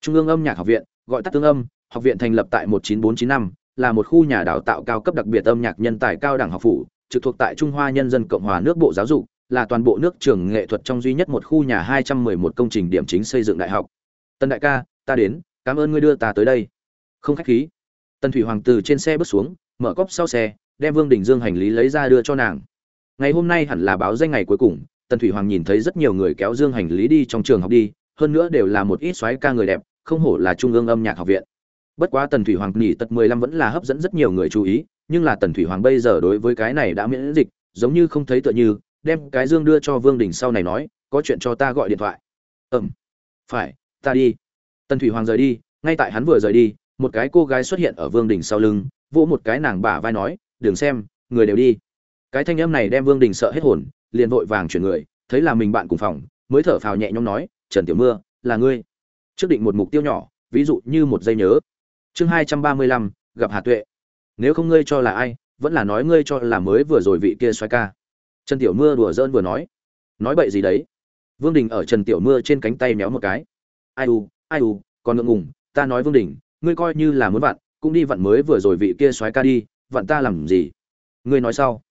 A: Trung ương âm nhạc học viện, gọi tắt tương âm học viện thành lập tại 19495, là một khu nhà đào tạo cao cấp đặc biệt âm nhạc nhân tài cao đẳng học phủ trực thuộc tại trung hoa nhân dân cộng hòa nước bộ giáo dục là toàn bộ nước trường nghệ thuật trong duy nhất một khu nhà 211 công trình điểm chính xây dựng đại học. Tân đại ca ta đến cảm ơn ngươi đưa ta tới đây. Không khách khí. Tân thủy hoàng từ trên xe bước xuống mở cốc sau xe đem vương đình dương hành lý lấy ra đưa cho nàng. Ngày hôm nay hẳn là báo danh ngày cuối cùng Tân thủy hoàng nhìn thấy rất nhiều người kéo dương hành lý đi trong trường học đi hơn nữa đều là một ít soái ca người đẹp không hổ là trung ương âm nhạc học viện bất quá tần thủy hoàng nghỉ tật mười lăm vẫn là hấp dẫn rất nhiều người chú ý, nhưng là tần thủy hoàng bây giờ đối với cái này đã miễn dịch, giống như không thấy tựa như, đem cái dương đưa cho vương đình sau này nói, có chuyện cho ta gọi điện thoại. Ừm, phải, ta đi. Tần thủy hoàng rời đi, ngay tại hắn vừa rời đi, một cái cô gái xuất hiện ở vương đình sau lưng, vỗ một cái nàng bả vai nói, đừng xem, người đều đi. Cái thanh âm này đem vương đình sợ hết hồn, liền vội vàng chuyển người, thấy là mình bạn cùng phòng, mới thở phào nhẹ nhõm nói, trần tiểu mưa, là ngươi. Trước định một mục tiêu nhỏ, ví dụ như một giây nhớ chương hai trăm ba mươi lăm, gặp hà tuệ. Nếu không ngươi cho là ai, vẫn là nói ngươi cho là mới vừa rồi vị kia xoay ca. Trần tiểu mưa đùa giỡn vừa nói. Nói bậy gì đấy? Vương đình ở trần tiểu mưa trên cánh tay méo một cái. Ai u ai u, còn ngượng ngùng, ta nói vương đình, ngươi coi như là muốn vặn, cũng đi vặn mới vừa rồi vị kia xoáy ca đi, vặn ta làm gì? Ngươi nói sau.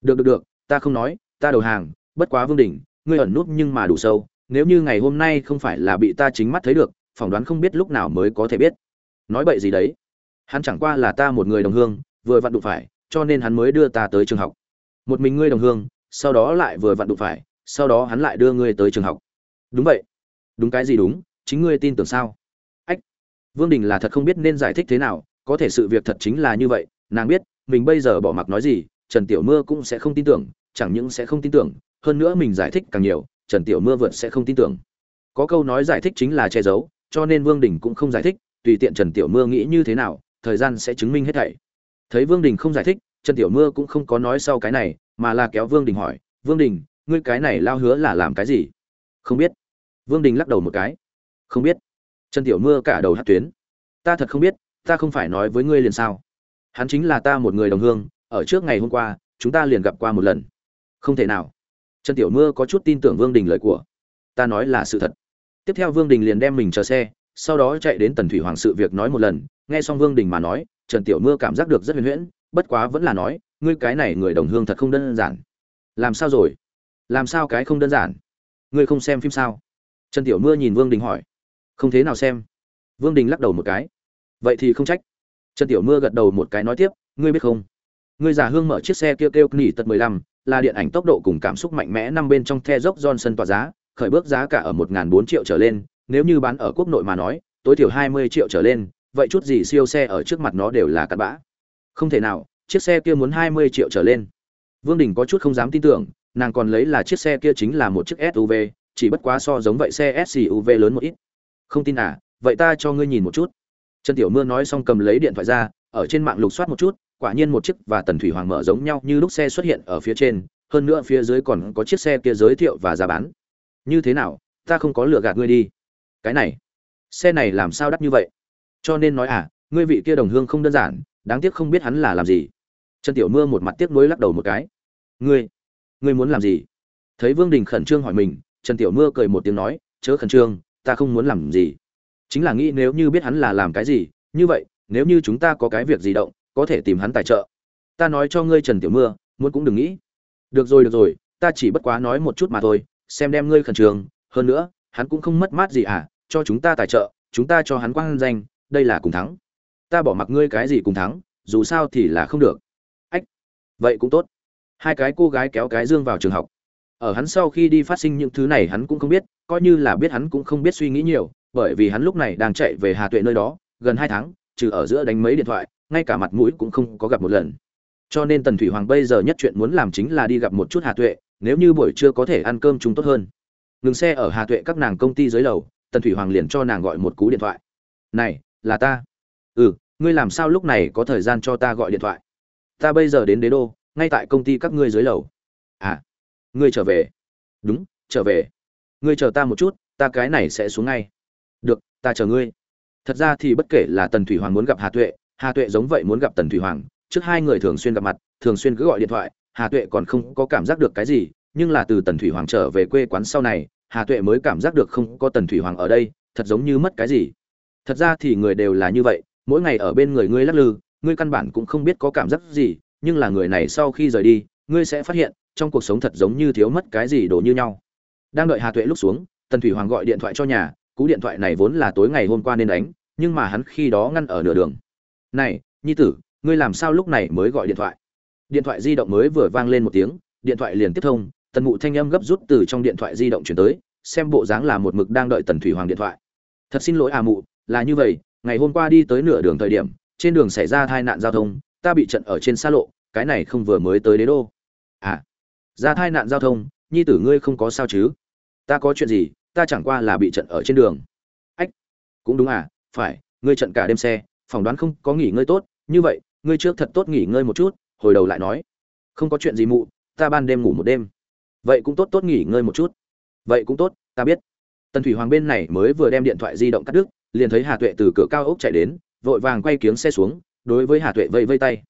A: Được được được, ta không nói, ta đầu hàng, bất quá vương đình, ngươi ẩn nút nhưng mà đủ sâu, nếu như ngày hôm nay không phải là bị ta chính mắt thấy được, phỏng đoán không biết lúc nào mới có thể biết nói bậy gì đấy? Hắn chẳng qua là ta một người đồng hương, vừa vặn đụng phải, cho nên hắn mới đưa ta tới trường học. Một mình ngươi đồng hương, sau đó lại vừa vặn đụng phải, sau đó hắn lại đưa ngươi tới trường học. Đúng vậy. Đúng cái gì đúng, chính ngươi tin tưởng sao? Ách. Vương đình là thật không biết nên giải thích thế nào, có thể sự việc thật chính là như vậy, nàng biết, mình bây giờ bỏ mặc nói gì, trần tiểu mưa cũng sẽ không tin tưởng, chẳng những sẽ không tin tưởng, hơn nữa mình giải thích càng nhiều, trần tiểu mưa vượt sẽ không tin tưởng. Có câu nói giải thích chính là che giấu, cho nên vương đình cũng không giải thích tùy tiện trần tiểu mưa nghĩ như thế nào, thời gian sẽ chứng minh hết thảy. Thấy vương đình không giải thích, trần tiểu mưa cũng không có nói sau cái này, mà là kéo vương đình hỏi, vương đình, ngươi cái này lao hứa là làm cái gì? Không biết. Vương đình lắc đầu một cái. Không biết. Trần tiểu mưa cả đầu hất tuyến. Ta thật không biết, ta không phải nói với ngươi liền sao? Hắn chính là ta một người đồng hương, ở trước ngày hôm qua, chúng ta liền gặp qua một lần. Không thể nào. Trần tiểu mưa có chút tin tưởng vương đình lời của. Ta nói là sự thật. Tiếp theo vương đình liền đem mình chờ xe sau đó chạy đến tần thủy hoàng sự việc nói một lần, nghe xong vương đình mà nói, trần tiểu mưa cảm giác được rất huyền huyễn, bất quá vẫn là nói, ngươi cái này người đồng hương thật không đơn giản. Làm sao rồi? Làm sao cái không đơn giản? Ngươi không xem phim sao? Trần tiểu mưa nhìn vương đình hỏi. Không thế nào xem. Vương đình lắc đầu một cái. Vậy thì không trách. Trần tiểu mưa gật đầu một cái nói tiếp, ngươi biết không? Ngươi già hương mở chiếc xe kêu kêu nỉ tật mười lăm, là điện ảnh tốc độ cùng cảm xúc mạnh mẽ năm bên trong the dốc johnson tỏa giá, khởi bước giá cả ở một bốn triệu trở lên nếu như bán ở quốc nội mà nói, tối thiểu hai mươi triệu trở lên, vậy chút gì siêu xe ở trước mặt nó đều là cặn bã. Không thể nào, chiếc xe kia muốn hai mươi triệu trở lên. Vương đình có chút không dám tin tưởng, nàng còn lấy là chiếc xe kia chính là một chiếc suv chỉ bất quá so giống vậy xe suv lớn một ít. Không tin à vậy ta cho ngươi nhìn một chút. Trần tiểu mưa nói xong cầm lấy điện thoại ra, ở trên mạng lục soát một chút, quả nhiên một chiếc và tần thủy hoàng mở giống nhau như lúc xe xuất hiện ở phía trên, hơn nữa phía dưới còn có chiếc xe kia giới thiệu và giá bán. Như thế nào, ta không có lựa gạt ngươi đi cái này, xe này làm sao đắt như vậy? Cho nên nói à ngươi vị kia đồng hương không đơn giản, đáng tiếc không biết hắn là làm gì. Trần tiểu mưa một mặt tiếc nuối lắc đầu một cái. Ngươi ngươi muốn làm gì? Thấy vương đình khẩn trương hỏi mình, trần tiểu mưa cười một tiếng nói, chớ khẩn trương, ta không muốn làm gì. Chính là nghĩ nếu như biết hắn là làm cái gì, như vậy, nếu như chúng ta có cái việc gì động, có thể tìm hắn tài trợ. Ta nói cho ngươi trần tiểu mưa, muốn cũng đừng nghĩ. Được rồi được rồi, ta chỉ bất quá nói một chút mà thôi, xem đem ngươi khẩn trương. Hơn nữa, hắn cũng không mất mát gì à cho chúng ta tài trợ, chúng ta cho hắn quang danh, đây là cùng thắng. Ta bỏ mặc ngươi cái gì cùng thắng, dù sao thì là không được. Ách, vậy cũng tốt. Hai cái cô gái kéo cái dương vào trường học. Ở hắn sau khi đi phát sinh những thứ này hắn cũng không biết, coi như là biết hắn cũng không biết suy nghĩ nhiều, bởi vì hắn lúc này đang chạy về hà tuệ nơi đó, gần hai tháng, trừ ở giữa đánh mấy điện thoại, ngay cả mặt mũi cũng không có gặp một lần. Cho nên tần thủy hoàng bây giờ nhất chuyện muốn làm chính là đi gặp một chút hà tuệ, nếu như buổi trưa có thể ăn cơm chúng tốt hơn. Ngừng xe ở hà tuệ các nàng công ty dưới lầu tần thủy hoàng liền cho nàng gọi một cú điện thoại. Này, là ta. Ừ ngươi làm sao lúc này có thời gian cho ta gọi điện thoại? Ta bây giờ đến đế đô, ngay tại công ty các ngươi dưới lầu. À ngươi trở về. Đúng, trở về. Ngươi chờ ta một chút, ta cái này sẽ xuống ngay. Được, ta chờ ngươi. Thật ra thì bất kể là tần thủy hoàng muốn gặp hà tuệ hà tuệ giống vậy muốn gặp tần thủy hoàng, trước hai người thường xuyên gặp mặt, thường xuyên cứ gọi điện thoại, hà tuệ còn không có cảm giác được cái gì, nhưng là từ tần thủy hoàng trở về quê quán sau này hà tuệ mới cảm giác được không có tần thủy hoàng ở đây, thật giống như mất cái gì. Thật ra thì người đều là như vậy, mỗi ngày ở bên người ngươi lắc lư, ngươi căn bản cũng không biết có cảm giác gì, nhưng là người này sau khi rời đi, ngươi sẽ phát hiện, trong cuộc sống thật giống như thiếu mất cái gì đổ như nhau. Đang đợi hà tuệ lúc xuống, tần thủy hoàng gọi điện thoại cho nhà, cú điện thoại này vốn là tối ngày hôm qua nên đánh, nhưng mà hắn khi đó ngăn ở nửa đường. Này, nhi tử, ngươi làm sao lúc này mới gọi điện thoại? Điện thoại di động mới vừa vang lên một tiếng, điện thoại liền tiếp thông tần mụ thanh âm gấp rút từ trong điện thoại di động chuyển tới, xem bộ dáng là một mực đang đợi tần thủy hoàng điện thoại. Thật xin lỗi à mụ, là như vậy, ngày hôm qua đi tới nửa đường thời điểm, trên đường xảy ra tai nạn giao thông, ta bị trận ở trên xa lộ, cái này không vừa mới tới đế đô. À ra tai nạn giao thông, nhi tử ngươi không có sao chứ? Ta có chuyện gì, ta chẳng qua là bị trận ở trên đường. Ách, cũng đúng à phải, ngươi trận cả đêm xe, phỏng đoán không có nghỉ ngơi tốt, như vậy, ngươi trước thật tốt nghỉ ngơi một chút, hồi đầu lại nói. Không có chuyện gì mụ, ta ban đêm ngủ một đêm vậy cũng tốt tốt nghỉ ngơi một chút. Vậy cũng tốt, ta biết. Tần thủy hoàng bên này mới vừa đem điện thoại di động cắt đứt, liền thấy hà tuệ từ cửa cao ốc chạy đến, vội vàng quay kiếng xe xuống, đối với hà tuệ vây vây tay.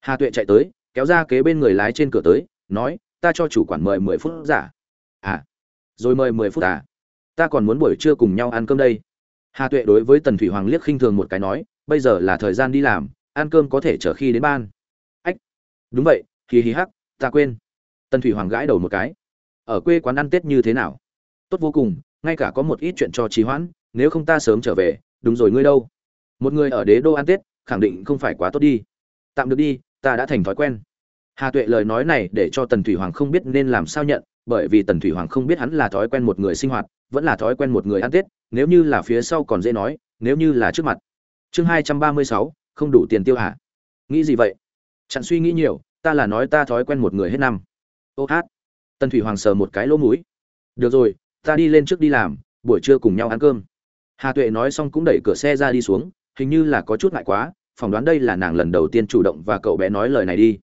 A: Hà tuệ chạy tới, kéo ra kế bên người lái trên cửa tới, nói, ta cho chủ quản mời mười phút giả. À rồi mời mười phút à? Ta còn muốn buổi trưa cùng nhau ăn cơm đây. Hà tuệ đối với tần thủy hoàng liếc khinh thường một cái nói, bây giờ là thời gian đi làm, ăn cơm có thể chờ khi đến ban. Ách, đúng vậy, hì hì hắc, ta quên tần thủy hoàng gãi đầu một cái. Ở quê quán ăn tết như thế nào? Tốt vô cùng, ngay cả có một ít chuyện cho trì hoãn, nếu không ta sớm trở về, đúng rồi ngươi đâu? Một người ở đế đô ăn tết, khẳng định không phải quá tốt đi. Tạm được đi, ta đã thành thói quen. Hà tuệ lời nói này để cho tần thủy hoàng không biết nên làm sao nhận, bởi vì tần thủy hoàng không biết hắn là thói quen một người sinh hoạt, vẫn là thói quen một người ăn tết, nếu như là phía sau còn dễ nói, nếu như là trước mặt. Chương hai trăm ba mươi sáu, không đủ tiền tiêu hả? Nghĩ gì vậy? Chẳng suy nghĩ nhiều, ta là nói ta thói quen một người hết năm ô hát. Tần thủy hoàng sờ một cái lỗ mũi. Được rồi, ta đi lên trước đi làm, buổi trưa cùng nhau ăn cơm. Hà tuệ nói xong cũng đẩy cửa xe ra đi xuống, hình như là có chút ngại quá, phỏng đoán đây là nàng lần đầu tiên chủ động và cậu bé nói lời này đi.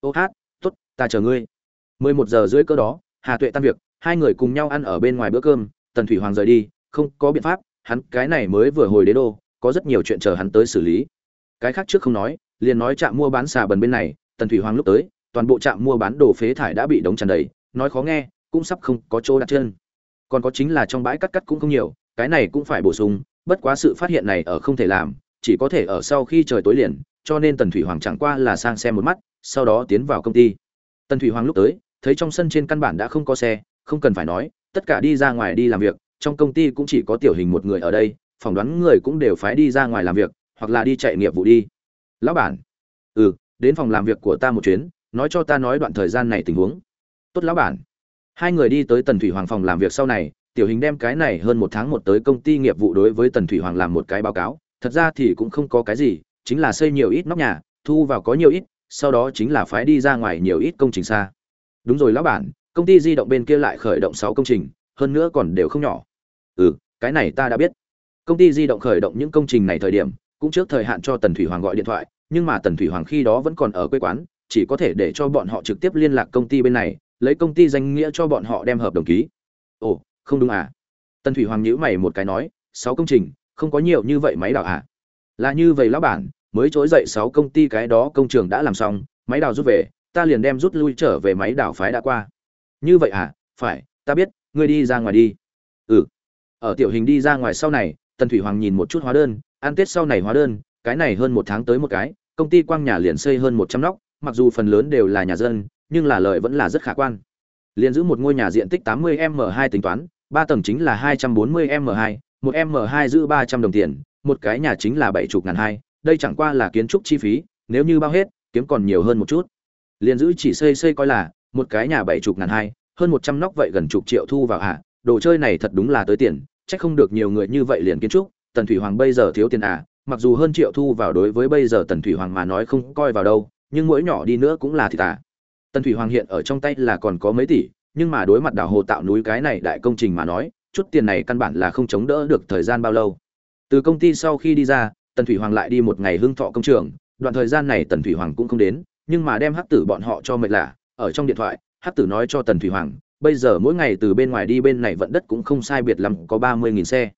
A: Ô hát t ố t ta chờ ngươi. Mười một giờ rưỡi cỡ đó, hà tuệ tan việc, hai người cùng nhau ăn ở bên ngoài bữa cơm, tần thủy hoàng rời đi, không có biện pháp, hắn cái này mới vừa hồi đế đô, có rất nhiều chuyện chờ hắn tới xử lý. Cái khác trước không nói, liền nói trạm mua bán xà bần bên này, tần thủy hoàng lúc tới toàn bộ trạm mua bán đồ phế thải đã bị đóng tràn đầy, nói khó nghe, cũng sắp không có chỗ đặt chân. Còn có chính là trong bãi cắt cắt cũng không nhiều, cái này cũng phải bổ sung, bất quá sự phát hiện này ở không thể làm, chỉ có thể ở sau khi trời tối liền, cho nên tần thủy hoàng chẳng qua là sang xem một mắt, sau đó tiến vào công ty. Tần thủy hoàng lúc tới, thấy trong sân trên căn bản đã không có xe, không cần phải nói, tất cả đi ra ngoài đi làm việc, trong công ty cũng chỉ có tiểu hình một người ở đây, phỏng đoán người cũng đều phải đi ra ngoài làm việc, hoặc là đi chạy nghiệp vụ đi. Lão bản ừ đến phòng làm việc của ta một chuyến nói cho ta nói đoạn thời gian này tình huống. Tốt lão bản. Hai người đi tới tần thủy hoàng phòng làm việc sau này, tiểu hình đem cái này hơn một tháng một tới công ty nghiệp vụ đối với tần thủy hoàng làm một cái báo cáo. Thật ra thì cũng không có cái gì, chính là xây nhiều ít nóc nhà, thu vào có nhiều ít, sau đó chính là phái đi ra ngoài nhiều ít công trình xa. Đúng rồi lão bản, công ty di động bên kia lại khởi động sáu công trình, hơn nữa còn đều không nhỏ. Ừ cái này ta đã biết. Công ty di động khởi động những công trình này thời điểm, cũng trước thời hạn cho tần thủy hoàng gọi điện thoại, nhưng mà tần thủy hoàng khi đó vẫn còn ở quê quán chỉ có thể để cho bọn họ trực tiếp liên lạc công ty bên này, lấy công ty danh nghĩa cho bọn họ đem hợp đồng ký. Ồ, không đúng à? Tân thủy hoàng nhíu mày một cái nói, sáu công trình, không có nhiều như vậy máy đào à? Là như vậy lão bản, mới trỗi dậy sáu công ty cái đó công trường đã làm xong, máy đào rút về, ta liền đem rút lui trở về máy đào phái đã qua. Như vậy à? Phải, ta biết, ngươi đi ra ngoài đi. Ừ. Ở tiểu hình đi ra ngoài sau này, tần thủy hoàng nhìn một chút hóa đơn, ăn tết sau này hóa đơn, cái này hơn một tháng tới một cái, công ty quang nhà liền xây hơn một trăm nóc mặc dù phần lớn đều là nhà dân, nhưng là lợi vẫn là rất khả quan. Liên giữ một ngôi nhà diện tích 80 m 2 tính toán, ba tầng chính là 240 m 2 một m 2 giữ 300 đồng tiền, một cái nhà chính là bảy chục ngàn hai, đây chẳng qua là kiến trúc chi phí, nếu như bao hết, kiếm còn nhiều hơn một chút. Liên giữ chỉ xây xây coi là, một cái nhà bảy chục ngàn hai, hơn một trăm nóc vậy gần chục triệu thu vào hạ, đồ chơi này thật đúng là tới tiền, chắc không được nhiều người như vậy liền kiến trúc, tần thủy hoàng bây giờ thiếu tiền à mặc dù hơn triệu thu vào đối với bây giờ tần thủy hoàng mà nói không coi vào đâu nhưng mỗi nhỏ đi nữa cũng là thịt à tần thủy hoàng hiện ở trong tay là còn có mấy tỷ, nhưng mà đối mặt đảo hồ tạo núi cái này đại công trình mà nói, chút tiền này căn bản là không chống đỡ được thời gian bao lâu. Từ công ty sau khi đi ra, tần thủy hoàng lại đi một ngày hưng thọ công trường, đoạn thời gian này tần thủy hoàng cũng không đến, nhưng mà đem hắc tử bọn họ cho mệt lạ, ở trong điện thoại, hắc tử nói cho tần thủy hoàng, bây giờ mỗi ngày từ bên ngoài đi bên này vận đất cũng không sai biệt lắm, có ba mươi nghìn xe.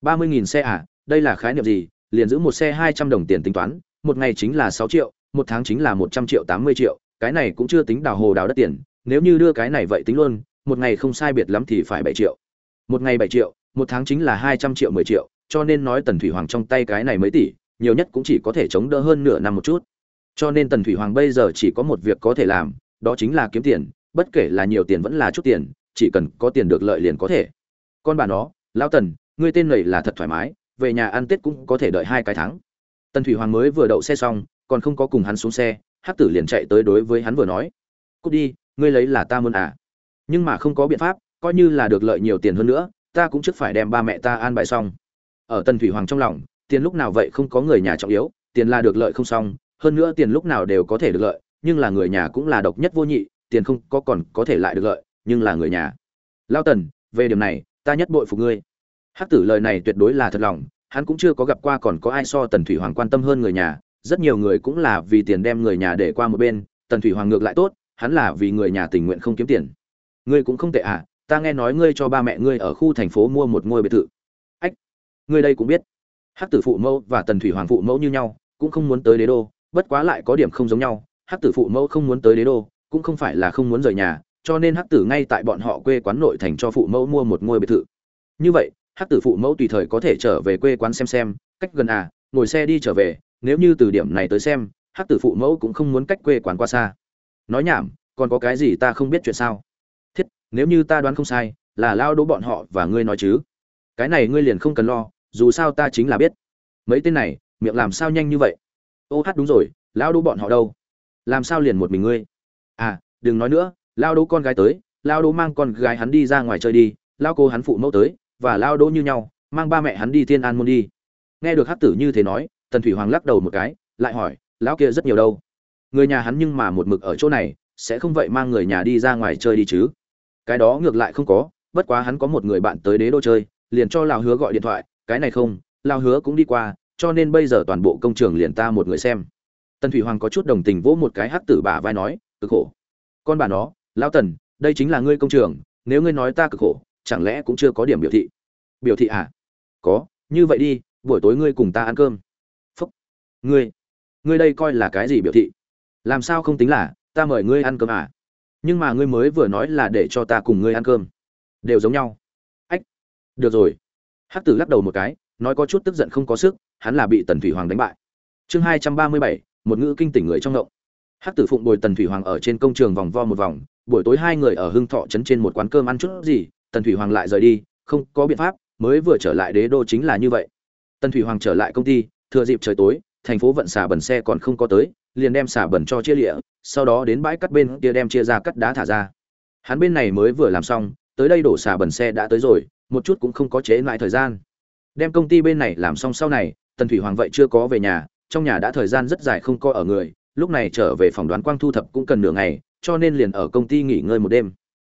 A: ba mươi nghìn xe à đây là khái niệm gì? Liền giữ một xe hai trăm đồng tiền tính toán, một ngày chính là sáu triệu một tháng chính là một trăm triệu tám mươi triệu, cái này cũng chưa tính đào hồ đào đất tiền, nếu như đưa cái này vậy tính luôn, một ngày không sai biệt lắm thì phải bảy triệu. Một ngày bảy triệu, một tháng chính là hai trăm triệu mười triệu, cho nên nói tần thủy hoàng trong tay cái này mấy tỷ, nhiều nhất cũng chỉ có thể chống đỡ hơn nửa năm một chút. Cho nên tần thủy hoàng bây giờ chỉ có một việc có thể làm, đó chính là kiếm tiền, bất kể là nhiều tiền vẫn là chút tiền, chỉ cần có tiền được lợi liền có thể. Con bà nó, lão tần, ngươi tên này là thật thoải mái, về nhà ăn tết cũng có thể đợi hai cái tháng. Tần thủy hoàng mới vừa đậu xe xong còn không có cùng hắn xuống xe, hắc tử liền chạy tới đối với hắn vừa nói, cút đi, ngươi lấy là ta muốn à. Nhưng mà không có biện pháp, coi như là được lợi nhiều tiền hơn nữa, ta cũng trước phải đem ba mẹ ta an bài xong. Ở tần thủy hoàng trong lòng, tiền lúc nào vậy không có người nhà trọng yếu, tiền là được lợi không xong, hơn nữa tiền lúc nào đều có thể được lợi, nhưng là người nhà cũng là độc nhất vô nhị, tiền không có còn có thể lại được lợi, nhưng là người nhà. Lao tần, về điểm này, ta nhất bội phục ngươi. Hắc tử lời này tuyệt đối là thật lòng, hắn cũng chưa có gặp qua còn có ai so tần thủy hoàng quan tâm hơn người nhà rất nhiều người cũng là vì tiền đem người nhà để qua một bên, tần thủy hoàng ngược lại tốt, hắn là vì người nhà tình nguyện không kiếm tiền. Ngươi cũng không tệ à ta nghe nói ngươi cho ba mẹ ngươi ở khu thành phố mua một ngôi biệt thự. Ách, ngươi đây cũng biết. Hắc tử phụ mẫu và tần thủy hoàng phụ mẫu như nhau, cũng không muốn tới đế đô, bất quá lại có điểm không giống nhau. Hắc tử phụ mẫu không muốn tới đế đô, cũng không phải là không muốn rời nhà, cho nên hắc tử ngay tại bọn họ quê quán nội thành cho phụ mẫu mua một ngôi biệt thự. Như vậy, hắc tử phụ mẫu tùy thời có thể trở về quê quán xem xem, cách gần à ngồi xe đi trở về nếu như từ điểm này tới xem, hắc tử phụ mẫu cũng không muốn cách quê quán qua xa. Nói nhảm, còn có cái gì ta không biết chuyện sao? Thiết, nếu như ta đoán không sai, là lao đỗ bọn họ và ngươi nói chứ. Cái này ngươi liền không cần lo, dù sao ta chính là biết. Mấy tên này, miệng làm sao nhanh như vậy? Ô hát đúng rồi, lao đỗ bọn họ đâu? Làm sao liền một mình ngươi? À đừng nói nữa, lao đỗ con gái tới, lao đỗ mang con gái hắn đi ra ngoài chơi đi, lao cô hắn phụ mẫu tới, và lao đỗ như nhau, mang ba mẹ hắn đi thiên an môn đi. Nghe được hát tử như thế nói tần thủy hoàng lắc đầu một cái, lại hỏi, lão kia rất nhiều đâu? Người nhà hắn nhưng mà một mực ở chỗ này, sẽ không vậy mang người nhà đi ra ngoài chơi đi chứ? Cái đó ngược lại không có, bất quá hắn có một người bạn tới đế đô chơi, liền cho lao hứa gọi điện thoại, cái này không lao hứa cũng đi qua, cho nên bây giờ toàn bộ công trường liền ta một người xem. Tần thủy hoàng có chút đồng tình vỗ một cái hắc tử bà vai nói, cực khổ. Con bà nó lao tần, đây chính là ngươi công trường, nếu ngươi nói ta cực khổ, chẳng lẽ cũng chưa có điểm biểu thị? Biểu thị à? Có, như vậy đi, buổi tối ngươi cùng ta ăn cơm ngươi ngươi đây coi là cái gì biểu thị? Làm sao không tính là, ta mời ngươi ăn cơm à? Nhưng mà ngươi mới vừa nói là để cho ta cùng ngươi ăn cơm. Đều giống nhau. Ách, được rồi. Hắc tử lắc đầu một cái, nói có chút tức giận không có sức, hắn là bị tần thủy hoàng đánh bại. Chương hai trăm ba mươi bảy, một ngữ kinh tỉnh người trong ngộng hắc tử phụng bồi tần thủy hoàng ở trên công trường vòng vo một vòng, buổi tối hai người ở hưng thọ trấn trên một quán cơm ăn chút gì, tần thủy hoàng lại rời đi, không có biện pháp, mới vừa trở lại đế đô chính là như vậy. Tần thủy hoàng trở lại công ty, thừa dịp trời tối thành phố vận xả bẩn xe còn không có tới, liền đem xả bẩn cho chia lịa, sau đó đến bãi cắt bên kia đem chia ra cắt đá thả ra. Hắn bên này mới vừa làm xong, tới đây đổ xả bẩn xe đã tới rồi, một chút cũng không có chế lại thời gian. Đem công ty bên này làm xong sau này, tần thủy hoàng vậy chưa có về nhà, trong nhà đã thời gian rất dài không có ở người, lúc này trở về phòng đoán quang thu thập cũng cần nửa ngày, cho nên liền ở công ty nghỉ ngơi một đêm.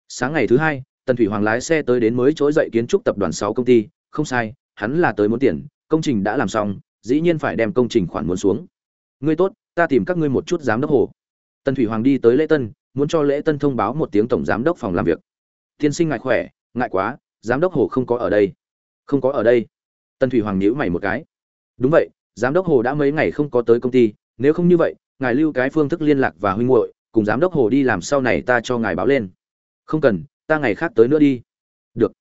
A: Sáng ngày thứ hai, tần thủy hoàng lái xe tới đến mới trỗi dậy kiến trúc tập đoàn sáu công ty, không sai, hắn là tới muốn tiền, công trình đã làm xong dĩ nhiên phải đem công trình khoản muốn xuống. Ngươi tốt, ta tìm các ngươi một chút giám đốc hồ. Tần thủy hoàng đi tới lễ tân, muốn cho lễ tân thông báo một tiếng tổng giám đốc phòng làm việc. Tiên sinh ngại khỏe, ngại quá, giám đốc hồ không có ở đây. Không có ở đây. Tần thủy hoàng nhíu mày một cái. Đúng vậy, giám đốc hồ đã mấy ngày không có tới công ty, nếu không như vậy, ngài lưu cái phương thức liên lạc và huynh muội, cùng giám đốc hồ đi làm sau này ta cho ngài báo lên. Không cần, ta ngày khác tới nữa đi. Được.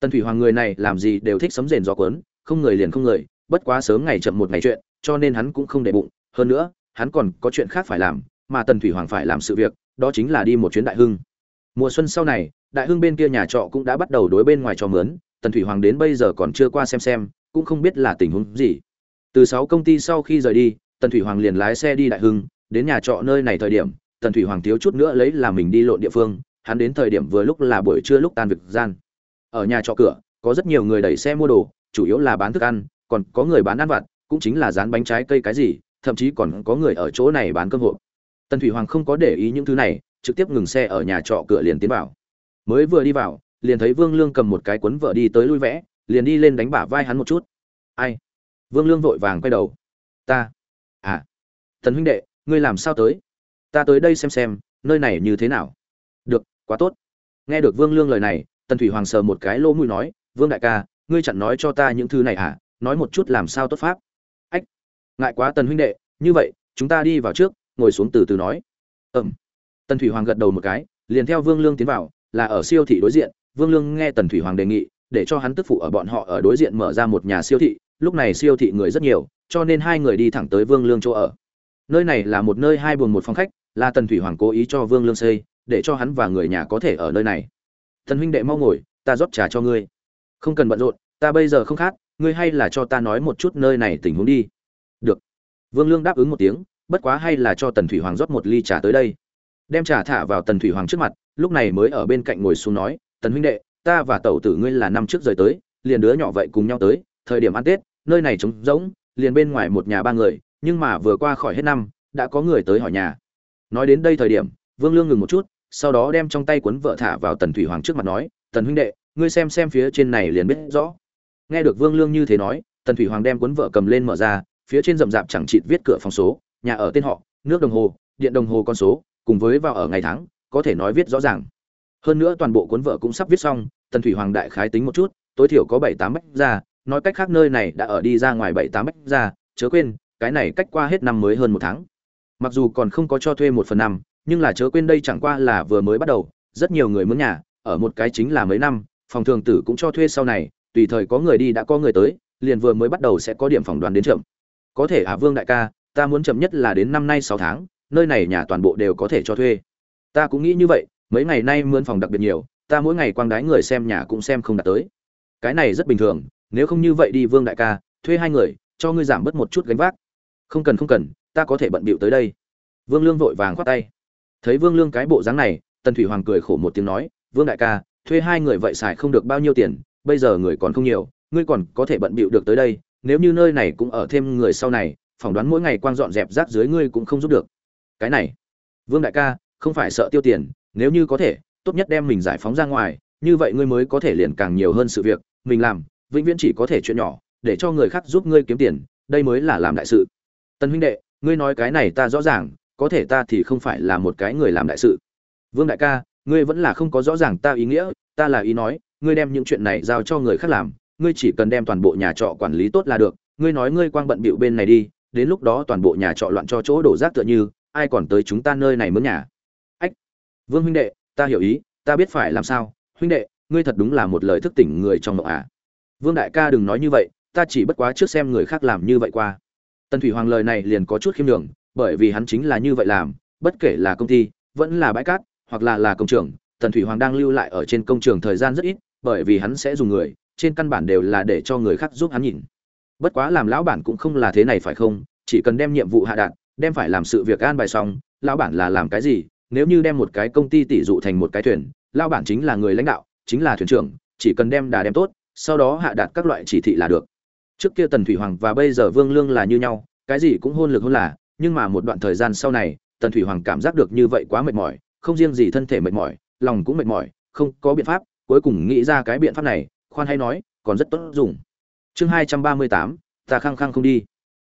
A: Tần thủy hoàng người này làm gì đều thích sấm rền gió cuốn, không người liền không người bất quá sớm ngày chậm một ngày chuyện, cho nên hắn cũng không để bụng. Hơn nữa, hắn còn có chuyện khác phải làm, mà tần thủy hoàng phải làm sự việc, đó chính là đi một chuyến đại hưng. Mùa xuân sau này, đại hưng bên kia nhà trọ cũng đã bắt đầu đối bên ngoài cho mướn, tần thủy hoàng đến bây giờ còn chưa qua xem xem, cũng không biết là tình huống gì. Từ sáu công ty sau khi rời đi, tần thủy hoàng liền lái xe đi đại hưng, đến nhà trọ nơi này thời điểm, tần thủy hoàng thiếu chút nữa lấy là mình đi lộn địa phương, hắn đến thời điểm vừa lúc là buổi trưa lúc tan việc gian. Ở nhà trọ cửa, có rất nhiều người đẩy xe mua đồ, chủ yếu là bán thức ăn còn có người bán ăn vặt, cũng chính là dán bánh trái cây cái gì, thậm chí còn có người ở chỗ này bán cơm hộp. Tần thủy hoàng không có để ý những thứ này, trực tiếp ngừng xe ở nhà trọ cửa liền tiến vào. Mới vừa đi vào, liền thấy vương lương cầm một cái cuốn vợ đi tới lui vẽ, liền đi lên đánh bả vai hắn một chút. Ai? Vương lương vội vàng quay đầu. Ta. À. Thần huynh đệ, ngươi làm sao tới? Ta tới đây xem xem, nơi này như thế nào? Được, quá tốt. Nghe được vương lương lời này, tần thủy hoàng sờ một cái lỗ mũi nói, vương đại ca, ngươi chẳng nói cho ta những thứ này à nói một chút làm sao tốt pháp. Ách, ngại quá tần huynh đệ, như vậy, chúng ta đi vào trước, ngồi xuống từ từ nói. Ừm. Tần thủy hoàng gật đầu một cái, liền theo vương lương tiến vào, là ở siêu thị đối diện. Vương lương nghe tần thủy hoàng đề nghị, để cho hắn tức phụ ở bọn họ ở đối diện mở ra một nhà siêu thị. Lúc này siêu thị người rất nhiều, cho nên hai người đi thẳng tới vương lương chỗ ở. Nơi này là một nơi hai buồng một phòng khách, là tần thủy hoàng cố ý cho vương lương xây, để cho hắn và người nhà có thể ở nơi này. Thần huynh đệ mau ngồi, ta rót trà cho ngươi. Không cần bận rộn, ta bây giờ không khát ngươi hay là cho ta nói một chút nơi này tình huống đi. Được. Vương lương đáp ứng một tiếng, bất quá hay là cho tần thủy hoàng rót một ly trà tới đây. Đem trà thả vào tần thủy hoàng trước mặt, lúc này mới ở bên cạnh ngồi xuống nói, tần huynh đệ, ta và tẩu tử ngươi là năm trước rời tới, liền đứa nhỏ vậy cùng nhau tới, thời điểm ăn tết, nơi này trống rỗng, liền bên ngoài một nhà ba người, nhưng mà vừa qua khỏi hết năm, đã có người tới hỏi nhà. Nói đến đây thời điểm, vương lương ngừng một chút, sau đó đem trong tay cuốn vợ thả vào tần thủy hoàng trước mặt nói, tần huynh đệ, ngươi xem xem phía trên này liền biết rõ nghe được vương lương như thế nói, tần thủy hoàng đem cuốn vợ cầm lên mở ra, phía trên rậm rạp chẳng chịt viết cửa phòng số, nhà ở tên họ, nước đồng hồ, điện đồng hồ con số, cùng với vào ở ngày tháng, có thể nói viết rõ ràng. Hơn nữa toàn bộ cuốn vợ cũng sắp viết xong, tần thủy hoàng đại khái tính một chút, tối thiểu có bảy tám bách ra nói cách khác nơi này đã ở đi ra ngoài bảy tám bách ra chớ quên, cái này cách qua hết năm mới hơn một tháng. Mặc dù còn không có cho thuê một phần năm, nhưng là chớ quên đây chẳng qua là vừa mới bắt đầu, rất nhiều người muốn nhà, ở một cái chính là mấy năm, phòng thường tử cũng cho thuê sau này tùy thời có người đi đã có người tới, liền vừa mới bắt đầu sẽ có điểm phỏng đoán đến chậm. Có thể à vương đại ca, ta muốn chậm nhất là đến năm nay sáu tháng, nơi này nhà toàn bộ đều có thể cho thuê. Ta cũng nghĩ như vậy, mấy ngày nay mướn phòng đặc biệt nhiều, ta mỗi ngày quang đái người xem nhà cũng xem không đạt tới. Cái này rất bình thường, nếu không như vậy đi vương đại ca, thuê hai người, cho ngươi giảm bớt một chút gánh vác. Không cần không cần, ta có thể bận bịu tới đây. Vương lương vội vàng khoát tay. Thấy vương lương cái bộ dáng này, tần thủy hoàng cười khổ một tiếng nói, vương đại ca, thuê hai người vậy xài không được bao nhiêu tiền bây giờ người còn không nhiều, ngươi còn có thể bận bịu được tới đây, nếu như nơi này cũng ở thêm người sau này, phỏng đoán mỗi ngày quang dọn dẹp rác dưới ngươi cũng không giúp được. Cái này, vương đại ca, không phải sợ tiêu tiền, nếu như có thể, tốt nhất đem mình giải phóng ra ngoài, như vậy ngươi mới có thể liền càng nhiều hơn sự việc, mình làm, vĩnh viễn chỉ có thể chuyện nhỏ, để cho người khác giúp ngươi kiếm tiền, đây mới là làm đại sự. Tân huynh đệ, ngươi nói cái này ta rõ ràng, có thể ta thì không phải là một cái người làm đại sự. Vương đại ca, ngươi vẫn là không có rõ ràng ta ý nghĩa, ta là ý nói ngươi đem những chuyện này giao cho người khác làm, ngươi chỉ cần đem toàn bộ nhà trọ quản lý tốt là được, ngươi nói ngươi quang bận bịu bên này đi, đến lúc đó toàn bộ nhà trọ loạn cho chỗ đổ rác tựa như, ai còn tới chúng ta nơi này mướn nhà? Ách, vương huynh đệ, ta hiểu ý, ta biết phải làm sao. Huynh đệ, ngươi thật đúng là một lời thức tỉnh người trong mộng à? Vương đại ca đừng nói như vậy, ta chỉ bất quá trước xem người khác làm như vậy qua. Tần thủy hoàng lời này liền có chút khiêm đường bởi vì hắn chính là như vậy làm, bất kể là công ty, vẫn là bãi cát, hoặc là là công trường, tần thủy hoàng đang lưu lại ở trên công trường thời gian rất ít bởi vì hắn sẽ dùng người, trên căn bản đều là để cho người khác giúp hắn nhìn. Bất quá làm lão bản cũng không là thế này phải không? Chỉ cần đem nhiệm vụ hạ đạn đem phải làm sự việc an bài xong, lão bản là làm cái gì? Nếu như đem một cái công ty tỷ dụ thành một cái thuyền, lão bản chính là người lãnh đạo, chính là thuyền trưởng, chỉ cần đem đà đem tốt, sau đó hạ đạt các loại chỉ thị là được. Trước kia tần thủy hoàng và bây giờ vương lương là như nhau, cái gì cũng hôn lực hôn là, nhưng mà một đoạn thời gian sau này, tần thủy hoàng cảm giác được như vậy quá mệt mỏi, không riêng gì thân thể mệt mỏi, lòng cũng mệt mỏi, không có biện pháp cuối cùng nghĩ ra cái biện pháp này, khoan hay nói, còn rất tốt dùng. Chương hai trăm ba mươi tám, ta khăng khăng không đi.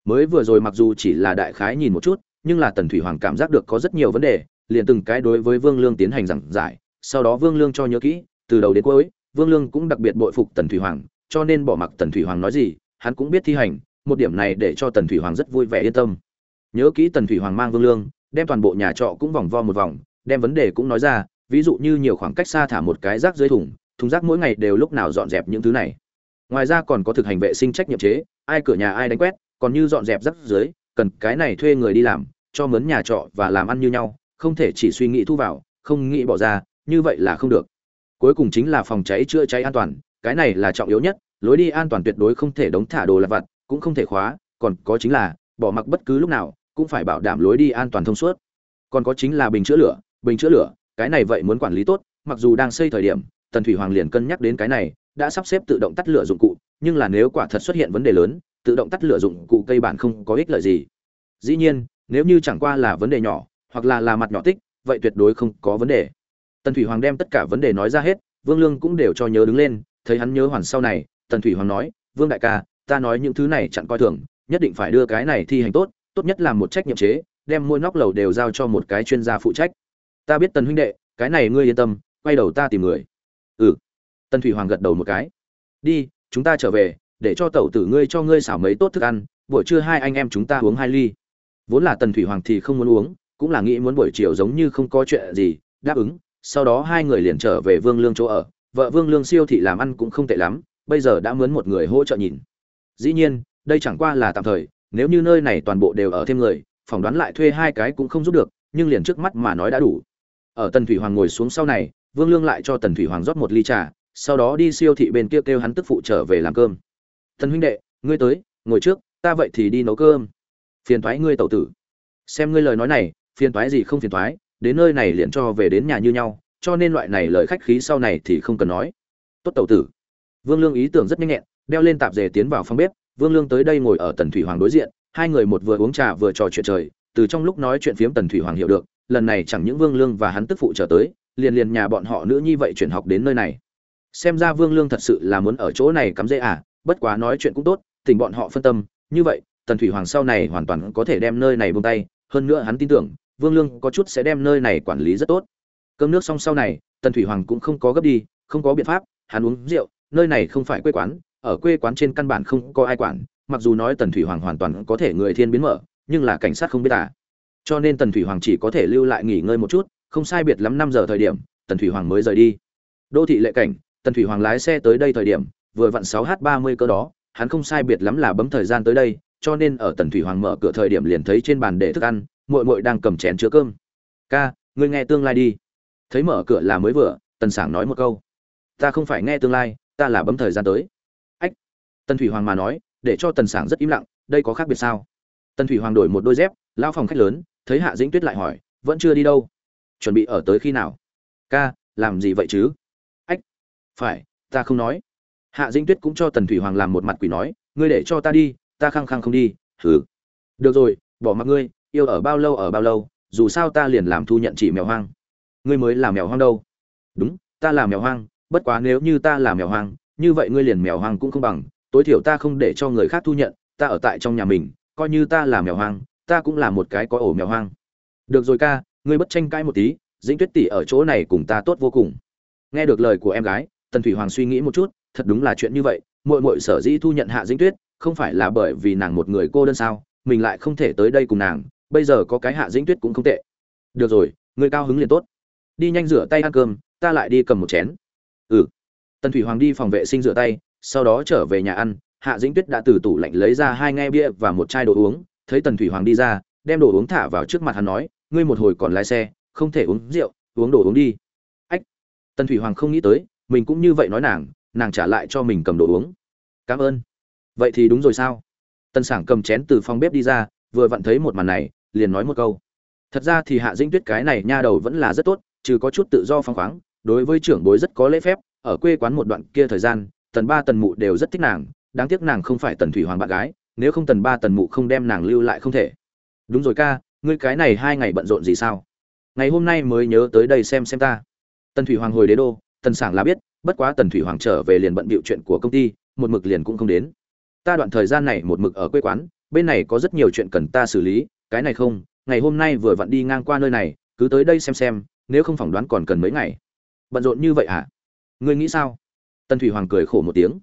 A: Mới vừa rồi mặc dù chỉ là đại khái nhìn một chút, nhưng là tần thủy hoàng cảm giác được có rất nhiều vấn đề, liền từng cái đối với vương lương tiến hành giảng giải, sau đó vương lương cho nhớ kỹ, từ đầu đến cuối, vương lương cũng đặc biệt bội phục tần thủy hoàng, cho nên bỏ mặc tần thủy hoàng nói gì, hắn cũng biết thi hành, một điểm này để cho tần thủy hoàng rất vui vẻ yên tâm. Nhớ kỹ tần thủy hoàng mang vương lương, đem toàn bộ nhà trọ cũng vòng vo một vòng, đem vấn đề cũng nói ra ví dụ như nhiều khoảng cách xa thả một cái rác dưới thùng thùng rác mỗi ngày đều lúc nào dọn dẹp những thứ này. Ngoài ra còn có thực hành vệ sinh trách nhiệm chế, ai cửa nhà ai đánh quét, còn như dọn dẹp rác dưới, cần cái này thuê người đi làm, cho mướn nhà trọ và làm ăn như nhau, không thể chỉ suy nghĩ thu vào, không nghĩ bỏ ra, như vậy là không được. Cuối cùng chính là phòng cháy chữa cháy an toàn, cái này là trọng yếu nhất, lối đi an toàn tuyệt đối không thể đóng thả đồ lặt vặt, cũng không thể khóa, còn có chính là, bỏ mặc bất cứ lúc nào, cũng phải bảo đảm lối đi an toàn thông suốt. Còn có chính là bình chữa lửa, bình chữa lửa cái này vậy muốn quản lý tốt, mặc dù đang xây thời điểm, tần thủy hoàng liền cân nhắc đến cái này, đã sắp xếp tự động tắt lửa dụng cụ, nhưng là nếu quả thật xuất hiện vấn đề lớn, tự động tắt lửa dụng cụ cây bản không có ích lợi gì. Dĩ nhiên, nếu như chẳng qua là vấn đề nhỏ, hoặc là là mặt nhỏ tích, vậy tuyệt đối không có vấn đề. Tần thủy hoàng đem tất cả vấn đề nói ra hết, vương lương cũng đều cho nhớ đứng lên, thấy hắn nhớ hoàn sau này, tần thủy hoàng nói, vương đại ca, ta nói những thứ này chặn coi thường, nhất định phải đưa cái này thi hành tốt tốt nhất là một trách nhiệm chế, đem mỗi nóc lầu đều giao cho một cái chuyên gia phụ trách ta biết tần huynh đệ, cái này ngươi yên tâm, quay đầu ta tìm người. Ừ. Tần thủy hoàng gật đầu một cái. Đi, chúng ta trở về, để cho tẩu tử ngươi cho ngươi xảo mấy tốt thức ăn, buổi trưa hai anh em chúng ta uống hai ly. Vốn là tần thủy hoàng thì không muốn uống, cũng là nghĩ muốn buổi chiều giống như không có chuyện gì, đáp ứng. Sau đó hai người liền trở về vương lương chỗ ở. Vợ vương lương siêu thị làm ăn cũng không tệ lắm, bây giờ đã mướn một người hỗ trợ nhìn. Dĩ nhiên, đây chẳng qua là tạm thời, nếu như nơi này toàn bộ đều ở thêm người, phỏng đoán lại thuê hai cái cũng không giúp được, nhưng liền trước mắt mà nói đã đủ ở tần thủy hoàng ngồi xuống sau này vương lương lại cho tần thủy hoàng rót một ly trà sau đó đi siêu thị bên kia kêu, kêu hắn tức phụ trở về làm cơm. Tần huynh đệ ngươi tới ngồi trước ta vậy thì đi nấu cơm. Phiền thoái ngươi tẩu tử. Xem ngươi lời nói này phiền thoái gì không phiền thoái đến nơi này liền cho về đến nhà như nhau cho nên loại này lời khách khí sau này thì không cần nói. Tốt tẩu tử. Vương lương ý tưởng rất nhanh nhẹn đeo lên tạp dề tiến vào phòng bếp vương lương tới đây ngồi ở tần thủy hoàng đối diện hai người một vừa uống trà vừa trò chuyện trời từ trong lúc nói chuyện phiếm tần thủy hoàng hiểu được lần này chẳng những vương lương và hắn tức phụ trở tới, liền liền nhà bọn họ nữ nhi vậy chuyển học đến nơi này. Xem ra vương lương thật sự là muốn ở chỗ này cắm rễ à bất quá nói chuyện cũng tốt, tình bọn họ phân tâm, như vậy, tần thủy hoàng sau này hoàn toàn có thể đem nơi này buông tay, hơn nữa hắn tin tưởng, vương lương có chút sẽ đem nơi này quản lý rất tốt. Cơm nước xong sau này, tần thủy hoàng cũng không có gấp đi, không có biện pháp, hắn uống rượu, nơi này không phải quê quán, ở quê quán trên căn bản không có ai quản, mặc dù nói tần thủy hoàng hoàn toàn có thể người thiên biến mở, nhưng là cảnh sát không biết à cho nên tần thủy hoàng chỉ có thể lưu lại nghỉ ngơi một chút, không sai biệt lắm năm giờ thời điểm, tần thủy hoàng mới rời đi. Đô thị lệ cảnh, tần thủy hoàng lái xe tới đây thời điểm, vừa vặn sáu h ba mươi cơ đó, hắn không sai biệt lắm là bấm thời gian tới đây, cho nên ở tần thủy hoàng mở cửa thời điểm liền thấy trên bàn để thức ăn, muội muội đang cầm chén chứa cơm. Ca, ngươi nghe tương lai đi. Thấy mở cửa là mới vừa, tần sảng nói một câu. Ta không phải nghe tương lai, ta là bấm thời gian tới. Ách. Tần thủy hoàng mà nói, để cho tần sảng rất im lặng, đây có khác biệt sao? Tần thủy hoàng đổi một đôi dép lao phòng khách lớn thấy hạ dĩnh tuyết lại hỏi, vẫn chưa đi đâu? Chuẩn bị ở tới khi nào? Ca, làm gì vậy chứ? Ách, phải, ta không nói. Hạ dĩnh tuyết cũng cho tần thủy hoàng làm một mặt quỷ nói, ngươi để cho ta đi, ta khăng khăng không đi. Thử được rồi, bỏ mặc ngươi, yêu ở bao lâu ở bao lâu, dù sao ta liền làm thu nhận chỉ mèo hoang. Ngươi mới là mèo hoang đâu. Đúng, ta là mèo hoang, bất quá nếu như ta là mèo hoang, như vậy ngươi liền mèo hoang cũng không bằng, tối thiểu ta không để cho người khác thu nhận, ta ở tại trong nhà mình, coi như ta là mèo hoang ta cũng là một cái có ổ mèo hoang. Được rồi ca, ngươi bất tranh cãi một tí, dĩnh tuyết tỷ ở chỗ này cùng ta tốt vô cùng. Nghe được lời của em gái, tần thủy hoàng suy nghĩ một chút, thật đúng là chuyện như vậy, muội muội sở dĩ thu nhận hạ dĩnh tuyết, không phải là bởi vì nàng một người cô đơn sao, mình lại không thể tới đây cùng nàng, bây giờ có cái hạ dĩnh tuyết cũng không tệ. Được rồi người cao hứng liền tốt. Đi nhanh rửa tay ăn cơm, ta lại đi cầm một chén. Ừ. Tần thủy hoàng đi phòng vệ sinh rửa tay, sau đó trở về nhà ăn, hạ dĩnh tuyết đã từ tủ lạnh lấy ra hai nghe bia và một chai đồ uống thấy tần thủy hoàng đi ra, đem đồ uống thả vào trước mặt hắn nói, ngươi một hồi còn lái xe, không thể uống rượu, uống đồ uống đi. Ách, tần thủy hoàng không nghĩ tới, mình cũng như vậy nói nàng nàng trả lại cho mình cầm đồ uống. Cảm ơn. Vậy thì đúng rồi sao? Tần sảng cầm chén từ phòng bếp đi ra, vừa vặn thấy một màn này, liền nói một câu. Thật ra thì hạ dĩnh tuyết cái này nha đầu vẫn là rất tốt, trừ có chút tự do phăng khoáng, đối với trưởng bối rất có lễ phép, ở quê quán một đoạn kia thời gian, tần ba tần mụ đều rất thích nàng, đáng tiếc nàng không phải tần thủy hoàng bạn gái nếu không tần ba tần mụ không đem nàng lưu lại không thể. Đúng rồi ca, ngươi cái này hai ngày bận rộn gì sao? Ngày hôm nay mới nhớ tới đây xem xem ta. Tần thủy hoàng hồi đế đô, tần sảng là biết, bất quá tần thủy hoàng trở về liền bận bịu chuyện của công ty, một mực liền cũng không đến. Ta đoạn thời gian này một mực ở quê quán, bên này có rất nhiều chuyện cần ta xử lý, cái này không, ngày hôm nay vừa vặn đi ngang qua nơi này, cứ tới đây xem xem, nếu không phỏng đoán còn cần mấy ngày. Bận rộn như vậy hả ngươi nghĩ sao? Tần thủy hoàng cười khổ một tiếng.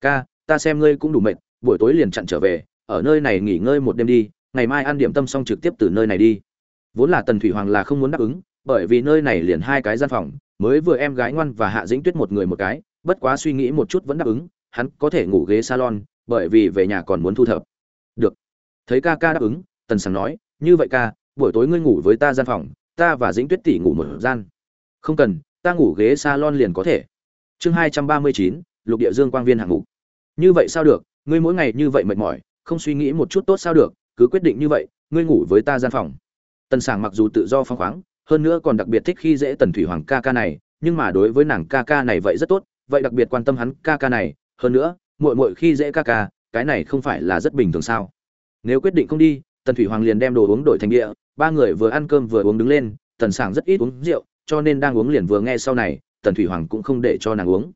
A: Ca, ta xem ngươi cũng đủ mệt buổi tối liền chặn trở về, ở nơi này nghỉ ngơi một đêm đi, ngày mai ăn điểm tâm xong trực tiếp từ nơi này đi. Vốn là tần thủy hoàng là không muốn đáp ứng, bởi vì nơi này liền hai cái gian phòng, mới vừa em gái ngoan và hạ dĩnh tuyết một người một cái, bất quá suy nghĩ một chút vẫn đáp ứng, hắn có thể ngủ ghế salon, bởi vì về nhà còn muốn thu thập. Được. Thấy ca ca đáp ứng, tần sảng nói, như vậy ca, buổi tối ngươi ngủ với ta gian phòng, ta và dĩnh tuyết tỷ ngủ một gian. Không cần, ta ngủ ghế salon liền có thể. Chương hai trăm ba mươi chín, lục địa dương quang viên hạng mục. Như vậy sao được ngươi mỗi ngày như vậy mệt mỏi, không suy nghĩ một chút tốt sao được, cứ quyết định như vậy, ngươi ngủ với ta gian phòng. Tần sảng mặc dù tự do phăng khoáng, hơn nữa còn đặc biệt thích khi dễ tần thủy hoàng ca ca này, nhưng mà đối với nàng ca ca này vậy rất tốt, vậy đặc biệt quan tâm hắn ca ca này, hơn nữa, muội muội khi dễ ca ca, cái này không phải là rất bình thường sao? Nếu quyết định không đi, tần thủy hoàng liền đem đồ uống đổi thành địa ba người vừa ăn cơm vừa uống đứng lên, tần sảng rất ít uống rượu, cho nên đang uống liền vừa nghe sau này, tần thủy hoàng cũng không để cho nàng uống.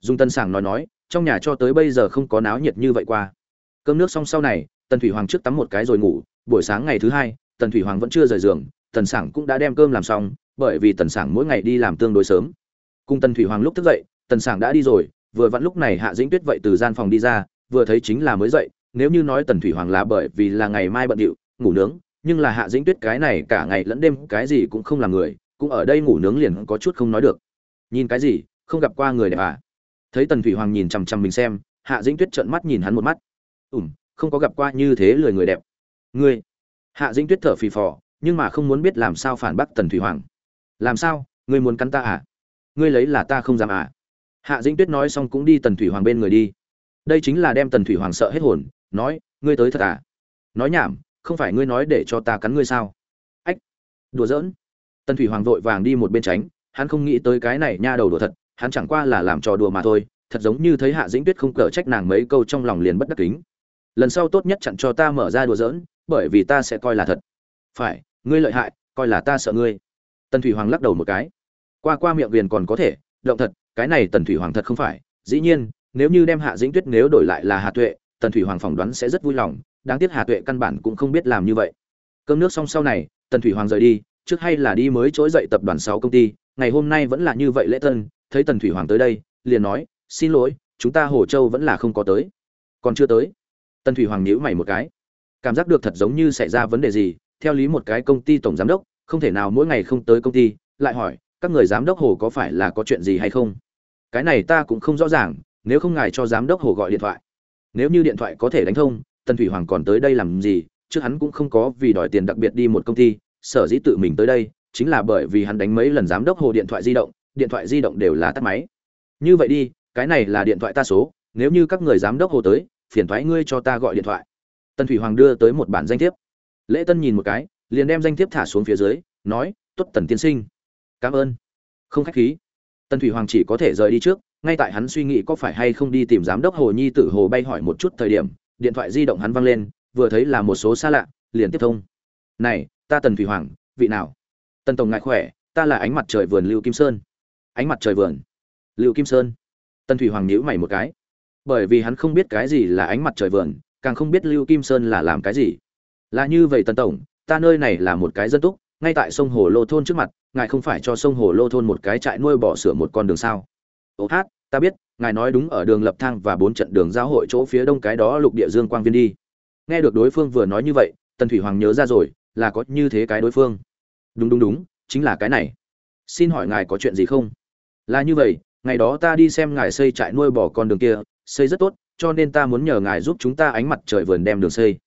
A: Dùng tần sảng nói nói trong nhà cho tới bây giờ không có náo nhiệt như vậy qua. Cơm nước xong sau này, tần thủy hoàng trước tắm một cái rồi ngủ, buổi sáng ngày thứ hai, tần thủy hoàng vẫn chưa rời giường, tần sảng cũng đã đem cơm làm xong, bởi vì tần sảng mỗi ngày đi làm tương đối sớm. Cùng tần thủy hoàng lúc thức dậy, tần sảng đã đi rồi, vừa vặn lúc này hạ dĩnh tuyết vậy từ gian phòng đi ra, vừa thấy chính là mới dậy, nếu như nói tần thủy hoàng là bởi vì là ngày mai bận điệu, ngủ nướng, nhưng là hạ dĩnh tuyết cái này cả ngày lẫn đêm cái gì cũng không làm người, cũng ở đây ngủ nướng liền có chút không nói được. Nhìn cái gì, không gặp qua người đẹp à? Thấy tần thủy hoàng nhìn chằm chằm mình xem, hạ dĩnh tuyết trợn mắt nhìn hắn một mắt. Ủm không có gặp qua như thế lười người đẹp. Ngươi? Hạ dĩnh tuyết thở phì phò, nhưng mà không muốn biết làm sao phản bác tần thủy hoàng. Làm sao? Ngươi muốn cắn ta à? Ngươi lấy là ta không dám à? Hạ dĩnh tuyết nói xong cũng đi tần thủy hoàng bên người đi. Đây chính là đem tần thủy hoàng sợ hết hồn, nói, ngươi tới thật à? Nói nhảm, không phải ngươi nói để cho ta cắn ngươi sao? Ách, đùa giỡn. Tần thủy hoàng vội vàng đi một bên tránh, hắn không nghĩ tới cái này nha đầu đùa thật hắn chẳng qua là làm trò đùa mà thôi, thật giống như thấy hạ dĩnh tuyết không cờ trách nàng mấy câu trong lòng liền bất đắc kính. Lần sau tốt nhất chặn cho ta mở ra đùa giỡn, bởi vì ta sẽ coi là thật. Phải, ngươi lợi hại, coi là ta sợ ngươi. Tần thủy hoàng lắc đầu một cái. Qua qua miệng viền còn có thể, động thật, cái này tần thủy hoàng thật không phải. Dĩ nhiên, nếu như đem hạ dĩnh tuyết nếu đổi lại là hà tuệ, tần thủy hoàng phỏng đoán sẽ rất vui lòng, đáng tiếc hà tuệ căn bản cũng không biết làm như vậy. Cơm nước xong sau này, tần thủy hoàng rời đi, trước hay là đi mới trỗi dậy tập đoàn sáu công ty, ngày hôm nay vẫn là như vậy lễ tân thấy tần thủy hoàng tới đây, liền nói, xin lỗi, chúng ta hồ châu vẫn là không có tới. Còn chưa tới? Tần thủy hoàng nhíu mày một cái. Cảm giác được thật giống như xảy ra vấn đề gì, theo lý một cái công ty tổng giám đốc, không thể nào mỗi ngày không tới công ty, lại hỏi, các người giám đốc hồ có phải là có chuyện gì hay không? Cái này ta cũng không rõ ràng, nếu không ngài cho giám đốc hồ gọi điện thoại. Nếu như điện thoại có thể đánh thông, tần thủy hoàng còn tới đây làm gì, chứ hắn cũng không có vì đòi tiền đặc biệt đi một công ty, sở dĩ tự mình tới đây, chính là bởi vì hắn đánh mấy lần giám đốc hồ điện thoại di động điện thoại di động đều là tắt máy. Như vậy đi, cái này là điện thoại ta số, nếu như các người giám đốc hồ tới, phiền thoái ngươi cho ta gọi điện thoại. Tần thủy hoàng đưa tới một bản danh thiếp. Lễ tân nhìn một cái, liền đem danh thiếp thả xuống phía dưới, nói t ố t tần tiên sinh. Cảm ơn. Không khách khí. Tần thủy hoàng chỉ có thể rời đi trước, ngay tại hắn suy nghĩ có phải hay không đi tìm giám đốc hồ nhi tử hồ bay hỏi một chút thời điểm, điện thoại di động hắn văng lên, vừa thấy là một số xa lạ, liền tiếp thông. Này, ta tần thủy hoàng, vị nào? Tần tổng ngại khỏe, ta là ánh mặt trời vườn lưu kim sơn ánh mặt trời vườn. Lưu kim sơn. Tần thủy hoàng nhíu mày một cái. Bởi vì hắn không biết cái gì là ánh mặt trời vườn, càng không biết lưu kim sơn là làm cái gì. Là như vậy tần tổng, ta nơi này là một cái dân túc, ngay tại sông hồ lô thôn trước mặt, ngài không phải cho sông hồ lô thôn một cái trại nuôi bò sửa một con đường sao? Ô hát, ta biết, ngài nói đúng ở đường lập thang và bốn trận đường giao hội chỗ phía đông cái đó lục địa dương quang viên đi. Nghe được đối phương vừa nói như vậy, tần thủy hoàng nhớ ra rồi, là có như thế cái đối phương. Đúng đúng đúng, chính là cái này. Xin hỏi ngài có chuyện gì không? Là như vậy, ngày đó ta đi xem ngài xây trại nuôi bò con đường kia, xây rất tốt, cho nên ta muốn nhờ ngài giúp chúng ta ánh mặt trời vườn đem đường xây.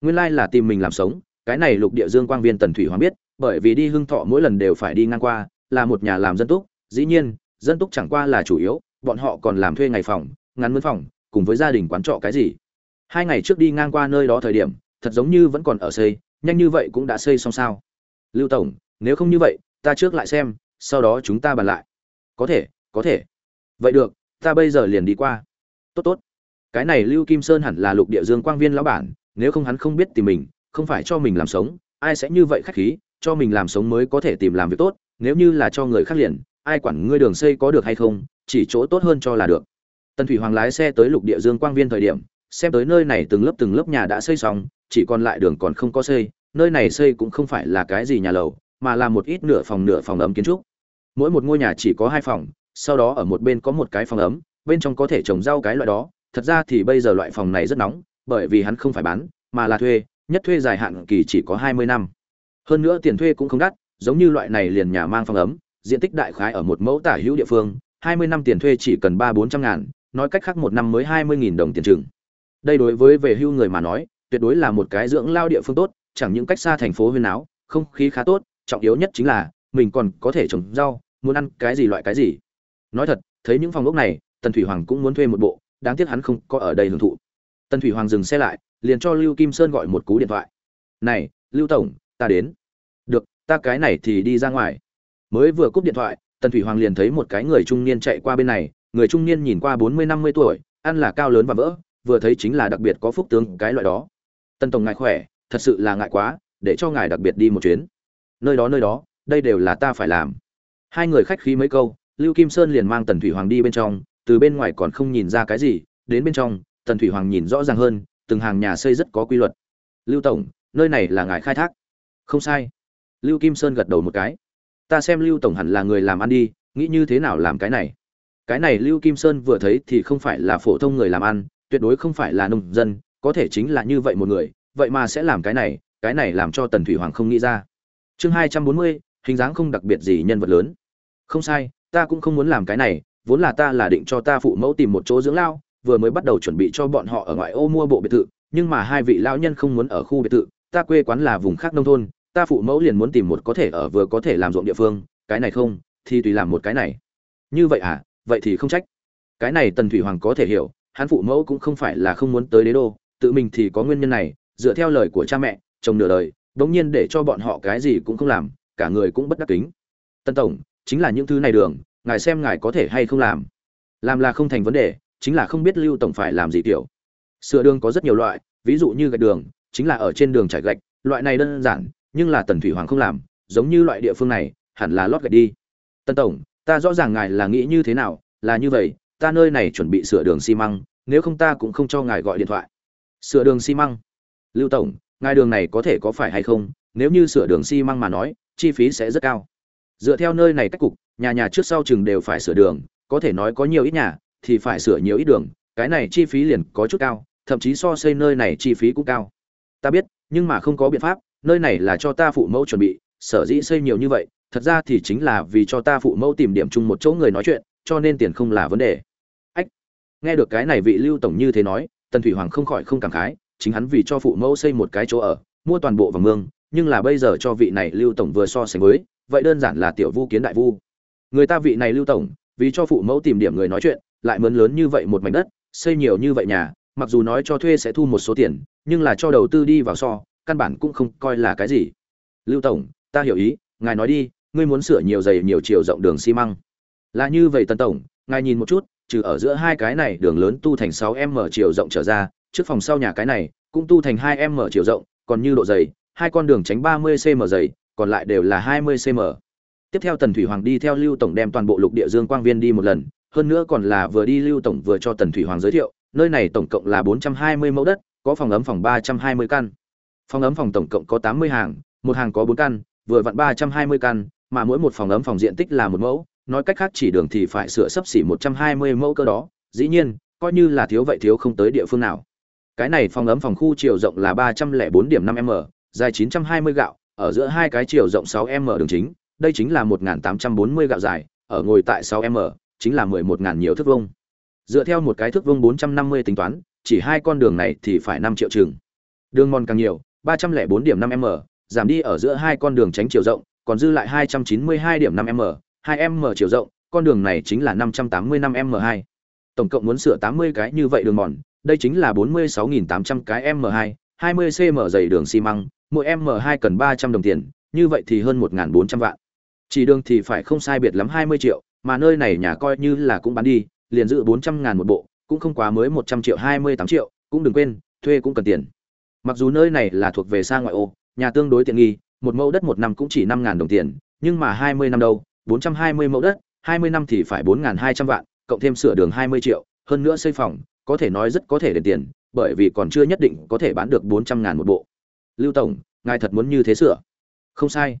A: Nguyên lai là tìm mình làm sống, cái này lục địa dương quang viên tần thủy hoàng biết, bởi vì đi hưng thọ mỗi lần đều phải đi ngang qua, là một nhà làm dân túc, dĩ nhiên, dân túc chẳng qua là chủ yếu, bọn họ còn làm thuê ngày phòng, ngắn mướn phòng, cùng với gia đình quán trọ cái gì. Hai ngày trước đi ngang qua nơi đó thời điểm, thật giống như vẫn còn ở xây, nhanh như vậy cũng đã xây xong sao. Lưu tổng, nếu không như vậy, ta trước lại xem, sau đó chúng ta bàn lại có thể có thể. Vậy được, ta bây giờ liền đi qua. Tốt tốt. Cái này lưu kim sơn hẳn là lục địa dương quang viên lão bản, nếu không hắn không biết tìm mình, không phải cho mình làm sống, ai sẽ như vậy khách khí, cho mình làm sống mới có thể tìm làm việc tốt, nếu như là cho người khác liền, ai quản ngươi đường xây có được hay không, chỉ chỗ tốt hơn cho là được. Tần thủy hoàng lái xe tới lục địa dương quang viên thời điểm, xem tới nơi này từng lớp từng lớp nhà đã xây xong, chỉ còn lại đường còn không có xây, nơi này xây cũng không phải là cái gì nhà lầu, mà là một ít nửa phòng nửa phòng ấm kiến trúc mỗi một ngôi nhà chỉ có hai phòng, sau đó ở một bên có một cái phòng ấm, bên trong có thể trồng rau cái loại đó. Thật ra thì bây giờ loại phòng này rất nóng, bởi vì hắn không phải bán, mà là thuê, nhất thuê dài hạn kỳ chỉ có hai mươi năm. Hơn nữa tiền thuê cũng không đắt, giống như loại này liền nhà mang phòng ấm, diện tích đại khái ở một mẫu tả hữu địa phương, hai mươi năm tiền thuê chỉ cần ba bốn trăm ngàn, nói cách khác một năm mới hai mươi nghìn đồng tiền chừng. Đây đối với về hưu người mà nói, tuyệt đối là một cái dưỡng lao địa phương tốt, chẳng những cách xa thành phố huyên áo, không khí khá tốt, trọng yếu nhất chính là, mình còn có thể trồng rau muốn ăn cái gì loại cái gì. Nói thật, thấy những phòng ốc này, tần thủy hoàng cũng muốn thuê một bộ, đáng tiếc hắn không có ở đây hưởng thụ. Tần thủy hoàng dừng xe lại, liền cho lưu kim sơn gọi một cú điện thoại. Này, lưu tổng, ta đến. Được, ta cái này thì đi ra ngoài. Mới vừa cúp điện thoại, tần thủy hoàng liền thấy một cái người trung niên chạy qua bên này, người trung niên nhìn qua bốn mươi, năm mươi tuổi, ăn là cao lớn và vỡ, vừa thấy chính là đặc biệt có phúc tướng cái loại đó. Tần tổng ngài khỏe, thật sự là ngại quá, để cho ngài đặc biệt đi một chuyến. Nơi đó nơi đó, đây đều là ta phải làm hai người khách khí mấy câu, lưu kim sơn liền mang tần thủy hoàng đi bên trong, từ bên ngoài còn không nhìn ra cái gì, đến bên trong, tần thủy hoàng nhìn rõ ràng hơn, từng hàng nhà xây rất có quy luật. Lưu tổng, nơi này là ngài khai thác. Không sai. Lưu kim sơn gật đầu một cái. Ta xem lưu tổng hẳn là người làm ăn đi, nghĩ như thế nào làm cái này? Cái này lưu kim sơn vừa thấy thì không phải là phổ thông người làm ăn, tuyệt đối không phải là nông dân, có thể chính là như vậy một người, vậy mà sẽ làm cái này cái này làm cho tần thủy hoàng không nghĩ ra. Chương hai trăm bốn mươi hình dáng không đặc biệt gì nhân vật lớn. Không sai, ta cũng không muốn làm cái này, vốn là ta là định cho ta phụ mẫu tìm một chỗ dưỡng lao, vừa mới bắt đầu chuẩn bị cho bọn họ ở ngoại ô mua bộ biệt thự, nhưng mà hai vị lão nhân không muốn ở khu biệt thự, ta quê quán là vùng khác nông thôn, ta phụ mẫu liền muốn tìm một có thể ở vừa có thể làm ruộng địa phương, cái này không, thì tùy làm một cái này. Như vậy à vậy thì không trách. Cái này tần thủy hoàng có thể hiểu, hắn phụ mẫu cũng không phải là không muốn tới đế đô, tự mình thì có nguyên nhân này, dựa theo lời của cha mẹ, chồng nửa đời, bỗng nhiên để cho bọn họ cái gì cũng không làm cả người cũng bất đắc kính. Tân tổng, chính là những thứ này đường, ngài xem ngài có thể hay không làm. Làm là không thành vấn đề, chính là không biết lưu tổng phải làm gì kiểu sửa đường có rất nhiều loại, ví dụ như gạch đường, chính là ở trên đường trải gạch, loại này đơn giản, nhưng là tần thủy hoàng không làm, giống như loại địa phương này, hẳn là lót gạch đi. Tân tổng, ta rõ ràng ngài là nghĩ như thế nào, là như vậy, ta nơi này chuẩn bị sửa đường xi măng, nếu không ta cũng không cho ngài gọi điện thoại. Sửa đường xi măng? Lưu tổng, ngài đường này có thể có phải hay không? Nếu như sửa đường xi măng mà nói chi phí sẽ rất cao. Dựa theo nơi này cách cục, nhà nhà trước sau chừng đều phải sửa đường, có thể nói có nhiều ít nhà thì phải sửa nhiều ít đường, cái này chi phí liền có chút cao, thậm chí so xây nơi này chi phí cũng cao. Ta biết, nhưng mà không có biện pháp, nơi này là cho ta phụ mẫu chuẩn bị, sở dĩ xây nhiều như vậy, thật ra thì chính là vì cho ta phụ mẫu tìm điểm chung một chỗ người nói chuyện, cho nên tiền không là vấn đề. Ách, nghe được cái này vị lưu tổng như thế nói, tần thủy hoàng không khỏi không cảm khái, chính hắn vì cho phụ mẫu xây một cái chỗ ở, mua toàn bộ vàng mương nhưng là bây giờ cho vị này lưu tổng vừa so sánh với, vậy đơn giản là tiểu vu kiến đại vu. Người ta vị này lưu tổng, vì cho phụ mẫu tìm điểm người nói chuyện, lại mướn lớn như vậy một mảnh đất, xây nhiều như vậy nhà, mặc dù nói cho thuê sẽ thu một số tiền, nhưng là cho đầu tư đi vào so, căn bản cũng không coi là cái gì. Lưu tổng, ta hiểu ý, ngài nói đi, ngươi muốn sửa nhiều giày nhiều chiều rộng đường xi măng. Là như vậy tần tổng, ngài nhìn một chút, trừ ở giữa hai cái này đường lớn tu thành 6 m chiều rộng trở ra, trước phòng sau nhà cái này, cũng tu thành 2 m chiều rộng, còn như độ dày hai con đường tránh 30 cm dày, còn lại đều là 20 cm tiếp theo tần thủy hoàng đi theo lưu tổng đem toàn bộ lục địa dương quang viên đi một lần, hơn nữa còn là vừa đi lưu tổng vừa cho tần thủy hoàng giới thiệu, nơi này tổng cộng là 420 mẫu đất, có phòng ấm phòng 320 căn. Phòng ấm phòng tổng cộng có 80 hàng, một hàng có 4 căn, vừa vặn 320 căn, mà mỗi một phòng ấm phòng diện tích là một mẫu, nói cách khác chỉ đường thì phải sửa sấp xỉ 120 mẫu cơ đó, dĩ nhiên, coi như là thiếu vậy thiếu không tới địa phương nào. Cái này phòng ấm phòng khu chiều rộng là 304 điểm 5 m dài 920 gạo ở giữa hai cái chiều rộng 6 m đường chính đây chính là 1840 gạo dài, ở ngồi tại 6m, chính là 11000 nhiều thước vuông. Dựa theo một cái thước vuông 450 tính toán, chỉ hai con đường này thì phải 5 triệu chừng. Đường mòn càng nhiều, 304 điểm 5m, giảm đi ở giữa hai con đường tránh chiều rộng, còn dư lại 292 điểm 5m, 2m chiều rộng, con đường này chính là 585m2. Tổng cộng muốn sửa 80 cái như vậy đường mòn, đây chính là 46800 cái m2, 20 cm dày đường xi măng, mỗi m2 cần 300 đồng tiền, như vậy thì hơn 1400 vạn. Chỉ đường thì phải không sai biệt lắm 20 triệu, mà nơi này nhà coi như là cũng bán đi, liền giữ 400 ngàn một bộ, cũng không quá mới 100 triệu 28 triệu, cũng đừng quên, thuê cũng cần tiền. Mặc dù nơi này là thuộc về xa ngoại ô, nhà tương đối tiện nghi, một mẫu đất một năm cũng chỉ năm ngàn đồng tiền, nhưng mà 20 năm đâu, 420 mẫu đất, 20 năm thì phải 4200 vạn, cộng thêm sửa đường 20 triệu, hơn nữa xây phòng, có thể nói rất có thể đền tiền, bởi vì còn chưa nhất định có thể bán được 400 ngàn một bộ. Lưu tổng, ngài thật muốn như thế sửa? Không sai.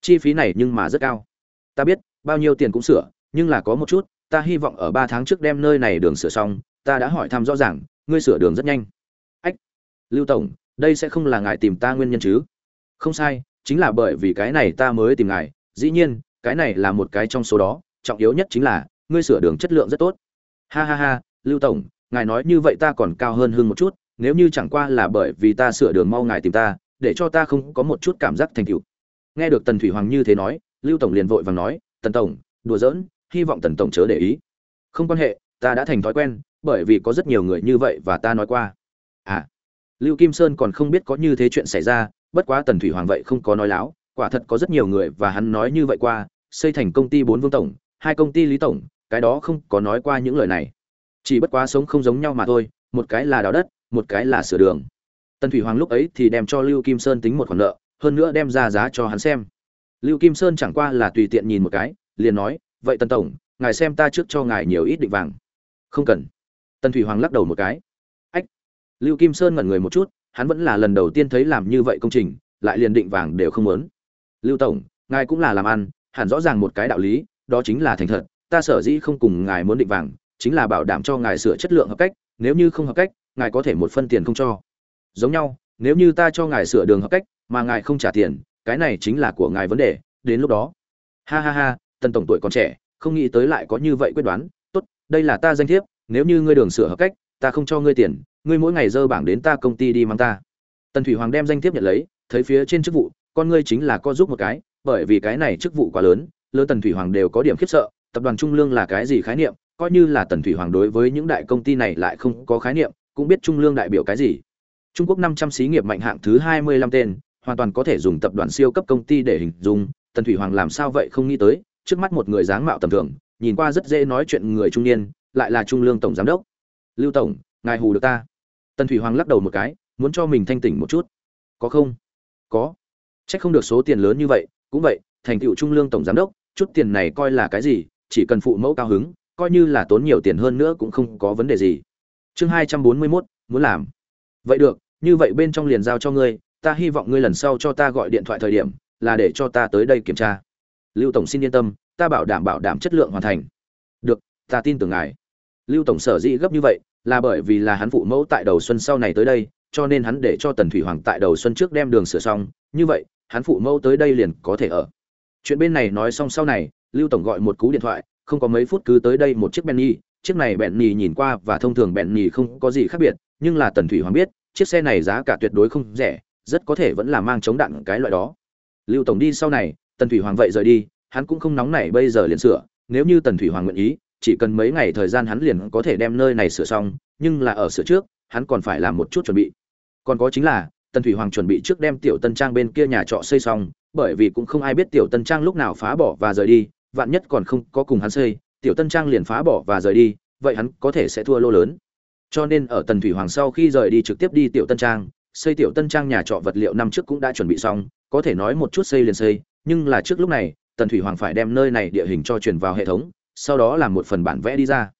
A: Chi phí này nhưng mà rất cao. Ta biết bao nhiêu tiền cũng sửa nhưng là có một chút ta hy vọng ở ba tháng trước đem nơi này đường sửa xong ta đã hỏi thăm rõ ràng ngươi sửa đường rất nhanh. Ách. Lưu tổng đây sẽ không là ngài tìm ta nguyên nhân chứ? Không sai chính là bởi vì cái này ta mới tìm ngài dĩ nhiên cái này là một cái trong số đó trọng yếu nhất chính là ngươi sửa đường chất lượng rất tốt. Ha ha ha lưu tổng ngài nói như vậy ta còn cao hơn hơn một chút nếu như chẳng qua là bởi vì ta sửa đường mau ngài tìm ta để cho ta không có một chút cảm giác thành tựu. Nghe được tần thủy hoàng như thế nói, lưu tổng liền vội vàng nói, tần tổng, đùa giỡn, hy vọng tần tổng chớ để ý. Không quan hệ, ta đã thành thói quen, bởi vì có rất nhiều người như vậy và ta nói qua. À. Lưu kim sơn còn không biết có như thế chuyện xảy ra, bất quá tần thủy hoàng vậy không có nói láo, quả thật có rất nhiều người và hắn nói như vậy qua, xây thành công ty bốn vương tổng, hai công ty lý tổng, cái đó không có nói qua những lời này. Chỉ bất quá sống không giống nhau mà thôi, một cái là đào đất, một cái là sửa đường tần thủy hoàng lúc ấy thì đem cho lưu kim sơn tính một khoản nợ, hơn nữa đem ra giá cho hắn xem. Lưu kim sơn chẳng qua là tùy tiện nhìn một cái, liền nói, vậy tần tổng, ngài xem ta trước cho ngài nhiều ít định vàng. Không cần. Tần thủy hoàng lắc đầu một cái. Ách. Lưu kim sơn ngẩn người một chút, hắn vẫn là lần đầu tiên thấy làm như vậy công trình, lại liền định vàng đều không muốn. Lưu tổng, ngài cũng là làm ăn, hẳn rõ ràng một cái đạo lý, đó chính là thành thật, ta sở dĩ không cùng ngài muốn định vàng, chính là bảo đảm cho ngài sửa chất lượng hợp cách, nếu như không hợp cách, ngài có thể một phân tiền không cho giống nhau, nếu như ta cho ngài sửa đường hợp cách, mà ngài không trả tiền, cái này chính là của ngài vấn đề, đến lúc đó. Ha ha ha, tần tổng tuổi còn trẻ, không nghĩ tới lại có như vậy quyết đoán. Tốt, đây là ta danh thiếp, nếu như ngươi đường sửa hợp cách, ta không cho ngươi tiền, ngươi mỗi ngày dơ bảng đến ta công ty đi mang ta. Tần thủy hoàng đem danh thiếp nhận lấy, thấy phía trên chức vụ, con ngươi chính là co giúp một cái, bởi vì cái này chức vụ quá lớn lớn tần thủy hoàng đều có điểm khiếp sợ, tập đoàn trung lương là cái gì khái niệm, coi như là tần thủy hoàng đối với những đại công ty này lại không có khái niệm, cũng biết trung lương đại biểu cái gì trung quốc năm trăm xí nghiệp mạnh hạng thứ hai mươi lăm tên, hoàn toàn có thể dùng tập đoàn siêu cấp công ty để hình dung. Tần thủy hoàng làm sao vậy không nghĩ tới, trước mắt một người dáng mạo tầm thường, nhìn qua rất dễ nói chuyện người trung niên, lại là trung lương tổng giám đốc. Lưu tổng, ngài hù được ta. Tần thủy hoàng lắc đầu một cái, muốn cho mình thanh tỉnh một chút. Có không? Có. Chắc không được số tiền lớn như vậy. Cũng vậy, thành tựu trung lương tổng giám đốc, chút tiền này coi là cái gì, chỉ cần phụ mẫu cao hứng, coi như là tốn nhiều tiền hơn nữa cũng không có vấn đề gì. Chương hai trăm bốn mươi mốt, muốn làm vậy được, như vậy bên trong liền giao cho ngươi, ta hy vọng ngươi lần sau cho ta gọi điện thoại thời điểm, là để cho ta tới đây kiểm tra. Lưu tổng xin yên tâm, ta bảo đảm bảo đảm chất lượng hoàn thành. Được, ta tin tưởng ngài. Lưu tổng sở dĩ gấp như vậy, là bởi vì là hắn phụ mẫu tại đầu xuân sau này tới đây, cho nên hắn để cho tần thủy hoàng tại đầu xuân trước đem đường sửa xong, như vậy, hắn phụ mẫu tới đây liền có thể ở. Chuyện bên này nói xong sau này, lưu tổng gọi một cú điện thoại, không có mấy phút cứ tới đây một chiếc benny chiếc này benny nhìn qua và thông thường benny không có gì khác biệt nhưng là tần thủy hoàng biết, chiếc xe này giá cả tuyệt đối không rẻ, rất có thể vẫn là mang chống đạn cái loại đó. Lưu tổng đi sau này, tần thủy hoàng vậy rời đi, hắn cũng không nóng nảy bây giờ liền sửa. Nếu như tần thủy hoàng nguyện ý, chỉ cần mấy ngày thời gian hắn liền có thể đem nơi này sửa xong, nhưng là ở sửa trước, hắn còn phải làm một chút chuẩn bị. Còn có chính là, tần thủy hoàng chuẩn bị trước đem tiểu tân trang bên kia nhà trọ xây xong, bởi vì cũng không ai biết tiểu tân trang lúc nào phá bỏ và rời đi, vạn nhất còn không có cùng hắn xây, tiểu tân trang liền phá bỏ và rời đi, vậy hắn có thể sẽ thua lô lớn cho nên ở tần thủy hoàng sau khi rời đi trực tiếp đi tiểu tân trang, xây tiểu tân trang nhà trọ vật liệu năm trước cũng đã chuẩn bị xong, có thể nói một chút xây liền xây, nhưng là trước lúc này, tần thủy hoàng phải đem nơi này địa hình cho truyền vào hệ thống, sau đó làm một phần bản vẽ đi ra.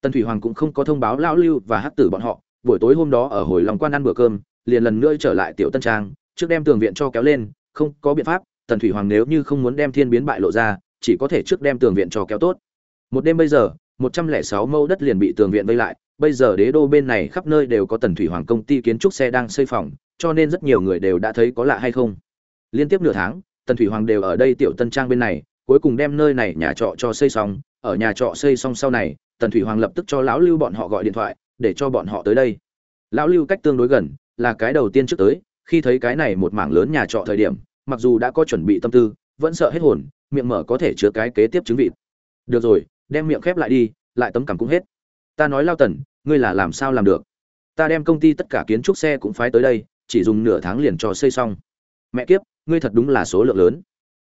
A: Tần thủy hoàng cũng không có thông báo lão lưu và hắc tử bọn họ, buổi tối hôm đó ở hồi lòng quan ăn bữa cơm, liền lần nữa trở lại tiểu tân trang, trước đem tường viện cho kéo lên, không có biện pháp, tần thủy hoàng nếu như không muốn đem thiên biến bại lộ ra, chỉ có thể trước đem tường viện cho kéo tốt. Một đêm bây giờ, một trăm lẻ sáu mẫu đất liền bị tường viện vây lại bây giờ đế đô bên này khắp nơi đều có tần thủy hoàng công ty kiến trúc xe đang xây phòng, cho nên rất nhiều người đều đã thấy có lạ hay không. Liên tiếp nửa tháng, tần thủy hoàng đều ở đây tiểu tân trang bên này, cuối cùng đem nơi này nhà trọ cho xây xong. Ở nhà trọ xây xong sau này, tần thủy hoàng lập tức cho lão lưu bọn họ gọi điện thoại, để cho bọn họ tới đây. Lão lưu cách tương đối gần, là cái đầu tiên trước tới, khi thấy cái này một mảng lớn nhà trọ thời điểm, mặc dù đã có chuẩn bị tâm tư, vẫn sợ hết hồn, miệng mở có thể chứa cái kế tiếp chứng vịt. Được rồi, đem miệng khép lại đi, lại tấm cằm cũng hết. Ta nói lao tần ngươi là làm sao làm được? Ta đem công ty tất cả kiến trúc xe cũng phái tới đây, chỉ dùng nửa tháng liền cho xây xong. Mẹ kiếp, ngươi thật đúng là số lượng lớn.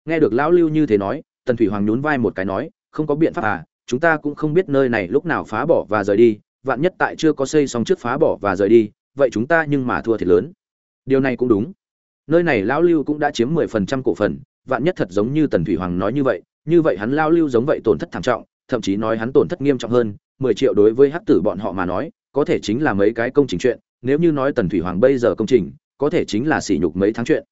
A: Nghe được lão lưu như thế nói, tần thủy hoàng nhún vai một cái nói, không có biện pháp à chúng ta cũng không biết nơi này lúc nào phá bỏ và rời đi, vạn nhất tại chưa có xây xong trước phá bỏ và rời đi, vậy chúng ta nhưng mà thua thiệt lớn. Điều này cũng đúng. Nơi này lão lưu cũng đã chiếm mười phần trăm cổ phần, vạn nhất thật giống như tần thủy hoàng nói như vậy như vậy hắn lao lưu giống vậy tổn thất thảm trọng, thậm chí nói hắn tổn thất nghiêm trọng hơn mười triệu đối với hắc tử bọn họ mà nói, có thể chính là mấy cái công trình chuyện, nếu như nói tần thủy hoàng bây giờ công trình, có thể chính là sỉ nhục mấy tháng chuyện.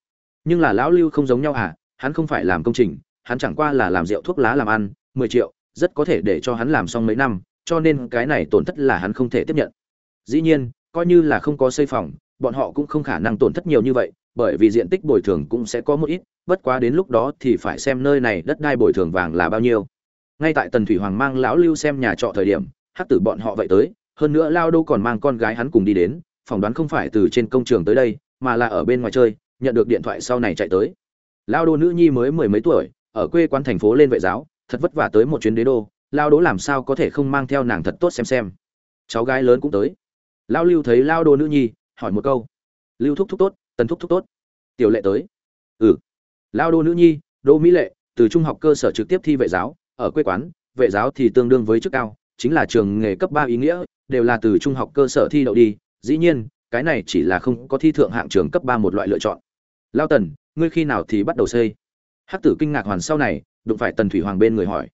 A: Nhưng là lão lưu không giống nhau à hắn không phải làm công trình, hắn chẳng qua là làm rượu thuốc lá làm ăn, mười triệu, rất có thể để cho hắn làm xong mấy năm, cho nên cái này tổn thất là hắn không thể tiếp nhận. Dĩ nhiên, coi như là không có xây phòng, bọn họ cũng không khả năng tổn thất nhiều như vậy, bởi vì diện tích bồi thường cũng sẽ có một ít, bất quá đến lúc đó thì phải xem nơi này đất đai bồi thường vàng là bao nhiêu. Ngay tại tần thủy hoàng mang lão lưu xem nhà trọ thời điểm hắc tử bọn họ vậy tới, hơn nữa lao Đô còn mang con gái hắn cùng đi đến, phỏng đoán không phải từ trên công trường tới đây, mà là ở bên ngoài chơi, nhận được điện thoại sau này chạy tới. Lao đô nữ nhi mới mười mấy tuổi, ở quê quán thành phố lên vệ giáo, thật vất vả tới một chuyến đế đô, lao đố làm sao có thể không mang theo nàng thật tốt xem xem. Cháu gái lớn cũng tới. Lao lưu thấy lao đô nữ nhi, hỏi một câu. Lưu thúc thúc tốt, tần thúc thúc tốt. Tiểu lệ tới. Ừ. Lao đô nữ nhi đô mỹ lệ, từ trung học cơ sở trực tiếp thi vệ giáo, ở quê quán, vệ giáo thì tương đương với chức cao chính là trường nghề cấp ba ý nghĩa, đều là từ trung học cơ sở thi đậu đi. Dĩ nhiên, cái này chỉ là không có thi thượng hạng trường cấp ba một loại lựa chọn. Lao tần, ngươi khi nào thì bắt đầu xây? Hắc tử kinh ngạc hoàn sau này, đụng phải tần thủy hoàng bên người hỏi.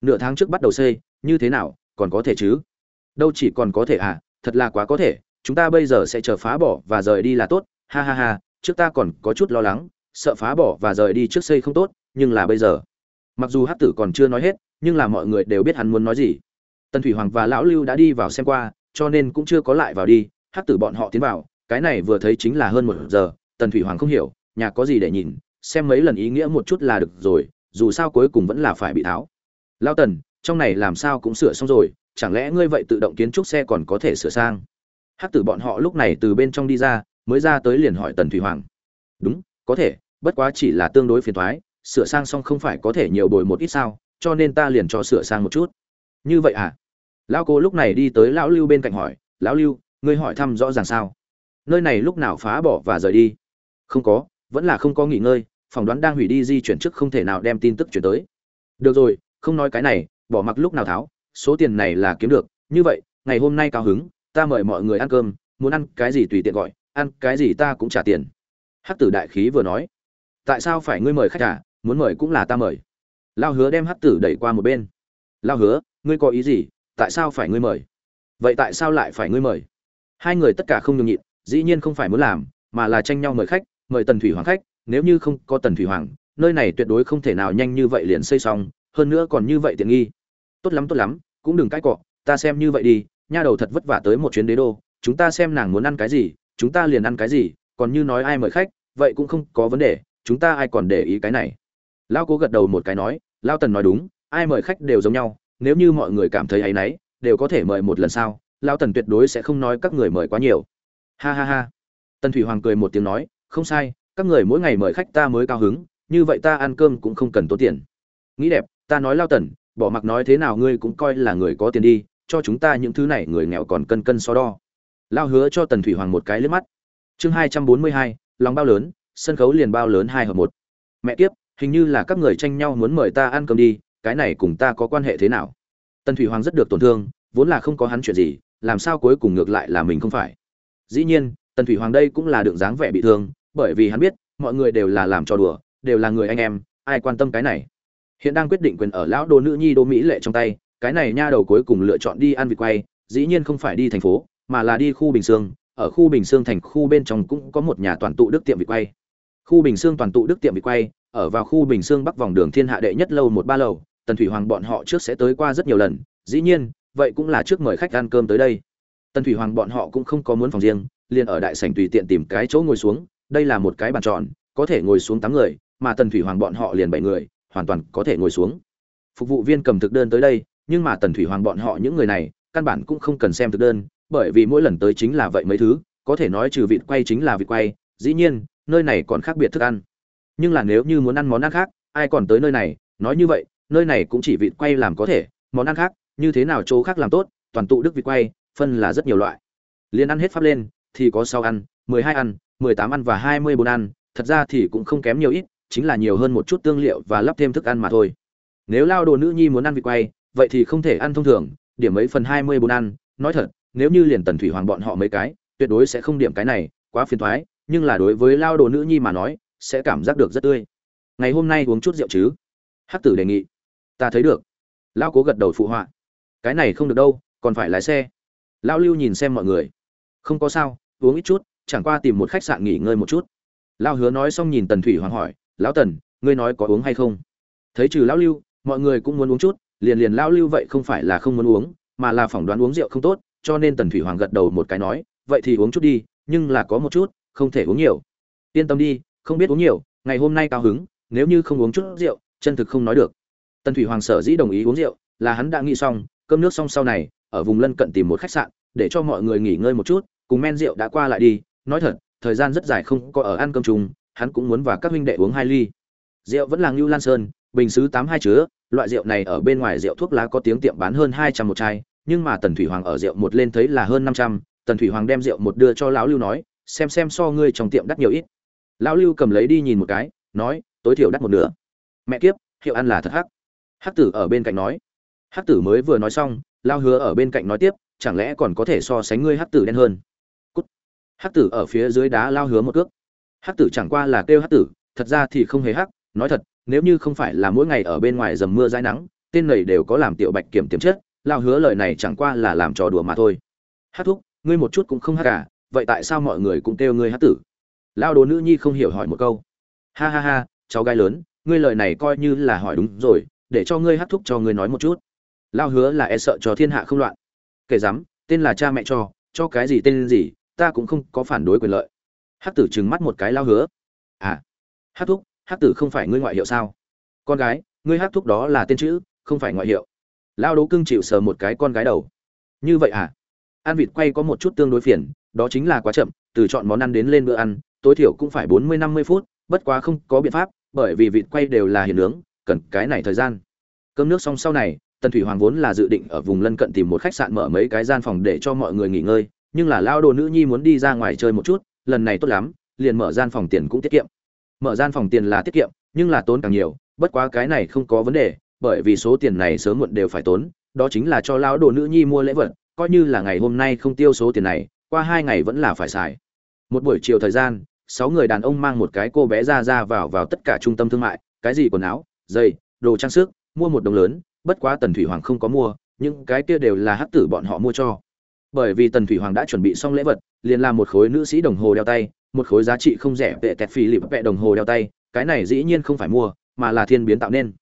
A: Nửa tháng trước bắt đầu xây, như thế nào, còn có thể chứ? Đâu chỉ còn có thể à thật là quá có thể. Chúng ta bây giờ sẽ chờ phá bỏ và rời đi là tốt. Ha ha ha, trước ta còn có chút lo lắng, sợ phá bỏ và rời đi trước xây không tốt, nhưng là bây giờ. Mặc dù hắc tử còn chưa nói hết, nhưng là mọi người đều biết hắn muốn nói gì tần thủy hoàng và lão lưu đã đi vào xem qua, cho nên cũng chưa có lại vào đi, Hắc tử bọn họ tiến vào, cái này vừa thấy chính là hơn một giờ, tần thủy hoàng không hiểu, nhà có gì để nhìn, xem mấy lần ý nghĩa một chút là được rồi, dù sao cuối cùng vẫn là phải bị tháo. Lao tần, trong này làm sao cũng sửa xong rồi, chẳng lẽ ngươi vậy tự động kiến trúc xe còn có thể sửa sang? Hắc tử bọn họ lúc này từ bên trong đi ra, mới ra tới liền hỏi tần thủy hoàng. Đúng, có thể, bất quá chỉ là tương đối phiền thoái sửa sang xong không phải có thể nhiều bồi một ít sao, cho nên ta liền cho sửa sang một chút như vậy à? Lão cô lúc này đi tới lão lưu bên cạnh hỏi, lão lưu, ngươi hỏi thăm rõ ràng sao? Nơi này lúc nào phá bỏ và rời đi? Không có, vẫn là không có nghỉ ngơi, phỏng đoán đang hủy đi di chuyển trước không thể nào đem tin tức chuyển tới. Được rồi, không nói cái này, bỏ mặc lúc nào tháo, số tiền này là kiếm được, như vậy, ngày hôm nay cao hứng, ta mời mọi người ăn cơm, muốn ăn cái gì tùy tiện gọi, ăn cái gì ta cũng trả tiền. Hắc tử đại khí vừa nói. Tại sao phải ngươi mời khách à? Muốn mời cũng là ta mời. Lao hứa đem hắc tử đẩy qua một bên lao hứa, ngươi có ý gì? Tại sao phải ngươi mời? Vậy tại sao lại phải ngươi mời? Hai người tất cả không nhường nhịn, dĩ nhiên không phải muốn làm, mà là tranh nhau mời khách, mời tần thủy hoàng khách. Nếu như không có tần thủy hoàng, nơi này tuyệt đối không thể nào nhanh như vậy liền xây xong, hơn nữa còn như vậy tiện nghi. Tốt lắm tốt lắm, cũng đừng cãi cọ, ta xem như vậy đi, nha đầu thật vất vả tới một chuyến đế đô, chúng ta xem nàng muốn ăn cái gì, chúng ta liền ăn cái gì, còn như nói ai mời khách, vậy cũng không có vấn đề, chúng ta ai còn để ý cái này. Lao cố gật đầu một cái nói, lao tần nói đúng ai mời khách đều giống nhau, nếu như mọi người cảm thấy áy náy, đều có thể mời một lần sau lao tần tuyệt đối sẽ không nói các người mời quá nhiều. Ha ha ha. Tần thủy hoàng cười một tiếng nói, không sai, các người mỗi ngày mời khách ta mới cao hứng, như vậy ta ăn cơm cũng không cần tốn tiền. Nghĩ đẹp, ta nói lao tần, bỏ mặc nói thế nào ngươi cũng coi là người có tiền đi, cho chúng ta những thứ này người nghèo còn cân cân so đo. Lao hứa cho tần thủy hoàng một cái liếc mắt. Chương hai trăm bốn mươi hai, lòng bao lớn, sân khấu liền bao lớn hai hợp một. Mẹ kiếp, hình như là các người tranh nhau muốn mời ta ăn cơm đi cái này cùng ta có quan hệ thế nào? Tần thủy hoàng rất được tổn thương, vốn là không có hắn chuyện gì, làm sao cuối cùng ngược lại là mình không phải? Dĩ nhiên, tần thủy hoàng đây cũng là đựng dáng vẻ bị thương, bởi vì hắn biết, mọi người đều là làm trò đùa, đều là người anh em, ai quan tâm cái này? Hiện đang quyết định quyền ở lão đô nữ nhi đô mỹ lệ trong tay, cái này nha đầu cuối cùng lựa chọn đi ăn vịt quay, dĩ nhiên không phải đi thành phố, mà là đi khu bình sương, ở khu bình sương thành khu bên trong cũng có một nhà toàn tụ đức tiệm vịt quay. Khu bình sương toàn tụ đức tiệm vịt quay, ở vào khu bình sương bắc vòng đường thiên hạ đệ nhất lâu một ba lầu tần thủy hoàng bọn họ trước sẽ tới qua rất nhiều lần, dĩ nhiên, vậy cũng là trước mời khách ăn cơm tới đây. Tần thủy hoàng bọn họ cũng không có muốn phòng riêng, liền ở đại sảnh tùy tiện tìm cái chỗ ngồi xuống, đây là một cái bàn tròn, có thể ngồi xuống tám người, mà tần thủy hoàng bọn họ liền bảy người, hoàn toàn có thể ngồi xuống. Phục vụ viên cầm thực đơn tới đây, nhưng mà tần thủy hoàng bọn họ những người này, căn bản cũng không cần xem thực đơn, bởi vì mỗi lần tới chính là vậy mấy thứ, có thể nói trừ vịt quay chính là vịt quay, dĩ nhiên, nơi này còn khác biệt thức ăn. Nhưng là nếu như muốn ăn món ăn khác, ai còn tới nơi này, nói như vậy nơi này cũng chỉ vịt quay làm có thể, món ăn khác, như thế nào chỗ khác làm tốt, toàn tụ đức vịt quay, phân là rất nhiều loại. Liền ăn hết pháp lên, thì có sáu ăn, mười hai ăn, mười tám ăn và hai mươi bốn ăn, thật ra thì cũng không kém nhiều ít, chính là nhiều hơn một chút tương liệu và lắp thêm thức ăn mà thôi. Nếu lao đồ nữ nhi muốn ăn vịt quay, vậy thì không thể ăn thông thường, điểm mấy phần hai mươi bốn ăn, nói thật, nếu như liền tần thủy hoàng bọn họ mấy cái, tuyệt đối sẽ không điểm cái này, quá phiền thoái, nhưng là đối với lao đồ nữ nhi mà nói, sẽ cảm giác được rất tươi. Ngày hôm nay uống chút rượu chứ? Hắc tử đề nghị ta thấy được. Lao cố gật đầu phụ họa. Cái này không được đâu, còn phải lái xe. Lao lưu nhìn xem mọi người. Không có sao, uống ít chút, chẳng qua tìm một khách sạn nghỉ ngơi một chút. Lao hứa nói xong nhìn tần thủy hoàng hỏi, lão tần, ngươi nói có uống hay không? Thấy trừ lão lưu, mọi người cũng muốn uống chút, liền liền lao lưu vậy không phải là không muốn uống, mà là phỏng đoán uống rượu không tốt, cho nên tần thủy hoàng gật đầu một cái nói, vậy thì uống chút đi, nhưng là có một chút, không thể uống nhiều. Yên tâm đi, không biết uống nhiều, ngày hôm nay cao hứng, nếu như không uống chút rượu, chân thực không nói được tần thủy hoàng sở dĩ đồng ý uống rượu, là hắn đã nghĩ xong, cơm nước xong sau này, ở vùng lân cận tìm một khách sạn, để cho mọi người nghỉ ngơi một chút, cùng men rượu đã qua lại đi. Nói thật, thời gian rất dài không có ở ăn cơm chung, hắn cũng muốn và các huynh đệ uống hai ly. Rượu vẫn là ngưu lan sơn, bình sứ tám hai chứa, loại rượu này ở bên ngoài rượu thuốc lá có tiếng tiệm bán hơn hai trăm một chai, nhưng mà tần thủy hoàng ở rượu một lên thấy là hơn năm trăm, tần thủy hoàng đem rượu một đưa cho lão lưu nói, xem xem so ngươi trong tiệm đắt nhiều ít. Lão lưu cầm lấy đi nhìn một cái, nói, tối thiểu đắt một nửa. Mẹ kiếp, hiệu ăn là thật hắc hắc tử ở bên cạnh nói. Hắc tử mới vừa nói xong, lao hứa ở bên cạnh nói tiếp, chẳng lẽ còn có thể so sánh ngươi hắc tử đen hơn? Cút. Hắc tử ở phía dưới đá lao hứa một cước. Hắc tử chẳng qua là kêu hắc tử, thật ra thì không hề hắc, nói thật, nếu như không phải là mỗi ngày ở bên ngoài dầm mưa dãi nắng, tên này đều có làm tiểu bạch kiểm tiềm chất, lao hứa lời này chẳng qua là làm trò đùa mà thôi. Hắc thúc, ngươi một chút cũng không hắc cả vậy tại sao mọi người cũng kêu ngươi hắc tử? Lao đồ nữ nhi không hiểu hỏi một câu. Ha ha ha, cháu gái lớn, ngươi lời này coi như là hỏi đúng rồi để cho ngươi hắc thúc cho ngươi nói một chút. Lao hứa là e sợ cho thiên hạ không loạn. Kể dám, tên là cha mẹ cho cho cái gì tên gì, ta cũng không có phản đối quyền lợi. Hắc tử trừng mắt một cái lao hứa. À hắc thúc, hắc tử không phải ngươi ngoại hiệu sao? Con gái, ngươi hắc thúc đó là tên chữ, không phải ngoại hiệu. Lao đấu cưng chịu sờ một cái con gái đầu. Như vậy à? Ăn vịt quay có một chút tương đối phiền, đó chính là quá chậm, từ chọn món ăn đến lên bữa ăn, tối thiểu cũng phải bốn mươi năm mươi phút, bất quá không có biện pháp, bởi vì vịt quay đều là hiện nướng cần cái này thời gian. Cơm nước xong sau này, tần thủy hoàng vốn là dự định ở vùng lân cận tìm một khách sạn mở mấy cái gian phòng để cho mọi người nghỉ ngơi, nhưng là lao đồ nữ nhi muốn đi ra ngoài chơi một chút, lần này tốt lắm, liền mở gian phòng tiền cũng tiết kiệm. Mở gian phòng tiền là tiết kiệm, nhưng là tốn càng nhiều, bất quá cái này không có vấn đề, bởi vì số tiền này sớm muộn đều phải tốn, đó chính là cho lao đồ nữ nhi mua lễ vật, coi như là ngày hôm nay không tiêu số tiền này, qua hai ngày vẫn là phải xài. Một buổi chiều thời gian, sáu người đàn ông mang một cái cô bé ra ra vào vào tất cả trung tâm thương mại, cái gì quần áo giày đồ trang sức, mua một đồng lớn, bất quá tần thủy hoàng không có mua, những cái kia đều là hắc tử bọn họ mua cho. Bởi vì tần thủy hoàng đã chuẩn bị xong lễ vật, liền làm một khối nữ sĩ đồng hồ đeo tay, một khối giá trị không rẻ tệ tẹt phi lịp vẽ đồng hồ đeo tay, cái này dĩ nhiên không phải mua, mà là thiên biến tạo nên.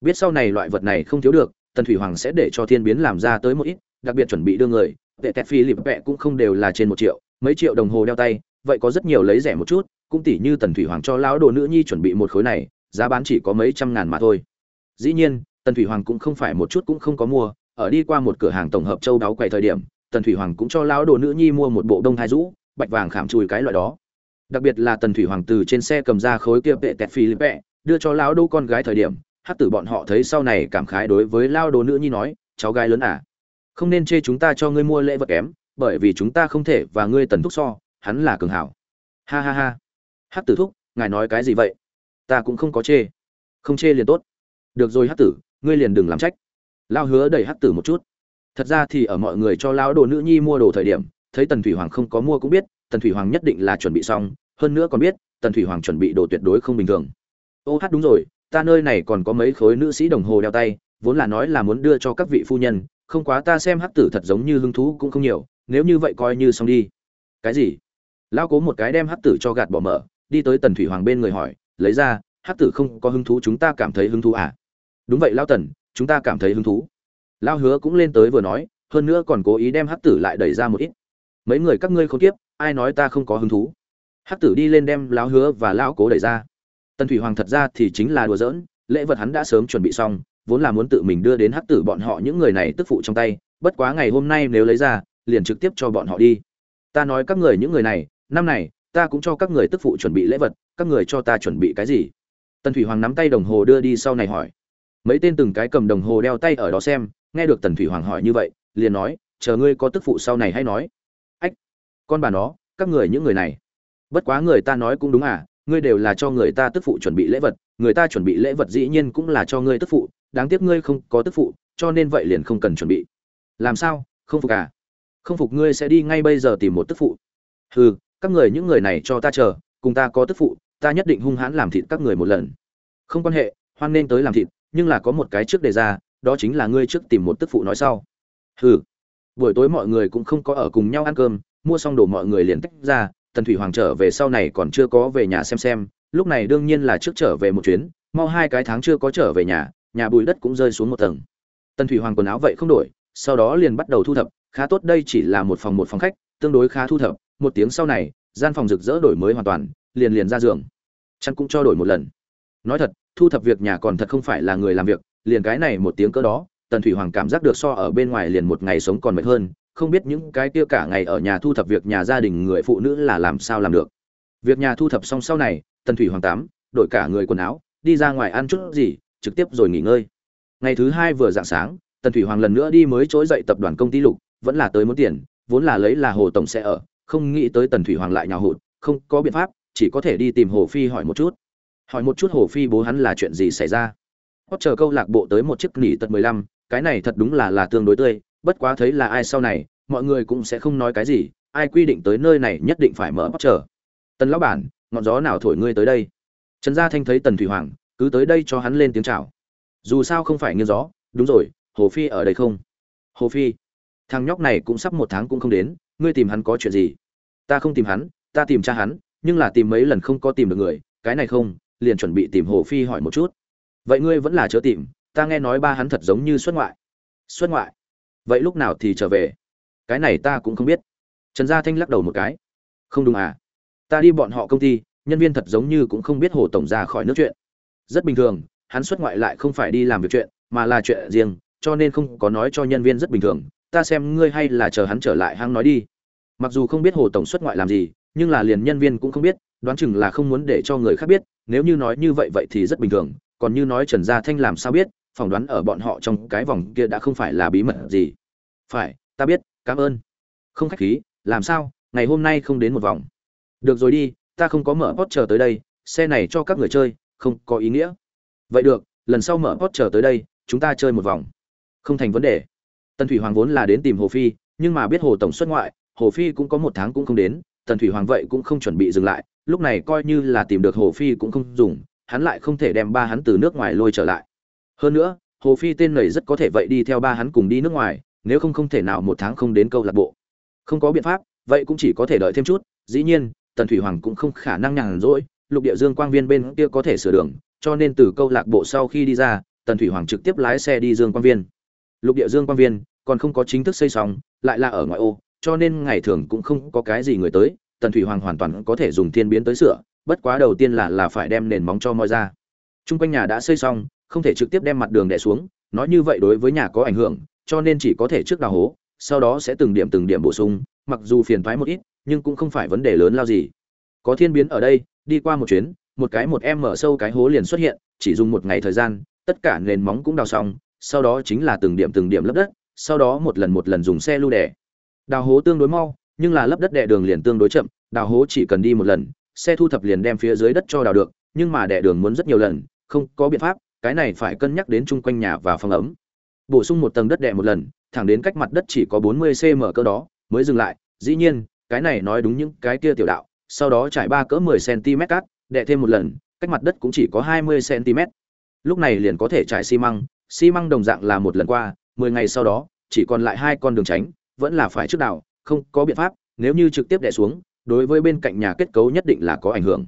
A: Biết sau này loại vật này không thiếu được, tần thủy hoàng sẽ để cho thiên biến làm ra tới một ít, đặc biệt chuẩn bị đưa người, tệ tẹt phi lịp vẽ cũng không đều là trên một triệu, mấy triệu đồng hồ đeo tay, vậy có rất nhiều lấy rẻ một chút, cũng tỷ như tần thủy hoàng cho lão đồ nữ nhi chuẩn bị một khối này giá bán chỉ có mấy trăm ngàn mà thôi. Dĩ nhiên, tần thủy hoàng cũng không phải một chút cũng không có mua, ở đi qua một cửa hàng tổng hợp châu đáo quầy thời điểm, tần thủy hoàng cũng cho lão đồ nữ nhi mua một bộ đông hai rũ, bạch vàng khảm chùi cái loại đó. Đặc biệt là tần thủy hoàng từ trên xe cầm ra khối kia vệ tẹt phì vẹ đưa cho lão đô con gái thời điểm Hát tử bọn họ thấy sau này cảm khái đối với lao đồ nữ nhi nói, cháu gái lớn à không nên chê chúng ta cho ngươi mua lễ vật kém, bởi vì chúng ta không thể và ngươi tần thúc so, hắn là cường hảo. Ha ha ha. Hát tử thúc, ngài nói cái gì vậy? Ta cũng không có chê. Không chê liền tốt. Được rồi, hắc tử, ngươi liền đừng làm trách. Lao hứa đẩy hắc tử một chút. Thật ra thì ở mọi người cho lão đồ nữ nhi mua đồ thời điểm, thấy tần thủy hoàng không có mua cũng biết, tần thủy hoàng nhất định là chuẩn bị xong, hơn nữa còn biết, tần thủy hoàng chuẩn bị đồ tuyệt đối không bình thường. Ô hát đúng rồi, ta nơi này còn có mấy khối nữ sĩ đồng hồ đeo tay, vốn là nói là muốn đưa cho các vị phu nhân, không quá ta xem hắc tử thật giống như hứng thú cũng không nhiều, nếu như vậy coi như xong đi. Cái gì? Lão cố một cái đem hắc tử cho gạt bỏ mở, đi tới tần thủy hoàng bên người hỏi lấy ra, hắc tử không có hứng thú chúng ta cảm thấy hứng thú à? Đúng vậy, lão tần, chúng ta cảm thấy hứng thú. Lão hứa cũng lên tới vừa nói, hơn nữa còn cố ý đem hắc tử lại đẩy ra một ít. Mấy người các ngươi không tiếp ai nói ta không có hứng thú? Hắc tử đi lên đem lão hứa và lão cố đẩy ra. Tần thủy hoàng thật ra thì chính là đùa giỡn, lễ vật hắn đã sớm chuẩn bị xong, vốn là muốn tự mình đưa đến hắc tử bọn họ những người này tức phụ trong tay, bất quá ngày hôm nay nếu lấy ra, liền trực tiếp cho bọn họ đi. Ta nói các người những người này, năm này, ta cũng cho các người tức phụ chuẩn bị lễ vật các người cho ta chuẩn bị cái gì? Tần thủy hoàng nắm tay đồng hồ đưa đi sau này hỏi. Mấy tên từng cái cầm đồng hồ đeo tay ở đó xem, nghe được tần thủy hoàng hỏi như vậy, liền nói, chờ ngươi có tức phụ sau này hay nói. Ách, con bà nó, các người những người này. Bất quá người ta nói cũng đúng à ngươi đều là cho người ta tức phụ chuẩn bị lễ vật, người ta chuẩn bị lễ vật dĩ nhiên cũng là cho ngươi tức phụ, đáng tiếc ngươi không có tức phụ, cho nên vậy liền không cần chuẩn bị. Làm sao, không phục à? Không phục ngươi sẽ đi ngay bây giờ tìm một tức phụ. Hừ, các người những người này cho ta chờ, cùng ta có tức phụ ta nhất định hung hãn làm thịt các người một lần. Không quan hệ, hoan nên tới làm thịt, nhưng là có một cái trước đề ra, đó chính là ngươi trước tìm một tức phụ nói sau. Hừ. Buổi tối mọi người cũng không có ở cùng nhau ăn cơm, mua xong đồ mọi người liền tách ra, tần thủy hoàng trở về sau này còn chưa có về nhà xem xem, lúc này đương nhiên là trước trở về một chuyến, mau hai cái tháng chưa có trở về nhà nhà bùi đất cũng rơi xuống một tầng. Tần thủy hoàng quần áo vậy không đổi, sau đó liền bắt đầu thu thập, khá tốt đây chỉ là một phòng một phòng khách, tương đối khá thu thập, một tiếng sau này, gian phòng rực rỡ đổi mới hoàn toàn liền liền ra giường. Chăn cũng cho đổi một lần. Nói thật, thu thập việc nhà còn thật không phải là người làm việc, liền cái này một tiếng cỡ đó, tần thủy hoàng cảm giác được so ở bên ngoài liền một ngày sống còn mệt hơn, không biết những cái kia cả ngày ở nhà thu thập việc nhà gia đình người phụ nữ là làm sao làm được. Việc nhà thu thập xong sau này, tần thủy hoàng tám đổi cả người quần áo, đi ra ngoài ăn chút gì, trực tiếp rồi nghỉ ngơi. Ngày thứ hai vừa dạng sáng, tần thủy hoàng lần nữa đi mới trỗi dậy tập đoàn công ty lục, vẫn là tới muốn tiền, vốn là lấy là hồ tổng sẽ ở, không nghĩ tới tần thủy hoàng lại nhào hụt, không có biện pháp chỉ có thể đi tìm hồ phi hỏi một chút. Hỏi một chút hồ phi bố hắn là chuyện gì xảy ra. Hót chờ câu lạc bộ tới một chiếc nỉ tật mười lăm, cái này thật đúng là là tương đối tươi, bất quá thấy là ai sau này, mọi người cũng sẽ không nói cái gì, ai quy định tới nơi này nhất định phải mở hót chờ. Tần lão bản, ngọn gió nào thổi ngươi tới đây? Trần gia thanh thấy tần thủy hoàng, cứ tới đây cho hắn lên tiếng chào. Dù sao không phải nghiêng gió, đúng rồi, hồ phi ở đây không? Hồ phi, thằng nhóc này cũng sắp một tháng cũng không đến, ngươi tìm hắn có chuyện gì? Ta không tìm hắn, ta tìm cha hắn nhưng là tìm mấy lần không có tìm được người, cái này không, liền chuẩn bị tìm hồ phi hỏi một chút. Vậy ngươi vẫn là chớ tìm, ta nghe nói ba hắn thật giống như xuất ngoại. Xuất ngoại? Vậy lúc nào thì trở về? Cái này ta cũng không biết. Trần gia thanh lắc đầu một cái. Không đúng à? Ta đi bọn họ công ty, nhân viên thật giống như cũng không biết hồ tổng ra khỏi nước chuyện. Rất bình thường, hắn xuất ngoại lại không phải đi làm việc chuyện, mà là chuyện riêng, cho nên không có nói cho nhân viên rất bình thường. Ta xem ngươi hay là chờ hắn trở lại hăng nói đi. Mặc dù không biết hồ tổng xuất ngoại làm gì nhưng là liền nhân viên cũng không biết, đoán chừng là không muốn để cho người khác biết, nếu như nói như vậy vậy thì rất bình thường, còn như nói trần gia thanh làm sao biết, phỏng đoán ở bọn họ trong cái vòng kia đã không phải là bí mật gì. Phải, ta biết, cảm ơn. Không khách khí, làm sao, ngày hôm nay không đến một vòng. Được rồi đi, ta không có mở post chờ tới đây, xe này cho các người chơi, không có ý nghĩa. Vậy được, lần sau mở post chờ tới đây, chúng ta chơi một vòng. Không thành vấn đề. Tân thủy hoàng vốn là đến tìm hồ phi, nhưng mà biết hồ tổng xuất ngoại, hồ phi cũng có một tháng cũng không đến tần thủy hoàng vậy cũng không chuẩn bị dừng lại, lúc này coi như là tìm được hồ phi cũng không dùng, hắn lại không thể đem ba hắn từ nước ngoài lôi trở lại. Hơn nữa, hồ phi tên này rất có thể vậy đi theo ba hắn cùng đi nước ngoài, nếu không không thể nào một tháng không đến câu lạc bộ. Không có biện pháp, vậy cũng chỉ có thể đợi thêm chút, dĩ nhiên, tần thủy hoàng cũng không khả năng nhàn rỗi, lục địa dương quang viên bên kia có thể sửa đường, cho nên từ câu lạc bộ sau khi đi ra, tần thủy hoàng trực tiếp lái xe đi dương quang viên. Lục địa dương quang viên, còn không có chính thức xây xong, lại là ở ngoại ô cho nên ngày thường cũng không có cái gì người tới, tần thủy hoàng hoàn toàn có thể dùng thiên biến tới sửa, bất quá đầu tiên là là phải đem nền móng cho moi ra. Chung quanh nhà đã xây xong, không thể trực tiếp đem mặt đường đè xuống, nói như vậy đối với nhà có ảnh hưởng, cho nên chỉ có thể trước đào hố, sau đó sẽ từng điểm từng điểm bổ sung, mặc dù phiền thoái một ít, nhưng cũng không phải vấn đề lớn lao gì. Có thiên biến ở đây, đi qua một chuyến, một cái một em mở sâu cái hố liền xuất hiện, chỉ dùng một ngày thời gian, tất cả nền móng cũng đào xong, sau đó chính là từng điểm từng điểm lấp đất, sau đó một lần một lần dùng xe lưu đẻ đào hố tương đối mau, nhưng là lấp đất đẻ đường liền tương đối chậm, đào hố chỉ cần đi một lần, xe thu thập liền đem phía dưới đất cho đào được, nhưng mà đẻ đường muốn rất nhiều lần, không có biện pháp, cái này phải cân nhắc đến chung quanh nhà và phòng ấm. Bổ sung một tầng đất đẻ một lần, thẳng đến cách mặt đất chỉ có 40 cm cỡ đó, mới dừng lại. Dĩ nhiên, cái này nói đúng những cái kia tiểu đạo, sau đó trải ba cỡ 10 cm cát đẻ thêm một lần, cách mặt đất cũng chỉ có 20 cm lúc này liền có thể trải xi măng xi măng đồng dạng là một lần qua 10 ngày sau đó, chỉ còn lại hai con đường tránh vẫn là phải trước đảo, không có biện pháp, nếu như trực tiếp đè xuống, đối với bên cạnh nhà kết cấu nhất định là có ảnh hưởng.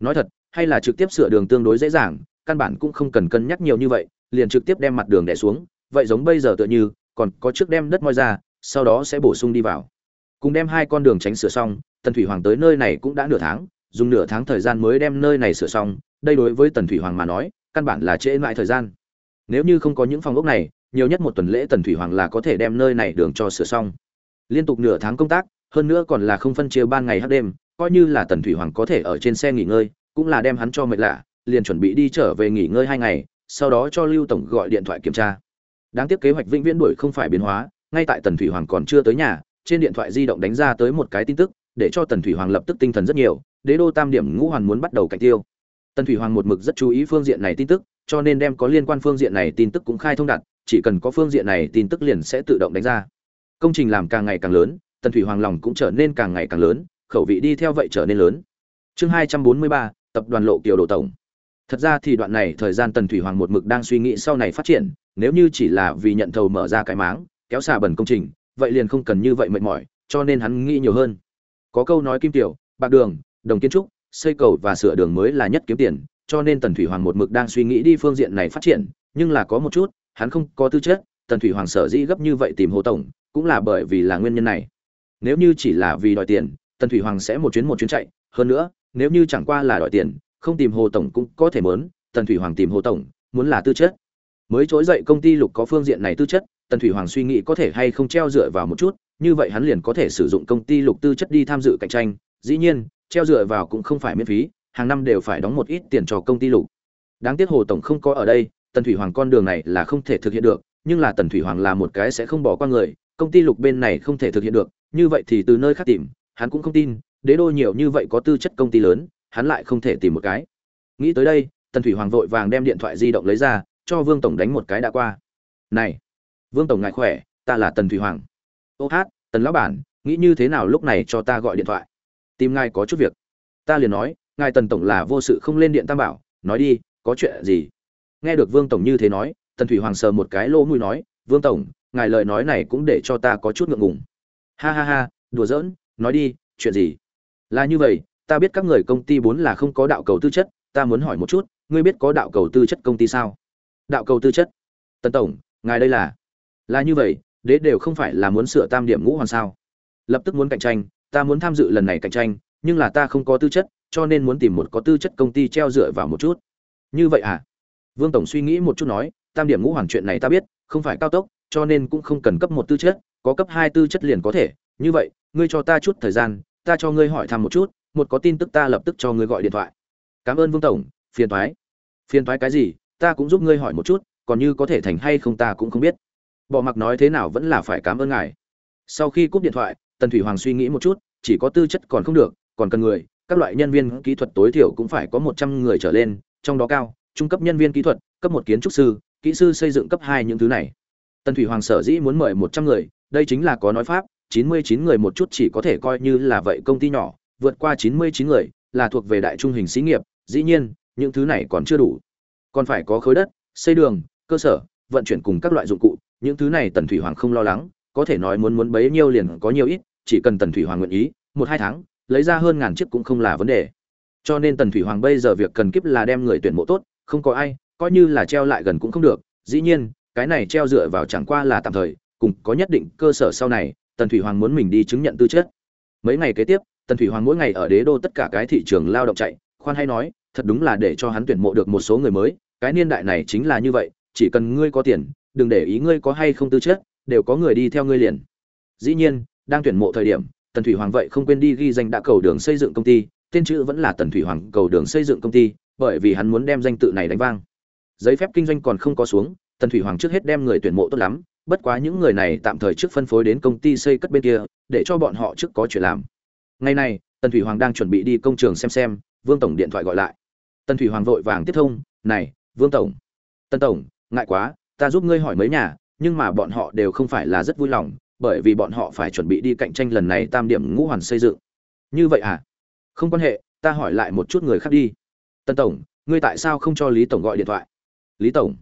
A: Nói thật, hay là trực tiếp sửa đường tương đối dễ dàng, căn bản cũng không cần cân nhắc nhiều như vậy, liền trực tiếp đem mặt đường đè xuống, vậy giống bây giờ tựa như, còn có trước đem đất moi ra, sau đó sẽ bổ sung đi vào. Cùng đem hai con đường tránh sửa xong, tần thủy hoàng tới nơi này cũng đã nửa tháng, dùng nửa tháng thời gian mới đem nơi này sửa xong, đây đối với tần thủy hoàng mà nói, căn bản là trễ lại thời gian. Nếu như không có những phòng ốc này nhiều nhất một tuần lễ tần thủy hoàng là có thể đem nơi này đường cho sửa xong. Liên tục nửa tháng công tác, hơn nữa còn là không phân chia ban ngày hát đêm, coi như là tần thủy hoàng có thể ở trên xe nghỉ ngơi, cũng là đem hắn cho mệt lạ, liền chuẩn bị đi trở về nghỉ ngơi hai ngày, sau đó cho lưu tổng gọi điện thoại kiểm tra. Đáng tiếc kế hoạch vĩnh viễn đuổi không phải biến hóa, ngay tại tần thủy hoàng còn chưa tới nhà, trên điện thoại di động đánh ra tới một cái tin tức, để cho tần thủy hoàng lập tức tinh thần rất nhiều, đế đô tam điểm ngũ hoàn muốn bắt đầu cạnh tiêu. Tần thủy hoàng một mực rất chú ý phương diện này tin tức, cho nên đem có liên quan phương diện này tin tức cũng khai thông đặt chỉ cần có phương diện này tin tức liền sẽ tự động đánh ra. Công trình làm càng ngày càng lớn, tần thủy hoàng lòng cũng trở nên càng ngày càng lớn, khẩu vị đi theo vậy trở nên lớn. Chương hai trăm bốn mươi ba, tập đoàn lộ kiều đồ tổng. Thật ra thì đoạn này thời gian tần thủy hoàng một mực đang suy nghĩ sau này phát triển, nếu như chỉ là vì nhận thầu mở ra cái máng, kéo xà bẩn công trình, vậy liền không cần như vậy mệt mỏi, cho nên hắn nghĩ nhiều hơn. Có câu nói kim tiểu, bạc đường, đồng kiến trúc, xây cầu và sửa đường mới là nhất kiếm tiền, cho nên tần thủy hoàng một mực đang suy nghĩ đi phương diện này phát triển, nhưng là có một chút hắn không có tư chất, tần thủy hoàng sở dĩ gấp như vậy tìm hồ tổng, cũng là bởi vì là nguyên nhân này. Nếu như chỉ là vì đòi tiền, tần thủy hoàng sẽ một chuyến một chuyến chạy. Hơn nữa, nếu như chẳng qua là đòi tiền, không tìm hồ tổng cũng có thể mớn, tần thủy hoàng tìm hồ tổng, muốn là tư chất. Mới trỗi dậy công ty lục có phương diện này tư chất, tần thủy hoàng suy nghĩ có thể hay không treo dựa vào một chút, như vậy hắn liền có thể sử dụng công ty lục tư chất đi tham dự cạnh tranh. Dĩ nhiên, treo dựa vào cũng không phải miễn phí, hàng năm đều phải đóng một ít tiền cho công ty lục. Đáng tiếc hồ tổng không có ở đây tần thủy hoàng con đường này là không thể thực hiện được, nhưng là tần thủy hoàng là một cái sẽ không bỏ qua người, công ty lục bên này không thể thực hiện được, như vậy thì từ nơi khác tìm, hắn cũng không tin, đế đô nhiều như vậy có tư chất công ty lớn, hắn lại không thể tìm một cái. Nghĩ tới đây, tần thủy hoàng vội vàng đem điện thoại di động lấy ra, cho vương tổng đánh một cái đã qua. Này, vương tổng ngại khỏe, ta là tần thủy hoàng. Ô hát, tần lão bản, nghĩ như thế nào lúc này cho ta gọi điện thoại? Tìm ngài có chút việc. Ta liền nói, ngài tần tổng là vô sự không lên điện tam bảo, nói đi, có chuyện gì? Nghe được vương tổng như thế nói, tần thủy hoàng sờ một cái lỗ mũi nói, vương tổng, ngài lời nói này cũng để cho ta có chút ngượng ngùng. Ha ha ha, đùa giỡn, nói đi, chuyện gì? Là như vậy, ta biết các người công ty bốn là không có đạo cầu tư chất, ta muốn hỏi một chút, ngươi biết có đạo cầu tư chất công ty sao? Đạo cầu tư chất? Tần tổng, ngài đây là? Là như vậy, đế đều không phải là muốn sửa tam điểm ngũ hoàn sao. Lập tức muốn cạnh tranh, ta muốn tham dự lần này cạnh tranh, nhưng là ta không có tư chất, cho nên muốn tìm một có tư chất công ty treo dựa vào một chút. Như vậy à? Vương tổng suy nghĩ một chút nói, tam điểm ngũ hoàn chuyện này ta biết, không phải cao tốc, cho nên cũng không cần cấp một tư chất, có cấp hai tư chất liền có thể. Như vậy, ngươi cho ta chút thời gian, ta cho ngươi hỏi thăm một chút, một có tin tức ta lập tức cho ngươi gọi điện thoại. Cảm ơn vương tổng, phiền toái. phiền toái cái gì, ta cũng giúp ngươi hỏi một chút, còn như có thể thành hay không ta cũng không biết. Bỏ mặc nói thế nào vẫn là phải cảm ơn ngài. Sau khi cúp điện thoại, tần thủy hoàng suy nghĩ một chút, chỉ có tư chất còn không được, còn cần người, các loại nhân viên kỹ thuật tối thiểu cũng phải có một trăm người trở lên, trong đó cao trung cấp nhân viên kỹ thuật, cấp một kiến trúc sư, kỹ sư xây dựng cấp hai những thứ này. Tần thủy hoàng sở dĩ muốn mời một trăm người, đây chính là có nói pháp, chín mươi chín người một chút chỉ có thể coi như là vậy công ty nhỏ, vượt qua chín mươi chín người là thuộc về đại trung hình xí nghiệp, dĩ nhiên, những thứ này còn chưa đủ. Còn phải có khối đất, xây đường, cơ sở, vận chuyển cùng các loại dụng cụ, những thứ này tần thủy hoàng không lo lắng, có thể nói muốn muốn bấy nhiêu liền có nhiều ít, chỉ cần tần thủy hoàng nguyện ý, một hai tháng, lấy ra hơn ngàn chiếc cũng không là vấn đề. Cho nên tần thủy hoàng bây giờ việc cần kiếp là đem người tuyển mộ tốt không có ai, coi như là treo lại gần cũng không được. Dĩ nhiên, cái này treo dựa vào chẳng qua là tạm thời, cùng có nhất định cơ sở sau này, tần thủy hoàng muốn mình đi chứng nhận tư chất. Mấy ngày kế tiếp, tần thủy hoàng mỗi ngày ở đế đô tất cả cái thị trường lao động chạy, khoan hay nói, thật đúng là để cho hắn tuyển mộ được một số người mới, cái niên đại này chính là như vậy, chỉ cần ngươi có tiền, đừng để ý ngươi có hay không tư chất, đều có người đi theo ngươi liền. Dĩ nhiên, đang tuyển mộ thời điểm, tần thủy hoàng vậy không quên đi ghi danh đã cầu đường xây dựng công ty, tên chữ vẫn là tần thủy hoàng cầu đường xây dựng công ty bởi vì hắn muốn đem danh tự này đánh vang. Giấy phép kinh doanh còn không có xuống, tần thủy hoàng trước hết đem người tuyển mộ tốt lắm, bất quá những người này tạm thời trước phân phối đến công ty xây cất bên kia, để cho bọn họ trước có chuyện làm. Ngày này, tần thủy hoàng đang chuẩn bị đi công trường xem xem, vương tổng điện thoại gọi lại. Tần thủy hoàng vội vàng tiếp thông, này, vương tổng. Tân tổng, ngại quá, ta giúp ngươi hỏi mấy nhà, nhưng mà bọn họ đều không phải là rất vui lòng, bởi vì bọn họ phải chuẩn bị đi cạnh tranh lần này tam điểm ngũ hoàn xây dựng. Như vậy à? Không quan hệ, ta hỏi lại một chút người khác đi tân tổng, ngươi tại sao không cho lý tổng gọi điện thoại? Lý tổng?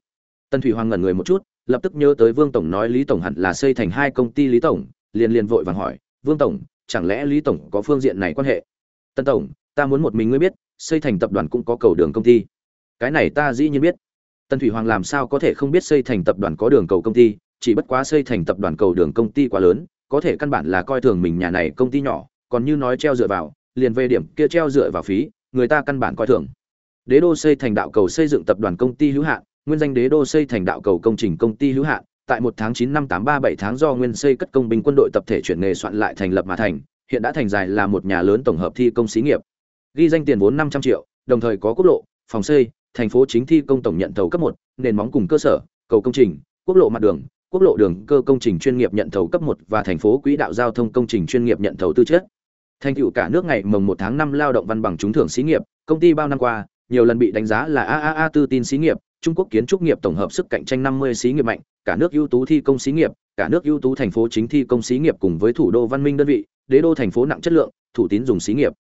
A: Tân thủy hoàng ngẩn người một chút, lập tức nhớ tới vương tổng nói lý tổng hẳn là xây thành hai công ty lý tổng, liền liền vội vàng hỏi, vương tổng, chẳng lẽ lý tổng có phương diện này quan hệ? Tân tổng, ta muốn một mình ngươi biết, xây thành tập đoàn cũng có cầu đường công ty. Cái này ta dĩ nhiên biết. Tân thủy hoàng làm sao có thể không biết xây thành tập đoàn có đường cầu công ty, chỉ bất quá xây thành tập đoàn cầu đường công ty quá lớn, có thể căn bản là coi thường mình nhà này công ty nhỏ, còn như nói treo dựa vào, liền về điểm kia treo dựa vào phí, người ta căn bản coi thường đế đô xây thành đạo cầu xây dựng tập đoàn công ty hữu hạn, nguyên danh đế đô xây thành đạo cầu công trình công ty hữu hạn, tại một tháng chín năm tám ba bảy tháng do nguyên xây cất công binh quân đội tập thể chuyển nghề soạn lại thành lập mà thành, hiện đã thành dài là một nhà lớn tổng hợp thi công xí nghiệp. Ghi danh tiền vốn năm trăm triệu, đồng thời có quốc lộ, phòng xây, thành phố chính thi công tổng nhận thầu cấp một, nền móng cùng cơ sở, cầu công trình, quốc lộ mặt đường, quốc lộ đường cơ công trình chuyên nghiệp nhận thầu cấp một và thành phố quỹ đạo giao thông công trình chuyên nghiệp nhận thầu tư chất. Thành tựu cả nước ngày mồng một tháng năm lao động văn bằng trúng thưởng xí nghiệp, công ty bao năm qua nhiều lần bị đánh giá là aaa tư tin xí nghiệp trung quốc kiến trúc nghiệp tổng hợp sức cạnh tranh 50 xí nghiệp mạnh cả nước ưu tú thi công xí nghiệp cả nước ưu tú thành phố chính thi công xí nghiệp cùng với thủ đô văn minh đơn vị đế đô thành phố nặng chất lượng thủ tín dùng xí nghiệp.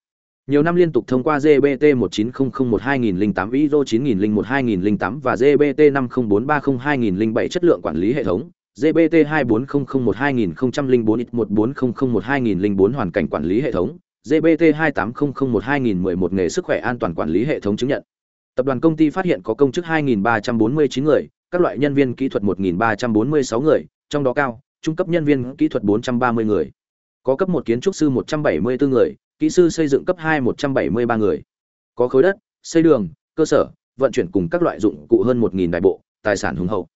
A: Nhiều năm liên tục thông qua GBT 19001-2008 ISO 9001-2008 và GBT 504302-2007 chất lượng quản lý hệ thống, GBT 240001-2004-140001-2004 hoàn cảnh quản lý hệ thống, GBT 280001-2011 nghề sức khỏe an toàn quản lý hệ thống chứng nhận. Tập đoàn công ty phát hiện có công chức 2349 người, các loại nhân viên kỹ thuật 1346 người, trong đó cao, trung cấp nhân viên kỹ thuật 430 người. Có cấp 1 kiến trúc sư 174 người, kỹ sư xây dựng cấp 2 173 người. Có khối đất, xây đường, cơ sở, vận chuyển cùng các loại dụng cụ hơn 1000 đại bộ, tài sản hùng hậu.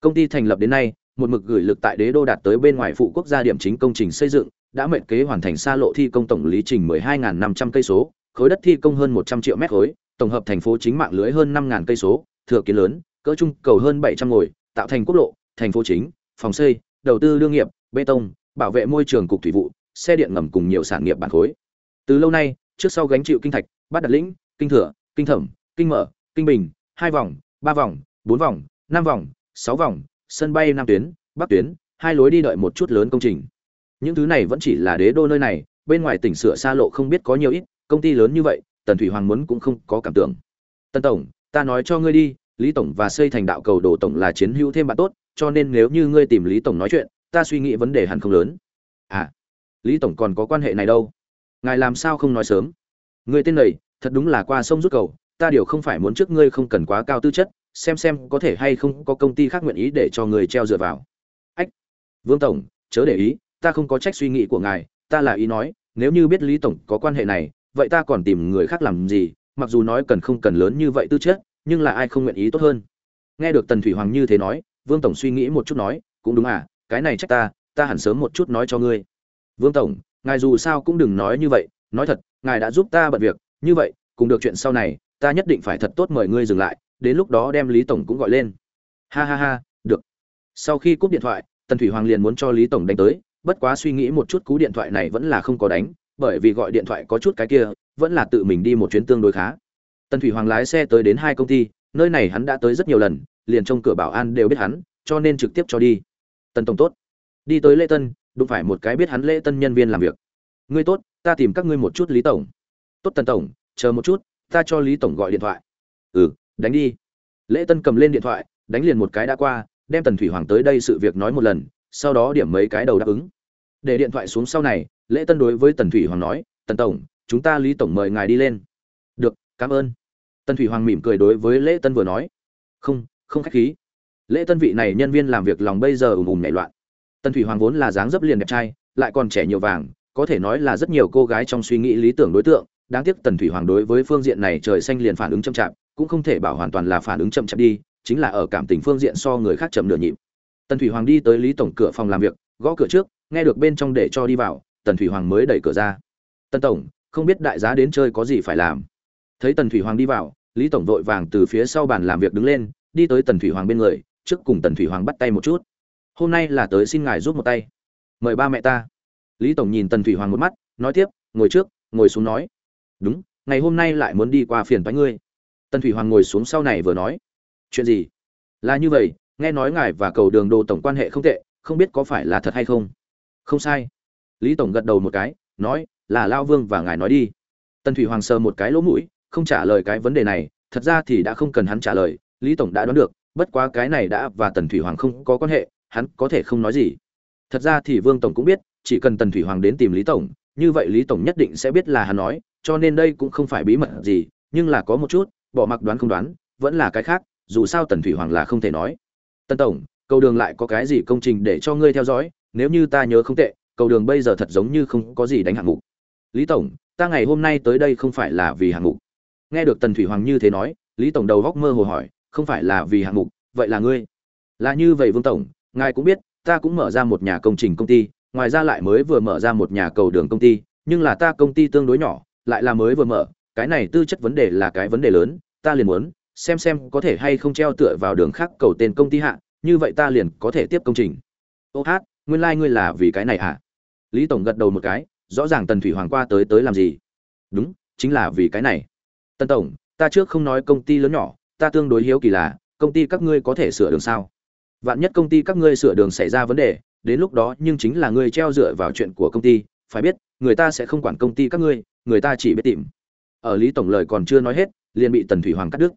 A: Công ty thành lập đến nay, một mực gửi lực tại đế đô đạt tới bên ngoài phụ quốc gia điểm chính công trình xây dựng, đã mệnh kế hoàn thành xa lộ thi công tổng lý trình 12500 cây số, khối đất thi công hơn 100 triệu mét khối, tổng hợp thành phố chính mạng lưới hơn 5000 cây số, thừa kiến lớn, cỡ trung cầu hơn 700 ngồi, tạo thành quốc lộ, thành phố chính, phòng xây, đầu tư đương nghiệp, bê tông, bảo vệ môi trường cục thủy vụ, xe điện ngầm cùng nhiều sản nghiệp bản khối. Từ lâu nay, trước sau gánh chịu kinh thạch, bát đặt lĩnh, kinh thừa, kinh thẩm, kinh mở, kinh bình, hai vòng, ba vòng, bốn vòng, năm vòng, sáu vòng, sân bay nam tuyến, bắc tuyến, hai lối đi đợi một chút lớn công trình. Những thứ này vẫn chỉ là đế đô nơi này, bên ngoài tỉnh sửa xa lộ không biết có nhiều ít, công ty lớn như vậy, Tần Thủy Hoàng muốn cũng không có cảm tưởng. Tần tổng, ta nói cho ngươi đi, Lý tổng và xây thành đạo cầu đồ tổng là chiến hữu thêm bạn tốt, cho nên nếu như ngươi tìm Lý tổng nói chuyện, ta suy nghĩ vấn đề hẳn không lớn. À, Lý tổng còn có quan hệ này đâu? Ngài làm sao không nói sớm? Ngươi tên này, thật đúng là qua sông rút cầu, ta điều không phải muốn trước ngươi không cần quá cao tư chất, xem xem có thể hay không có công ty khác nguyện ý để cho người treo dựa vào. Ách, Vương tổng, chớ để ý, ta không có trách suy nghĩ của ngài, ta là ý nói, nếu như biết Lý tổng có quan hệ này, vậy ta còn tìm người khác làm gì? Mặc dù nói cần không cần lớn như vậy tư chất, nhưng là ai không nguyện ý tốt hơn. Nghe được Tần Thủy Hoàng như thế nói, Vương tổng suy nghĩ một chút nói, cũng đúng à, cái này trách ta, ta hẳn sớm một chút nói cho ngươi. Vương tổng, ngài dù sao cũng đừng nói như vậy, nói thật, ngài đã giúp ta bận việc, như vậy, cùng được chuyện sau này, ta nhất định phải thật tốt mời ngươi dừng lại, đến lúc đó đem Lý tổng cũng gọi lên. Ha ha ha, được. Sau khi cúp điện thoại, Tần Thủy Hoàng liền muốn cho Lý tổng đánh tới, bất quá suy nghĩ một chút cú điện thoại này vẫn là không có đánh, bởi vì gọi điện thoại có chút cái kia, vẫn là tự mình đi một chuyến tương đối khá. Tần Thủy Hoàng lái xe tới đến hai công ty, nơi này hắn đã tới rất nhiều lần, liền trong cửa bảo an đều biết hắn, cho nên trực tiếp cho đi. Tần tổng tốt. Đi tới Lễ Tân, đụng phải một cái biết hắn Lễ Tân nhân viên làm việc. Ngươi tốt, ta tìm các ngươi một chút Lý tổng. Tốt Tần tổng, chờ một chút, ta cho Lý tổng gọi điện thoại. Ừ, đánh đi. Lễ Tân cầm lên điện thoại, đánh liền một cái đã qua, đem Tần Thủy Hoàng tới đây sự việc nói một lần, sau đó điểm mấy cái đầu đáp ứng. Để điện thoại xuống sau này, Lễ Tân đối với Tần Thủy Hoàng nói, "Tần tổng, chúng ta Lý tổng mời ngài đi lên." "Được, cảm ơn." Tần Thủy Hoàng mỉm cười đối với Lễ Tân vừa nói, "Không, không khách khí." Lễ Tân vị này nhân viên làm việc lòng bây giờ ùm ùm nhảy loạn. Tần Thủy Hoàng vốn là dáng dấp liền đẹp trai, lại còn trẻ nhiều vàng, có thể nói là rất nhiều cô gái trong suy nghĩ lý tưởng đối tượng, đáng tiếc Tần Thủy Hoàng đối với phương diện này trời xanh liền phản ứng chậm chạp, cũng không thể bảo hoàn toàn là phản ứng chậm chạp đi, chính là ở cảm tình phương diện so người khác chậm nửa nhịp. Tần Thủy Hoàng đi tới Lý tổng cửa phòng làm việc, gõ cửa trước, nghe được bên trong để cho đi vào, Tần Thủy Hoàng mới đẩy cửa ra. "Tần tổng, không biết đại giá đến chơi có gì phải làm? Thấy tần thủy hoàng đi vào lý tổng vội vàng từ phía sau bàn làm việc đứng lên đi tới tần thủy hoàng bên người trước cùng tần thủy hoàng bắt tay một chút. Hôm nay là tới xin ngài giúp một tay. Mời ba mẹ ta. Lý tổng nhìn tần thủy hoàng một mắt nói tiếp ngồi trước ngồi xuống nói. Đúng ngày hôm nay lại muốn đi qua phiền toái ngươi tần thủy hoàng ngồi xuống sau này vừa nói, chuyện gì? Là như vậy, nghe nói ngài và cầu đường đồ tổng quan hệ không tệ, không biết có phải là thật hay không? Không sai. Lý tổng gật đầu một cái, nói, là lao vương và ngài nói đi. Tần thủy hoàng sờ một cái lỗ mũi, không trả lời cái vấn đề này, thật ra thì đã không cần hắn trả lời, lý tổng đã đoán được, bất quá cái này đã và tần thủy hoàng không có quan hệ, hắn có thể không nói gì. Thật ra thì vương tổng cũng biết, chỉ cần tần thủy hoàng đến tìm lý tổng, như vậy lý tổng nhất định sẽ biết là hắn nói, cho nên đây cũng không phải bí mật gì, nhưng là có một chút bỏ mặc đoán không đoán, vẫn là cái khác, dù sao tần thủy hoàng là không thể nói. Tần tổng, cầu đường lại có cái gì công trình để cho ngươi theo dõi, nếu như ta nhớ không tệ, cầu đường bây giờ thật giống như không có gì đánh hạng mục. Lý tổng, ta ngày hôm nay tới đây không phải là vì hạng mục. Nghe được tần thủy hoàng như thế nói, lý tổng đầu góc mơ hồ hỏi, không phải là vì hạng mục, vậy là ngươi? Là như vậy vương tổng, ngài cũng biết, ta cũng mở ra một nhà công trình công ty, ngoài ra lại mới vừa mở ra một nhà cầu đường công ty, nhưng là ta công ty tương đối nhỏ, lại là mới vừa mở cái này tư chất vấn đề là cái vấn đề lớn, ta liền muốn, xem xem có thể hay không treo tựa vào đường khác cầu tên công ty hạ, như vậy ta liền có thể tiếp công trình. Ô hát, nguyên lai、like、ngươi là vì cái này à lý tổng gật đầu một cái, rõ ràng tần thủy hoàng qua tới tới làm gì? Đúng, chính là vì cái này. Tần tổng, ta trước không nói công ty lớn nhỏ, ta tương đối hiếu kỳ là, công ty các ngươi có thể sửa đường sao? Vạn nhất công ty các ngươi sửa đường xảy ra vấn đề, đến lúc đó nhưng chính là ngươi treo dựa vào chuyện của công ty, phải biết, người ta sẽ không quản công ty các ngươi, người ta chỉ biết tìm ở lý tổng lời còn chưa nói hết, liền bị tần thủy hoàng cắt đứt.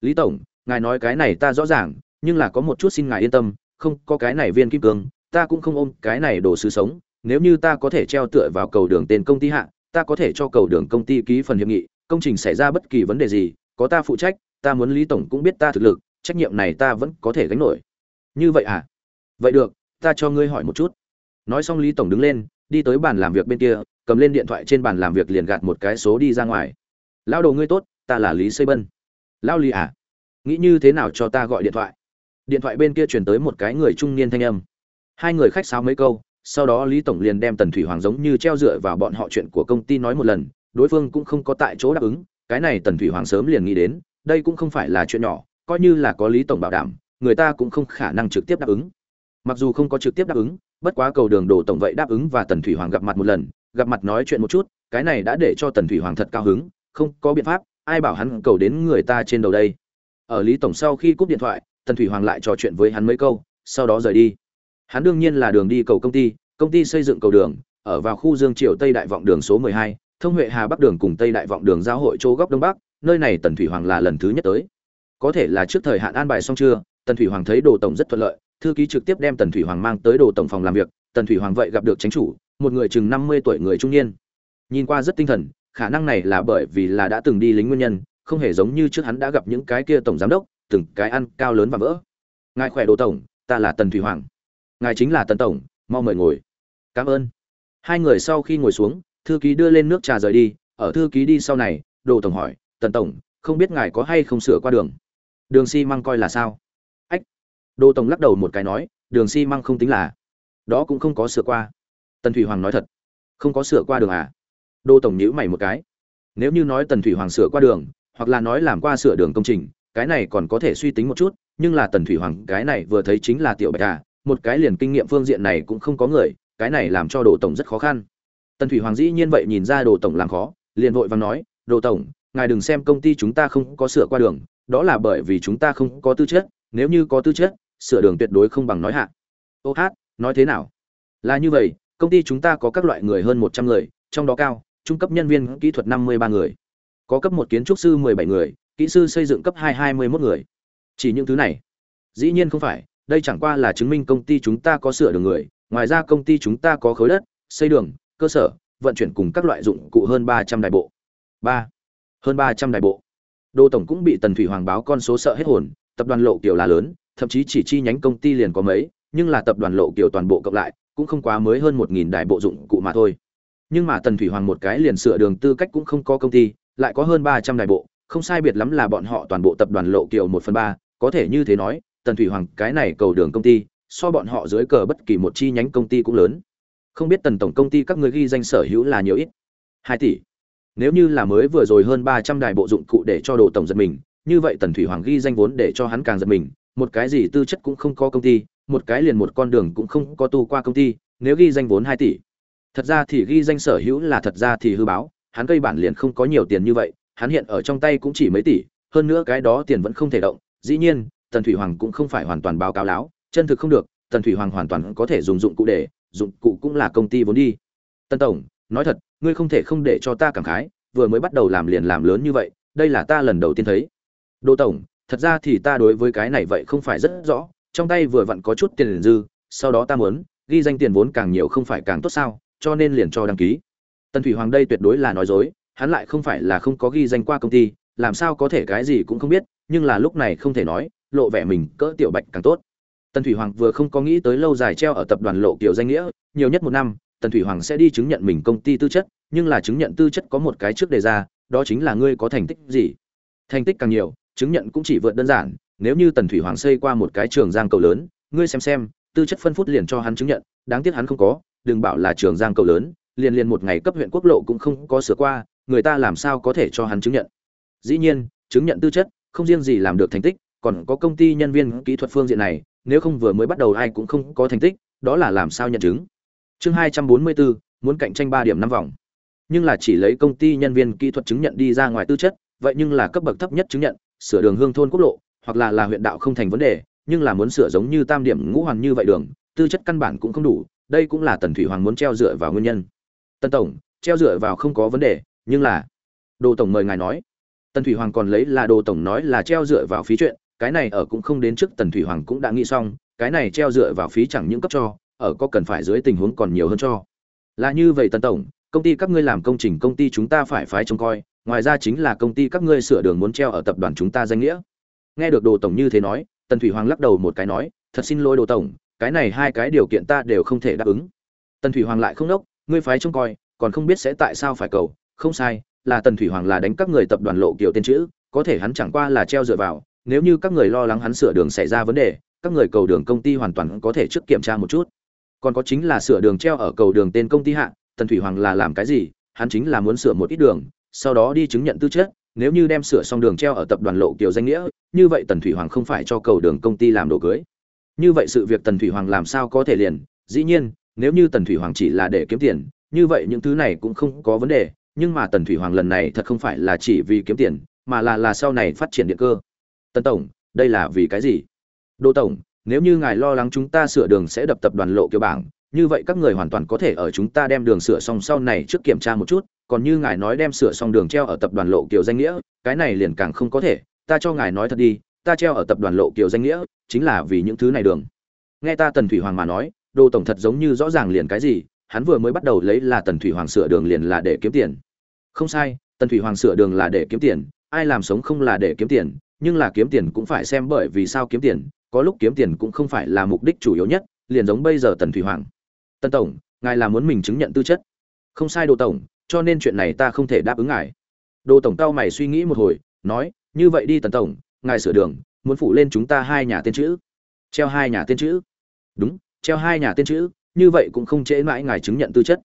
A: Lý tổng, ngài nói cái này ta rõ ràng, nhưng là có một chút xin ngài yên tâm, không, có cái này viên kim cương, ta cũng không ôm cái này đồ sứ sống. Nếu như ta có thể treo tựa vào cầu đường tên công ty hạ, ta có thể cho cầu đường công ty ký phần hiệp nghị, công trình xảy ra bất kỳ vấn đề gì, có ta phụ trách, ta muốn lý tổng cũng biết ta thực lực, trách nhiệm này ta vẫn có thể gánh nổi. Như vậy à? Vậy được, ta cho ngươi hỏi một chút. Nói xong lý tổng đứng lên, đi tới bàn làm việc bên kia, cầm lên điện thoại trên bàn làm việc liền gạt một cái số đi ra ngoài lao đồ ngươi tốt, ta là lý xây bân. Lao lý à? Nghĩ như thế nào cho ta gọi điện thoại? Điện thoại bên kia truyền tới một cái người trung niên thanh âm. Hai người khách sáo mấy câu, sau đó lý tổng liền đem tần thủy hoàng giống như treo dựa vào bọn họ chuyện của công ty nói một lần, đối phương cũng không có tại chỗ đáp ứng, cái này tần thủy hoàng sớm liền nghĩ đến, đây cũng không phải là chuyện nhỏ, coi như là có lý tổng bảo đảm, người ta cũng không khả năng trực tiếp đáp ứng. Mặc dù không có trực tiếp đáp ứng, bất quá cầu đường đồ tổng vậy đáp ứng và tần thủy hoàng gặp mặt một lần, gặp mặt nói chuyện một chút, cái này đã để cho tần thủy hoàng thật cao hứng không có biện pháp ai bảo hắn cầu đến người ta trên đầu đây. Ở lý tổng sau khi cúp điện thoại tần thủy hoàng lại trò chuyện với hắn mấy câu sau đó rời đi. Hắn đương nhiên là đường đi cầu công ty công ty xây dựng cầu đường ở vào khu dương triều tây đại vọng đường số 12, thông huệ hà bắc đường cùng tây đại vọng đường giao hội chỗ góc đông bắc nơi này tần thủy hoàng là lần thứ nhất tới. Có thể là trước thời hạn an bài xong chưa tần thủy hoàng thấy đồ tổng rất thuận lợi thư ký trực tiếp đem tần thủy hoàng mang tới đồ tổng phòng làm việc tần thủy hoàng vậy gặp được chính chủ một người chừng năm mươi tuổi người trung niên. Nhìn qua rất tinh thần khả năng này là bởi vì là đã từng đi lính nguyên nhân, không hề giống như trước hắn đã gặp những cái kia tổng giám đốc, từng cái ăn cao lớn và vỡ. Ngài khỏe đồ tổng, ta là tần thủy hoàng. Ngài chính là tần tổng, mau mời ngồi. Cảm ơn. Hai người sau khi ngồi xuống, thư ký đưa lên nước trà rời đi. Ở thư ký đi sau này, đồ tổng hỏi, tần tổng, không biết ngài có hay không sửa qua đường? Đường xi măng coi là sao? Ách. Đồ tổng lắc đầu một cái nói, đường xi măng không tính là. Đó cũng không có sửa qua. Tần thủy hoàng nói thật, không có sửa qua đường à? Đô tổng nhữ mày một cái. Nếu như nói tần thủy hoàng sửa qua đường, hoặc là nói làm qua sửa đường công trình, cái này còn có thể suy tính một chút, nhưng là tần thủy hoàng, cái này vừa thấy chính là tiểu bạch à một cái liền kinh nghiệm phương diện này cũng không có người, cái này làm cho đồ tổng rất khó khăn. Tần thủy hoàng dĩ nhiên vậy nhìn ra đồ tổng làm khó, liền vội vàng nói đồ tổng, ngài đừng xem công ty chúng ta không có sửa qua đường, đó là bởi vì chúng ta không có tư chất, nếu như có tư chất, sửa đường tuyệt đối không bằng nói hạ. Ô hát, nói thế nào? Là như vậy, công ty chúng ta có các loại người hơn một trăm người, trong đó cao trung cấp nhân viên kỹ thuật năm mươi ba người, có cấp một kiến trúc sư mười bảy người, kỹ sư xây dựng cấp hai hai mươi mốt người. Chỉ những thứ này, dĩ nhiên không phải, đây chẳng qua là chứng minh công ty chúng ta có sửa đường người, ngoài ra công ty chúng ta có khối đất, xây đường, cơ sở, vận chuyển cùng các loại dụng cụ hơn ba trăm đại bộ. Ba, hơn ba trăm đại bộ. Đô tổng cũng bị tần thủy hoàng báo con số sợ hết hồn, tập đoàn lộ Kiều là lớn, thậm chí chỉ chi nhánh công ty liền có mấy, nhưng là tập đoàn lộ Kiều toàn bộ cộng lại, cũng không quá mới hơn một nghìn đại bộ dụng cụ mà thôi nhưng mà tần thủy hoàng một cái liền sửa đường tư cách cũng không có công ty, lại có hơn ba trăm đại bộ, không sai biệt lắm là bọn họ toàn bộ tập đoàn lộ kiểu một phần ba. Có thể như thế nói, tần thủy hoàng cái này cầu đường công ty, so bọn họ dưới cờ bất kỳ một chi nhánh công ty cũng lớn. Không biết tần tổng công ty các người ghi danh sở hữu là nhiều ít? Hai tỷ. Nếu như là mới vừa rồi hơn ba trăm đài bộ dụng cụ để cho đồ tổng giật mình, như vậy tần thủy hoàng ghi danh vốn để cho hắn càng giật mình, một cái gì tư chất cũng không có công ty, một cái liền một con đường cũng không có tu qua công ty, nếu ghi danh vốn hai tỷ thật ra thì ghi danh sở hữu là thật ra thì hư báo, hắn cây bản liền không có nhiều tiền như vậy, hắn hiện ở trong tay cũng chỉ mấy tỷ, hơn nữa cái đó tiền vẫn không thể động. Dĩ nhiên, tần thủy hoàng cũng không phải hoàn toàn báo cáo láo, chân thực không được, tần thủy hoàng hoàn toàn có thể dùng dụng cụ để, dụng cụ cũng là công ty vốn đi. Tân tổng, nói thật, ngươi không thể không để cho ta cảm khái, vừa mới bắt đầu làm liền làm lớn như vậy, đây là ta lần đầu tiên thấy. Đỗ tổng, thật ra thì ta đối với cái này vậy không phải rất rõ, trong tay vừa vặn có chút tiền dư, sau đó ta muốn, ghi danh tiền vốn càng nhiều không phải càng tốt sao? Cho nên liền cho đăng ký. Tần thủy hoàng đây tuyệt đối là nói dối, hắn lại không phải là không có ghi danh qua công ty, làm sao có thể cái gì cũng không biết, nhưng là lúc này không thể nói, lộ vẻ mình cỡ tiểu bạch càng tốt. Tần thủy hoàng vừa không có nghĩ tới lâu dài treo ở tập đoàn lộ kiểu danh nghĩa, nhiều nhất một năm, tần thủy hoàng sẽ đi chứng nhận mình công ty tư chất, nhưng là chứng nhận tư chất có một cái trước đề ra, đó chính là ngươi có thành tích gì. Thành tích càng nhiều, chứng nhận cũng chỉ vượt đơn giản, nếu như tần thủy hoàng xây qua một cái trường giang cầu lớn, ngươi xem xem, tư chất phân phút liền cho hắn chứng nhận, đáng tiếc hắn không có đừng bảo là trường giang cầu lớn, liền liền một ngày cấp huyện quốc lộ cũng không có sửa qua, người ta làm sao có thể cho hắn chứng nhận? Dĩ nhiên, chứng nhận tư chất, không riêng gì làm được thành tích, còn có công ty nhân viên kỹ thuật phương diện này, nếu không vừa mới bắt đầu ai cũng không có thành tích, đó là làm sao nhận chứng? Chương hai trăm bốn mươi bốn, muốn cạnh tranh ba điểm năm vòng. Nhưng là chỉ lấy công ty nhân viên kỹ thuật chứng nhận đi ra ngoài tư chất, vậy nhưng là cấp bậc thấp nhất chứng nhận, sửa đường hương thôn quốc lộ, hoặc là là huyện đạo không thành vấn đề, nhưng là muốn sửa giống như tam điểm ngũ hoàn như vậy đường, tư chất căn bản cũng không đủ đây cũng là tần thủy hoàng muốn treo dựa vào nguyên nhân. Tần tổng, treo dựa vào không có vấn đề, nhưng là, đồ tổng mời ngài nói. Tần thủy hoàng còn lấy là đồ tổng nói là treo dựa vào phí chuyện, cái này ở cũng không đến trước tần thủy hoàng cũng đã nghĩ xong, cái này treo dựa vào phí chẳng những cấp cho, ở có cần phải dưới tình huống còn nhiều hơn cho. Là như vậy tần tổng, công ty các ngươi làm công trình công ty chúng ta phải phái trông coi, ngoài ra chính là công ty các ngươi sửa đường muốn treo ở tập đoàn chúng ta danh nghĩa. Nghe được đồ tổng như thế nói, tần thủy hoàng lắc đầu một cái nói, thật xin lỗi đồ tổng cái này hai cái điều kiện ta đều không thể đáp ứng. Tần thủy hoàng lại không đốc, ngươi phái trông coi, còn không biết sẽ tại sao phải cầu. Không sai, là tần thủy hoàng là đánh các người tập đoàn lộ kiểu tên chữ, có thể hắn chẳng qua là treo dựa vào, nếu như các người lo lắng hắn sửa đường xảy ra vấn đề, các người cầu đường công ty hoàn toàn có thể trước kiểm tra một chút. Còn có chính là sửa đường treo ở cầu đường tên công ty hạ, tần thủy hoàng là làm cái gì? Hắn chính là muốn sửa một ít đường, sau đó đi chứng nhận tư chất, nếu như đem sửa xong đường treo ở tập đoàn lộ kiểu danh nghĩa, như vậy tần thủy hoàng không phải cho cầu đường công ty làm đồ cưới như vậy sự việc tần thủy hoàng làm sao có thể liền? Dĩ nhiên, nếu như tần thủy hoàng chỉ là để kiếm tiền, như vậy những thứ này cũng không có vấn đề. Nhưng mà tần thủy hoàng lần này thật không phải là chỉ vì kiếm tiền, mà là là sau này phát triển điện cơ. Tần tổng, đây là vì cái gì? Đô tổng, nếu như ngài lo lắng chúng ta sửa đường sẽ đập tập đoàn lộ kiểu bảng, như vậy các người hoàn toàn có thể ở chúng ta đem đường sửa xong sau này trước kiểm tra một chút, còn như ngài nói đem sửa xong đường treo ở tập đoàn lộ kiểu danh nghĩa, cái này liền càng không có thể. Ta cho ngài nói thật đi ta treo ở tập đoàn lộ kiểu danh nghĩa, chính là vì những thứ này đường. Nghe ta tần thủy hoàng mà nói, đồ tổng thật giống như rõ ràng liền cái gì, hắn vừa mới bắt đầu lấy là tần thủy hoàng sửa đường liền là để kiếm tiền. Không sai, tần thủy hoàng sửa đường là để kiếm tiền, ai làm sống không là để kiếm tiền, nhưng là kiếm tiền cũng phải xem bởi vì sao kiếm tiền, có lúc kiếm tiền cũng không phải là mục đích chủ yếu nhất, liền giống bây giờ tần thủy hoàng. Tần tổng, ngài là muốn mình chứng nhận tư chất. Không sai đồ tổng, cho nên chuyện này ta không thể đáp ứng ngài. Đồ tổng cao mày suy nghĩ một hồi, nói, như vậy đi tần tổng ngài sửa đường, muốn phụ lên chúng ta hai nhà tên chữ. Treo hai nhà tên chữ. Đúng, treo hai nhà tên chữ, như vậy cũng không trễ mãi ngài chứng nhận tư chất.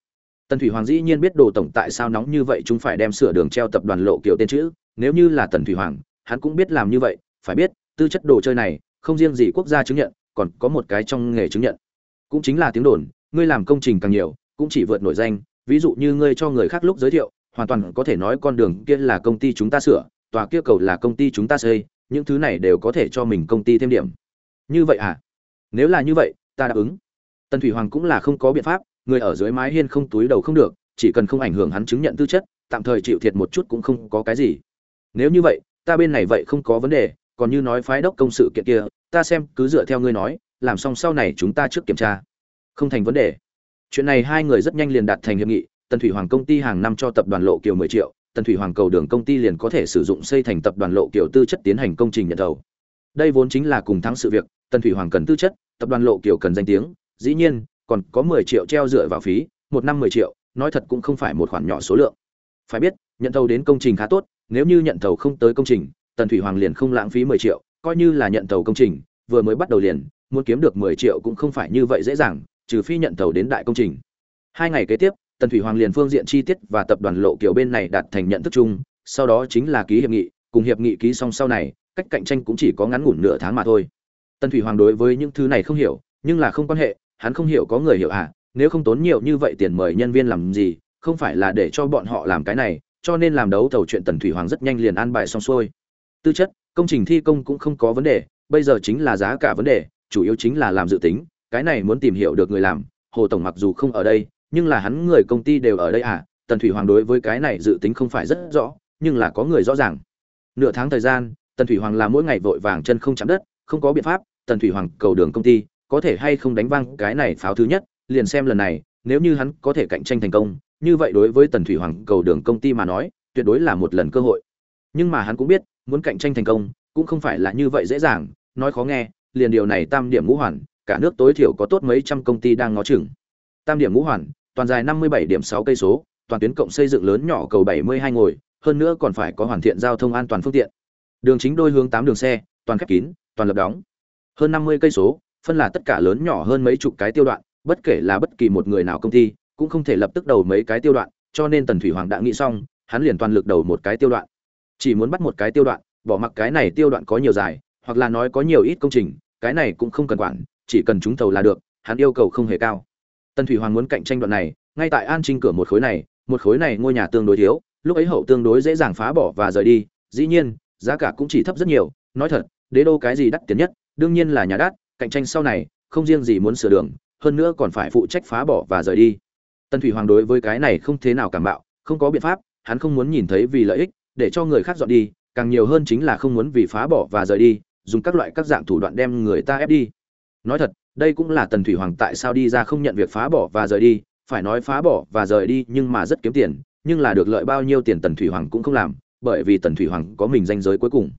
A: Tần thủy hoàng dĩ nhiên biết đồ tổng tại sao nóng như vậy chúng phải đem sửa đường treo tập đoàn lộ kiểu tên chữ. Nếu như là tần thủy hoàng, hắn cũng biết làm như vậy, phải biết, tư chất đồ chơi này, không riêng gì quốc gia chứng nhận, còn có một cái trong nghề chứng nhận. Cũng chính là tiếng đồn, ngươi làm công trình càng nhiều, cũng chỉ vượt nổi danh. Ví dụ như ngươi cho người khác lúc giới thiệu, hoàn toàn có thể nói con đường kia là công ty chúng ta sửa, tòa kia cầu là công ty chúng ta xây những thứ này đều có thể cho mình công ty thêm điểm. Như vậy à? Nếu là như vậy, ta đáp ứng. Tần thủy hoàng cũng là không có biện pháp, người ở dưới mái hiên không túi đầu không được, chỉ cần không ảnh hưởng hắn chứng nhận tư chất, tạm thời chịu thiệt một chút cũng không có cái gì. Nếu như vậy, ta bên này vậy không có vấn đề, còn như nói phái đốc công sự kiện kia, ta xem cứ dựa theo ngươi nói, làm xong sau này chúng ta trước kiểm tra. Không thành vấn đề. Chuyện này hai người rất nhanh liền đạt thành hiệp nghị, tần thủy hoàng công ty hàng năm cho tập đoàn lộ kiều mười triệu tần thủy hoàng cầu đường công ty liền có thể sử dụng xây thành tập đoàn lộ kiểu tư chất tiến hành công trình nhận thầu. Đây vốn chính là cùng thắng sự việc, tần thủy hoàng cần tư chất, tập đoàn lộ kiểu cần danh tiếng, dĩ nhiên, còn có mười triệu treo dựa vào phí, một năm mười triệu, nói thật cũng không phải một khoản nhỏ số lượng. Phải biết, nhận thầu đến công trình khá tốt, nếu như nhận thầu không tới công trình, tần thủy hoàng liền không lãng phí mười triệu, coi như là nhận thầu công trình, vừa mới bắt đầu liền, muốn kiếm được mười triệu cũng không phải như vậy dễ dàng, trừ phi nhận thầu đến đại công trình. Hai ngày kế tiếp tần thủy hoàng liền phương diện chi tiết và tập đoàn lộ kiểu bên này đạt thành nhận thức chung, sau đó chính là ký hiệp nghị, cùng hiệp nghị ký xong sau này, cách cạnh tranh cũng chỉ có ngắn ngủn nửa tháng mà thôi. Tần thủy hoàng đối với những thứ này không hiểu, nhưng là không quan hệ, hắn không hiểu có người hiểu à nếu không tốn nhiều như vậy tiền mời nhân viên làm gì, không phải là để cho bọn họ làm cái này, cho nên làm đấu thầu chuyện tần thủy hoàng rất nhanh liền an bài xong xuôi. Tư chất, công trình thi công cũng không có vấn đề, bây giờ chính là giá cả vấn đề, chủ yếu chính là làm dự tính, cái này muốn tìm hiểu được người làm, hồ tổng mặc dù không ở đây nhưng là hắn người công ty đều ở đây à tần thủy hoàng đối với cái này dự tính không phải rất rõ, nhưng là có người rõ ràng. Nửa tháng thời gian, tần thủy hoàng làm mỗi ngày vội vàng chân không chạm đất, không có biện pháp, tần thủy hoàng cầu đường công ty, có thể hay không đánh văng cái này pháo thứ nhất, liền xem lần này, nếu như hắn có thể cạnh tranh thành công, như vậy đối với tần thủy hoàng cầu đường công ty mà nói, tuyệt đối là một lần cơ hội. Nhưng mà hắn cũng biết, muốn cạnh tranh thành công, cũng không phải là như vậy dễ dàng, nói khó nghe, liền điều này tam điểm ngũ hoàn, cả nước tối thiểu có tốt mấy trăm công ty đang ngó chừng. Tam điểm ngũ hoàn toàn dài năm mươi bảy điểm sáu cây số, toàn tuyến cộng xây dựng lớn nhỏ cầu bảy mươi hai ngồi, hơn nữa còn phải có hoàn thiện giao thông an toàn phương tiện. Đường chính đôi hướng tám đường xe, toàn khép kín, toàn lập đóng. Hơn năm mươi cây số, phân là tất cả lớn nhỏ hơn mấy chục cái tiêu đoạn, bất kể là bất kỳ một người nào công ty, cũng không thể lập tức đầu mấy cái tiêu đoạn, cho nên tần thủy hoàng đã nghĩ xong, hắn liền toàn lực đầu một cái tiêu đoạn. Chỉ muốn bắt một cái tiêu đoạn, bỏ mặc cái này tiêu đoạn có nhiều dài, hoặc là nói có nhiều ít công trình, cái này cũng không cần quản, chỉ cần chúng thầu là được, hắn yêu cầu không hề cao tần thủy hoàng muốn cạnh tranh đoạn này, ngay tại an trinh cửa một khối này, một khối này ngôi nhà tương đối thiếu, lúc ấy hậu tương đối dễ dàng phá bỏ và rời đi, dĩ nhiên, giá cả cũng chỉ thấp rất nhiều, nói thật, đế đô cái gì đắt tiền nhất, đương nhiên là nhà đắt, cạnh tranh sau này, không riêng gì muốn sửa đường, hơn nữa còn phải phụ trách phá bỏ và rời đi. Tần thủy hoàng đối với cái này không thế nào cảm bạo, không có biện pháp, hắn không muốn nhìn thấy vì lợi ích, để cho người khác dọn đi, càng nhiều hơn chính là không muốn vì phá bỏ và rời đi, dùng các loại các dạng thủ đoạn đem người ta ép đi. Nói thật đây cũng là tần thủy hoàng tại sao đi ra không nhận việc phá bỏ và rời đi, phải nói phá bỏ và rời đi nhưng mà rất kiếm tiền, nhưng là được lợi bao nhiêu tiền tần thủy hoàng cũng không làm, bởi vì tần thủy hoàng có mình danh giới cuối cùng.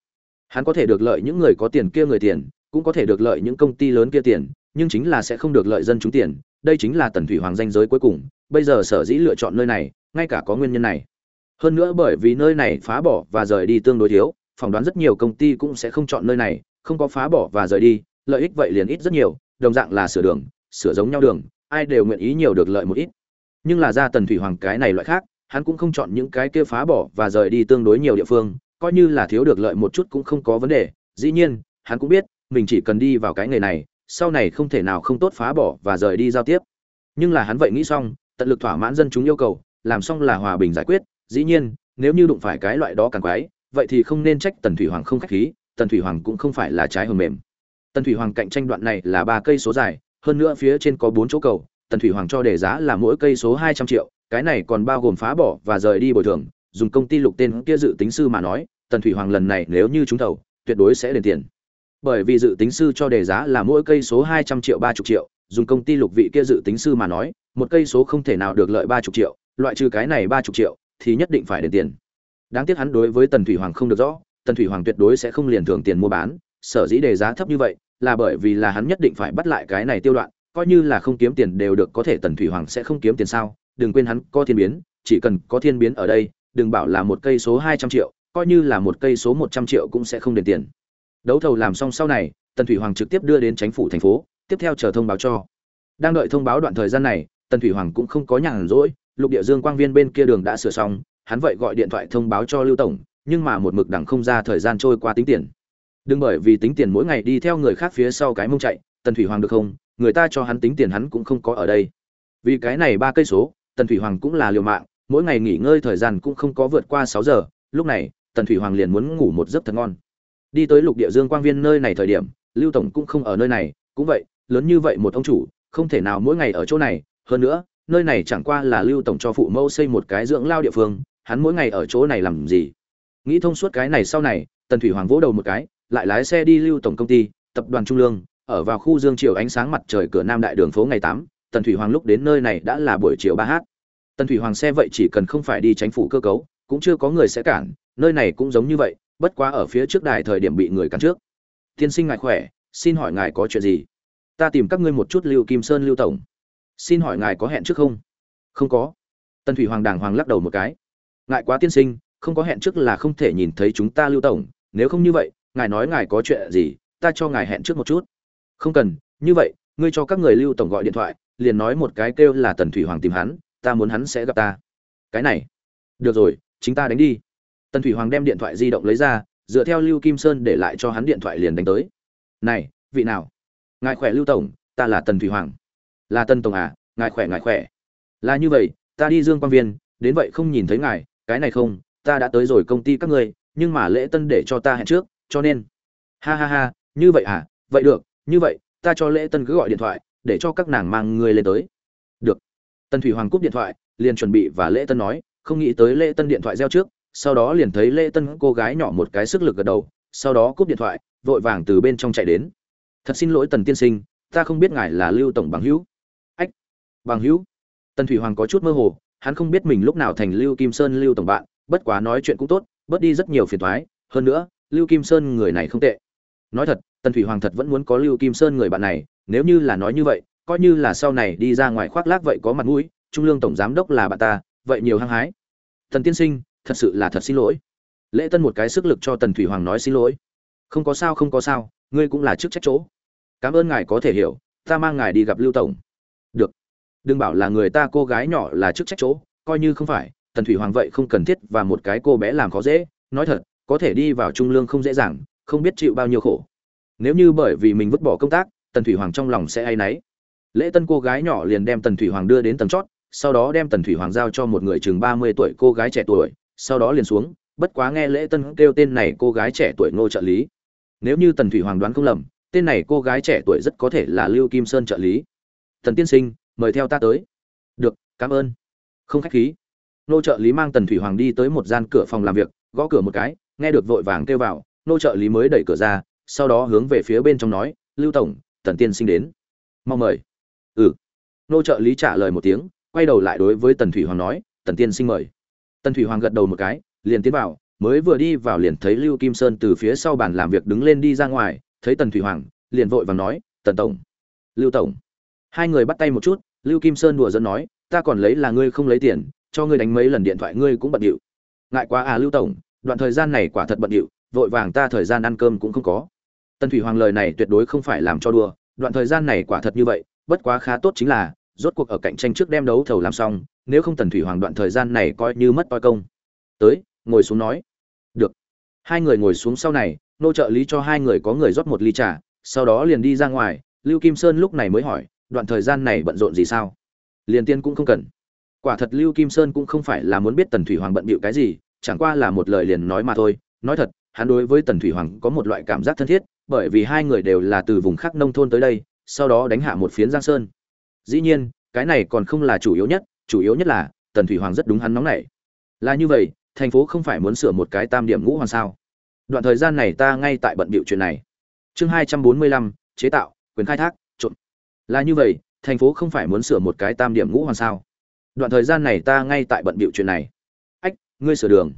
A: Hắn có thể được lợi những người có tiền kia người tiền, cũng có thể được lợi những công ty lớn kia tiền, nhưng chính là sẽ không được lợi dân chúng tiền, đây chính là tần thủy hoàng danh giới cuối cùng, bây giờ sở dĩ lựa chọn nơi này, ngay cả có nguyên nhân này. Hơn nữa bởi vì nơi này phá bỏ và rời đi tương đối thiếu, phỏng đoán rất nhiều công ty cũng sẽ không chọn nơi này, không có phá bỏ và rời đi, lợi ích vậy liền ít rất nhiều đồng dạng là sửa đường, sửa giống nhau đường, ai đều nguyện ý nhiều được lợi một ít. Nhưng là ra tần thủy hoàng cái này loại khác, hắn cũng không chọn những cái kia phá bỏ và rời đi tương đối nhiều địa phương, coi như là thiếu được lợi một chút cũng không có vấn đề. Dĩ nhiên, hắn cũng biết, mình chỉ cần đi vào cái nghề này, sau này không thể nào không tốt phá bỏ và rời đi giao tiếp. Nhưng là hắn vậy nghĩ xong, tận lực thỏa mãn dân chúng yêu cầu, làm xong là hòa bình giải quyết. Dĩ nhiên, nếu như đụng phải cái loại đó càng quái, vậy thì không nên trách tần thủy hoàng không khách khí, tần thủy hoàng cũng không phải là trái hầm mềm tần thủy hoàng cạnh tranh đoạn này là ba cây số dài, hơn nữa phía trên có bốn chỗ cầu, tần thủy hoàng cho đề giá là mỗi cây số hai trăm triệu, cái này còn bao gồm phá bỏ và rời đi bồi thường, dùng công ty lục tên kia dự tính sư mà nói, tần thủy hoàng lần này nếu như trúng thầu, tuyệt đối sẽ đền tiền. Bởi vì dự tính sư cho đề giá là mỗi cây số hai trăm triệu ba chục triệu, dùng công ty lục vị kia dự tính sư mà nói, một cây số không thể nào được lợi ba chục triệu, loại trừ cái này ba chục triệu thì nhất định phải đền tiền. Đáng tiếc hắn đối với tần thủy hoàng không được rõ, tần thủy hoàng tuyệt đối sẽ không liền thường tiền mua bán, sở dĩ đề giá thấp như vậy là bởi vì là hắn nhất định phải bắt lại cái này tiêu đoạn, coi như là không kiếm tiền đều được, có thể tần thủy hoàng sẽ không kiếm tiền sao? Đừng quên hắn có thiên biến, chỉ cần có thiên biến ở đây, đừng bảo là một cây số hai trăm triệu, coi như là một cây số một trăm triệu cũng sẽ không đền tiền. Đấu thầu làm xong sau này, tần thủy hoàng trực tiếp đưa đến chính phủ thành phố, tiếp theo chờ thông báo cho. Đang đợi thông báo đoạn thời gian này, tần thủy hoàng cũng không có nhàn rỗi, lục địa dương quang viên bên kia đường đã sửa xong, hắn vậy gọi điện thoại thông báo cho lưu tổng, nhưng mà một mực đẳng không ra thời gian trôi qua tính tiền đừng bởi vì tính tiền mỗi ngày đi theo người khác phía sau cái mông chạy, tần thủy hoàng được không? Người ta cho hắn tính tiền hắn cũng không có ở đây. Vì cái này ba cây số, tần thủy hoàng cũng là liều mạng, mỗi ngày nghỉ ngơi thời gian cũng không có vượt qua sáu giờ, lúc này, tần thủy hoàng liền muốn ngủ một giấc thật ngon. Đi tới lục địa dương quang viên nơi này thời điểm, lưu tổng cũng không ở nơi này, cũng vậy, lớn như vậy một ông chủ, không thể nào mỗi ngày ở chỗ này, hơn nữa, nơi này chẳng qua là lưu tổng cho phụ mẫu xây một cái dưỡng lao địa phương, hắn mỗi ngày ở chỗ này làm gì? Nghĩ thông suốt cái này sau này, tần thủy hoàng vỗ đầu một cái lại lái xe đi lưu tổng công ty, tập đoàn trung lương, ở vào khu dương chiều ánh sáng mặt trời cửa nam đại đường phố ngày tám, tần thủy hoàng lúc đến nơi này đã là buổi chiều ba h tần thủy hoàng xe vậy chỉ cần không phải đi tránh phủ cơ cấu, cũng chưa có người sẽ cản, nơi này cũng giống như vậy, bất quá ở phía trước đài thời điểm bị người cản trước. Tiên sinh ngài khỏe, xin hỏi ngài có chuyện gì? Ta tìm các ngươi một chút, lưu kim sơn, lưu tổng. Xin hỏi ngài có hẹn trước không? Không có. Tần thủy hoàng đàng hoàng lắc đầu một cái. Ngại quá tiên sinh, không có hẹn trước là không thể nhìn thấy chúng ta, lưu tổng, nếu không như vậy ngài nói ngài có chuyện gì, ta cho ngài hẹn trước một chút. Không cần, như vậy, ngươi cho các người lưu tổng gọi điện thoại, liền nói một cái kêu là tần thủy hoàng tìm hắn, ta muốn hắn sẽ gặp ta. Cái này. Được rồi, chính ta đánh đi. Tần thủy hoàng đem điện thoại di động lấy ra, dựa theo lưu kim sơn để lại cho hắn điện thoại liền đánh tới. Này, vị nào? Ngài khỏe lưu tổng, ta là tần thủy hoàng. Là Tần tổng à ngài khỏe ngài khỏe. Là như vậy, ta đi dương quan viên, đến vậy không nhìn thấy ngài, cái này không, ta đã tới rồi công ty các ngươi, nhưng mà lễ tân để cho ta hẹn trước cho nên. Ha ha ha, như vậy à? Vậy được, như vậy, ta cho lễ tân cứ gọi điện thoại, để cho các nàng mang người lên tới. Được. Tần thủy hoàng cúp điện thoại, liền chuẩn bị và lễ tân nói, không nghĩ tới lễ tân điện thoại reo trước, sau đó liền thấy lễ tân cô gái nhỏ một cái sức lực gật đầu, sau đó cúp điện thoại, vội vàng từ bên trong chạy đến. Thật xin lỗi tần tiên sinh, ta không biết ngài là lưu tổng bằng hữu. Ách, bằng hữu. Tần thủy hoàng có chút mơ hồ, hắn không biết mình lúc nào thành lưu kim sơn lưu tổng bạn, bất quá nói chuyện cũng tốt, bớt đi rất nhiều phiền thoái hơn nữa lưu kim sơn người này không tệ. Nói thật, tần thủy hoàng thật vẫn muốn có lưu kim sơn người bạn này, nếu như là nói như vậy, coi như là sau này đi ra ngoài khoác lác vậy có mặt mũi, trung lương tổng giám đốc là bạn ta, vậy nhiều hăng hái. Thần tiên sinh, thật sự là thật xin lỗi. Lễ tân một cái sức lực cho tần thủy hoàng nói xin lỗi. Không có sao, không có sao, ngươi cũng là chức trách chỗ. Cảm ơn ngài có thể hiểu, ta mang ngài đi gặp lưu tổng. Được. Đừng bảo là người ta cô gái nhỏ là chức trách chỗ, coi như không phải, tần thủy hoàng vậy không cần thiết và một cái cô bé làm khó dễ. Nói thật có thể đi vào trung lương không dễ dàng, không biết chịu bao nhiêu khổ. Nếu như bởi vì mình vứt bỏ công tác, tần thủy hoàng trong lòng sẽ hay náy. Lễ tân cô gái nhỏ liền đem tần thủy hoàng đưa đến tầng chót, sau đó đem tần thủy hoàng giao cho một người chừng ba mươi tuổi cô gái trẻ tuổi, sau đó liền xuống, bất quá nghe lễ tân kêu tên này cô gái trẻ tuổi ngô trợ lý. Nếu như tần thủy hoàng đoán không lầm, tên này cô gái trẻ tuổi rất có thể là lưu kim sơn trợ lý. Tần tiên sinh, mời theo ta tới. Được, cảm ơn. Không khách khí. Nô trợ lý mang tần thủy hoàng đi tới một gian cửa phòng làm việc, gõ cửa một cái nghe được vội vàng kêu vào, nô trợ lý mới đẩy cửa ra, sau đó hướng về phía bên trong nói, lưu tổng tần tiên sinh đến. Mong mời. Ừ. Nô trợ lý trả lời một tiếng, quay đầu lại đối với tần thủy hoàng nói tần tiên sinh mời. Tần thủy hoàng gật đầu một cái, liền tiến vào, mới vừa đi vào liền thấy lưu kim sơn từ phía sau bàn làm việc đứng lên đi ra ngoài, thấy tần thủy hoàng, liền vội vàng nói, tần tổng. Lưu tổng. Hai người bắt tay một chút, lưu kim sơn đùa dẫn nói, ta còn lấy là ngươi không lấy tiền, cho ngươi đánh mấy lần điện thoại ngươi cũng bận điệu. Ngại quá à lưu tổng đoạn thời gian này quả thật bận điệu, vội vàng ta thời gian ăn cơm cũng không có. Tần thủy hoàng lời này tuyệt đối không phải làm cho đùa, đoạn thời gian này quả thật như vậy, bất quá khá tốt chính là, rốt cuộc ở cạnh tranh trước đem đấu thầu làm xong, nếu không tần thủy hoàng đoạn thời gian này coi như mất toi công. Tới, ngồi xuống nói. Được. Hai người ngồi xuống sau này, nô trợ lý cho hai người có người rót một ly trà, sau đó liền đi ra ngoài, lưu kim sơn lúc này mới hỏi, đoạn thời gian này bận rộn gì sao? Liền tiên cũng không cần. Quả thật lưu kim sơn cũng không phải là muốn biết tần thủy hoàng bận bịu cái gì chẳng qua là một lời liền nói mà thôi. Nói thật, hắn đối với tần thủy hoàng có một loại cảm giác thân thiết, bởi vì hai người đều là từ vùng khác nông thôn tới đây, sau đó đánh hạ một phiến giang sơn. Dĩ nhiên, cái này còn không là chủ yếu nhất, chủ yếu nhất là, tần thủy hoàng rất đúng hắn nóng nảy. Là như vậy, thành phố không phải muốn sửa một cái tam điểm ngũ hoàng sao? Đoạn thời gian này ta ngay tại bận bịu chuyện này. Chương hai trăm bốn mươi lăm, chế tạo, quyền khai thác trộn là như vậy, thành phố không phải muốn sửa một cái tam điểm ngũ hoàng sao? Đoạn thời gian này ta ngay tại bận bịu chuyện này ngươi sửa đường.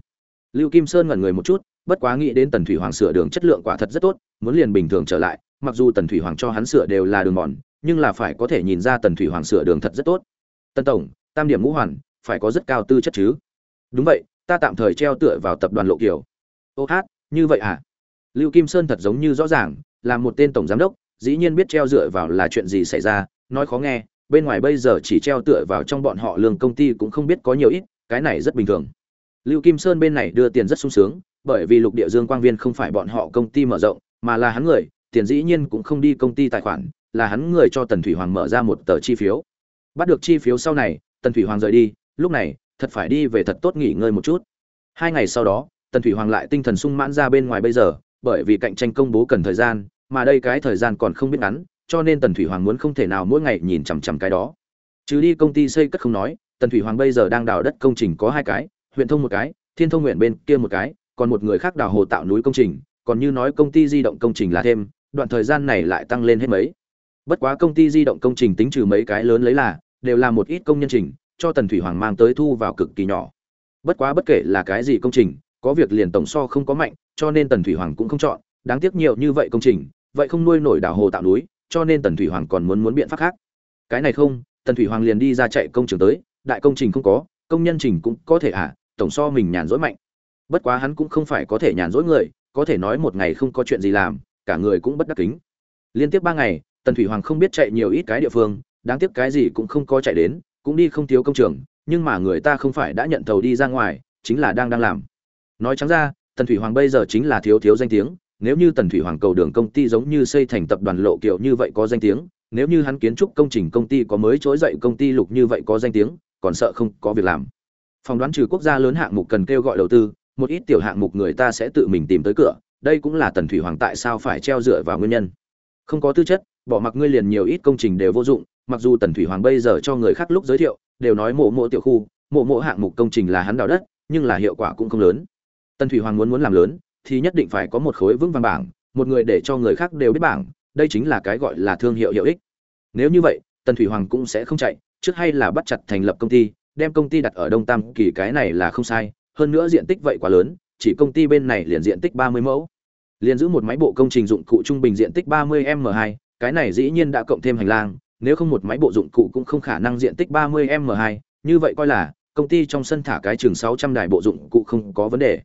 A: Lưu kim sơn ngẩn người một chút, bất quá nghĩ đến tần thủy hoàng sửa đường chất lượng quả thật rất tốt, muốn liền bình thường trở lại, mặc dù tần thủy hoàng cho hắn sửa đều là đường mòn, nhưng là phải có thể nhìn ra tần thủy hoàng sửa đường thật rất tốt. Tân tổng, tam điểm ngũ hoàn, phải có rất cao tư chất chứ? Đúng vậy, ta tạm thời treo tựa vào tập đoàn lộ kiều. Ô hát, như vậy à? Lưu kim sơn thật giống như rõ ràng, là một tên tổng giám đốc, dĩ nhiên biết treo dựa vào là chuyện gì xảy ra, nói khó nghe, bên ngoài bây giờ chỉ treo tựa vào trong bọn họ lương công ty cũng không biết có nhiều ít, cái này rất bình thường lưu kim sơn bên này đưa tiền rất sung sướng, bởi vì lục địa dương quang viên không phải bọn họ công ty mở rộng, mà là hắn người, tiền dĩ nhiên cũng không đi công ty tài khoản, là hắn người cho tần thủy hoàng mở ra một tờ chi phiếu. Bắt được chi phiếu sau này, tần thủy hoàng rời đi, lúc này, thật phải đi về thật tốt nghỉ ngơi một chút. Hai ngày sau đó, tần thủy hoàng lại tinh thần sung mãn ra bên ngoài bây giờ, bởi vì cạnh tranh công bố cần thời gian, mà đây cái thời gian còn không biết ngắn, cho nên tần thủy hoàng muốn không thể nào mỗi ngày nhìn chằm chằm cái đó. Chứ đi công ty xây cất không nói, tần thủy hoàng bây giờ đang đào đất công trình có hai cái huyện thông một cái, thiên thông nguyện bên kia một cái, còn một người khác đào hồ tạo núi công trình, còn như nói công ty di động công trình là thêm, đoạn thời gian này lại tăng lên hết mấy. Bất quá công ty di động công trình tính trừ mấy cái lớn lấy là, đều là một ít công nhân trình, cho tần thủy hoàng mang tới thu vào cực kỳ nhỏ. Bất quá bất kể là cái gì công trình, có việc liền tổng so không có mạnh, cho nên tần thủy hoàng cũng không chọn. Đáng tiếc nhiều như vậy công trình, vậy không nuôi nổi đảo hồ tạo núi, cho nên tần thủy hoàng còn muốn muốn biện pháp khác. Cái này không, tần thủy hoàng liền đi ra chạy công trường tới, đại công trình không có, công nhân trình cũng có thể à tổng so mình nhàn rỗi mạnh. Bất quá hắn cũng không phải có thể nhàn rỗi người, có thể nói một ngày không có chuyện gì làm, cả người cũng bất đắc kính. Liên tiếp ba ngày, tần thủy hoàng không biết chạy nhiều ít cái địa phương, đáng tiếc cái gì cũng không có chạy đến, cũng đi không thiếu công trường, nhưng mà người ta không phải đã nhận tàu đi ra ngoài, chính là đang đang làm. Nói trắng ra, tần thủy hoàng bây giờ chính là thiếu thiếu danh tiếng, nếu như tần thủy hoàng cầu đường công ty giống như xây thành tập đoàn lộ kiểu như vậy có danh tiếng, nếu như hắn kiến trúc công trình công ty có mới trỗi dậy công ty lục như vậy có danh tiếng, còn sợ không có việc làm phỏng đoán trừ quốc gia lớn hạng mục cần kêu gọi đầu tư, một ít tiểu hạng mục người ta sẽ tự mình tìm tới cửa. Đây cũng là tần thủy hoàng tại sao phải treo dựa vào nguyên nhân. Không có tư chất, bỏ mặc ngươi liền nhiều ít công trình đều vô dụng, mặc dù tần thủy hoàng bây giờ cho người khác lúc giới thiệu, đều nói mộ mộ tiểu khu, mộ mộ hạng mục công trình là hắn đào đất, nhưng là hiệu quả cũng không lớn. Tần thủy hoàng muốn muốn làm lớn, thì nhất định phải có một khối vững vàng bảng, một người để cho người khác đều biết bảng, đây chính là cái gọi là thương hiệu hiệu ích. Nếu như vậy, tần thủy hoàng cũng sẽ không chạy, trước hay là bắt chặt thành lập công ty đem công ty đặt ở đông tam kỳ, cái này là không sai, hơn nữa diện tích vậy quá lớn, chỉ công ty bên này liền diện tích ba mươi mẫu. Liền giữ một máy bộ công trình dụng cụ trung bình diện tích ba mươi m 2 cái này dĩ nhiên đã cộng thêm hành lang, nếu không một máy bộ dụng cụ cũng không khả năng diện tích ba mươi m 2 như vậy coi là, công ty trong sân thả cái chừng sáu trăm đài bộ dụng cụ không có vấn đề.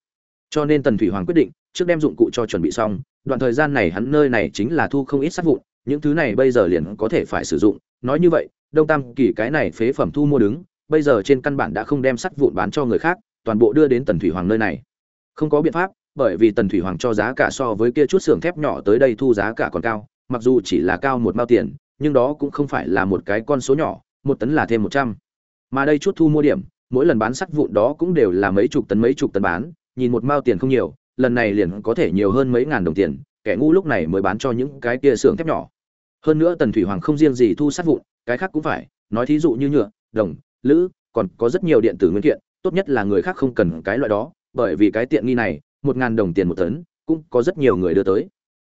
A: Cho nên tần thủy hoàng quyết định, trước đem dụng cụ cho chuẩn bị xong, đoạn thời gian này hắn nơi này chính là thu không ít sắt vụn, những thứ này bây giờ liền có thể phải sử dụng. Nói như vậy, đông tam kỳ cái này phế phẩm thu mua đứng bây giờ trên căn bản đã không đem sắt vụn bán cho người khác, toàn bộ đưa đến tần thủy hoàng nơi này. Không có biện pháp, bởi vì tần thủy hoàng cho giá cả so với kia chút xưởng thép nhỏ tới đây thu giá cả còn cao, mặc dù chỉ là cao một mao tiền, nhưng đó cũng không phải là một cái con số nhỏ, một tấn là thêm một trăm. Mà đây chút thu mua điểm, mỗi lần bán sắt vụn đó cũng đều là mấy chục tấn mấy chục tấn bán, nhìn một mao tiền không nhiều, lần này liền có thể nhiều hơn mấy ngàn đồng tiền, kẻ ngu lúc này mới bán cho những cái kia xưởng thép nhỏ. Hơn nữa tần thủy hoàng không riêng gì thu sắt vụn, cái khác cũng phải, nói thí dụ như nhựa, đồng lữ, còn có rất nhiều điện tử nguyên kiện, tốt nhất là người khác không cần cái loại đó, bởi vì cái tiện nghi này, một ngàn đồng tiền một tấn, cũng có rất nhiều người đưa tới.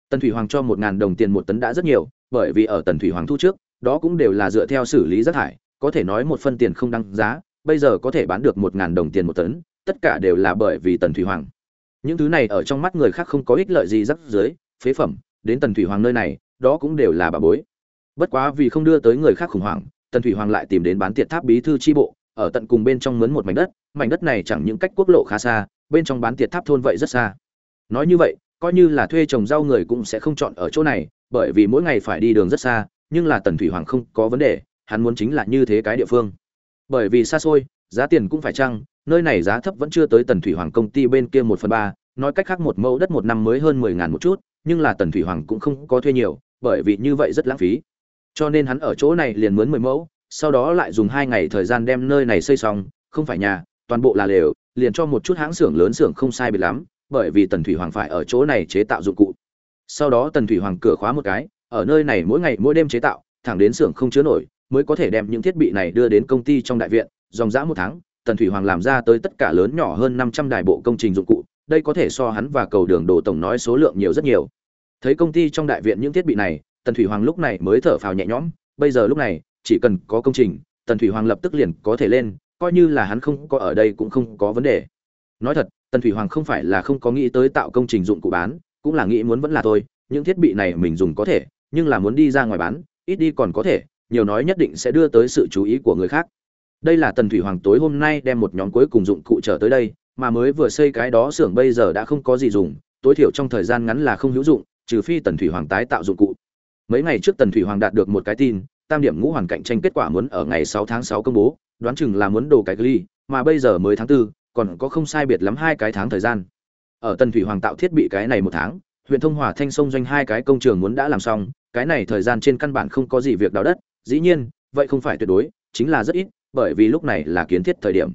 A: Tần thủy hoàng cho một ngàn đồng tiền một tấn đã rất nhiều, bởi vì ở tần thủy hoàng thu trước, đó cũng đều là dựa theo xử lý rác thải, có thể nói một phân tiền không đăng giá, bây giờ có thể bán được một ngàn đồng tiền một tấn, tất cả đều là bởi vì tần thủy hoàng. Những thứ này ở trong mắt người khác không có ích lợi gì rắc dưới phế phẩm, đến tần thủy hoàng nơi này, đó cũng đều là bà bối. Bất quá vì không đưa tới người khác khủng hoảng tần thủy hoàng lại tìm đến bán tiệt tháp bí thư tri bộ, ở tận cùng bên trong mướn một mảnh đất mảnh đất này chẳng những cách quốc lộ khá xa, bên trong bán tiệt tháp thôn vậy rất xa. Nói như vậy, coi như là thuê trồng rau người cũng sẽ không chọn ở chỗ này, bởi vì mỗi ngày phải đi đường rất xa, nhưng là tần thủy hoàng không có vấn đề, hắn muốn chính là như thế cái địa phương. Bởi vì xa xôi, giá tiền cũng phải chăng, nơi này giá thấp vẫn chưa tới tần thủy hoàng công ty bên kia một phần ba, nói cách khác một mẫu đất một năm mới hơn mười ngàn một chút, nhưng là tần thủy hoàng cũng không có thuê nhiều, bởi vì như vậy rất lãng phí cho nên hắn ở chỗ này liền mướn mười mẫu, sau đó lại dùng hai ngày thời gian đem nơi này xây xong, không phải nhà, toàn bộ là lều, liền cho một chút hãng xưởng lớn xưởng không sai biệt lắm, bởi vì tần thủy hoàng phải ở chỗ này chế tạo dụng cụ. Sau đó tần thủy hoàng cửa khóa một cái, ở nơi này mỗi ngày mỗi đêm chế tạo, thẳng đến xưởng không chứa nổi, mới có thể đem những thiết bị này đưa đến công ty trong đại viện, dòng dã một tháng, tần thủy hoàng làm ra tới tất cả lớn nhỏ hơn năm trăm đài bộ công trình dụng cụ, đây có thể so hắn và cầu đường đồ tổng nói số lượng nhiều rất nhiều. Thấy công ty trong đại viện những thiết bị này tần thủy hoàng lúc này mới thở phào nhẹ nhõm, bây giờ lúc này, chỉ cần có công trình, tần thủy hoàng lập tức liền có thể lên, coi như là hắn không có ở đây cũng không có vấn đề. Nói thật, tần thủy hoàng không phải là không có nghĩ tới tạo công trình dụng cụ bán, cũng là nghĩ muốn vẫn là thôi, những thiết bị này mình dùng có thể, nhưng là muốn đi ra ngoài bán, ít đi còn có thể, nhiều nói nhất định sẽ đưa tới sự chú ý của người khác. Đây là tần thủy hoàng tối hôm nay đem một nhóm cuối cùng dụng cụ trở tới đây, mà mới vừa xây cái đó xưởng bây giờ đã không có gì dùng, tối thiểu trong thời gian ngắn là không hữu dụng, trừ phi tần thủy hoàng tái tạo dụng cụ mấy ngày trước tần thủy hoàng đạt được một cái tin tam điểm ngũ hoàn cạnh tranh kết quả muốn ở ngày 6 tháng 6 công bố đoán chừng là muốn đồ cái ghi mà bây giờ mới tháng 4, còn có không sai biệt lắm hai cái tháng thời gian. Ở tần thủy hoàng tạo thiết bị cái này một tháng huyện thông hòa thanh sông doanh hai cái công trường muốn đã làm xong cái này thời gian trên căn bản không có gì việc đào đất dĩ nhiên vậy không phải tuyệt đối chính là rất ít bởi vì lúc này là kiến thiết thời điểm.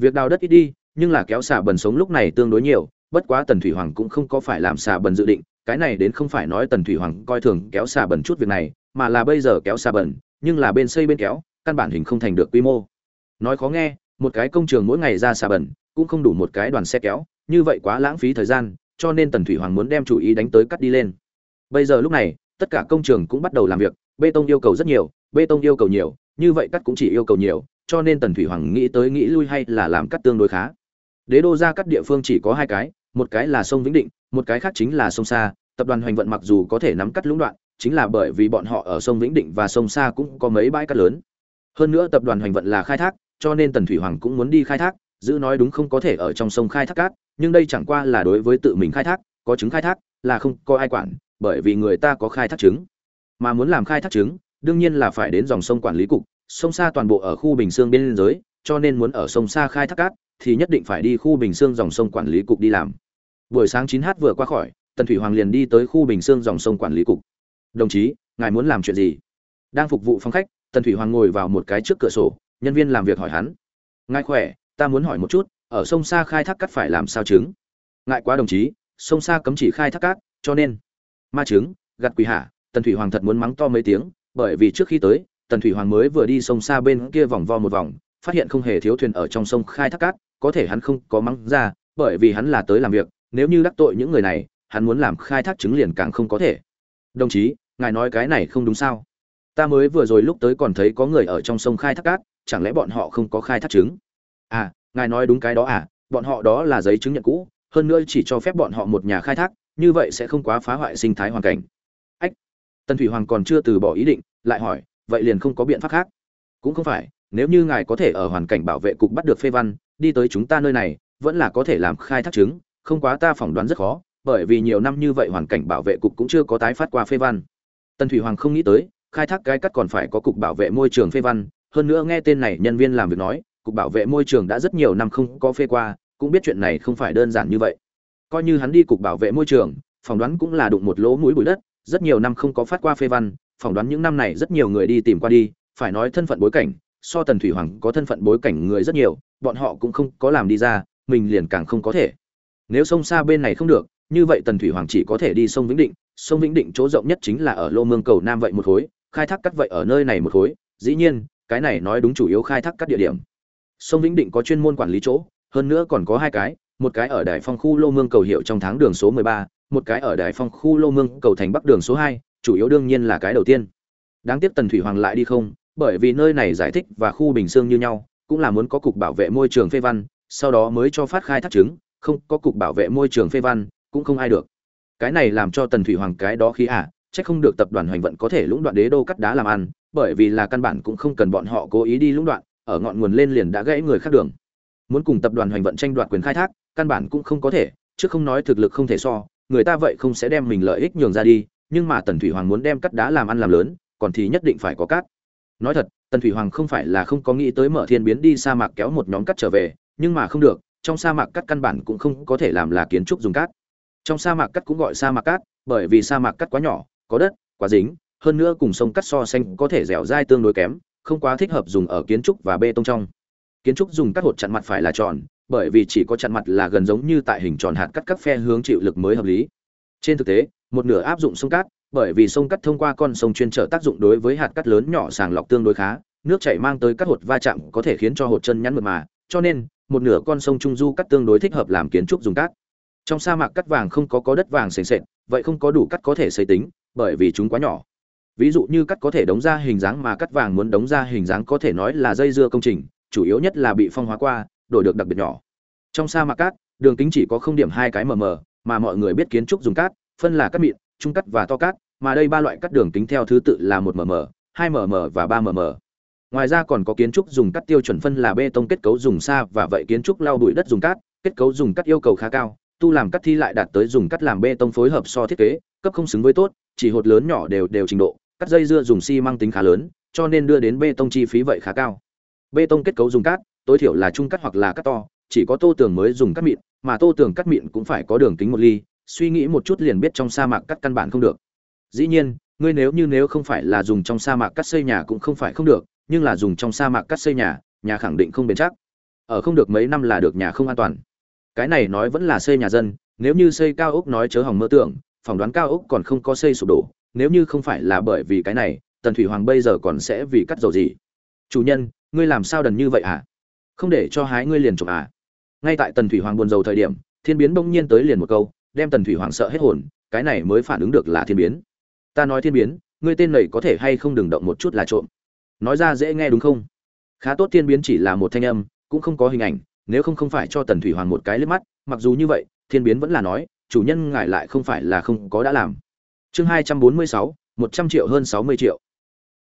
A: Việc đào đất ít đi nhưng là kéo xả bần sống lúc này tương đối nhiều bất quá tần thủy hoàng cũng không có phải làm xả bần dự định cái này đến không phải nói tần thủy hoàng coi thường kéo xà bẩn chút việc này, mà là bây giờ kéo xà bẩn, nhưng là bên xây bên kéo, căn bản hình không thành được quy mô. Nói khó nghe, một cái công trường mỗi ngày ra xà bẩn, cũng không đủ một cái đoàn xe kéo, như vậy quá lãng phí thời gian, cho nên tần thủy hoàng muốn đem chủ ý đánh tới cắt đi lên. Bây giờ lúc này, tất cả công trường cũng bắt đầu làm việc, bê tông yêu cầu rất nhiều, bê tông yêu cầu nhiều, như vậy cắt cũng chỉ yêu cầu nhiều, cho nên tần thủy hoàng nghĩ tới nghĩ lui hay là làm cắt tương đối khá. Đế đô ra cắt địa phương chỉ có hai cái, một cái là sông vĩnh định một cái khác chính là sông xa tập đoàn hoành vận mặc dù có thể nắm cắt lũng đoạn, chính là bởi vì bọn họ ở sông vĩnh định và sông xa cũng có mấy bãi cắt lớn. Hơn nữa tập đoàn hoành vận là khai thác, cho nên tần thủy hoàng cũng muốn đi khai thác, giữ nói đúng không có thể ở trong sông khai thác cát, nhưng đây chẳng qua là đối với tự mình khai thác, có chứng khai thác, là không có ai quản, bởi vì người ta có khai thác chứng. Mà muốn làm khai thác chứng, đương nhiên là phải đến dòng sông quản lý cục, sông xa toàn bộ ở khu bình dương biên giới, cho nên muốn ở sông xa khai thác cát, thì nhất định phải đi khu bình xương dòng sông quản lý cục đi làm buổi sáng 9h vừa qua khỏi, tần thủy hoàng liền đi tới khu bình sương dòng sông quản lý cục. Đồng chí, ngài muốn làm chuyện gì? Đang phục vụ phòng khách, tần thủy hoàng ngồi vào một cái trước cửa sổ, nhân viên làm việc hỏi hắn. Ngài khỏe, ta muốn hỏi một chút, ở sông xa khai thác cát phải làm sao chứng ngại quá đồng chí, sông xa cấm chỉ khai thác cát, cho nên ma chứng gặt quỷ hạ. Tần thủy hoàng thật muốn mắng to mấy tiếng, bởi vì trước khi tới, tần thủy hoàng mới vừa đi sông xa bên kia vòng vo một vòng, phát hiện không hề thiếu thuyền ở trong sông khai thác cát, có thể hắn không có mắng ra, bởi vì hắn là tới làm việc nếu như đắc tội những người này, hắn muốn làm khai thác chứng liền càng không có thể. Đồng chí, ngài nói cái này không đúng sao? Ta mới vừa rồi lúc tới còn thấy có người ở trong sông khai thác cát, chẳng lẽ bọn họ không có khai thác chứng? À ngài nói đúng cái đó à bọn họ đó là giấy chứng nhận cũ, hơn nữa chỉ cho phép bọn họ một nhà khai thác, như vậy sẽ không quá phá hoại sinh thái hoàn cảnh. Ách, tần thủy hoàng còn chưa từ bỏ ý định, lại hỏi, vậy liền không có biện pháp khác? Cũng không phải, nếu như ngài có thể ở hoàn cảnh bảo vệ cục bắt được phê văn, đi tới chúng ta nơi này, vẫn là có thể làm khai thác chứng không quá ta phỏng đoán rất khó, bởi vì nhiều năm như vậy hoàn cảnh bảo vệ cục cũng chưa có tái phát qua phê văn. Tần thủy hoàng không nghĩ tới, khai thác cái cắt còn phải có cục bảo vệ môi trường phê văn. Hơn nữa nghe tên này nhân viên làm việc nói, cục bảo vệ môi trường đã rất nhiều năm không có phê qua, cũng biết chuyện này không phải đơn giản như vậy. Coi như hắn đi cục bảo vệ môi trường, phỏng đoán cũng là đụng một lỗ mũi bụi đất, rất nhiều năm không có phát qua phê văn, phỏng đoán những năm này rất nhiều người đi tìm qua đi, phải nói thân phận bối cảnh, so tần thủy hoàng có thân phận bối cảnh người rất nhiều, bọn họ cũng không có làm đi ra, mình liền càng không có thể nếu sông xa bên này không được như vậy tần thủy hoàng chỉ có thể đi sông vĩnh định. Sông vĩnh định chỗ rộng nhất chính là ở lô mương cầu nam vậy một khối khai thác cắt vậy ở nơi này một khối. Dĩ nhiên cái này nói đúng chủ yếu khai thác các địa điểm. Sông vĩnh định có chuyên môn quản lý chỗ hơn nữa còn có hai cái một cái ở đài phong khu lô mương cầu hiệu trong tháng đường số 13, một cái ở đài phong khu lô mương cầu thành bắc đường số 2, chủ yếu đương nhiên là cái đầu tiên. Đáng tiếc tần thủy hoàng lại đi không bởi vì nơi này giải thích và khu bình xương như nhau cũng là muốn có cục bảo vệ môi trường phê văn sau đó mới cho phát khai thác chứng không có cục bảo vệ môi trường phê văn, cũng không ai được. Cái này làm cho tần thủy hoàng cái đó khí à chắc không được tập đoàn hoành vận có thể lũng đoạn đế đô cắt đá làm ăn, bởi vì là căn bản cũng không cần bọn họ cố ý đi lũng đoạn, ở ngọn nguồn lên liền đã gãy người khác đường. Muốn cùng tập đoàn hoành vận tranh đoạt quyền khai thác, căn bản cũng không có thể, chứ không nói thực lực không thể so, người ta vậy không sẽ đem mình lợi ích nhường ra đi, nhưng mà tần thủy hoàng muốn đem cắt đá làm ăn làm lớn, còn thì nhất định phải có cát. Nói thật, tần thủy hoàng không phải là không có nghĩ tới mở thiên biến đi sa mạc kéo một nhóm cắt trở về, nhưng mà không được trong sa mạc cắt căn bản cũng không có thể làm là kiến trúc dùng cát. Trong sa mạc cắt cũng gọi sa mạc cát, bởi vì sa mạc cắt quá nhỏ, có đất, quá dính, hơn nữa cùng sông cắt so xanh có thể dẻo dai tương đối kém, không quá thích hợp dùng ở kiến trúc và bê tông trong. Kiến trúc dùng cắt hột chặn mặt phải là tròn, bởi vì chỉ có chặn mặt là gần giống như tại hình tròn hạt cắt các phe hướng chịu lực mới hợp lý. Trên thực tế, một nửa áp dụng sông cát, bởi vì sông cắt thông qua con sông chuyên trở tác dụng đối với hạt cắt lớn nhỏ sàng lọc tương đối khá, nước chảy mang tới các hột va chạm có thể khiến cho hột chân nhắn mượt mà, cho nên một nửa con sông trung du cắt tương đối thích hợp làm kiến trúc dùng cát. Trong sa mạc cắt vàng không có có đất vàng sền sệt vậy không có đủ cắt có thể xây tính bởi vì chúng quá nhỏ. Ví dụ như cắt có thể đóng ra hình dáng mà cắt vàng muốn đóng ra hình dáng có thể nói là dây dưa công trình chủ yếu nhất là bị phong hóa qua đổi được đặc biệt nhỏ. Trong sa mạc cát đường kính chỉ có không điểm hai cái mờ mờ mà mọi người biết kiến trúc dùng cát phân là cắt mịn trung cắt và to cát mà đây ba loại cắt đường kính theo thứ tự là một mờ mờ, hai mờ mờ và ba mờ mờ ngoài ra còn có kiến trúc dùng cắt tiêu chuẩn phân là bê tông kết cấu dùng xa và vậy kiến trúc lau bụi đất dùng cát, kết cấu dùng cắt yêu cầu khá cao, tu làm cắt thi lại đạt tới dùng cắt làm bê tông phối hợp so thiết kế, cấp không xứng với tốt, chỉ hột lớn nhỏ đều đều trình độ, cắt dây dưa dùng xi mang tính khá lớn, cho nên đưa đến bê tông chi phí vậy khá cao. Bê tông kết cấu dùng cát, tối thiểu là trung cắt hoặc là cắt to, chỉ có tô tường mới dùng cắt mịn, mà tô tường cắt mịn cũng phải có đường kính một ly, suy nghĩ một chút liền biết trong sa mạc cắt căn bản không được. Dĩ nhiên, ngươi nếu như nếu không phải là dùng trong sa mạc cắt xây nhà cũng không phải không được nhưng là dùng trong sa mạc cắt xây nhà nhà khẳng định không bền chắc. Ở không được mấy năm là được nhà không an toàn. Cái này nói vẫn là xây nhà dân, nếu như xây cao ốc nói chớ hỏng mơ tưởng, phỏng đoán cao ốc còn không có xây sụp đổ, nếu như không phải là bởi vì cái này, tần thủy hoàng bây giờ còn sẽ vì cắt dầu gì? Chủ nhân, ngươi làm sao đần như vậy à không để cho hái ngươi liền chụp à? Ngay tại tần thủy hoàng buồn dầu thời điểm, thiên biến bỗng nhiên tới liền một câu, đem tần thủy hoàng sợ hết hồn, cái này mới phản ứng được là thiên biến. Ta nói thiên biến, ngươi tên này có thể hay không đừng động một chút là trộm? Nói ra dễ nghe đúng không? Khá tốt thiên biến chỉ là một thanh âm, cũng không có hình ảnh, nếu không không phải cho tần thủy hoàng một cái liếc mắt, mặc dù như vậy, thiên biến vẫn là nói, chủ nhân ngài lại không phải là không có đã làm. Chương hai trăm bốn mươi sáu, một trăm triệu hơn sáu mươi triệu.